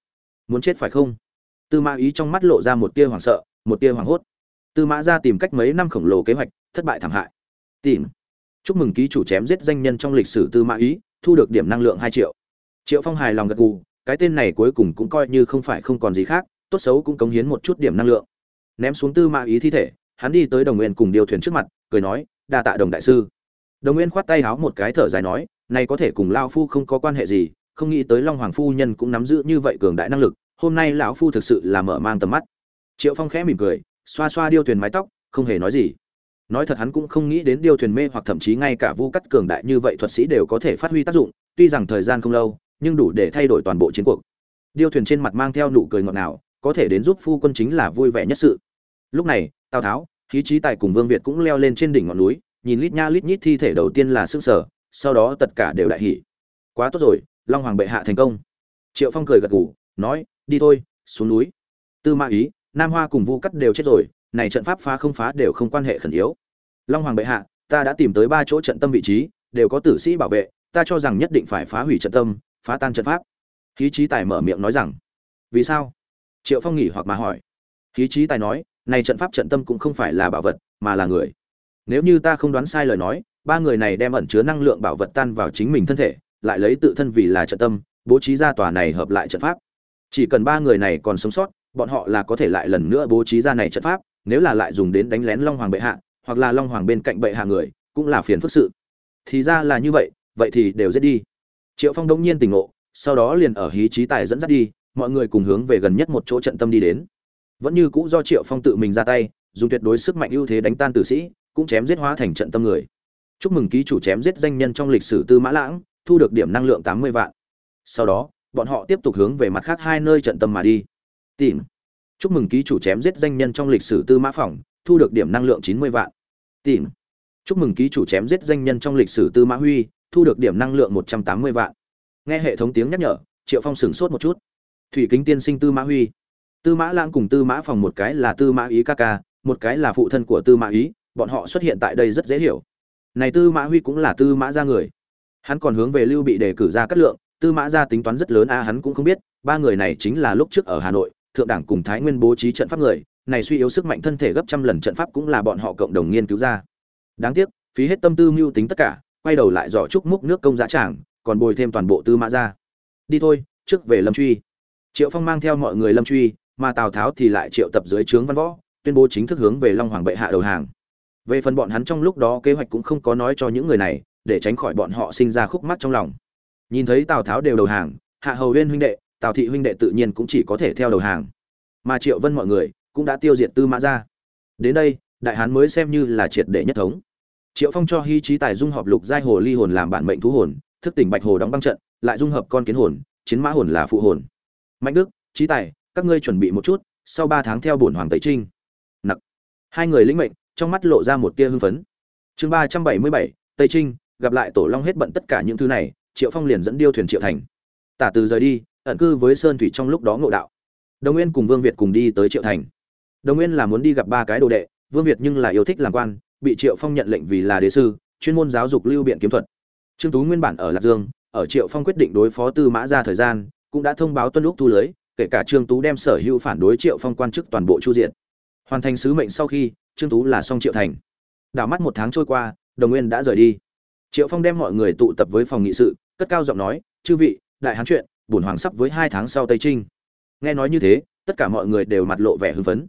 Muốn chết phải không? Tư mã ý trong mắt lộ ra một tia hoảng sợ, một tia hoảng hốt tư mã ra tìm cách mấy năm khổng lồ kế hoạch, thất bại thảm hại. Tìm. Chúc mừng ký chủ chém giết danh nhân trong lịch sử tư mã ý, thu được điểm năng lượng hai triệu. Triệu phong hài lòng gật gù, cái tên này cuối cùng cũng coi như không phải không còn gì khác, tốt xấu cũng cống hiến một chút điểm năng lượng. Ném xuống tư mã ý thi thể, hắn đi tới đồng nguyên cùng điều thuyền trước mặt, cười nói, đa tạ đồng đại sư. Đồng nguyên khoát tay háo một cái thở dài nói, này có thể cùng lao phu không có quan hệ gì, không nghĩ tới long hoàng phu nhân cũng nắm giữ như vậy cường đại năng lực, hôm nay lão phu thực sự là mở mang tầm mắt. Triệu phong khẽ mỉm cười xoa xoa điêu thuyền mái tóc, không hề nói gì. Nói thật hắn cũng không nghĩ đến điêu thuyền mê hoặc thậm chí ngay cả vu cắt cường đại như vậy thuật sĩ đều có thể phát huy tác dụng, tuy rằng thời gian không lâu, nhưng đủ để thay đổi toàn bộ chiến cuộc. Điêu thuyền trên mặt mang theo nụ cười ngọt ngào, có thể đến giúp phu quân chính là vui vẻ nhất sự. Lúc này, tào tháo, khí trí tài cùng vương việt cũng leo lên trên đỉnh ngọn núi, nhìn lít nha lít nhít thi thể đầu tiên là sức sở sau đó tất cả đều đại hỉ. Quá tốt rồi, long hoàng bệ hạ thành công. Triệu phong cười gật gù, nói, đi thôi, xuống núi. Tư ma ý nam hoa cùng vu cắt đều chết rồi, này trận pháp phá không phá đều không quan hệ khẩn yếu. Long hoàng bệ hạ, ta đã tìm tới ba chỗ trận tâm vị trí, đều có tử sĩ bảo vệ, ta cho rằng nhất định phải phá hủy trận tâm, phá tan trận pháp. Khí trí tài mở miệng nói rằng, vì sao? Triệu phong nghỉ hoặc mà hỏi. Khí trí tài nói, này trận pháp trận tâm cũng không phải là bảo vật, mà là người. Nếu như ta không đoán sai lời nói, ba người này đem ẩn chứa năng lượng bảo vật tan vào chính mình thân thể, lại lấy tự thân vì là trận tâm, bố trí ra tòa này hợp lại trận pháp. Chỉ cần ba người này còn sống sót bọn họ là có thể lại lần nữa bố trí ra này trận pháp, nếu là lại dùng đến đánh lén long hoàng bệ hạ, hoặc là long hoàng bên cạnh bệ hạ người, cũng là phiền phức sự. Thì ra là như vậy vậy thì đều giết đi. Triệu phong đông nhiên tỉnh ngộ, sau đó liền ở hí trí tài dẫn dắt đi, mọi người cùng hướng về gần nhất một chỗ trận tâm đi đến. Vẫn như cũ do triệu phong tự mình ra tay, dùng tuyệt đối sức mạnh ưu thế đánh tan tử sĩ, cũng chém giết hóa thành trận tâm người. Chúc mừng ký chủ chém giết danh nhân trong lịch sử tư mã lãng, thu được điểm năng lượng tám mươi vạn. Sau đó, bọn họ tiếp tục hướng về mặt khác hai nơi trận tâm mà đi tìm chúc mừng ký chủ chém giết danh nhân trong lịch sử tư mã Phỏng, thu được điểm năng lượng chín mươi vạn tìm chúc mừng ký chủ chém giết danh nhân trong lịch sử tư mã huy thu được điểm năng lượng một trăm tám mươi vạn nghe hệ thống tiếng nhắc nhở triệu phong sửng sốt một chút thủy kính tiên sinh tư mã huy tư mã lãng cùng tư mã phòng một cái là tư mã ý ca ca một cái là phụ thân của tư mã ý bọn họ xuất hiện tại đây rất dễ hiểu này tư mã huy cũng là tư mã ra người hắn còn hướng về lưu bị đề cử ra cát lượng tư mã ra tính toán rất lớn a hắn cũng không biết ba người này chính là lúc trước ở hà nội thượng đảng cùng thái nguyên bố trí trận pháp người, này suy yếu sức mạnh thân thể gấp trăm lần trận pháp cũng là bọn họ cộng đồng nghiên cứu ra. Đáng tiếc, phí hết tâm tư mưu tính tất cả, quay đầu lại dò chúc múc nước công giá trảng còn bồi thêm toàn bộ tư mã ra. Đi thôi, trước về lâm truy. Triệu phong mang theo mọi người lâm truy, mà tào tháo thì lại triệu tập dưới trướng văn võ, tuyên bố chính thức hướng về long hoàng bệ hạ đầu hàng. Về phần bọn hắn trong lúc đó kế hoạch cũng không có nói cho những người này, để tránh khỏi bọn họ sinh ra khúc mắc trong lòng. Nhìn thấy tào tháo đều đầu hàng, hạ hầu huyên huynh đệ tào thị huynh đệ tự nhiên cũng chỉ có thể theo đầu hàng. Mà triệu vân mọi người cũng đã tiêu diệt tư mã ra đến đây, đại hán mới xem như là triệt để nhất thống. Triệu phong cho hy trí tài dung hợp lục giai hồ ly hồn làm bản mệnh thú hồn, thức tỉnh bạch hồ đóng băng trận, lại dung hợp con kiến hồn, chiến mã hồn là phụ hồn. Mạnh đức trí tài, các ngươi chuẩn bị một chút, sau ba tháng theo bổn hoàng tây trinh. Nặc. Hai người lĩnh mệnh, trong mắt lộ ra một tia hưng phấn. Chương ba trăm bảy mươi bảy tây trinh, gặp lại tổ long hết bận tất cả những thứ này, triệu phong liền dẫn điêu thuyền triệu thành. Tả từ rời đi ẩn cư với sơn thủy trong lúc đó ngộ đạo. Đồng nguyên cùng vương việt cùng đi tới triệu thành. Đồng nguyên là muốn đi gặp ba cái đồ đệ, vương việt nhưng là yêu thích làm quan, bị triệu phong nhận lệnh vì là đế sư, chuyên môn giáo dục lưu biện kiếm thuật. Trương tú nguyên bản ở lạc dương, ở triệu phong quyết định đối phó tư mã ra thời gian, cũng đã thông báo tuân lúc thu lưới, kể cả trương tú đem sở hữu phản đối triệu phong quan chức toàn bộ chu diện. Hoàn thành sứ mệnh sau khi, trương tú là xong triệu thành. Đảo mắt một tháng trôi qua, đồng nguyên đã rời đi. Triệu phong đem mọi người tụ tập với phòng nghị sự, cất cao giọng nói, chư vị, đại hán chuyện bổn hoàng sắp với hai tháng sau tây trinh. Nghe nói như thế, tất cả mọi người đều mặt lộ vẻ hưng phấn.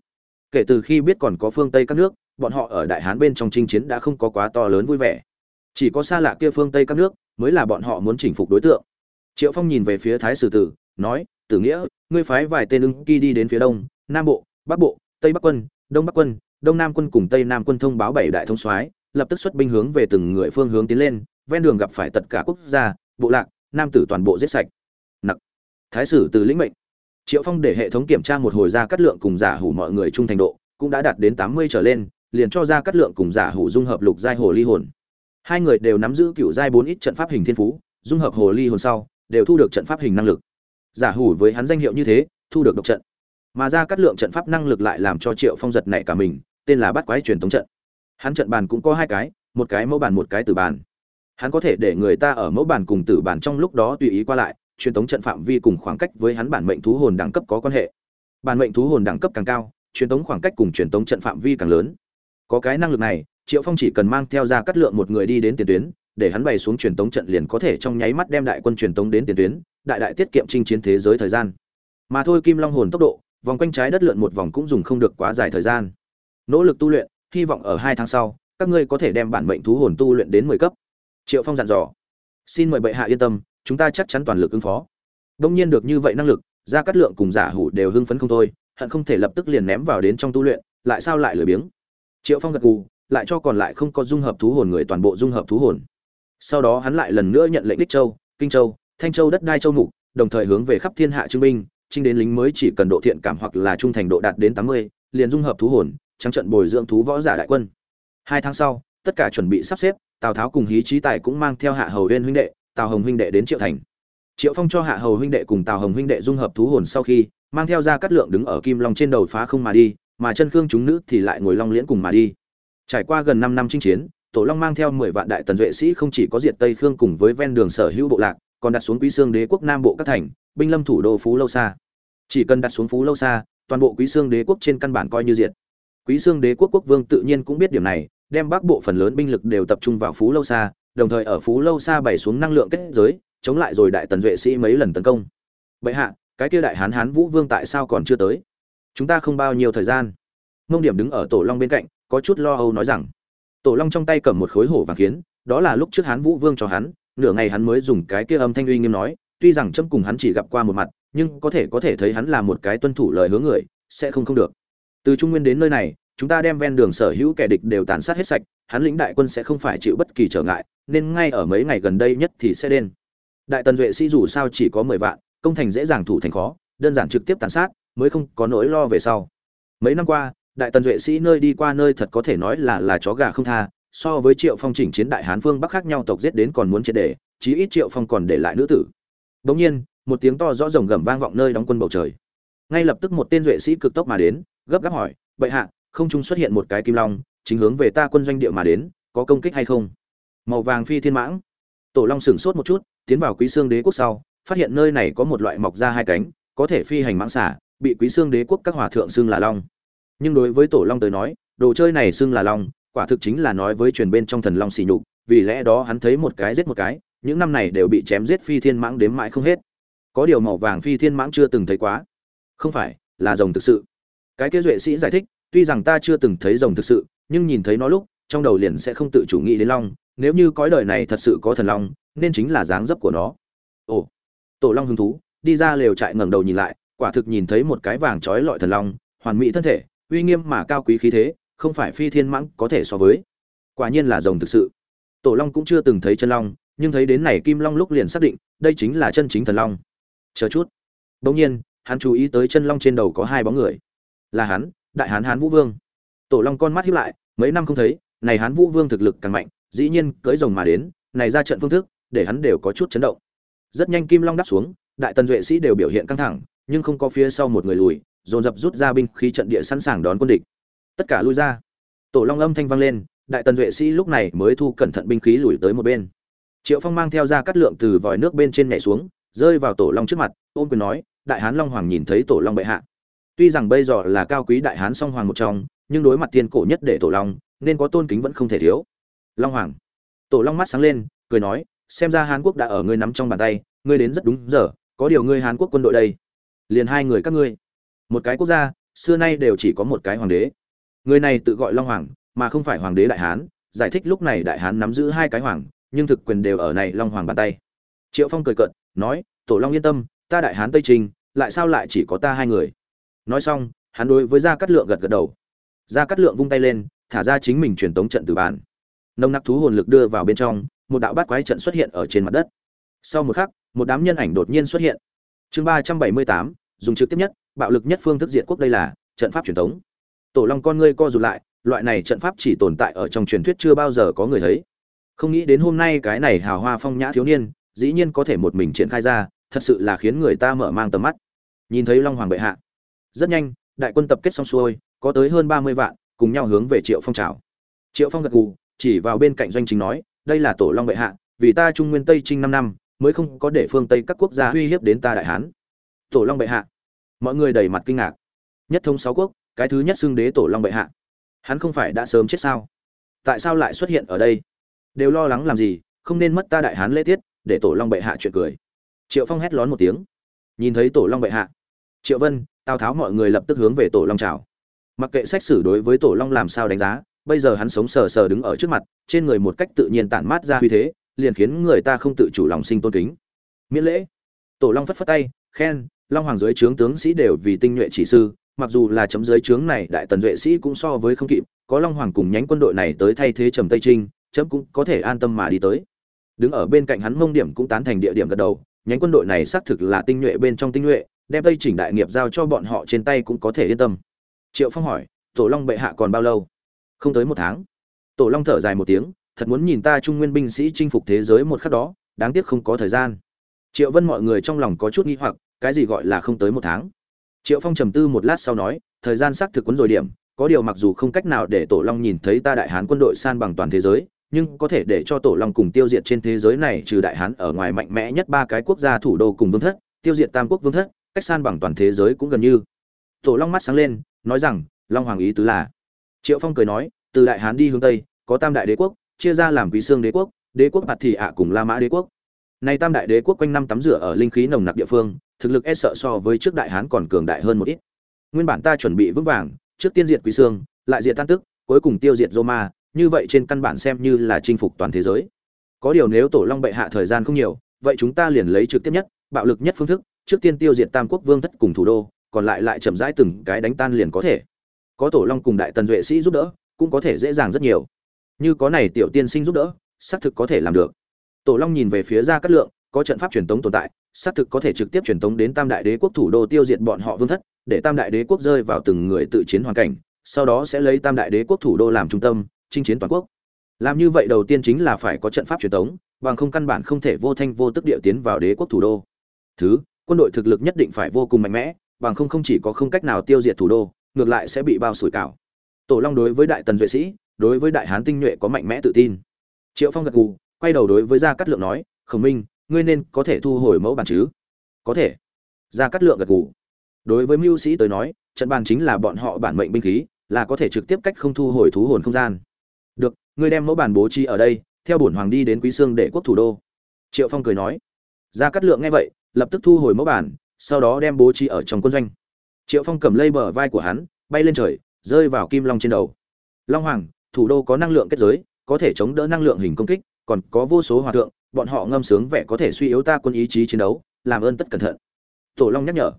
Kể từ khi biết còn có phương tây các nước, bọn họ ở đại hán bên trong chinh chiến đã không có quá to lớn vui vẻ. Chỉ có xa lạ kia phương tây các nước mới là bọn họ muốn chinh phục đối tượng. Triệu phong nhìn về phía thái sử tử, nói, tử nghĩa, ngươi phái vài tên ưng kỳ đi đến phía đông, nam bộ, bắc bộ, tây bắc quân, đông bắc quân, đông nam quân cùng tây nam quân thông báo bảy đại thông soái, lập tức xuất binh hướng về từng người phương hướng tiến lên, ven đường gặp phải tất cả quốc gia, bộ lạc, nam tử toàn bộ giết sạch thái sử từ lĩnh mệnh. Triệu phong để hệ thống kiểm tra một hồi ra cắt lượng cùng giả hủ mọi người trung thành độ, cũng đã đạt đến tám mươi trở lên, liền cho ra cắt lượng cùng giả hủ dung hợp lục giai hồ ly hồn. Hai người đều nắm giữ cựu giai bốn ít trận pháp hình thiên phú, dung hợp hồ ly hồn sau, đều thu được trận pháp hình năng lực. Giả hủ với hắn danh hiệu như thế, thu được độc trận. Mà ra cắt lượng trận pháp năng lực lại làm cho triệu phong giật nảy cả mình, tên là bắt quái truyền thống trận. Hắn trận bàn cũng có hai cái, một cái mẫu bàn một cái tử bàn. Hắn có thể để người ta ở mẫu bàn cùng tử bàn trong lúc đó tùy ý qua lại truyền thống trận phạm vi cùng khoảng cách với hắn bản mệnh thú hồn đẳng cấp có quan hệ. Bản mệnh thú hồn đẳng cấp càng cao, truyền thống khoảng cách cùng truyền thống trận phạm vi càng lớn. Có cái năng lực này, triệu phong chỉ cần mang theo ra cắt lượng một người đi đến tiền tuyến, để hắn bày xuống truyền thống trận liền có thể trong nháy mắt đem đại quân truyền thống đến tiền tuyến, đại đại tiết kiệm chinh chiến thế giới thời gian. Mà thôi kim long hồn tốc độ, vòng quanh trái đất lượn một vòng cũng dùng không được quá dài thời gian. Nỗ lực tu luyện, hy vọng ở hai tháng sau, các ngươi có thể đem bản mệnh thú hồn tu luyện đến mười cấp. Triệu phong dặn dò. Xin mời bệ hạ yên tâm chúng ta chắc chắn toàn lực ứng phó. Đông nhiên được như vậy năng lực, gia cát lượng cùng giả hủ đều hưng phấn không thôi, hận không thể lập tức liền ném vào đến trong tu luyện, lại sao lại lười biếng. Triệu phong gật gù, lại cho còn lại không có dung hợp thú hồn người toàn bộ dung hợp thú hồn. Sau đó hắn lại lần nữa nhận lệnh đích châu, kinh châu, thanh châu đất đai châu mục, đồng thời hướng về khắp thiên hạ chứng minh trinh đến lính mới chỉ cần độ thiện cảm hoặc là trung thành độ đạt đến tám mươi, liền dung hợp thú hồn, trắng trận bồi dưỡng thú võ giả đại quân. Hai tháng sau, tất cả chuẩn bị sắp xếp, tào tháo cùng hí trí tài cũng mang theo hạ hầu huyên huynh đệ tào hồng huynh đệ đến triệu thành. Triệu phong cho hạ hầu huynh đệ cùng tào hồng huynh đệ dung hợp thú hồn sau khi, mang theo ra cắt lượng đứng ở kim long trên đầu phá không mà đi, mà chân khương chúng nữ thì lại ngồi long liễn cùng mà đi. Trải qua gần năm năm chinh chiến, tổ long mang theo mười vạn đại tần duệ sĩ không chỉ có diệt tây khương cùng với ven đường sở hữu bộ lạc, còn đặt xuống quý xương đế quốc nam bộ các thành, binh lâm thủ đô phú lâu xa chỉ cần đặt xuống phú lâu xa toàn bộ quý xương đế quốc trên căn bản coi như diệt. Quý xương đế quốc quốc vương tự nhiên cũng biết điểm này, đem bắc bộ phần lớn binh lực đều tập trung vào phú lâu xa đồng thời ở phú lâu xa bày xuống năng lượng kết giới, chống lại rồi đại tần duệ sĩ mấy lần tấn công. Vậy hạ, cái kia đại hán hán vũ vương tại sao còn chưa tới? Chúng ta không bao nhiêu thời gian. Ngông điểm đứng ở tổ long bên cạnh, có chút lo âu nói rằng, tổ long trong tay cầm một khối hổ vàng kiến đó là lúc trước hán vũ vương cho hắn, nửa ngày hắn mới dùng cái kia âm thanh uy nghiêm nói, tuy rằng trâm cùng hắn chỉ gặp qua một mặt, nhưng có thể có thể thấy hắn là một cái tuân thủ lời hứa người, sẽ không không được. Từ trung nguyên đến nơi này, chúng ta đem ven đường sở hữu kẻ địch đều tàn sát hết sạch hắn lĩnh đại quân sẽ không phải chịu bất kỳ trở ngại, nên ngay ở mấy ngày gần đây nhất thì sẽ đến. Đại tần duệ sĩ dù sao chỉ có mười vạn, công thành dễ dàng thủ thành khó, đơn giản trực tiếp tàn sát, mới không có nỗi lo về sau. Mấy năm qua, đại tần duệ sĩ nơi đi qua nơi thật có thể nói là là chó gà không tha, so với triệu phong chỉnh chiến đại hán phương bắc khác nhau tộc giết đến còn muốn chết để, chí ít triệu phong còn để lại nữ tử. Bỗng nhiên, một tiếng to rõ rồng gầm vang vọng nơi đóng quân bầu trời. Ngay lập tức một tên duệ sĩ cực tốc mà đến, gấp gáp hỏi, bệ hạ, không trung xuất hiện một cái kim long chính hướng về ta quân doanh địa mà đến, có công kích hay không? Màu vàng phi thiên mãng. Tổ long sửng sốt một chút, tiến vào quý xương đế quốc sau, phát hiện nơi này có một loại mọc ra hai cánh, có thể phi hành mãng xả, bị quý xương đế quốc các hòa thượng xưng là long. Nhưng đối với tổ long tới nói, đồ chơi này xưng là long, quả thực chính là nói với truyền bên trong thần long xỉ nhục, vì lẽ đó hắn thấy một cái giết một cái, những năm này đều bị chém giết phi thiên mãng đếm mãi không hết. Có điều màu vàng phi thiên mãng chưa từng thấy quá. Không phải, là rồng thực sự. Cái kia duệ sĩ giải thích, tuy rằng ta chưa từng thấy rồng thực sự nhưng nhìn thấy nó lúc, trong đầu liền sẽ không tự chủ nghĩ đến long, nếu như cõi đời này thật sự có thần long, nên chính là dáng dấp của nó. Ồ, tổ long hứng thú, đi ra lều trại ngẩng đầu nhìn lại, quả thực nhìn thấy một cái vàng trói lọi thần long, hoàn mỹ thân thể, uy nghiêm mà cao quý khí thế, không phải phi thiên mãng có thể so với. Quả nhiên là rồng thực sự. Tổ long cũng chưa từng thấy chân long, nhưng thấy đến này kim long lúc liền xác định, đây chính là chân chính thần long. Chờ chút. Bỗng nhiên, hắn chú ý tới chân long trên đầu có hai bóng người. Là hắn, đại hán hán vũ vương tổ long con mắt hiếp lại, mấy năm không thấy, này hán vũ vương thực lực càng mạnh, dĩ nhiên cưỡi rồng mà đến, này ra trận phương thức, để hắn đều có chút chấn động. Rất nhanh kim long đáp xuống, đại tần duệ sĩ đều biểu hiện căng thẳng, nhưng không có phía sau một người lùi, dồn dập rút ra binh khí trận địa sẵn sàng đón quân địch. Tất cả lui ra. Tổ long âm thanh vang lên, đại tần duệ sĩ lúc này mới thu cẩn thận binh khí lùi tới một bên. Triệu phong mang theo ra cắt lượng từ vòi nước bên trên nhảy xuống, rơi vào tổ long trước mặt, ôm quyền nói, đại hán long hoàng nhìn thấy tổ long bệ hạ. Tuy rằng bây giờ là cao quý đại hán song hoàng một trong nhưng đối mặt thiên cổ nhất để tổ long, nên có tôn kính vẫn không thể thiếu. Long hoàng. Tổ long mắt sáng lên, cười nói, xem ra hán quốc đã ở ngươi nắm trong bàn tay, ngươi đến rất đúng giờ, có điều ngươi hán quốc quân đội đây. Liền hai người các ngươi. Một cái quốc gia, xưa nay đều chỉ có một cái hoàng đế. Người này tự gọi long hoàng, mà không phải hoàng đế đại hán, giải thích lúc này đại hán nắm giữ hai cái hoàng, nhưng thực quyền đều ở này long hoàng bàn tay. Triệu phong cười cận nói, tổ long yên tâm, ta đại hán tây trình, lại sao lại chỉ có ta hai người? Nói xong, hắn đối với gia cát lượng gật gật đầu gia cát lượng vung tay lên, thả ra chính mình truyền tống trận từ bàn. Nông nặc thú hồn lực đưa vào bên trong, một đạo bát quái trận xuất hiện ở trên mặt đất. Sau một khắc, một đám nhân ảnh đột nhiên xuất hiện. Chương ba trăm bảy mươi tám, dùng trực tiếp nhất, bạo lực nhất phương thức diệt quốc đây là trận pháp truyền tống. tổ long con ngươi co rụt lại, loại này trận pháp chỉ tồn tại ở trong truyền thuyết chưa bao giờ có người thấy. Không nghĩ đến hôm nay cái này hào hoa phong nhã thiếu niên, dĩ nhiên có thể một mình triển khai ra, thật sự là khiến người ta mở mang tầm mắt. Nhìn thấy long hoàng bệ hạ. Rất nhanh, đại quân tập kết xong xuôi có tới hơn ba mươi vạn, cùng nhau hướng về triệu phong trào triệu phong gật gù, chỉ vào bên cạnh doanh chính nói, đây là tổ long bệ hạ, vì ta trung nguyên tây trinh năm năm, mới không có để phương tây các quốc gia uy hiếp đến ta đại hán. Tổ long bệ hạ? Mọi người đầy mặt kinh ngạc. Nhất thông sáu quốc, cái thứ nhất xưng đế tổ long bệ hạ. Hắn không phải đã sớm chết sao? Tại sao lại xuất hiện ở đây? Đều lo lắng làm gì, không nên mất ta đại hán lễ tiết, để tổ long bệ hạ chuyện cười. Triệu phong hét lón một tiếng. Nhìn thấy tổ long bệ hạ. Triệu vân, tào tháo mọi người lập tức hướng về tổ long chào mặc kệ sách sử đối với tổ long làm sao đánh giá, bây giờ hắn sống sờ sờ đứng ở trước mặt, trên người một cách tự nhiên tản mát ra uy thế, liền khiến người ta không tự chủ lòng sinh tôn kính. Miễn lễ. Tổ long phất phất tay, khen, long hoàng dưới trướng tướng sĩ đều vì tinh nhuệ chỉ sư, mặc dù là chấm dưới trướng này, đại tần vệ sĩ cũng so với không kịp, có long hoàng cùng nhánh quân đội này tới thay thế trầm tây trinh, chấm cũng có thể an tâm mà đi tới. Đứng ở bên cạnh hắn mông điểm cũng tán thành địa điểm gật đầu, nhánh quân đội này xác thực là tinh nhuệ bên trong tinh nhuệ, đem tây chỉnh đại nghiệp giao cho bọn họ trên tay cũng có thể yên tâm triệu phong hỏi, tổ long bệ hạ còn bao lâu? Không tới một tháng. Tổ long thở dài một tiếng, thật muốn nhìn ta trung nguyên binh sĩ chinh phục thế giới một khắc đó, đáng tiếc không có thời gian. Triệu vân mọi người trong lòng có chút nghi hoặc, cái gì gọi là không tới một tháng? Triệu phong trầm tư một lát sau nói, thời gian xác thực quấn rồi điểm, có điều mặc dù không cách nào để tổ long nhìn thấy ta đại hán quân đội san bằng toàn thế giới, nhưng có thể để cho tổ long cùng tiêu diệt trên thế giới này trừ đại hán ở ngoài mạnh mẽ nhất ba cái quốc gia thủ đô cùng vương thất, tiêu diệt tam quốc vương thất, cách san bằng toàn thế giới cũng gần như. Tổ long mắt sáng lên nói rằng, long hoàng ý tứ là. Triệu phong cười nói, từ đại hán đi hướng tây, có tam đại đế quốc, chia ra làm quý xương đế quốc đế quốc bạt thị ạ cùng la mã đế quốc. Nay tam đại đế quốc quanh năm tắm rửa ở linh khí nồng nặc địa phương, thực lực e sợ so với trước đại hán còn cường đại hơn một ít. Nguyên bản ta chuẩn bị vững vàng, trước tiên diệt quý xương, lại diệt tan tức, cuối cùng tiêu diệt roma, như vậy trên căn bản xem như là chinh phục toàn thế giới. Có điều nếu tổ long bệ hạ thời gian không nhiều, vậy chúng ta liền lấy trực tiếp nhất, bạo lực nhất phương thức, trước tiên tiêu diệt tam quốc vương thất cùng thủ đô còn lại lại chậm rãi từng cái đánh tan liền có thể. Có tổ long cùng đại tần duệ sĩ giúp đỡ, cũng có thể dễ dàng rất nhiều. Như có này tiểu tiên sinh giúp đỡ, xác thực có thể làm được. Tổ long nhìn về phía ra cát lượng, có trận pháp truyền tống tồn tại, xác thực có thể trực tiếp truyền tống đến tam đại đế quốc thủ đô tiêu diệt bọn họ vương thất, để tam đại đế quốc rơi vào từng người tự chiến hoàn cảnh, sau đó sẽ lấy tam đại đế quốc thủ đô làm trung tâm, chinh chiến toàn quốc. Làm như vậy đầu tiên chính là phải có trận pháp truyền tống, bằng không căn bản không thể vô thanh vô tức địa tiến vào đế quốc thủ đô. Thứ, quân đội thực lực nhất định phải vô cùng mạnh mẽ bằng không không chỉ có không cách nào tiêu diệt thủ đô, ngược lại sẽ bị bao sủi cảo. Tổ long đối với đại tần duệ sĩ, đối với đại hán tinh nhuệ có mạnh mẽ tự tin. Triệu phong gật gù, quay đầu đối với gia cát lượng nói, khổng minh, ngươi nên có thể thu hồi mẫu bản chứ? Có thể. Gia cát lượng gật gù. Đối với mưu sĩ tới nói, trận bàn chính là bọn họ bản mệnh binh khí, là có thể trực tiếp cách không thu hồi thú hồn không gian. Được, ngươi đem mẫu bản bố trí ở đây, theo bổn hoàng đi đến quý sương để quốc thủ đô. Triệu phong cười nói. Gia cát lượng nghe vậy, lập tức thu hồi mẫu bản sau đó đem bố trí ở trong quân doanh. Triệu phong cầm lây bờ vai của hắn, bay lên trời, rơi vào kim long trên đầu. Long hoàng, thủ đô có năng lượng kết giới, có thể chống đỡ năng lượng hình công kích, còn có vô số hòa thượng, bọn họ ngâm sướng vẻ có thể suy yếu ta quân ý chí chiến đấu, làm ơn tất cẩn thận. Tổ long nhắc nhở.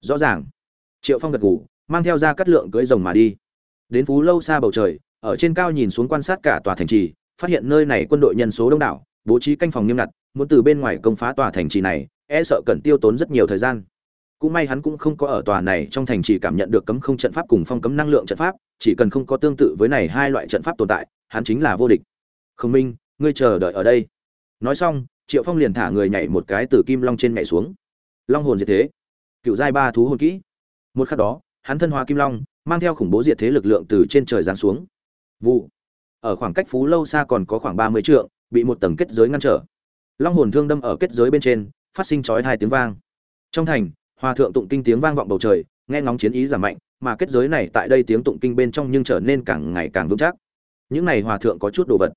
Rõ ràng. Triệu phong gật gù, mang theo ra cắt lượng cưỡi rồng mà đi. Đến phú lâu xa bầu trời, ở trên cao nhìn xuống quan sát cả tòa thành trì, phát hiện nơi này quân đội nhân số đông đảo, bố trí canh phòng nghiêm ngặt, muốn từ bên ngoài công phá tòa thành trì này e sợ cần tiêu tốn rất nhiều thời gian. Cũng may hắn cũng không có ở tòa này trong thành chỉ cảm nhận được cấm không trận pháp cùng phong cấm năng lượng trận pháp, chỉ cần không có tương tự với này hai loại trận pháp tồn tại, hắn chính là vô địch. Khương minh, ngươi chờ đợi ở đây. Nói xong, triệu phong liền thả người nhảy một cái từ kim long trên nhảy xuống. Long hồn diệt thế. Cựu giai ba thú hồn kỹ. Một khắc đó, hắn thân hóa kim long, mang theo khủng bố diệt thế lực lượng từ trên trời giáng xuống. Vụ. Ở khoảng cách phú lâu xa còn có khoảng ba mươi trượng, bị một tầng kết giới ngăn trở. Long hồn thương đâm ở kết giới bên trên phát sinh chói hai tiếng vang. Trong thành, hòa thượng tụng kinh tiếng vang vọng bầu trời, nghe ngóng chiến ý giảm mạnh, mà kết giới này tại đây tiếng tụng kinh bên trong nhưng trở nên càng ngày càng vững chắc. Những này hòa thượng có chút đồ vật.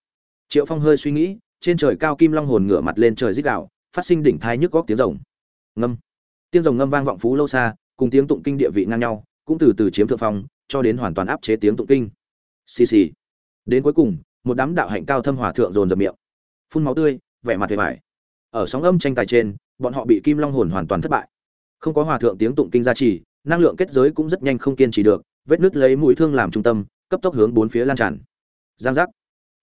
Triệu phong hơi suy nghĩ, trên trời cao kim long hồn ngửa mặt lên trời rít gạo phát sinh đỉnh thai nhức góc tiếng rồng. Ngâm. Tiếng rồng ngâm vang vọng phú lâu xa, cùng tiếng tụng kinh địa vị ngang nhau, cũng từ từ chiếm thượng phong, cho đến hoàn toàn áp chế tiếng tụng kinh. Xì xì. Đến cuối cùng, một đám đạo hạnh cao thâm hòa thượng dồn dập miệng. Phun máu tươi, vẻ mặt hề vải ở sóng âm tranh tài trên bọn họ bị kim long hồn hoàn toàn thất bại. Không có hòa thượng tiếng tụng kinh gia trì, năng lượng kết giới cũng rất nhanh không kiên trì được, vết nứt lấy mũi thương làm trung tâm, cấp tốc hướng bốn phía lan tràn. Giang giác.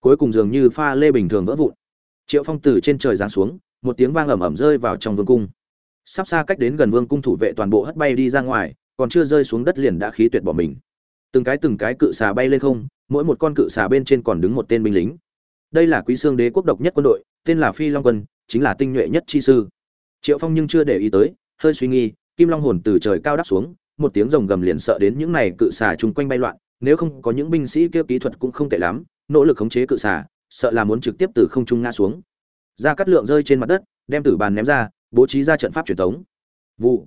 Cuối cùng dường như pha lê bình thường vỡ vụn. Triệu phong từ trên trời giáng xuống, một tiếng vang ầm ầm rơi vào trong vương cung. Sắp xa cách đến gần vương cung thủ vệ toàn bộ hất bay đi ra ngoài, còn chưa rơi xuống đất liền đã khí tuyệt bỏ mình. Từng cái từng cái cự xà bay lên không, mỗi một con cự xà bên trên còn đứng một tên binh lính. Đây là quý xương đế quốc độc nhất quân đội, tên là phi long quân, chính là tinh nhuệ nhất chi sư triệu phong nhưng chưa để ý tới, hơi suy nghi kim long hồn từ trời cao đáp xuống, một tiếng rồng gầm liền sợ đến những này cự xà chung quanh bay loạn, nếu không có những binh sĩ kia kỹ thuật cũng không tệ lắm, nỗ lực khống chế cự xà, sợ là muốn trực tiếp từ không trung ngã xuống. Ra cắt lượng rơi trên mặt đất, đem tử bàn ném ra, bố trí ra trận pháp truyền thống. Vụ.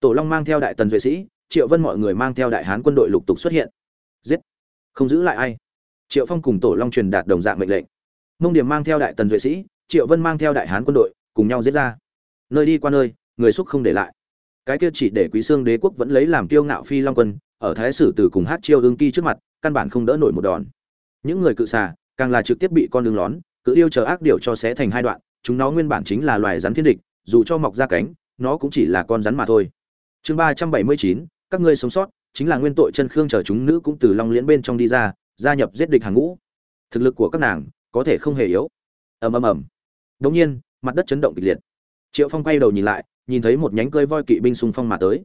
Tổ long mang theo đại tần vệ sĩ, triệu vân mọi người mang theo đại hán quân đội lục tục xuất hiện. Giết. Không giữ lại ai. Triệu phong cùng tổ long truyền đạt đồng dạng mệnh lệnh. Mông điểm mang theo đại tần vệ sĩ, triệu vân mang theo đại hán quân đội, cùng nhau giết ra nơi đi qua nơi, người xúc không để lại. Cái kia chỉ để quý xương đế quốc vẫn lấy làm kiêu ngạo phi long quân, ở thái sử từ cùng hát chiêu ương kỳ trước mặt, căn bản không đỡ nổi một đòn. Những người cự xà, càng là trực tiếp bị con đường lón, cự điêu chờ ác điểu cho xé thành hai đoạn, chúng nó nguyên bản chính là loài rắn thiên địch, dù cho mọc ra cánh, nó cũng chỉ là con rắn mà thôi. Chương ba trăm bảy mươi chín, các ngươi sống sót, chính là nguyên tội chân khương chờ chúng nữ cũng từ long liễn bên trong đi ra, gia nhập giết địch hàng ngũ. Thực lực của các nàng có thể không hề yếu. Ầm ầm ầm. Đột nhiên, mặt đất chấn động kịch liệt triệu phong quay đầu nhìn lại, nhìn thấy một nhánh cơi voi kỵ binh xung phong mà tới.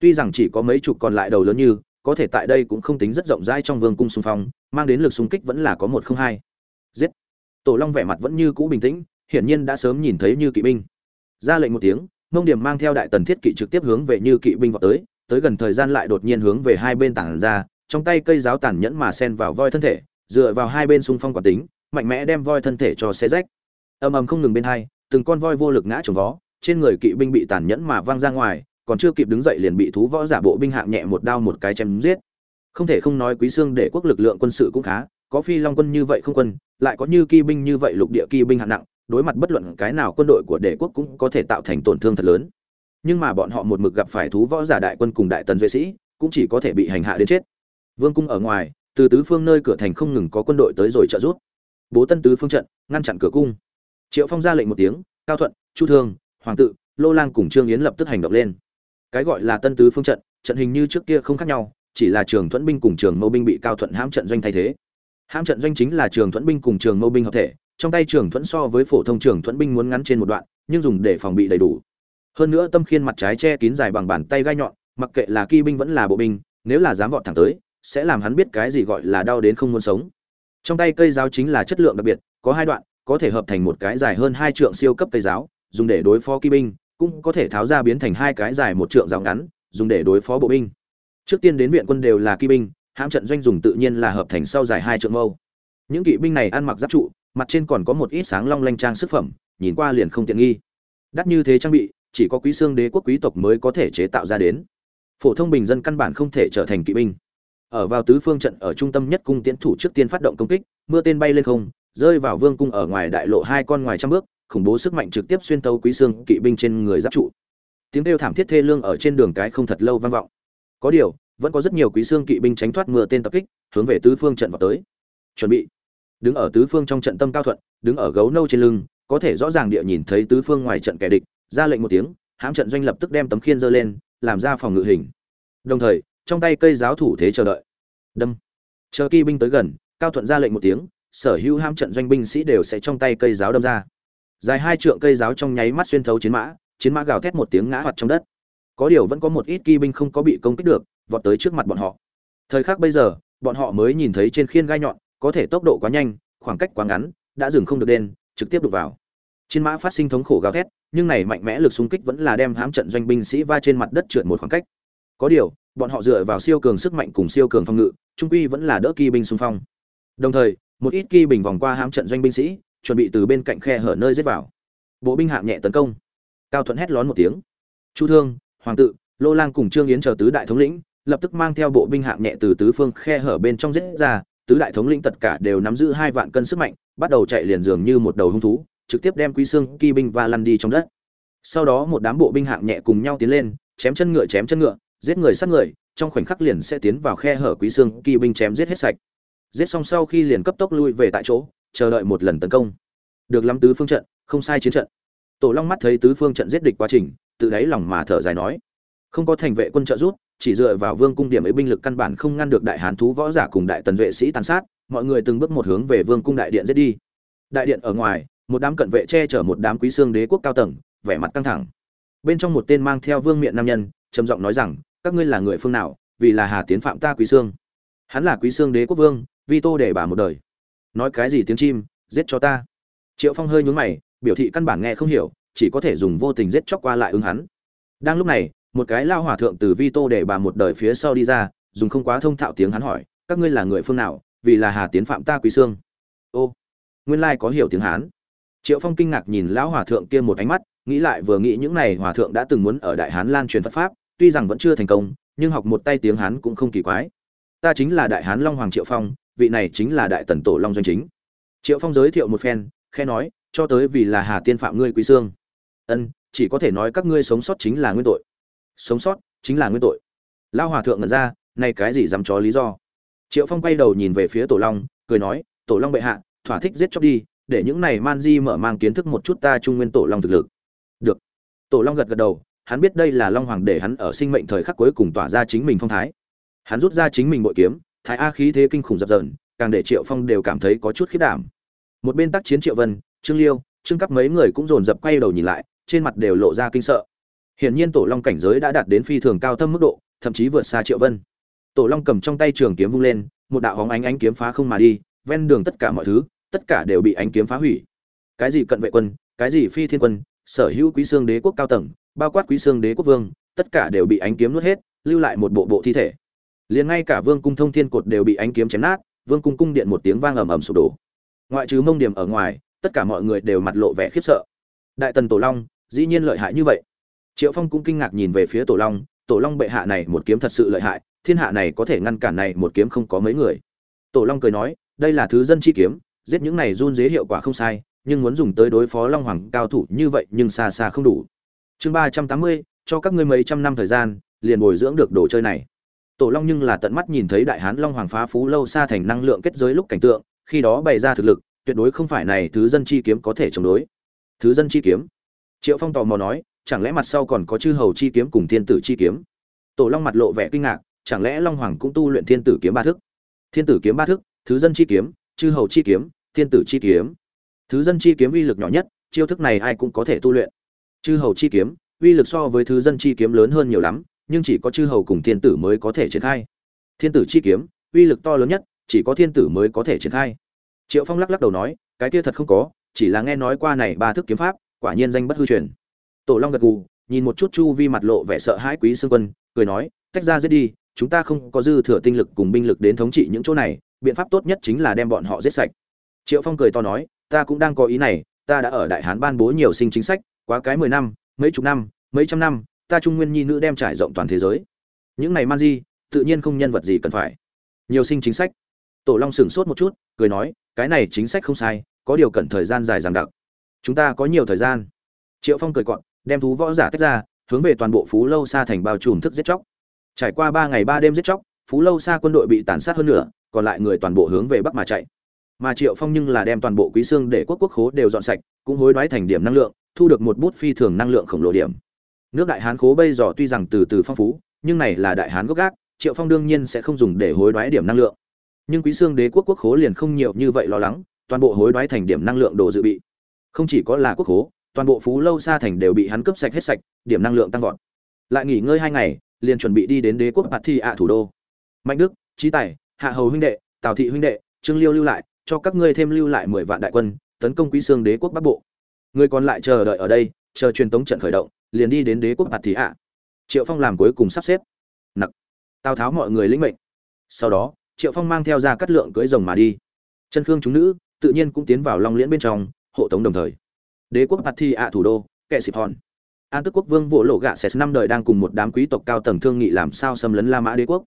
Tuy rằng chỉ có mấy chục còn lại đầu lớn như, có thể tại đây cũng không tính rất rộng rãi trong vương cung xung phong, mang đến lực xung kích vẫn là có một không hai. Giết! Tổ long vẻ mặt vẫn như cũ bình tĩnh, hiển nhiên đã sớm nhìn thấy như kỵ binh. Ra lệnh một tiếng mông điểm mang theo đại tần thiết kỵ trực tiếp hướng về như kỵ binh vào tới tới gần thời gian lại đột nhiên hướng về hai bên tảng ra, trong tay cây giáo tàn nhẫn mà xen vào voi thân thể, dựa vào hai bên xung phong quả tính, mạnh mẽ đem voi thân thể cho xé rách. Ầm ầm không ngừng bên hai từng con voi vô lực ngã trồng vó, trên người kỵ binh bị tàn nhẫn mà văng ra ngoài, còn chưa kịp đứng dậy liền bị thú võ giả bộ binh hạng nhẹ một đao một cái chém giết. Không thể không nói quý xương để quốc lực lượng quân sự cũng khá, có phi long quân như vậy không quân, lại có như kỵ binh như vậy lục địa kỵ binh hạng nặng, đối mặt bất luận cái nào quân đội của đệ quốc cũng có thể tạo thành tổn thương thật lớn. Nhưng mà bọn họ một mực gặp phải thú võ giả đại quân cùng đại tần duệ sĩ, cũng chỉ có thể bị hành hạ đến chết. Vương cung ở ngoài, từ tứ phương nơi cửa thành không ngừng có quân đội tới rồi trợ giúp. Bố tân tứ phương trận, ngăn chặn cửa cung triệu phong ra lệnh một tiếng, cao thuận, chu thương, hoàng tự, lô lang cùng trương yến lập tức hành động lên. Cái gọi là tân tứ phương trận trận hình như trước kia không khác nhau, chỉ là trường thuẫn binh cùng trường mâu binh bị cao thuận hãm trận doanh thay thế. Hãm trận doanh chính là trường thuẫn binh cùng trường mâu binh hợp thể, trong tay trường thuẫn so với phổ thông trường thuẫn binh muốn ngắn trên một đoạn, nhưng dùng để phòng bị đầy đủ. Hơn nữa tâm khiên mặt trái che kín dài bằng bàn tay gai nhọn, mặc kệ là kỵ binh vẫn là bộ binh, nếu là dám vọt thẳng tới, sẽ làm hắn biết cái gì gọi là đau đến không muốn sống. Trong tay cây giáo chính là chất lượng đặc biệt, có hai đoạn có thể hợp thành một cái dài hơn hai trượng siêu cấp cây giáo, dùng để đối phó kỵ binh, cũng có thể tháo ra biến thành hai cái dài một trượng giáo ngắn, dùng để đối phó bộ binh. Trước tiên đến viện quân đều là kỵ binh, hãm trận doanh dùng tự nhiên là hợp thành sau dài hai trượng mâu. Những kỵ binh này ăn mặc giáp trụ, mặt trên còn có một ít sáng long lanh trang sức phẩm, nhìn qua liền không tiện nghi. Đắt như thế trang bị, chỉ có quý xương đế quốc quý tộc mới có thể chế tạo ra đến. Phổ thông bình dân căn bản không thể trở thành kỵ binh. Ở vào tứ phương trận ở trung tâm nhất cung tiến thủ trước tiên phát động công kích, mưa tên bay lên không rơi vào vương cung ở ngoài đại lộ hai con ngoài trăm bước, khủng bố sức mạnh trực tiếp xuyên tấu quý xương kỵ binh trên người giáp trụ. Tiếng kêu thảm thiết thê lương ở trên đường cái không thật lâu vang vọng. Có điều, vẫn có rất nhiều quý xương kỵ binh tránh thoát mưa tên tập kích, hướng về tứ phương trận vào tới. Chuẩn bị. Đứng ở tứ phương trong trận tâm cao thuận, đứng ở gấu nâu trên lưng, có thể rõ ràng địa nhìn thấy tứ phương ngoài trận kẻ địch, ra lệnh một tiếng, hãm trận doanh lập tức đem tấm khiên giơ lên, làm ra phòng ngự hình. Đồng thời, trong tay cây giáo thủ thế chờ đợi. Đâm. Chờ kỵ binh tới gần, cao thuận ra lệnh một tiếng sở hữu hãm trận doanh binh sĩ đều sẽ trong tay cây giáo đâm ra. Dài hai trượng cây giáo trong nháy mắt xuyên thấu chiến mã chiến mã gào thét một tiếng ngã hoạt trong đất. Có điều vẫn có một ít kỵ binh không có bị công kích được, vọt tới trước mặt bọn họ. Thời khắc bây giờ, bọn họ mới nhìn thấy trên khiên gai nhọn, có thể tốc độ quá nhanh, khoảng cách quá ngắn, đã dừng không được đen trực tiếp đục vào. Chiến mã phát sinh thống khổ gào thét, nhưng này mạnh mẽ lực xung kích vẫn là đem hãm trận doanh binh sĩ va trên mặt đất trượt một khoảng cách. Có điều, bọn họ dựa vào siêu cường sức mạnh cùng siêu cường phòng ngự, trung quy vẫn là đỡ kỵ binh xung phong. Đồng thời một ít kỳ bình vòng qua hãm trận doanh binh sĩ, chuẩn bị từ bên cạnh khe hở nơi giết vào. Bộ binh hạng nhẹ tấn công. Cao thuận hét lón một tiếng. Chu thương, hoàng tự, lô lang cùng trương yến chờ tứ đại thống lĩnh, lập tức mang theo bộ binh hạng nhẹ từ tứ phương khe hở bên trong giết ra. Tứ đại thống lĩnh tất cả đều nắm giữ hai vạn cân sức mạnh, bắt đầu chạy liền dường như một đầu hung thú, trực tiếp đem quý xương kỳ binh và lăn đi trong đất. Sau đó một đám bộ binh hạng nhẹ cùng nhau tiến lên, chém chân ngựa, chém chân ngựa, giết người sát người, trong khoảnh khắc liền sẽ tiến vào khe hở quý xương kỳ binh chém giết hết sạch giết xong sau khi liền cấp tốc lui về tại chỗ, chờ đợi một lần tấn công. Được lắm tứ phương trận, không sai chiến trận. Tổ long mắt thấy tứ phương trận giết địch quá trình, tự đáy lòng mà thở dài nói, không có thành vệ quân trợ giúp, chỉ dựa vào vương cung điểm ấy binh lực căn bản không ngăn được đại hán thú võ giả cùng đại tần vệ sĩ tàn sát, mọi người từng bước một hướng về vương cung đại điện giết đi. Đại điện ở ngoài, một đám cận vệ che chở một đám quý xương đế quốc cao tầng, vẻ mặt căng thẳng. Bên trong một tên mang theo vương miện nam nhân, trầm giọng nói rằng, các ngươi là người phương nào, vì là hà tiến phạm ta quý xương? Hắn là quý xương đế quốc vương vi tô để bà một đời. Nói cái gì tiếng chim, giết cho ta. Triệu phong hơi nhún mày, biểu thị căn bản nghe không hiểu, chỉ có thể dùng vô tình giết chóc qua lại ứng hắn. Đang lúc này, một cái lao hòa thượng từ vi tô để bà một đời phía sau đi ra, dùng không quá thông thạo tiếng hắn hỏi, các ngươi là người phương nào? Vì là hà tiến phạm ta quý sương. Ô, nguyên lai có hiểu tiếng hán. Triệu phong kinh ngạc nhìn lão hòa thượng kia một ánh mắt, nghĩ lại vừa nghĩ những này hòa thượng đã từng muốn ở đại hán lan truyền phật pháp, tuy rằng vẫn chưa thành công, nhưng học một tay tiếng hán cũng không kỳ quái. Ta chính là đại hán long hoàng triệu phong vị này chính là đại tần tổ long doanh chính. Triệu phong giới thiệu một phen khe nói, cho tới vì là hà tiên phạm ngươi quý sương ân, chỉ có thể nói các ngươi sống sót chính là nguyên tội. Sống sót chính là nguyên tội. Lao hòa thượng ngẩn ra nay cái gì dám chó lý do? Triệu phong quay đầu nhìn về phía tổ long, cười nói, tổ long bệ hạ, thỏa thích giết chóc đi, để những này man di mở mang kiến thức một chút ta trung nguyên tổ long thực lực. Được. Tổ long gật gật đầu, hắn biết đây là long hoàng để hắn ở sinh mệnh thời khắc cuối cùng tỏa ra chính mình phong thái. Hắn rút ra chính mình bội kiếm thái a khí thế kinh khủng dập dờn, càng để triệu phong đều cảm thấy có chút khiết đảm. Một bên tác chiến triệu vân, trương liêu, trương cấp mấy người cũng dồn dập quay đầu nhìn lại, trên mặt đều lộ ra kinh sợ. Hiển nhiên tổ long cảnh giới đã đạt đến phi thường cao thâm mức độ, thậm chí vượt xa triệu vân. Tổ long cầm trong tay trường kiếm vung lên, một đạo hóng ánh ánh kiếm phá không mà đi, ven đường tất cả mọi thứ, tất cả đều bị ánh kiếm phá hủy. Cái gì cận vệ quân, cái gì phi thiên quân, sở hữu quý xương đế quốc cao tầng, bao quát quý xương đế quốc vương, tất cả đều bị ánh kiếm nuốt hết, lưu lại một bộ bộ thi thể liền ngay cả vương cung thông thiên cột đều bị ánh kiếm chém nát, vương cung cung điện một tiếng vang ầm ầm sụp đổ. Ngoại trừ mông điểm ở ngoài, tất cả mọi người đều mặt lộ vẻ khiếp sợ. Đại tần tổ long, dĩ nhiên lợi hại như vậy. Triệu phong cũng kinh ngạc nhìn về phía tổ long tổ long bệ hạ này một kiếm thật sự lợi hại, thiên hạ này có thể ngăn cản này một kiếm không có mấy người. Tổ long cười nói, đây là thứ dân chi kiếm, giết những này run dế hiệu quả không sai, nhưng muốn dùng tới đối phó long hoàng cao thủ như vậy nhưng xa xa không đủ. Chương ba trăm tám mươi, cho các ngươi mấy trăm năm thời gian, liền bồi dưỡng được đồ chơi này tổ long nhưng là tận mắt nhìn thấy đại hán long hoàng phá phú lâu xa thành năng lượng kết giới lúc cảnh tượng, khi đó bày ra thực lực, tuyệt đối không phải này thứ dân chi kiếm có thể chống đối. Thứ dân chi kiếm? Triệu phong tò mò nói, chẳng lẽ mặt sau còn có chư hầu chi kiếm cùng thiên tử chi kiếm? Tổ long mặt lộ vẻ kinh ngạc, chẳng lẽ long hoàng cũng tu luyện thiên tử kiếm ba thức? Thiên tử kiếm ba thức, thứ dân chi kiếm, chư hầu chi kiếm, thiên tử chi kiếm. Thứ dân chi kiếm uy lực nhỏ nhất, chiêu thức này ai cũng có thể tu luyện. Chư hầu chi kiếm, uy lực so với thứ dân chi kiếm lớn hơn nhiều lắm nhưng chỉ có chư hầu cùng thiên tử mới có thể triển khai. Thiên tử chi kiếm, uy lực to lớn nhất, chỉ có thiên tử mới có thể triển khai. Triệu phong lắc lắc đầu nói, cái kia thật không có, chỉ là nghe nói qua này ba thức kiếm pháp, quả nhiên danh bất hư truyền. Tổ long gật gù, nhìn một chút chu vi mặt lộ vẻ sợ hãi quý xương quân, cười nói, tách ra giết đi, chúng ta không có dư thừa tinh lực cùng binh lực đến thống trị những chỗ này, biện pháp tốt nhất chính là đem bọn họ giết sạch. Triệu phong cười to nói, ta cũng đang có ý này, ta đã ở đại hán ban bố nhiều sinh chính sách, quá cái mười năm, mấy chục năm, mấy trăm năm ta trung nguyên nhi nữ đem trải rộng toàn thế giới. Những này man di, tự nhiên không nhân vật gì cần phải. Nhiều sinh chính sách. Tổ long sửng sốt một chút, cười nói, cái này chính sách không sai, có điều cần thời gian dài dằng đặc. Chúng ta có nhiều thời gian. Triệu phong cười cọn đem thú võ giả tách ra, hướng về toàn bộ phú lâu xa thành bao trùm thức giết chóc. Trải qua ba ngày ba đêm giết chóc, phú lâu xa quân đội bị tàn sát hơn nữa còn lại người toàn bộ hướng về bắc mà chạy. Mà triệu phong nhưng là đem toàn bộ quý xương để quốc quốc khố đều dọn sạch, cũng hối đoái thành điểm năng lượng, thu được một bút phi thường năng lượng khổng lồ điểm nước đại hán khố bây giờ tuy rằng từ từ phong phú, nhưng này là đại hán gốc gác, triệu phong đương nhiên sẽ không dùng để hối đoái điểm năng lượng. Nhưng quý xương đế quốc quốc khố liền không nhiều như vậy lo lắng, toàn bộ hối đoái thành điểm năng lượng đồ dự bị. Không chỉ có là quốc khố, toàn bộ phú lâu xa thành đều bị hắn cướp sạch hết sạch, điểm năng lượng tăng vọt. Lại nghỉ ngơi hai ngày, liền chuẩn bị đi đến đế quốc bạt thi ạ thủ đô. Mạnh đức trí tài, hạ hầu huynh đệ, tào thị huynh đệ, trương liêu lưu lại, cho các ngươi thêm lưu lại mười vạn đại quân, tấn công quý xương đế quốc bắc bộ. Người còn lại chờ đợi ở đây, chờ truyền tống trận khởi động liền đi đến đế quốc mặt thị ạ. Triệu phong làm cuối cùng sắp xếp. Nặc. Tào tháo mọi người lĩnh mệnh. Sau đó, triệu phong mang theo ra cắt lượng cưỡi rồng mà đi. Chân khương chúng nữ tự nhiên cũng tiến vào long liễn bên trong, hộ tống đồng thời. Đế quốc mặt thị ạ thủ đô kệ xịp hòn. An tức quốc vương vỗ lộ gạ ses năm đời đang cùng một đám quý tộc cao tầng thương nghị làm sao xâm lấn la mã đế quốc.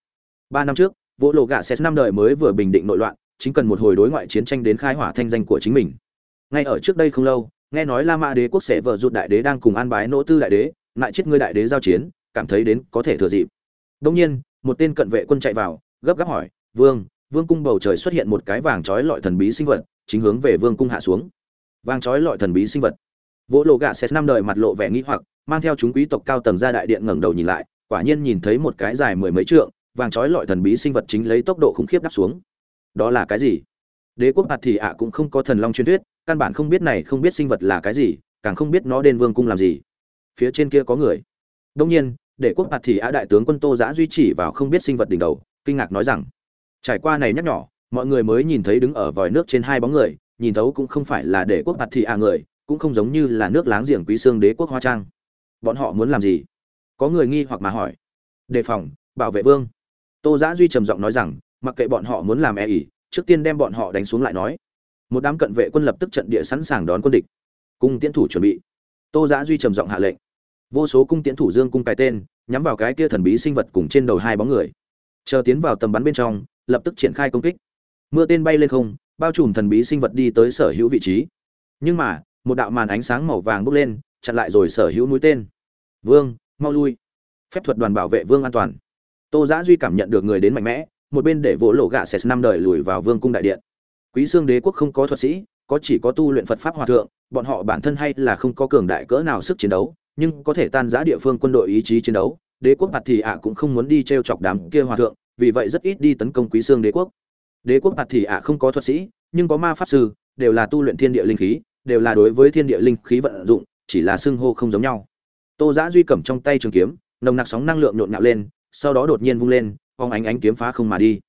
Ba năm trước, vỗ lộ gạ ses năm đời mới vừa bình định nội loạn, chính cần một hồi đối ngoại chiến tranh đến khai hỏa thanh danh của chính mình. Ngay ở trước đây không lâu nghe nói la mã đế quốc sẽ vợ rụt đại đế đang cùng an bái nỗ tư đại đế, lại chết ngươi đại đế giao chiến, cảm thấy đến có thể thừa dịp. Đông nhiên, một tên cận vệ quân chạy vào, gấp gáp hỏi, vương vương cung bầu trời xuất hiện một cái vàng trói lọi thần bí sinh vật, chính hướng về vương cung hạ xuống. Vàng trói lọi thần bí sinh vật. Vỗ lộ gạ xét năm đời mặt lộ vẻ nghĩ hoặc, mang theo chúng quý tộc cao tầng ra đại điện ngẩng đầu nhìn lại, quả nhiên nhìn thấy một cái dài mười mấy trượng, vàng trói lọi thần bí sinh vật chính lấy tốc độ khủng khiếp đáp xuống. Đó là cái gì? Đế quốc bạt thì ạ cũng không có thần long truyền thuyết căn bản không biết này không biết sinh vật là cái gì, càng không biết nó đền vương cung làm gì. Phía trên kia có người. Đông nhiên, để quốc mặt thì á đại tướng quân tô giã duy trì vào không biết sinh vật đỉnh đầu, kinh ngạc nói rằng, trải qua này nhắc nhỏ, mọi người mới nhìn thấy đứng ở vòi nước trên hai bóng người, nhìn thấu cũng không phải là để quốc mặt thì à người, cũng không giống như là nước láng giềng quý xương đế quốc hoa trang. Bọn họ muốn làm gì? Có người nghi hoặc mà hỏi. Đề phòng, bảo vệ vương. Tô giã duy trầm giọng nói rằng, mặc kệ bọn họ muốn làm e ỉ trước tiên đem bọn họ đánh xuống lại nói một đám cận vệ quân lập tức trận địa sẵn sàng đón quân địch. Cung tiến thủ chuẩn bị. Tô giã duy trầm giọng hạ lệnh. Vô số cung tiến thủ dương cung cái tên, nhắm vào cái kia thần bí sinh vật cùng trên đầu hai bóng người. Chờ tiến vào tầm bắn bên trong, lập tức triển khai công kích. Mưa tên bay lên không, bao trùm thần bí sinh vật đi tới sở hữu vị trí. Nhưng mà, một đạo màn ánh sáng màu vàng bốc lên, chặn lại rồi sở hữu mũi tên. Vương, mau lui. Phép thuật đoàn bảo vệ vương an toàn. Tô giã duy cảm nhận được người đến mạnh mẽ, một bên để vỗ lộ gạ sệt năm đời lùi vào vương cung đại điện quý xương đế quốc không có thuật sĩ, có chỉ có tu luyện phật pháp hòa thượng, bọn họ bản thân hay là không có cường đại cỡ nào sức chiến đấu, nhưng có thể tan giã địa phương quân đội ý chí chiến đấu. Đế quốc mặt thì ạ cũng không muốn đi t r e o chọc đám kia hòa thượng, vì vậy rất ít đi tấn công quý xương đế quốc. Đế quốc mặt thì ạ không có thuật sĩ, nhưng có ma pháp sư, đều là tu luyện thiên địa linh khí, đều là đối với thiên địa linh khí vận dụng, chỉ là xưng hô không giống nhau. Tô giã duy cầm trong tay trường kiếm, nồng nặc sóng năng lượng nhộn nhạo lên, sau đó đột nhiên vung lên, phóng ánh ánh kiếm phá không mà đi.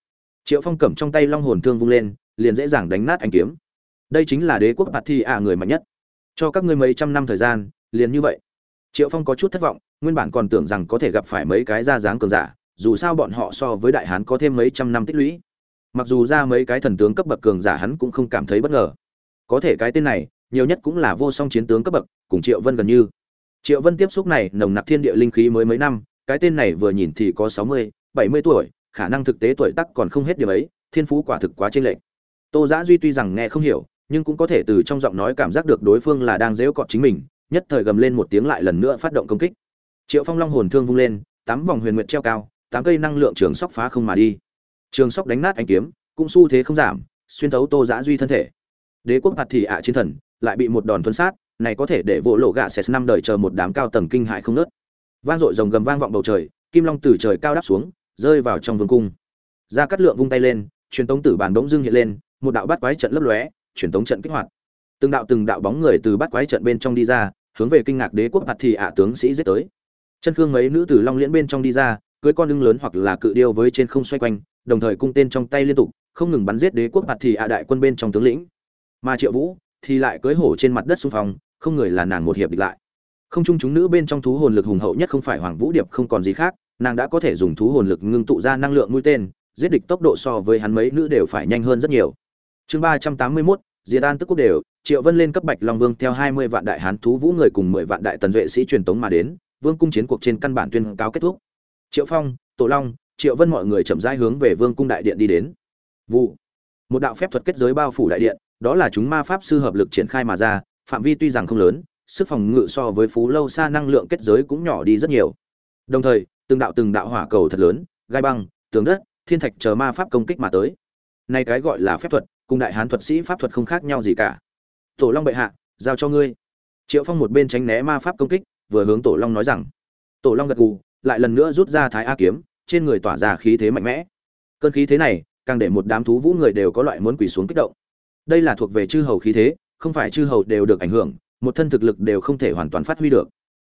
Triệu phong cầm trong tay long hồn thương vung lên liền dễ dàng đánh nát anh kiếm. Đây chính là đế quốc bạt thi ạ người mạnh nhất. Cho các ngươi mấy trăm năm thời gian, liền như vậy. Triệu phong có chút thất vọng, nguyên bản còn tưởng rằng có thể gặp phải mấy cái ra dáng cường giả, dù sao bọn họ so với đại hán có thêm mấy trăm năm tích lũy. Mặc dù ra mấy cái thần tướng cấp bậc cường giả hắn cũng không cảm thấy bất ngờ. Có thể cái tên này, nhiều nhất cũng là vô song chiến tướng cấp bậc, cùng triệu vân gần như. Triệu vân tiếp xúc này, nồng nặc thiên địa linh khí mới mấy năm, cái tên này vừa nhìn thì có sáu mươi, bảy mươi tuổi, khả năng thực tế tuổi tắc còn không hết điểm ấy, thiên phú quả thực quá chênh lệch tô giã duy tuy rằng nghe không hiểu, nhưng cũng có thể từ trong giọng nói cảm giác được đối phương là đang dễu cọt chính mình, nhất thời gầm lên một tiếng lại lần nữa phát động công kích. Triệu phong long hồn thương vung lên, tám vòng huyền nguyệt treo cao, tám cây năng lượng trường sóc phá không mà đi. Trường sóc đánh nát anh kiếm, cũng xu thế không giảm, xuyên thấu tô giã duy thân thể. Đế quốc hạt thì ạ chiến thần, lại bị một đòn tuân sát, này có thể để vỗ lộ gạ sẽ năm đời chờ một đám cao tầng kinh hại không nớt. Vang dội rồng gầm vang vọng bầu trời, kim long từ trời cao đáp xuống, rơi vào trong vương cung. Ra cắt lượng vung tay lên, truyền tống tử bản đống dưng hiện lên một đạo bắt quái trận lấp lóe, truyền tống trận kích hoạt. Từng đạo từng đạo bóng người từ bắt quái trận bên trong đi ra, hướng về kinh ngạc đế quốc mặt thì ạ tướng sĩ giết tới. Chân khương mấy nữ tử long liễn bên trong đi ra cưới con lưng lớn hoặc là cự điêu với trên không xoay quanh, đồng thời cung tên trong tay liên tục, không ngừng bắn giết đế quốc mặt thì ạ đại quân bên trong tướng lĩnh. Mà triệu vũ thì lại cưới hổ trên mặt đất xung phong, không người là nàng một hiệp địch lại. Không chung chúng nữ bên trong thú hồn lực hùng hậu nhất không phải hoàng vũ điệp không còn gì khác, nàng đã có thể dùng thú hồn lực ngưng tụ ra năng lượng mũi tên, giết địch tốc độ so với hắn mấy nữ đều phải nhanh hơn rất nhiều chương ba trăm tám mươi mốt diệt an tức quốc đều, triệu vân lên cấp bạch long vương theo hai mươi vạn đại hán thú vũ người cùng mười vạn đại tần vệ sĩ truyền tống mà đến, vương cung chiến cuộc trên căn bản tuyên cáo kết thúc. Triệu phong, tổ long, triệu vân mọi người chậm rãi hướng về vương cung đại điện đi đến. Vụ. Một đạo phép thuật kết giới bao phủ đại điện, đó là chúng ma pháp sư hợp lực triển khai mà ra, phạm vi tuy rằng không lớn, sức phòng ngự so với phú lâu xa năng lượng kết giới cũng nhỏ đi rất nhiều. Đồng thời, từng đạo từng đạo hỏa cầu thật lớn, gai băng, tường đất, thiên thạch chờ ma pháp công kích mà tới. Nay cái gọi là phép thuật cùng đại hán thuật sĩ pháp thuật không khác nhau gì cả. Tổ long bệ hạ, giao cho ngươi. Triệu phong một bên tránh né ma pháp công kích, vừa hướng tổ long nói rằng, tổ long gật gù, lại lần nữa rút ra thái a kiếm, trên người tỏa ra khí thế mạnh mẽ. Cơn khí thế này, càng để một đám thú vũ người đều có loại muốn quỳ xuống kích động. Đây là thuộc về chư hầu khí thế, không phải chư hầu đều được ảnh hưởng, một thân thực lực đều không thể hoàn toàn phát huy được.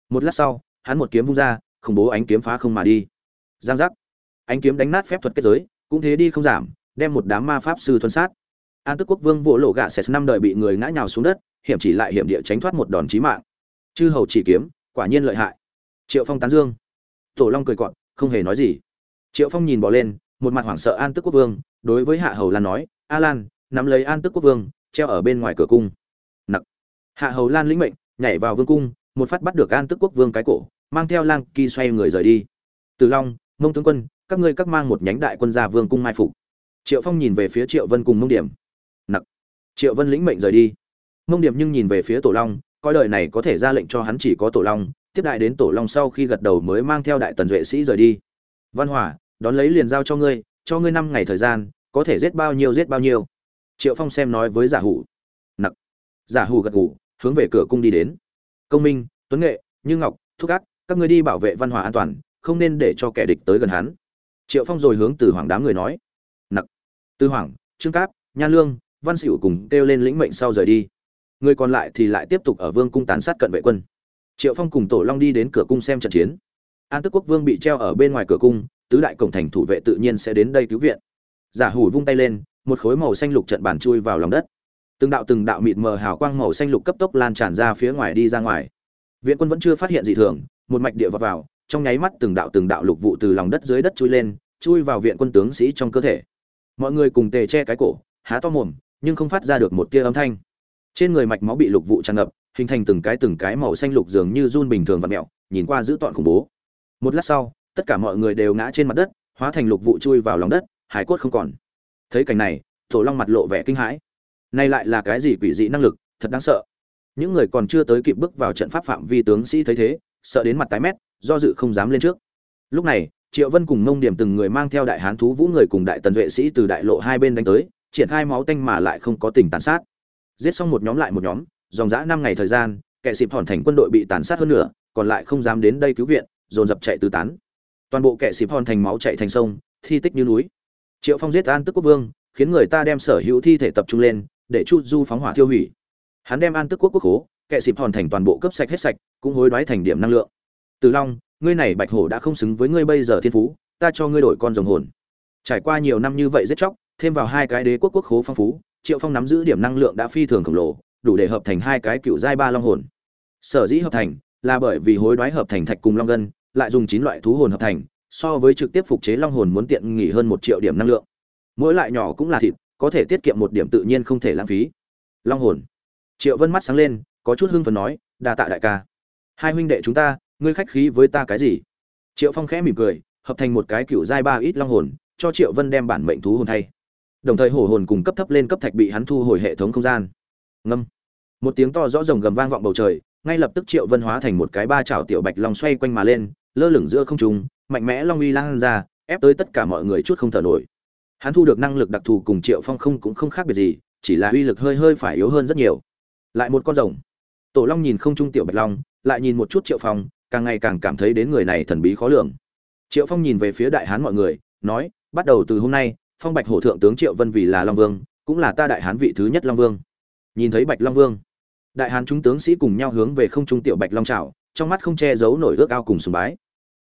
Một lát sau, hắn một kiếm vung ra, khủng bố ánh kiếm phá không mà đi. Giang giác. Ánh kiếm đánh nát phép thuật kết giới, cũng thế đi không giảm, đem một đám ma pháp sư thuần sát an tức quốc vương vỗ lộ gạ sệt năm đời bị người ngã nhào xuống đất, hiểm chỉ lại hiểm địa tránh thoát một đòn chí mạng. Chư hầu chỉ kiếm, quả nhiên lợi hại. Triệu phong tán dương. Tổ long cười cọn không hề nói gì. Triệu phong nhìn bỏ lên, một mặt hoảng sợ an tức quốc vương, đối với hạ hầu lan nói, a lan, nắm lấy an tức quốc vương, treo ở bên ngoài cửa cung. Nặc. Hạ hầu lan lĩnh mệnh, nhảy vào vương cung, một phát bắt được an tức quốc vương cái cổ, mang theo lang kỳ xoay người rời đi. Từ long, mông tướng quân, các ngươi các mang một nhánh đại quân ra vương cung mai phục. Triệu phong nhìn về phía triệu vân cùng mông điểm triệu vân lĩnh mệnh rời đi. Mông điểm nhưng nhìn về phía tổ long, coi đời này có thể ra lệnh cho hắn chỉ có tổ long, tiếp đại đến tổ long sau khi gật đầu mới mang theo đại tần duệ sĩ rời đi. Văn hỏa, đón lấy liền giao cho ngươi cho ngươi năm ngày thời gian, có thể giết bao nhiêu giết bao nhiêu. Triệu phong xem nói với giả hủ. Nặc. Giả hủ gật gù, hướng về cửa cung đi đến. Công minh, tuấn nghệ, như ngọc, thúc ác, các ngươi đi bảo vệ văn hòa an toàn, không nên để cho kẻ địch tới gần hắn. Triệu phong rồi hướng từ hoàng đám người nói. Nặc. Tư hoàng trương cáp, Nha lương văn xỉu cùng kêu lên lĩnh mệnh sau rời đi. Người còn lại thì lại tiếp tục ở vương cung tàn sát cận vệ quân. Triệu phong cùng tổ long đi đến cửa cung xem trận chiến. An tức quốc vương bị treo ở bên ngoài cửa cung tứ đại cổng thành thủ vệ tự nhiên sẽ đến đây cứu viện. Giả hủ vung tay lên một khối màu xanh lục trận bàn chui vào lòng đất. Từng đạo từng đạo mịt mờ hào quang màu xanh lục cấp tốc lan tràn ra phía ngoài đi ra ngoài. Viện quân vẫn chưa phát hiện gì thường một mạch địa vào, vào trong nháy mắt từng đạo từng đạo lục vụ từ lòng đất dưới đất chui lên chui vào viện quân tướng sĩ trong cơ thể. Mọi người cùng tề che cái cổ há to mồm nhưng không phát ra được một tia âm thanh. Trên người mạch máu bị lục vụ tràn ngập, hình thành từng cái từng cái màu xanh lục dường như run bình thường và mẹo nhìn qua dữ tọn khủng bố. Một lát sau, tất cả mọi người đều ngã trên mặt đất, hóa thành lục vụ chui vào lòng đất, hải cốt không còn. Thấy cảnh này tổ long mặt lộ vẻ kinh hãi. Nay lại là cái gì quỷ dị năng lực, thật đáng sợ. Những người còn chưa tới kịp bước vào trận pháp phạm vi tướng sĩ thấy thế, sợ đến mặt tái mét, do dự không dám lên trước. Lúc này, triệu vân cùng mông điểm từng người mang theo đại hán thú vũ người cùng đại tần vệ sĩ từ đại lộ hai bên đánh tới triển khai máu tanh mà lại không có tình tàn sát. Giết xong một nhóm lại một nhóm, dòng dã năm ngày thời gian, kẻ xịp hòn thành quân đội bị tàn sát hơn nữa còn lại không dám đến đây cứu viện, dồn dập chạy tứ tán. Toàn bộ kẻ xịp hòn thành máu chạy thành sông, thi tích như núi. Triệu phong giết an tức quốc vương, khiến người ta đem sở hữu thi thể tập trung lên, để chu du phóng hỏa tiêu hủy. Hắn đem an tức quốc quốc hố kẻ xịp hòn thành toàn bộ cấp sạch hết sạch, cũng hối đoái thành điểm năng lượng. Từ long, ngươi này bạch hổ đã không xứng với ngươi bây giờ thiên phú, ta cho ngươi đổi con rồng hồn. Trải qua nhiều năm như vậy giết chóc thêm vào hai cái đế quốc quốc khố phong phú, triệu phong nắm giữ điểm năng lượng đã phi thường khổng lồ, đủ để hợp thành hai cái cựu giai ba long hồn. Sở dĩ hợp thành là bởi vì hối đoái hợp thành thạch cùng long gân lại dùng chín loại thú hồn hợp thành, so với trực tiếp phục chế long hồn muốn tiện nghỉ hơn một triệu điểm năng lượng. Mỗi loại nhỏ cũng là thịt, có thể tiết kiệm một điểm tự nhiên không thể lãng phí. Long hồn. Triệu vân mắt sáng lên, có chút hưng phấn nói, đa tạ đại ca. Hai huynh đệ chúng ta, ngươi khách khí với ta cái gì? Triệu phong khẽ mỉm cười, hợp thành một cái cựu giai ba ít long hồn, cho triệu vân đem bản mệnh thú hồn thay đồng thời hổ hồn cùng cấp thấp lên cấp thạch bị hắn thu hồi hệ thống không gian. Ngâm. Một tiếng to rõ rồng gầm vang vọng bầu trời, ngay lập tức triệu vân hóa thành một cái ba chảo tiểu bạch long xoay quanh mà lên, lơ lửng giữa không trung, mạnh mẽ long uy lan ra, ép tới tất cả mọi người chút không thở nổi. Hắn thu được năng lực đặc thù cùng triệu phong không cũng không khác biệt gì, chỉ là uy lực hơi hơi phải yếu hơn rất nhiều. Lại một con rồng. Tổ long nhìn không trung tiểu bạch long, lại nhìn một chút triệu phong, càng ngày càng cảm thấy đến người này thần bí khó lường. Triệu phong nhìn về phía đại hán mọi người, nói, bắt đầu từ hôm nay phong bạch hổ thượng tướng triệu vân vì là long vương, cũng là ta đại hán vị thứ nhất long vương. Nhìn thấy bạch long vương, đại hán chúng tướng sĩ cùng nhau hướng về không trung tiểu bạch long trào trong mắt không che giấu nổi ước ao cùng sùng bái.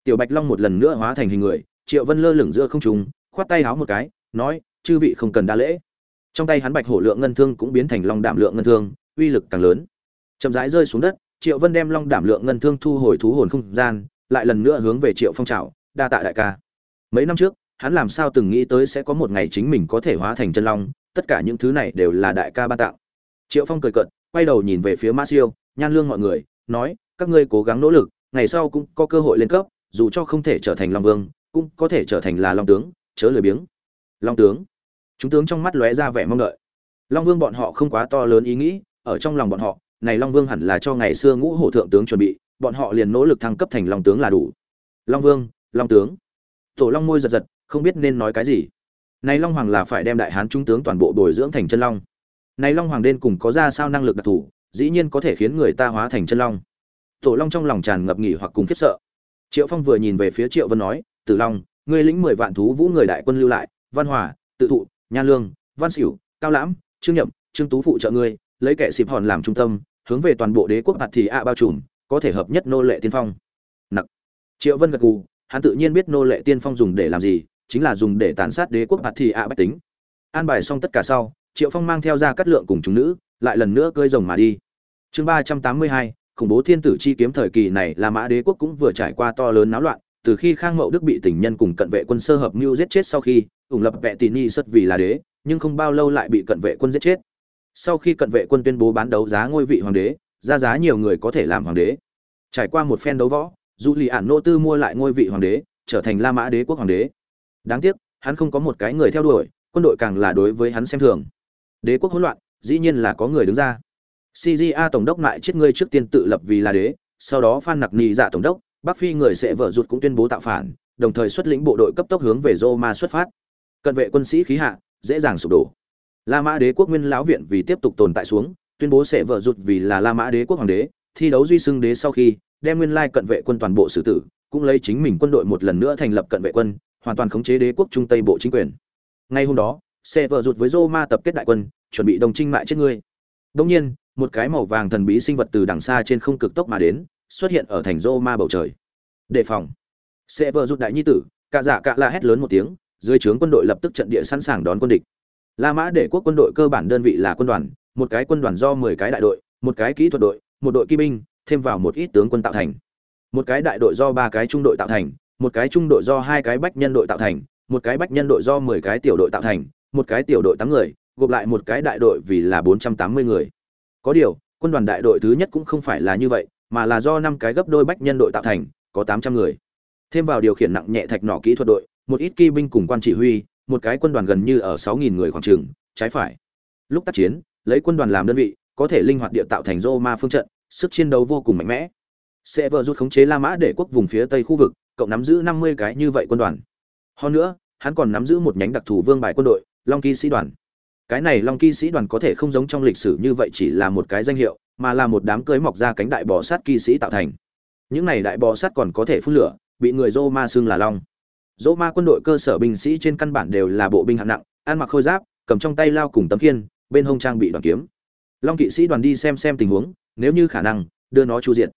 Tiểu bạch long một lần nữa hóa thành hình người, triệu vân lơ lửng giữa không trung, khoát tay háo một cái, nói, chư vị không cần đa lễ. Trong tay hắn bạch hổ lượng ngân thương cũng biến thành long đảm lượng ngân thương, uy lực càng lớn. Chậm rãi rơi xuống đất, triệu vân đem long đảm lượng ngân thương thu hồi thú hồn không gian, lại lần nữa hướng về triệu phong trào đa tạ đại ca. Mấy năm trước hắn làm sao từng nghĩ tới sẽ có một ngày chính mình có thể hóa thành chân long, tất cả những thứ này đều là đại ca ban tặng. Triệu phong cười cợt, quay đầu nhìn về phía ma siêu, nhan lương mọi người, nói, các ngươi cố gắng nỗ lực, ngày sau cũng có cơ hội lên cấp, dù cho không thể trở thành long vương, cũng có thể trở thành là long tướng, chớ lười biếng. Long tướng. Chúng tướng trong mắt lóe ra vẻ mong đợi. Long vương bọn họ không quá to lớn ý nghĩ, ở trong lòng bọn họ, này long vương hẳn là cho ngày xưa ngũ hổ thượng tướng chuẩn bị, bọn họ liền nỗ lực thăng cấp thành long tướng là đủ. Long vương, long tướng. Tổ long môi giật giật không biết nên nói cái gì. Này long hoàng là phải đem đại hán trung tướng toàn bộ bồi dưỡng thành chân long. Này long hoàng đen cùng có ra sao năng lực đặc thù, dĩ nhiên có thể khiến người ta hóa thành chân long. Tổ long trong lòng tràn ngập nghỉ hoặc cùng khiếp sợ. Triệu phong vừa nhìn về phía triệu vân nói, tử long, ngươi lĩnh mười vạn thú vũ người đại quân lưu lại, văn hòa, tự thụ, Nha lương, văn xỉu cao lãm, trương nhậm, trương tú phụ trợ ngươi, lấy kẻ xịp hòn làm trung tâm, hướng về toàn bộ đế quốc hạt thì ạ bao trùm, có thể hợp nhất nô lệ tiên phong. Nặc. Triệu vân gật gù, hắn tự nhiên biết nô lệ tiên phong dùng để làm gì chính là dùng để tàn sát đế quốc hạt thị ạ bách tính. An bài xong tất cả sau, triệu phong mang theo ra cắt lượng cùng chúng nữ, lại lần nữa cơi rồng mà đi. Chương ba trăm tám mươi hai, khủng bố thiên tử chi kiếm thời kỳ này là mã đế quốc cũng vừa trải qua to lớn náo loạn, từ khi khang mậu đức bị tình nhân cùng cận vệ quân sơ hợp mưu giết chết sau khi, ủng lập vệ tị ni sất vì là đế, nhưng không bao lâu lại bị cận vệ quân giết chết. Sau khi cận vệ quân tuyên bố bán đấu giá ngôi vị hoàng đế, ra giá nhiều người có thể làm hoàng đế. Trải qua một phen đấu võ dù lì ản nô tư mua lại ngôi vị hoàng đế, trở thành la mã đế quốc hoàng đế đáng tiếc, hắn không có một cái người theo đuổi, quân đội càng là đối với hắn xem thường. Đế quốc hỗn loạn, dĩ nhiên là có người đứng ra. Cja tổng đốc lại chết ngươi trước tiên tự lập vì là đế, sau đó phan nặc nị dạ tổng đốc, bắc phi người sẽ vợ rụt cũng tuyên bố tạo phản, đồng thời xuất lĩnh bộ đội cấp tốc hướng về roma xuất phát. Cận vệ quân sĩ khí hạ, dễ dàng sụp đổ. La mã đế quốc nguyên lão viện vì tiếp tục tồn tại xuống, tuyên bố sẽ vợ rụt vì là la mã đế quốc hoàng đế, thi đấu duy xưng đế sau khi, đem nguyên lai cận vệ quân toàn bộ xử tử, cũng lấy chính mình quân đội một lần nữa thành lập cận vệ quân hoàn toàn khống chế đế quốc trung tây bộ chính quyền. Ngay hôm đó, xe vợ rụt với roma tập kết đại quân, chuẩn bị đồng trinh mại chết ngươi đông nhiên, một cái màu vàng thần bí sinh vật từ đằng xa trên không cực tốc mà đến, xuất hiện ở thành roma bầu trời. Đề phòng. Xe vợ rụt đại nhi tử cả dạ cả la hét lớn một tiếng, dưới trướng quân đội lập tức trận địa sẵn sàng đón quân địch. La mã để quốc quân đội cơ bản đơn vị là quân đoàn, một cái quân đoàn do mười cái đại đội, một cái kỹ thuật đội, một đội kỵ binh, thêm vào một ít tướng quân tạo thành. Một cái đại đội do ba cái trung đội tạo thành một cái trung đội do hai cái bách nhân đội tạo thành, một cái bách nhân đội do mười cái tiểu đội tạo thành, một cái tiểu đội tám người, gộp lại một cái đại đội vì là bốn trăm tám mươi người. Có điều, quân đoàn đại đội thứ nhất cũng không phải là như vậy, mà là do năm cái gấp đôi bách nhân đội tạo thành, có tám trăm người. Thêm vào điều khiển nặng nhẹ thạch nỏ kỹ thuật đội, một ít kỵ binh cùng quan chỉ huy, một cái quân đoàn gần như ở sáu nghìn người khoảng trường, trái phải. Lúc tác chiến, lấy quân đoàn làm đơn vị, có thể linh hoạt địa tạo thành Roma phương trận, sức chiến đấu vô cùng mạnh mẽ. Sẽ vợ rút khống chế la mã để quốc vùng phía tây khu vực cộng nắm giữ năm mươi cái như vậy quân đoàn. Hơn nữa, hắn còn nắm giữ một nhánh đặc thù vương bài quân đội, long kỵ sĩ đoàn. Cái này long kỵ sĩ đoàn có thể không giống trong lịch sử như vậy chỉ là một cái danh hiệu, mà là một đám cưới mọc ra cánh đại bò sát kỵ sĩ tạo thành. Những này đại bò sát còn có thể phun lửa, bị người Roma ma xưng là long. Roma ma quân đội cơ sở binh sĩ trên căn bản đều là bộ binh hạng nặng, ăn mặc khôi giáp, cầm trong tay lao cùng tấm khiên, bên hông trang bị đoàn kiếm. Long kỵ sĩ đoàn đi xem xem tình huống, nếu như khả năng, đưa nó chu diện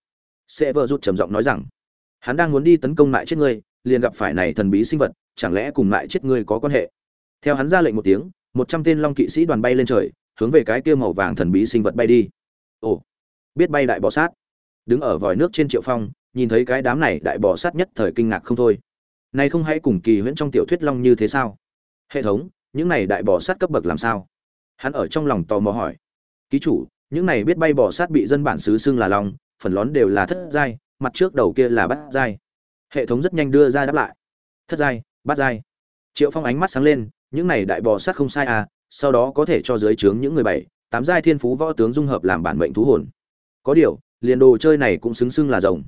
sẽ vợ rút trầm giọng nói rằng hắn đang muốn đi tấn công lại chết ngươi, liền gặp phải này thần bí sinh vật, chẳng lẽ cùng lại chết ngươi có quan hệ? Theo hắn ra lệnh một tiếng, một trăm tên long kỵ sĩ đoàn bay lên trời, hướng về cái kia màu vàng thần bí sinh vật bay đi. Ồ, biết bay đại bò sát. Đứng ở vòi nước trên triệu phong, nhìn thấy cái đám này đại bò sát nhất thời kinh ngạc không thôi. Này không hãy cùng kỳ huyễn trong tiểu thuyết long như thế sao? Hệ thống, những này đại bò sát cấp bậc làm sao? Hắn ở trong lòng tò mò hỏi. Ký chủ, những này biết bay bò sát bị dân bản xứ xưng là long, phần lón đều là thất giai mặt trước đầu kia là bát giai. Hệ thống rất nhanh đưa ra đáp lại. Thất giai, bát giai. Triệu phong ánh mắt sáng lên, những này đại bò sát không sai à sau đó có thể cho dưới trướng những người bảy, tám giai thiên phú võ tướng dung hợp làm bản mệnh thú hồn. Có điều, liền đồ chơi này cũng xứng xưng là rồng.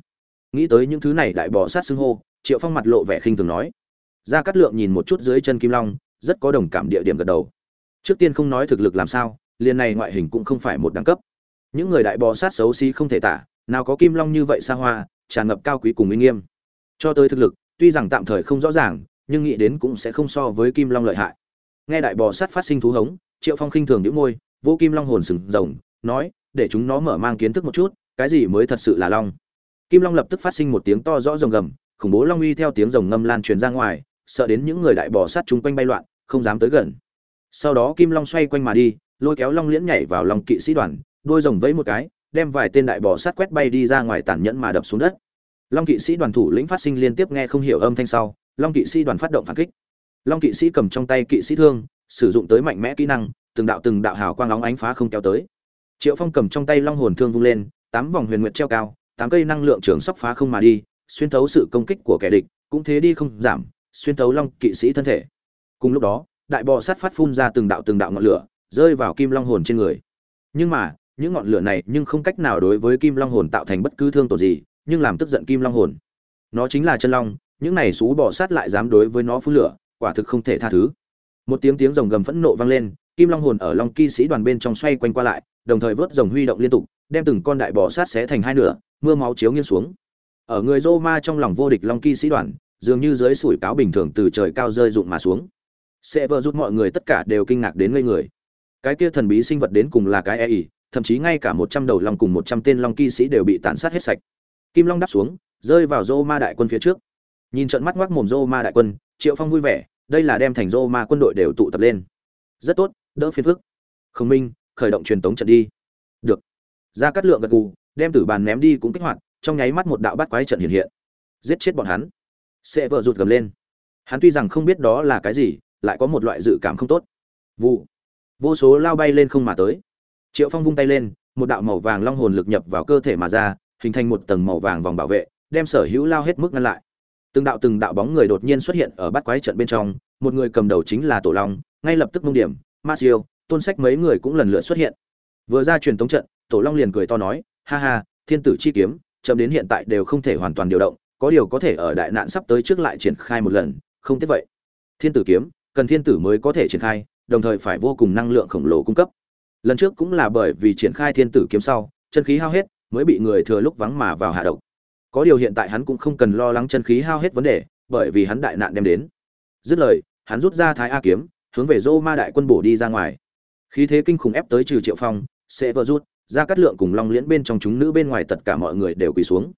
Nghĩ tới những thứ này đại bò sát xưng hô, triệu phong mặt lộ vẻ khinh thường nói. Ra cắt lượng nhìn một chút dưới chân kim long, rất có đồng cảm địa điểm gật đầu. Trước tiên không nói thực lực làm sao, liền này ngoại hình cũng không phải một đẳng cấp. Những người đại bò sát xấu xí không thể tả nào có kim long như vậy xa hoa, tràn ngập cao quý cùng uy nghiêm. Cho tới thực lực, tuy rằng tạm thời không rõ ràng, nhưng nghĩ đến cũng sẽ không so với kim long lợi hại. Nghe đại bò sát phát sinh thú hống, triệu phong khinh thường đĩu môi, vô kim long hồn sừng rồng, nói, để chúng nó mở mang kiến thức một chút, cái gì mới thật sự là long? Kim long lập tức phát sinh một tiếng to rõ rồng gầm, khủng bố long uy theo tiếng rồng ngâm lan truyền ra ngoài, sợ đến những người đại bò sát chung quanh bay loạn, không dám tới gần. Sau đó kim long xoay quanh mà đi, lôi kéo long liễn nhảy vào lòng kỵ sĩ đoàn đôi rồng vẫy một cái đem vài tên đại bò sát quét bay đi ra ngoài tàn nhẫn mà đập xuống đất. Long kỵ sĩ đoàn thủ lĩnh phát sinh liên tiếp nghe không hiểu âm thanh sau, long kỵ sĩ đoàn phát động phản kích. Long kỵ sĩ cầm trong tay kỵ sĩ thương, sử dụng tới mạnh mẽ kỹ năng, từng đạo từng đạo hào quang óng ánh phá không kéo tới. Triệu phong cầm trong tay long hồn thương vung lên, tám vòng huyền nguyệt treo cao, tám cây năng lượng trường sóc phá không mà đi, xuyên thấu sự công kích của kẻ địch, cũng thế đi không giảm, xuyên thấu long kỵ sĩ thân thể. Cùng lúc đó, đại bò sát phát phun ra từng đạo từng đạo ngọn lửa, rơi vào kim long hồn trên người. Nhưng mà những ngọn lửa này nhưng không cách nào đối với kim long hồn tạo thành bất cứ thương tổn gì, nhưng làm tức giận kim long hồn. Nó chính là chân long, những này xú bò sát lại dám đối với nó phun lửa, quả thực không thể tha thứ. Một tiếng tiếng rồng gầm phẫn nộ vang lên, kim long hồn ở long kỵ sĩ đoàn bên trong xoay quanh qua lại, đồng thời vớt rồng huy động liên tục, đem từng con đại bò sát xé thành hai nửa, mưa máu chiếu nghiêng xuống. Ở người Roma trong lòng vô địch long kỵ sĩ đoàn, dường như dưới sủi cáo bình thường từ trời cao rơi rụng mà xuống. Sẽ vợ rút mọi người tất cả đều kinh ngạc đến ngây người. Cái kia thần bí sinh vật đến cùng là cái e ỉ thậm chí ngay cả một trăm đầu long cùng một trăm tên long kỵ sĩ đều bị tàn sát hết sạch. Kim long đáp xuống, rơi vào dô ma đại quân phía trước. Nhìn trận mắt ngoác mồm dô ma đại quân, triệu phong vui vẻ, đây là đem thành dô ma quân đội đều tụ tập lên. Rất tốt, đỡ phiền phức. Khổng minh, khởi động truyền tống trận đi. Được. Ra cắt lượng gật gù, đem tử bàn ném đi cũng kích hoạt, trong nháy mắt một đạo bắt quái trận hiện hiện. Giết chết bọn hắn. Sẽ vợ rụt gầm lên. Hắn tuy rằng không biết đó là cái gì, lại có một loại dự cảm không tốt. Vụ. Vô số lao bay lên không mà tới triệu phong vung tay lên, một đạo màu vàng long hồn lực nhập vào cơ thể mà ra, hình thành một tầng màu vàng vòng bảo vệ, đem sở hữu lao hết mức ngăn lại. Từng đạo từng đạo bóng người đột nhiên xuất hiện ở bắt quái trận bên trong, một người cầm đầu chính là tổ long, ngay lập tức mông điểm ma siêu tôn sách mấy người cũng lần lượt xuất hiện. Vừa ra truyền tống trận, tổ long liền cười to nói, ha ha, thiên tử chi kiếm chậm đến hiện tại đều không thể hoàn toàn điều động, có điều có thể ở đại nạn sắp tới trước lại triển khai một lần, không tiếc vậy. Thiên tử kiếm, cần thiên tử mới có thể triển khai, đồng thời phải vô cùng năng lượng khổng lồ cung cấp lần trước cũng là bởi vì triển khai thiên tử kiếm sau, chân khí hao hết, mới bị người thừa lúc vắng mà vào hạ độc. Có điều hiện tại hắn cũng không cần lo lắng chân khí hao hết vấn đề, bởi vì hắn đại nạn đem đến. Dứt lời, hắn rút ra thái a kiếm, hướng về dô ma đại quân bổ đi ra ngoài. Khí thế kinh khủng ép tới trừ triệu phong sẽ vỡ rút ra cắt lượng cùng long liễn bên trong chúng nữ bên ngoài tất cả mọi người đều quỳ xuống.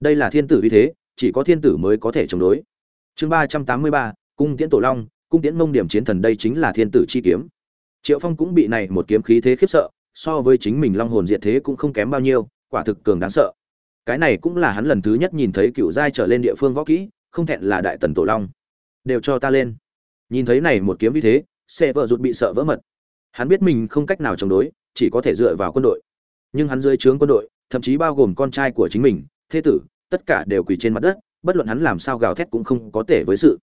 Đây là thiên tử uy thế, chỉ có thiên tử mới có thể chống đối. Chương ba trăm tám mươi ba, cung tiễn tổ long, cung tiễn mông điểm chiến thần đây chính là thiên tử chi kiếm triệu phong cũng bị này một kiếm khí thế khiếp sợ, so với chính mình long hồn diệt thế cũng không kém bao nhiêu, quả thực cường đáng sợ. Cái này cũng là hắn lần thứ nhất nhìn thấy cựu giai trở lên địa phương võ kỹ, không thẹn là đại tần tổ long. Đều cho ta lên. Nhìn thấy này một kiếm như thế xe vợ rụt bị sợ vỡ mật. Hắn biết mình không cách nào chống đối, chỉ có thể dựa vào quân đội. Nhưng hắn dưới trướng quân đội, thậm chí bao gồm con trai của chính mình, thế tử, tất cả đều quỳ trên mặt đất, bất luận hắn làm sao gào thét cũng không có thể với sự.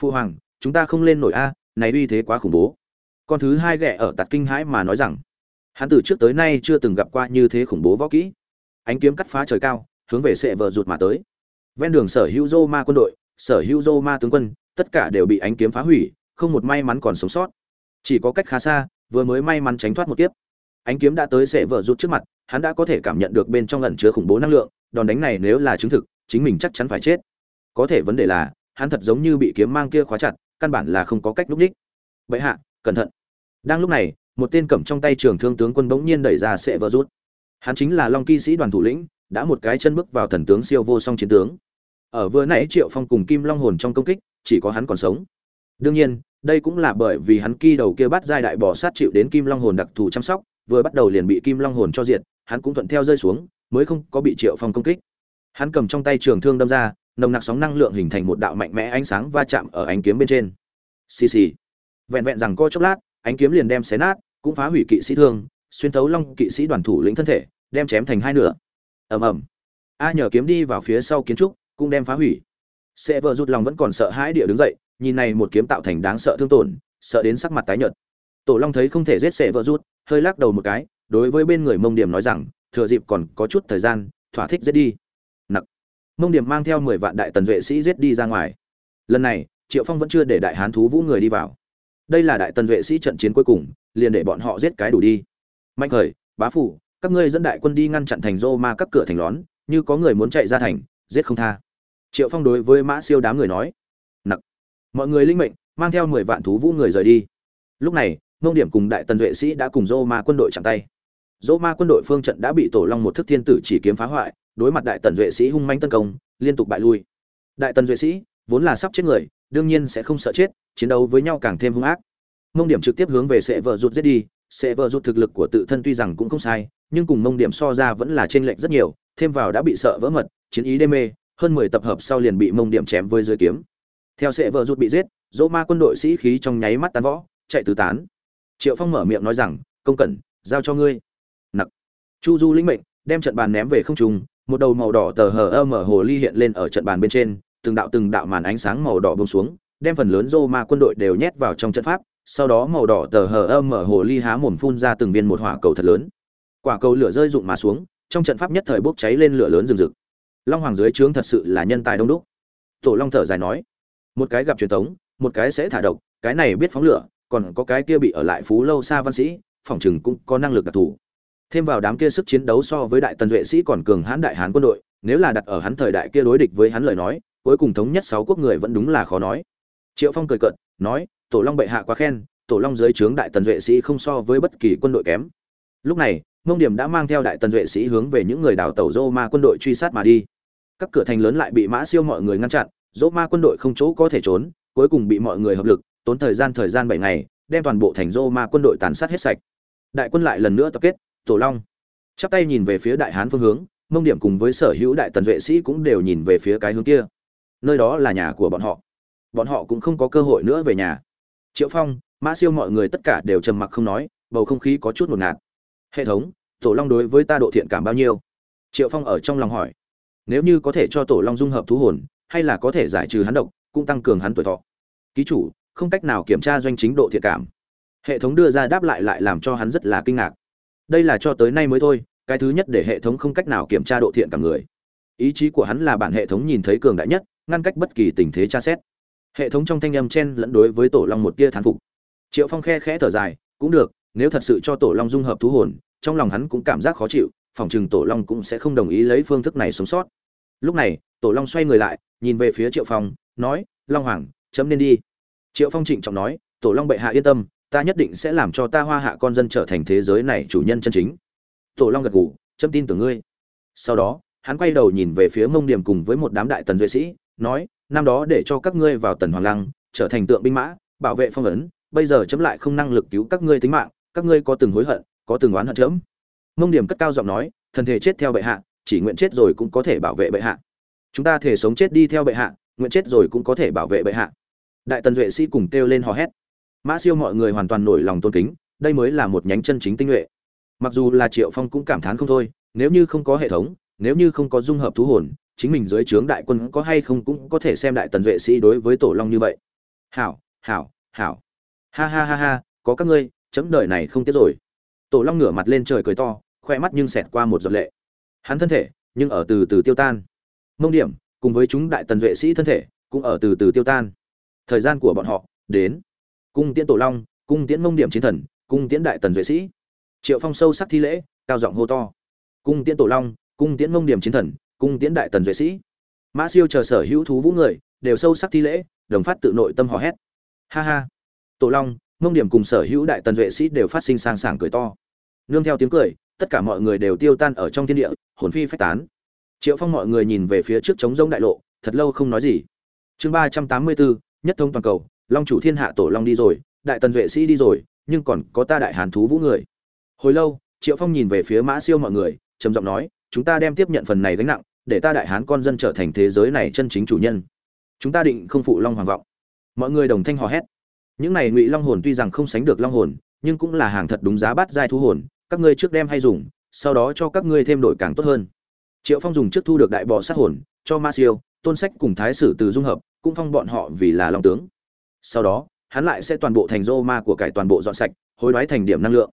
Phu hoàng, chúng ta không lên nổi a, này uy thế quá khủng bố con thứ hai ghẻ ở tạt kinh hãi mà nói rằng, hắn từ trước tới nay chưa từng gặp qua như thế khủng bố võ kỹ. Ánh kiếm cắt phá trời cao, hướng về sệ vợ rụt mà tới. Ven đường sở hữu dô ma quân đội, sở hữu dô ma tướng quân, tất cả đều bị ánh kiếm phá hủy, không một may mắn còn sống sót. Chỉ có cách khá xa, vừa mới may mắn tránh thoát một kiếp. Ánh kiếm đã tới sệ vợ rụt trước mặt, hắn đã có thể cảm nhận được bên trong lần chứa khủng bố năng lượng, đòn đánh này nếu là chứng thực, chính mình chắc chắn phải chết. Có thể vấn đề là, hắn thật giống như bị kiếm mang kia khóa chặt, căn bản là không có cách núp đích. Vậy hạ cẩn thận. Đang lúc này, một tên cầm trong tay trường thương tướng quân bỗng nhiên đẩy ra sệ vỡ rút. Hắn chính là long kỵ sĩ đoàn thủ lĩnh, đã một cái chân bước vào thần tướng siêu vô song chiến tướng. Ở vừa nãy triệu phong cùng kim long hồn trong công kích, chỉ có hắn còn sống. Đương nhiên, đây cũng là bởi vì hắn kỳ đầu kia bắt giai đại bò sát chịu đến kim long hồn đặc thù chăm sóc, vừa bắt đầu liền bị kim long hồn cho diệt, hắn cũng thuận theo rơi xuống, mới không có bị triệu phong công kích. Hắn cầm trong tay trường thương đâm ra, nồng nặc sóng năng lượng hình thành một đạo mạnh mẽ ánh sáng va chạm ở ánh kiếm bên trên. Xì xì vẹn vẹn rằng coi chốc lát, ánh kiếm liền đem xé nát, cũng phá hủy kỵ sĩ thương, xuyên thấu long kỵ sĩ đoàn thủ lĩnh thân thể, đem chém thành hai nửa. Ầm ầm. A nhờ kiếm đi vào phía sau kiến trúc, cũng đem phá hủy. Sẽ vợ rút lòng vẫn còn sợ hãi địa đứng dậy, nhìn này một kiếm tạo thành đáng sợ thương tổn, sợ đến sắc mặt tái nhợt. Tổ long thấy không thể giết sẽ vợ rút hơi lắc đầu một cái, đối với bên người mông điểm nói rằng, thừa dịp còn có chút thời gian, thỏa thích giết đi. Nặc. Mông điểm mang theo mười vạn đại tần vệ sĩ giết đi ra ngoài. Lần này, triệu phong vẫn chưa để đại hán thú vũ người đi vào đây là đại tần vệ sĩ trận chiến cuối cùng, liền để bọn họ giết cái đủ đi. Mạnh khởi, bá phủ, các ngươi dẫn đại quân đi ngăn chặn thành rô ma các cửa thành lón, như có người muốn chạy ra thành, giết không tha. Triệu phong đối với mã siêu đám người nói, nặc, mọi người linh mệnh, mang theo mười vạn thú vũ người rời đi. Lúc này mông điểm cùng đại tần vệ sĩ đã cùng rô ma quân đội chặn tay. Rô ma quân đội phương trận đã bị tổ long một thức thiên tử chỉ kiếm phá hoại, đối mặt đại tần vệ sĩ hung manh tấn công, liên tục bại lui. Đại tần vệ sĩ, vốn là sắp chết người đương nhiên sẽ không sợ chết, chiến đấu với nhau càng thêm hung ác. Mông điểm trực tiếp hướng về sệ vợ Rụt giết đi, sệ vợ Rụt thực lực của tự thân tuy rằng cũng không sai, nhưng cùng mông điểm so ra vẫn là trên lệnh rất nhiều, thêm vào đã bị sợ vỡ mật, chiến ý đê mê, hơn mười tập hợp sau liền bị mông điểm chém với dưới kiếm. Theo sệ vợ Rụt bị giết, dỗ ma quân đội sĩ khí trong nháy mắt tán võ chạy tứ tán. Triệu phong mở miệng nói rằng, công cẩn, giao cho ngươi. Nặc. Chu du lĩnh mệnh, đem trận bàn ném về không trung, một đầu màu đỏ tờ hờ ơ mở hồ ly hiện lên ở trận bàn bên trên từng đạo từng đạo màn ánh sáng màu đỏ bông xuống, đem phần lớn dô ma quân đội đều nhét vào trong trận pháp, sau đó màu đỏ tờ hờ âm mở hồ ly há mồm phun ra từng viên một hỏa cầu thật lớn. Quả cầu lửa rơi rụng mà xuống, trong trận pháp nhất thời bốc cháy lên lửa lớn rừng rực. Long hoàng dưới trướng thật sự là nhân tài đông đúc. Tổ long thở dài nói, một cái gặp truyền thống, một cái sẽ thả độc, cái này biết phóng lửa, còn có cái kia bị ở lại phú lâu xa văn sĩ phòng chừng cũng có năng lực đặc thù. Thêm vào đám kia sức chiến đấu so với đại tần duệ sĩ còn cường hãn đại hán quân đội, nếu là đặt ở hắn thời đại kia đối địch với hắn lời nói cuối cùng thống nhất sáu quốc người vẫn đúng là khó nói. Triệu phong cười cợt, nói, tổ long bệ hạ quá khen, tổ long dưới trướng đại tần duệ sĩ không so với bất kỳ quân đội kém. Lúc này mông điểm đã mang theo đại tần duệ sĩ hướng về những người đào tẩu dô ma quân đội truy sát mà đi. Các cửa thành lớn lại bị mã siêu mọi người ngăn chặn dỗ ma quân đội không chỗ có thể trốn, cuối cùng bị mọi người hợp lực, tốn thời gian thời gian bảy ngày, đem toàn bộ thành dô ma quân đội tàn sát hết sạch. Đại quân lại lần nữa tập kết, tổ long chắp tay nhìn về phía đại hán phương hướng mông điểm cùng với sở hữu đại tần vệ sĩ cũng đều nhìn về phía cái hướng kia nơi đó là nhà của bọn họ. Bọn họ cũng không có cơ hội nữa về nhà. Triệu phong, mã siêu mọi người tất cả đều trầm mặc không nói, bầu không khí có chút ngột ngạt. Hệ thống, tổ long đối với ta độ thiện cảm bao nhiêu? Triệu phong ở trong lòng hỏi. Nếu như có thể cho tổ long dung hợp thú hồn, hay là có thể giải trừ hắn độc, cũng tăng cường hắn tuổi thọ. Ký chủ, không cách nào kiểm tra doanh chính độ thiện cảm. Hệ thống đưa ra đáp lại lại làm cho hắn rất là kinh ngạc. Đây là cho tới nay mới thôi, cái thứ nhất để hệ thống không cách nào kiểm tra độ thiện cảm người. Ý chí của hắn là bản hệ thống nhìn thấy cường đại nhất ngăn cách bất kỳ tình thế tra xét. Hệ thống trong thanh âm chen lẫn đối với tổ long một tia thán phục. Triệu phong khe khẽ thở dài, cũng được, nếu thật sự cho tổ long dung hợp thú hồn, trong lòng hắn cũng cảm giác khó chịu, phòng chừng tổ long cũng sẽ không đồng ý lấy phương thức này sống sót. Lúc này, tổ long xoay người lại, nhìn về phía triệu phong, nói, long hoàng, chấm nên đi. Triệu phong trịnh trọng nói, tổ long bệ hạ yên tâm, ta nhất định sẽ làm cho ta hoa hạ con dân trở thành thế giới này chủ nhân chân chính. Tổ long gật gù, chấm tin tưởng ngươi. Sau đó, hắn quay đầu nhìn về phía mông điểm cùng với một đám đại tần duệ sĩ nói, năm đó để cho các ngươi vào tần hoàng lăng, trở thành tượng binh mã, bảo vệ phong ấn, bây giờ chấm lại không năng lực cứu các ngươi tính mạng, các ngươi có từng hối hận, có từng oán hận chấm. Mông điểm cất cao giọng nói, thần thể chết theo bệ hạ, chỉ nguyện chết rồi cũng có thể bảo vệ bệ hạ. Chúng ta thể sống chết đi theo bệ hạ, nguyện chết rồi cũng có thể bảo vệ bệ hạ. Đại tần duệ sĩ cùng kêu lên hò hét. Mã siêu mọi người hoàn toàn nổi lòng tôn kính, đây mới là một nhánh chân chính tinh nhuệ. Mặc dù là triệu phong cũng cảm thán không thôi, nếu như không có hệ thống, nếu như không có dung hợp thú hồn chính mình dưới trướng đại quân có hay không cũng có thể xem đại tần vệ sĩ đối với tổ long như vậy. Hảo hảo hảo. Ha ha ha ha, có các ngươi, chấm đời này không tiếc rồi. Tổ long ngửa mặt lên trời cười to, khoe mắt nhưng xẹt qua một giọt lệ. Hắn thân thể, nhưng ở từ từ tiêu tan. Mông điểm, cùng với chúng đại tần vệ sĩ thân thể, cũng ở từ từ tiêu tan. Thời gian của bọn họ, đến. Cung tiễn tổ long, cung tiễn mông điểm chiến thần, cung tiễn đại tần vệ sĩ. Triệu phong sâu sắc thi lễ, cao giọng hô to. Cung tiễn tổ long, cung tiễn mông điểm chiến thần cung tiễn đại tần duệ sĩ. Mã siêu chờ sở hữu thú vũ người, đều sâu sắc thi lễ, đồng phát tự nội tâm hò hét. Ha ha. Tổ long, mông điểm cùng sở hữu đại tần duệ sĩ đều phát sinh sang sảng cười to. Nương theo tiếng cười, tất cả mọi người đều tiêu tan ở trong thiên địa, hồn phi phách tán. Triệu phong mọi người nhìn về phía trước trống rông đại lộ, thật lâu không nói gì. Chương ba trăm tám mươi bốn nhất thông toàn cầu, long chủ thiên hạ tổ long đi rồi, đại tần duệ sĩ đi rồi, nhưng còn có ta đại hàn thú vũ người. Hồi lâu, triệu phong nhìn về phía mã siêu mọi người, trầm giọng nói, chúng ta đem tiếp nhận phần này gánh nặng để ta đại hán con dân trở thành thế giới này chân chính chủ nhân. Chúng ta định không phụ long hoàng vọng. Mọi người đồng thanh hò hét. Những này ngụy long hồn tuy rằng không sánh được long hồn, nhưng cũng là hàng thật đúng giá bát giai thu hồn, các ngươi trước đem hay dùng, sau đó cho các ngươi thêm đổi càng tốt hơn. Triệu phong dùng trước thu được đại bò sát hồn, cho ma siêu, tôn sách cùng thái sử từ dung hợp, cũng phong bọn họ vì là long tướng. Sau đó, hắn lại sẽ toàn bộ thành rô ma của cải toàn bộ dọn sạch, hối đoái thành điểm năng lượng.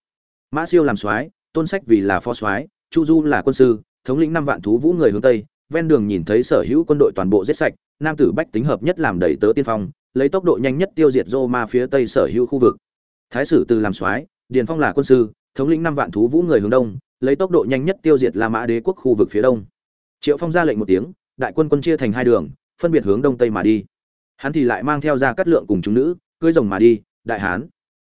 Mã siêu làm soái, tôn sách vì là phó soái, chu du là quân sư thống lĩnh năm vạn thú vũ người hướng tây, ven đường nhìn thấy sở hữu quân đội toàn bộ giết sạch, nam tử bách tính hợp nhất làm đầy tớ tiên phong, lấy tốc độ nhanh nhất tiêu diệt rô ma phía tây sở hữu khu vực. Thái sử từ làm soái, điền phong là quân sư, thống lĩnh năm vạn thú vũ người hướng đông, lấy tốc độ nhanh nhất tiêu diệt la mã đế quốc khu vực phía đông. Triệu phong ra lệnh một tiếng, đại quân quân chia thành hai đường, phân biệt hướng đông tây mà đi. Hắn thì lại mang theo ra cắt lượng cùng chúng nữ cưỡi rồng mà đi, đại hán.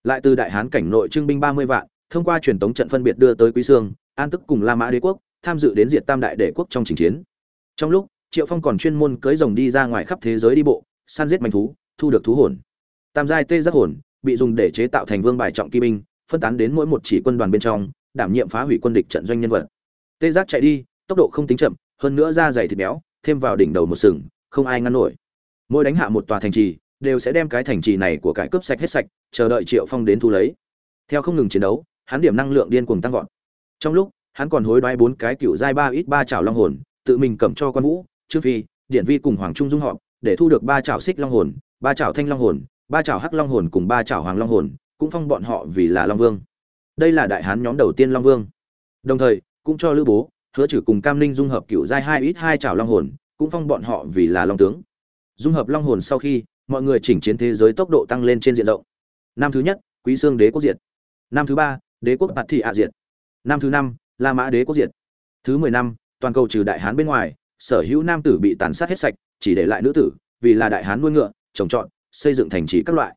Lại từ đại hán cảnh nội trưng binh ba mươi vạn, thông qua truyền tống trận phân biệt đưa tới quý sương, an tức cùng la mã đế quốc tham dự đến diệt tam đại đế quốc trong trình chiến. Trong lúc, triệu phong còn chuyên môn cưỡi rồng đi ra ngoài khắp thế giới đi bộ săn giết manh thú, thu được thú hồn. Tam giai tê giác hồn, bị dùng để chế tạo thành vương bài trọng kỵ binh, phân tán đến mỗi một chỉ quân đoàn bên trong, đảm nhiệm phá hủy quân địch trận doanh nhân vật. Tê giác chạy đi, tốc độ không tính chậm, hơn nữa da dày thịt béo, thêm vào đỉnh đầu một sừng, không ai ngăn nổi. Mỗi đánh hạ một tòa thành trì, đều sẽ đem cái thành trì này của cải cướp sạch hết sạch, chờ đợi triệu phong đến thu lấy. Theo không ngừng chiến đấu, hắn điểm năng lượng điên cuồng tăng vọt. Trong lúc hắn còn hối đoái bốn cái cựu giai ba ít ba chảo long hồn, tự mình cầm cho quan vũ, trương phi, điện vi cùng hoàng trung dung họp, để thu được ba chảo xích long hồn, ba chảo thanh long hồn, ba chảo hắc long hồn cùng ba chảo hoàng long hồn, cũng phong bọn họ vì là long vương. Đây là đại hán nhóm đầu tiên long vương. Đồng thời, cũng cho lữ bố, hứa trừ cùng cam ninh dung hợp cựu giai hai ít hai chảo long hồn, cũng phong bọn họ vì là long tướng. Dung hợp long hồn sau khi, mọi người chỉnh chiến thế giới tốc độ tăng lên trên diện rộng. Năm thứ nhất, quý xương đế quốc diệt. Năm thứ ba, đế quốc bạt thị ạ diệt. Năm thứ năm la mã đế quốc diệt. Thứ mười năm, toàn cầu trừ đại hán bên ngoài, sở hữu nam tử bị tàn sát hết sạch, chỉ để lại nữ tử, vì là đại hán nuôi ngựa, trồng trọt, xây dựng thành trì các loại.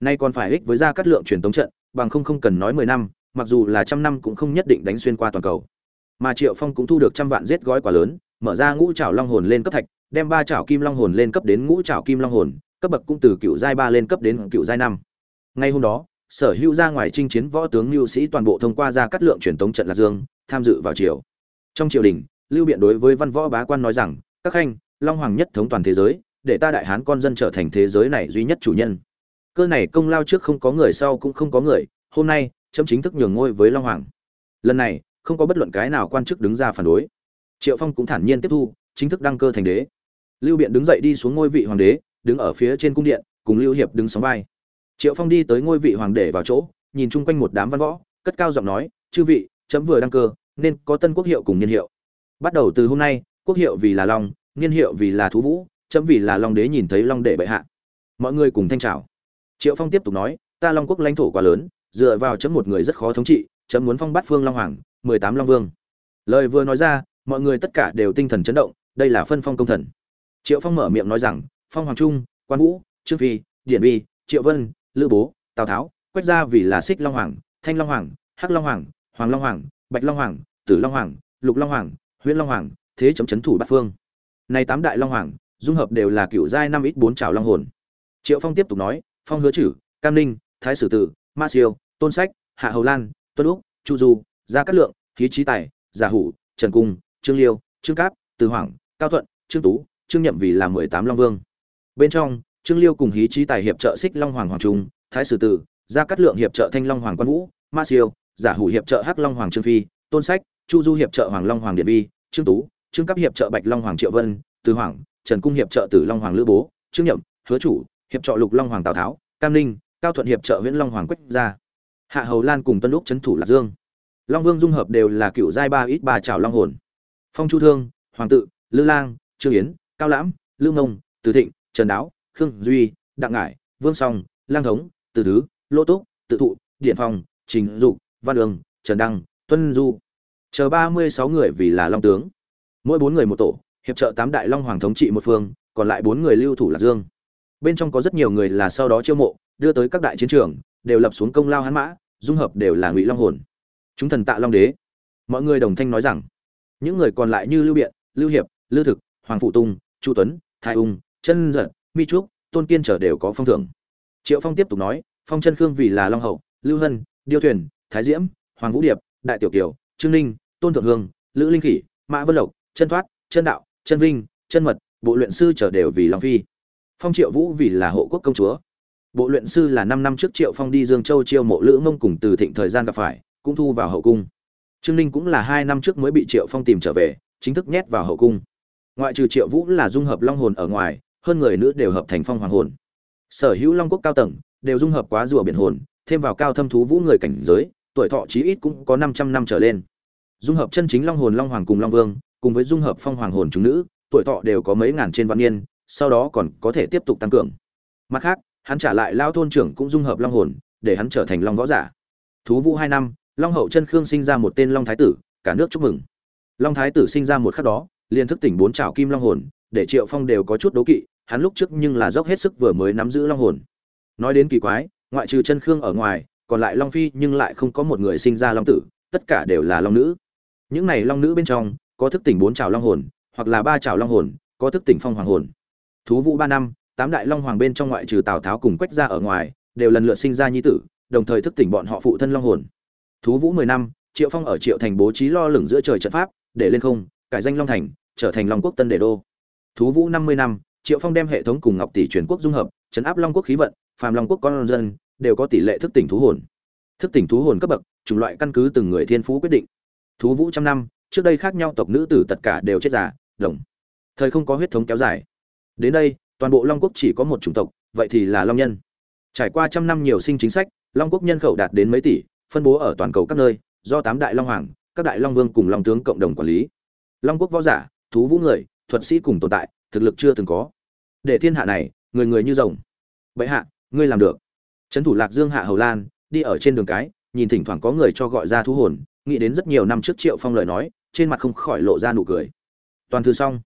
Nay còn phải ích với gia cắt lượng truyền tống trận, bằng không không cần nói mười năm, mặc dù là trăm năm cũng không nhất định đánh xuyên qua toàn cầu. Mà triệu phong cũng thu được trăm vạn giết gói quả lớn, mở ra ngũ trảo long hồn lên cấp thạch, đem ba trảo kim long hồn lên cấp đến ngũ trảo kim long hồn, cấp bậc cũng từ cựu giai ba lên cấp đến cựu giai năm. Ngay hôm đó sở hữu ra ngoài chinh chiến võ tướng lưu sĩ toàn bộ thông qua ra cắt lượng truyền tống trận lạc dương, tham dự vào triều. Trong triều đình, lưu biện đối với văn võ bá quan nói rằng, các khanh long hoàng nhất thống toàn thế giới, để ta đại hán con dân trở thành thế giới này duy nhất chủ nhân. Cơ này công lao trước không có người sau cũng không có người, hôm nay chấm chính thức nhường ngôi với long hoàng. Lần này, không có bất luận cái nào quan chức đứng ra phản đối. Triệu phong cũng thản nhiên tiếp thu, chính thức đăng cơ thành đế. Lưu biện đứng dậy đi xuống ngôi vị hoàng đế, đứng ở phía trên cung điện, cùng lưu hiệp đứng sóng vai triệu phong đi tới ngôi vị hoàng đế vào chỗ, nhìn chung quanh một đám văn võ, cất cao giọng nói, chư vị, chấm vừa đăng cơ, nên có tân quốc hiệu cùng niên hiệu. Bắt đầu từ hôm nay, quốc hiệu vì là long, niên hiệu vì là thú vũ, chấm vì là long đế nhìn thấy long đệ bệ hạ. Mọi người cùng thanh trào triệu phong tiếp tục nói, ta long quốc lãnh thổ quá lớn, dựa vào chấm một người rất khó thống trị, chấm muốn phong bắt phương long hoàng, mười tám long vương. Lời vừa nói ra, mọi người tất cả đều tinh thần chấn động, đây là phân phong công thần. Triệu phong mở miệng nói rằng, phong hoàng trung, quan vũ, trương phi, điển vi, triệu vân lữ bố, tào tháo quách gia vì là xích long hoàng, thanh long hoàng, hắc long hoàng hoàng long hoàng, bạch long hoàng, tử long hoàng, lục long hoàng, huyễn long hoàng, thế chấm chấn thủ bát phương. Này tám đại long hoàng, dung hợp đều là cựu giai năm ít bốn trào long hồn. Triệu phong tiếp tục nói, phong hứa chử, cam ninh, thái sử tử, ma siêu, tôn sách, hạ hầu lan, tuân úc, chu du, gia cát lượng khí trí tài, giả hủ, trần cung, trương liêu, trương cáp, từ hoàng cao thuận, trương tú, trương nhậm vì là mười tám long vương. Bên trong trương liêu cùng hí trí tài hiệp trợ xích long hoàng hoàng trung, thái sử tử, gia cát lượng hiệp trợ thanh long hoàng quan vũ, ma siêu, giả hủ hiệp trợ hắc long hoàng trương phi, tôn sách, chu du hiệp trợ hoàng long hoàng điện vi, trương tú, trương cấp hiệp trợ bạch long hoàng triệu vân, từ hoàng, trần cung hiệp trợ tử long hoàng lữ bố, trương nhậm, hứa chủ hiệp trợ lục long hoàng tào tháo, cam ninh, cao thuận hiệp trợ nguyễn long hoàng quách gia, hạ hầu lan cùng tân lúc trấn thủ lạc dương. Long vương dung hợp đều là cựu giai ba ít ba trào long hồn. Phong chu thương, hoàng tự, lư lang, trương yến, cao lãm, lư mông, từ thịnh, trần đáo khương duy đặng ngải vương song lang thống từ thứ Lỗ túc tự thụ điện phong trình dục văn đường trần đăng tuân du. Chờ ba mươi sáu người vì là long tướng. Mỗi bốn người một tổ hiệp trợ tám đại long hoàng thống trị một phương còn lại bốn người lưu thủ lạc dương. Bên trong có rất nhiều người là sau đó chiêu mộ đưa tới các đại chiến trường đều lập xuống công lao hán mã dung hợp đều là ngụy long hồn. Chúng thần tạ long đế. Mọi người đồng thanh nói rằng những người còn lại như lưu biện lưu hiệp lưu thực hoàng phụ Tùng, chu tuấn thái ung chân giật mi trúc, tôn kiên trở đều có phong thưởng. Triệu phong tiếp tục nói, phong chân khương vì là long hậu, lưu hân, điêu thuyền, thái diễm, hoàng vũ điệp, đại tiểu kiều, trương ninh, tôn thượng hương, lữ linh kỷ mã vân lộc, chân thoát, chân đạo, chân vinh, chân mật, bộ luyện sư trở đều vì long phi. Phong triệu vũ vì là hộ quốc công chúa. Bộ luyện sư là năm năm trước triệu phong đi dương châu chiêu mộ lữ mông cùng từ thịnh thời gian gặp phải, cũng thu vào hậu cung. Trương ninh cũng là hai năm trước mới bị triệu phong tìm trở về, chính thức nhét vào hậu cung. Ngoại trừ triệu vũ là dung hợp long hồn ở ngoài hơn người nữ đều hợp thành phong hoàng hồn. Sở hữu long quốc cao tầng đều dung hợp quá rùa biển hồn, thêm vào cao thâm thú vũ người cảnh giới, tuổi thọ chí ít cũng có 500 năm trở lên. Dung hợp chân chính long hồn, long hoàng cùng long vương, cùng với dung hợp phong hoàng hồn chúng nữ, tuổi thọ đều có mấy ngàn trên vạn niên, sau đó còn có thể tiếp tục tăng cường. Mặt khác, hắn trả lại lao thôn trưởng cũng dung hợp long hồn, để hắn trở thành long võ giả. Thú vũ hai năm, long hậu chân khương sinh ra một tên long thái tử, cả nước chúc mừng. Long thái tử sinh ra một khắc đó, liền thức tỉnh bốn trảo kim long hồn, để triệu phong đều có chút đố kỵ hắn lúc trước nhưng là dốc hết sức vừa mới nắm giữ long hồn. Nói đến kỳ quái, ngoại trừ chân khương ở ngoài, còn lại long phi nhưng lại không có một người sinh ra long tử, tất cả đều là long nữ. Những này long nữ bên trong, có thức tỉnh bốn trào long hồn, hoặc là ba trào long hồn, có thức tỉnh phong hoàng hồn. Thú vũ ba năm, tám đại long hoàng bên trong ngoại trừ tào tháo cùng quách ra ở ngoài, đều lần lượt sinh ra nhi tử, đồng thời thức tỉnh bọn họ phụ thân long hồn. Thú vũ mười năm, triệu phong ở triệu thành bố trí lo lửng giữa trời trận pháp, để lên không, cải danh long thành, trở thành long quốc tân đề đô. Thú vũ năm mươi năm triệu phong đem hệ thống cùng ngọc tỷ truyền quốc dung hợp chấn áp long quốc khí vận, phàm long quốc con dân, đều có tỷ lệ thức tỉnh thú hồn. Thức tỉnh thú hồn cấp bậc, chủng loại căn cứ từng người thiên phú quyết định. Thú vũ trăm năm, trước đây khác nhau tộc nữ tử tất cả đều chết già, đồng. Thời không có huyết thống kéo dài. Đến đây, toàn bộ long quốc chỉ có một chủng tộc, vậy thì là long nhân. Trải qua trăm năm nhiều sinh chính sách, long quốc nhân khẩu đạt đến mấy tỷ, phân bố ở toàn cầu các nơi, do tám đại long hoàng, các đại long vương cùng long tướng cộng đồng quản lý. Long quốc võ giả, thú vũ người, thuật sĩ cùng tồn tại thực lực chưa từng có. Để thiên hạ này, người người như rồng. Vậy hạ, ngươi làm được. Trấn thủ lạc dương hạ hầu lan, đi ở trên đường cái, nhìn thỉnh thoảng có người cho gọi ra thú hồn, nghĩ đến rất nhiều năm trước triệu phong lời nói, trên mặt không khỏi lộ ra nụ cười. Toàn thư xong.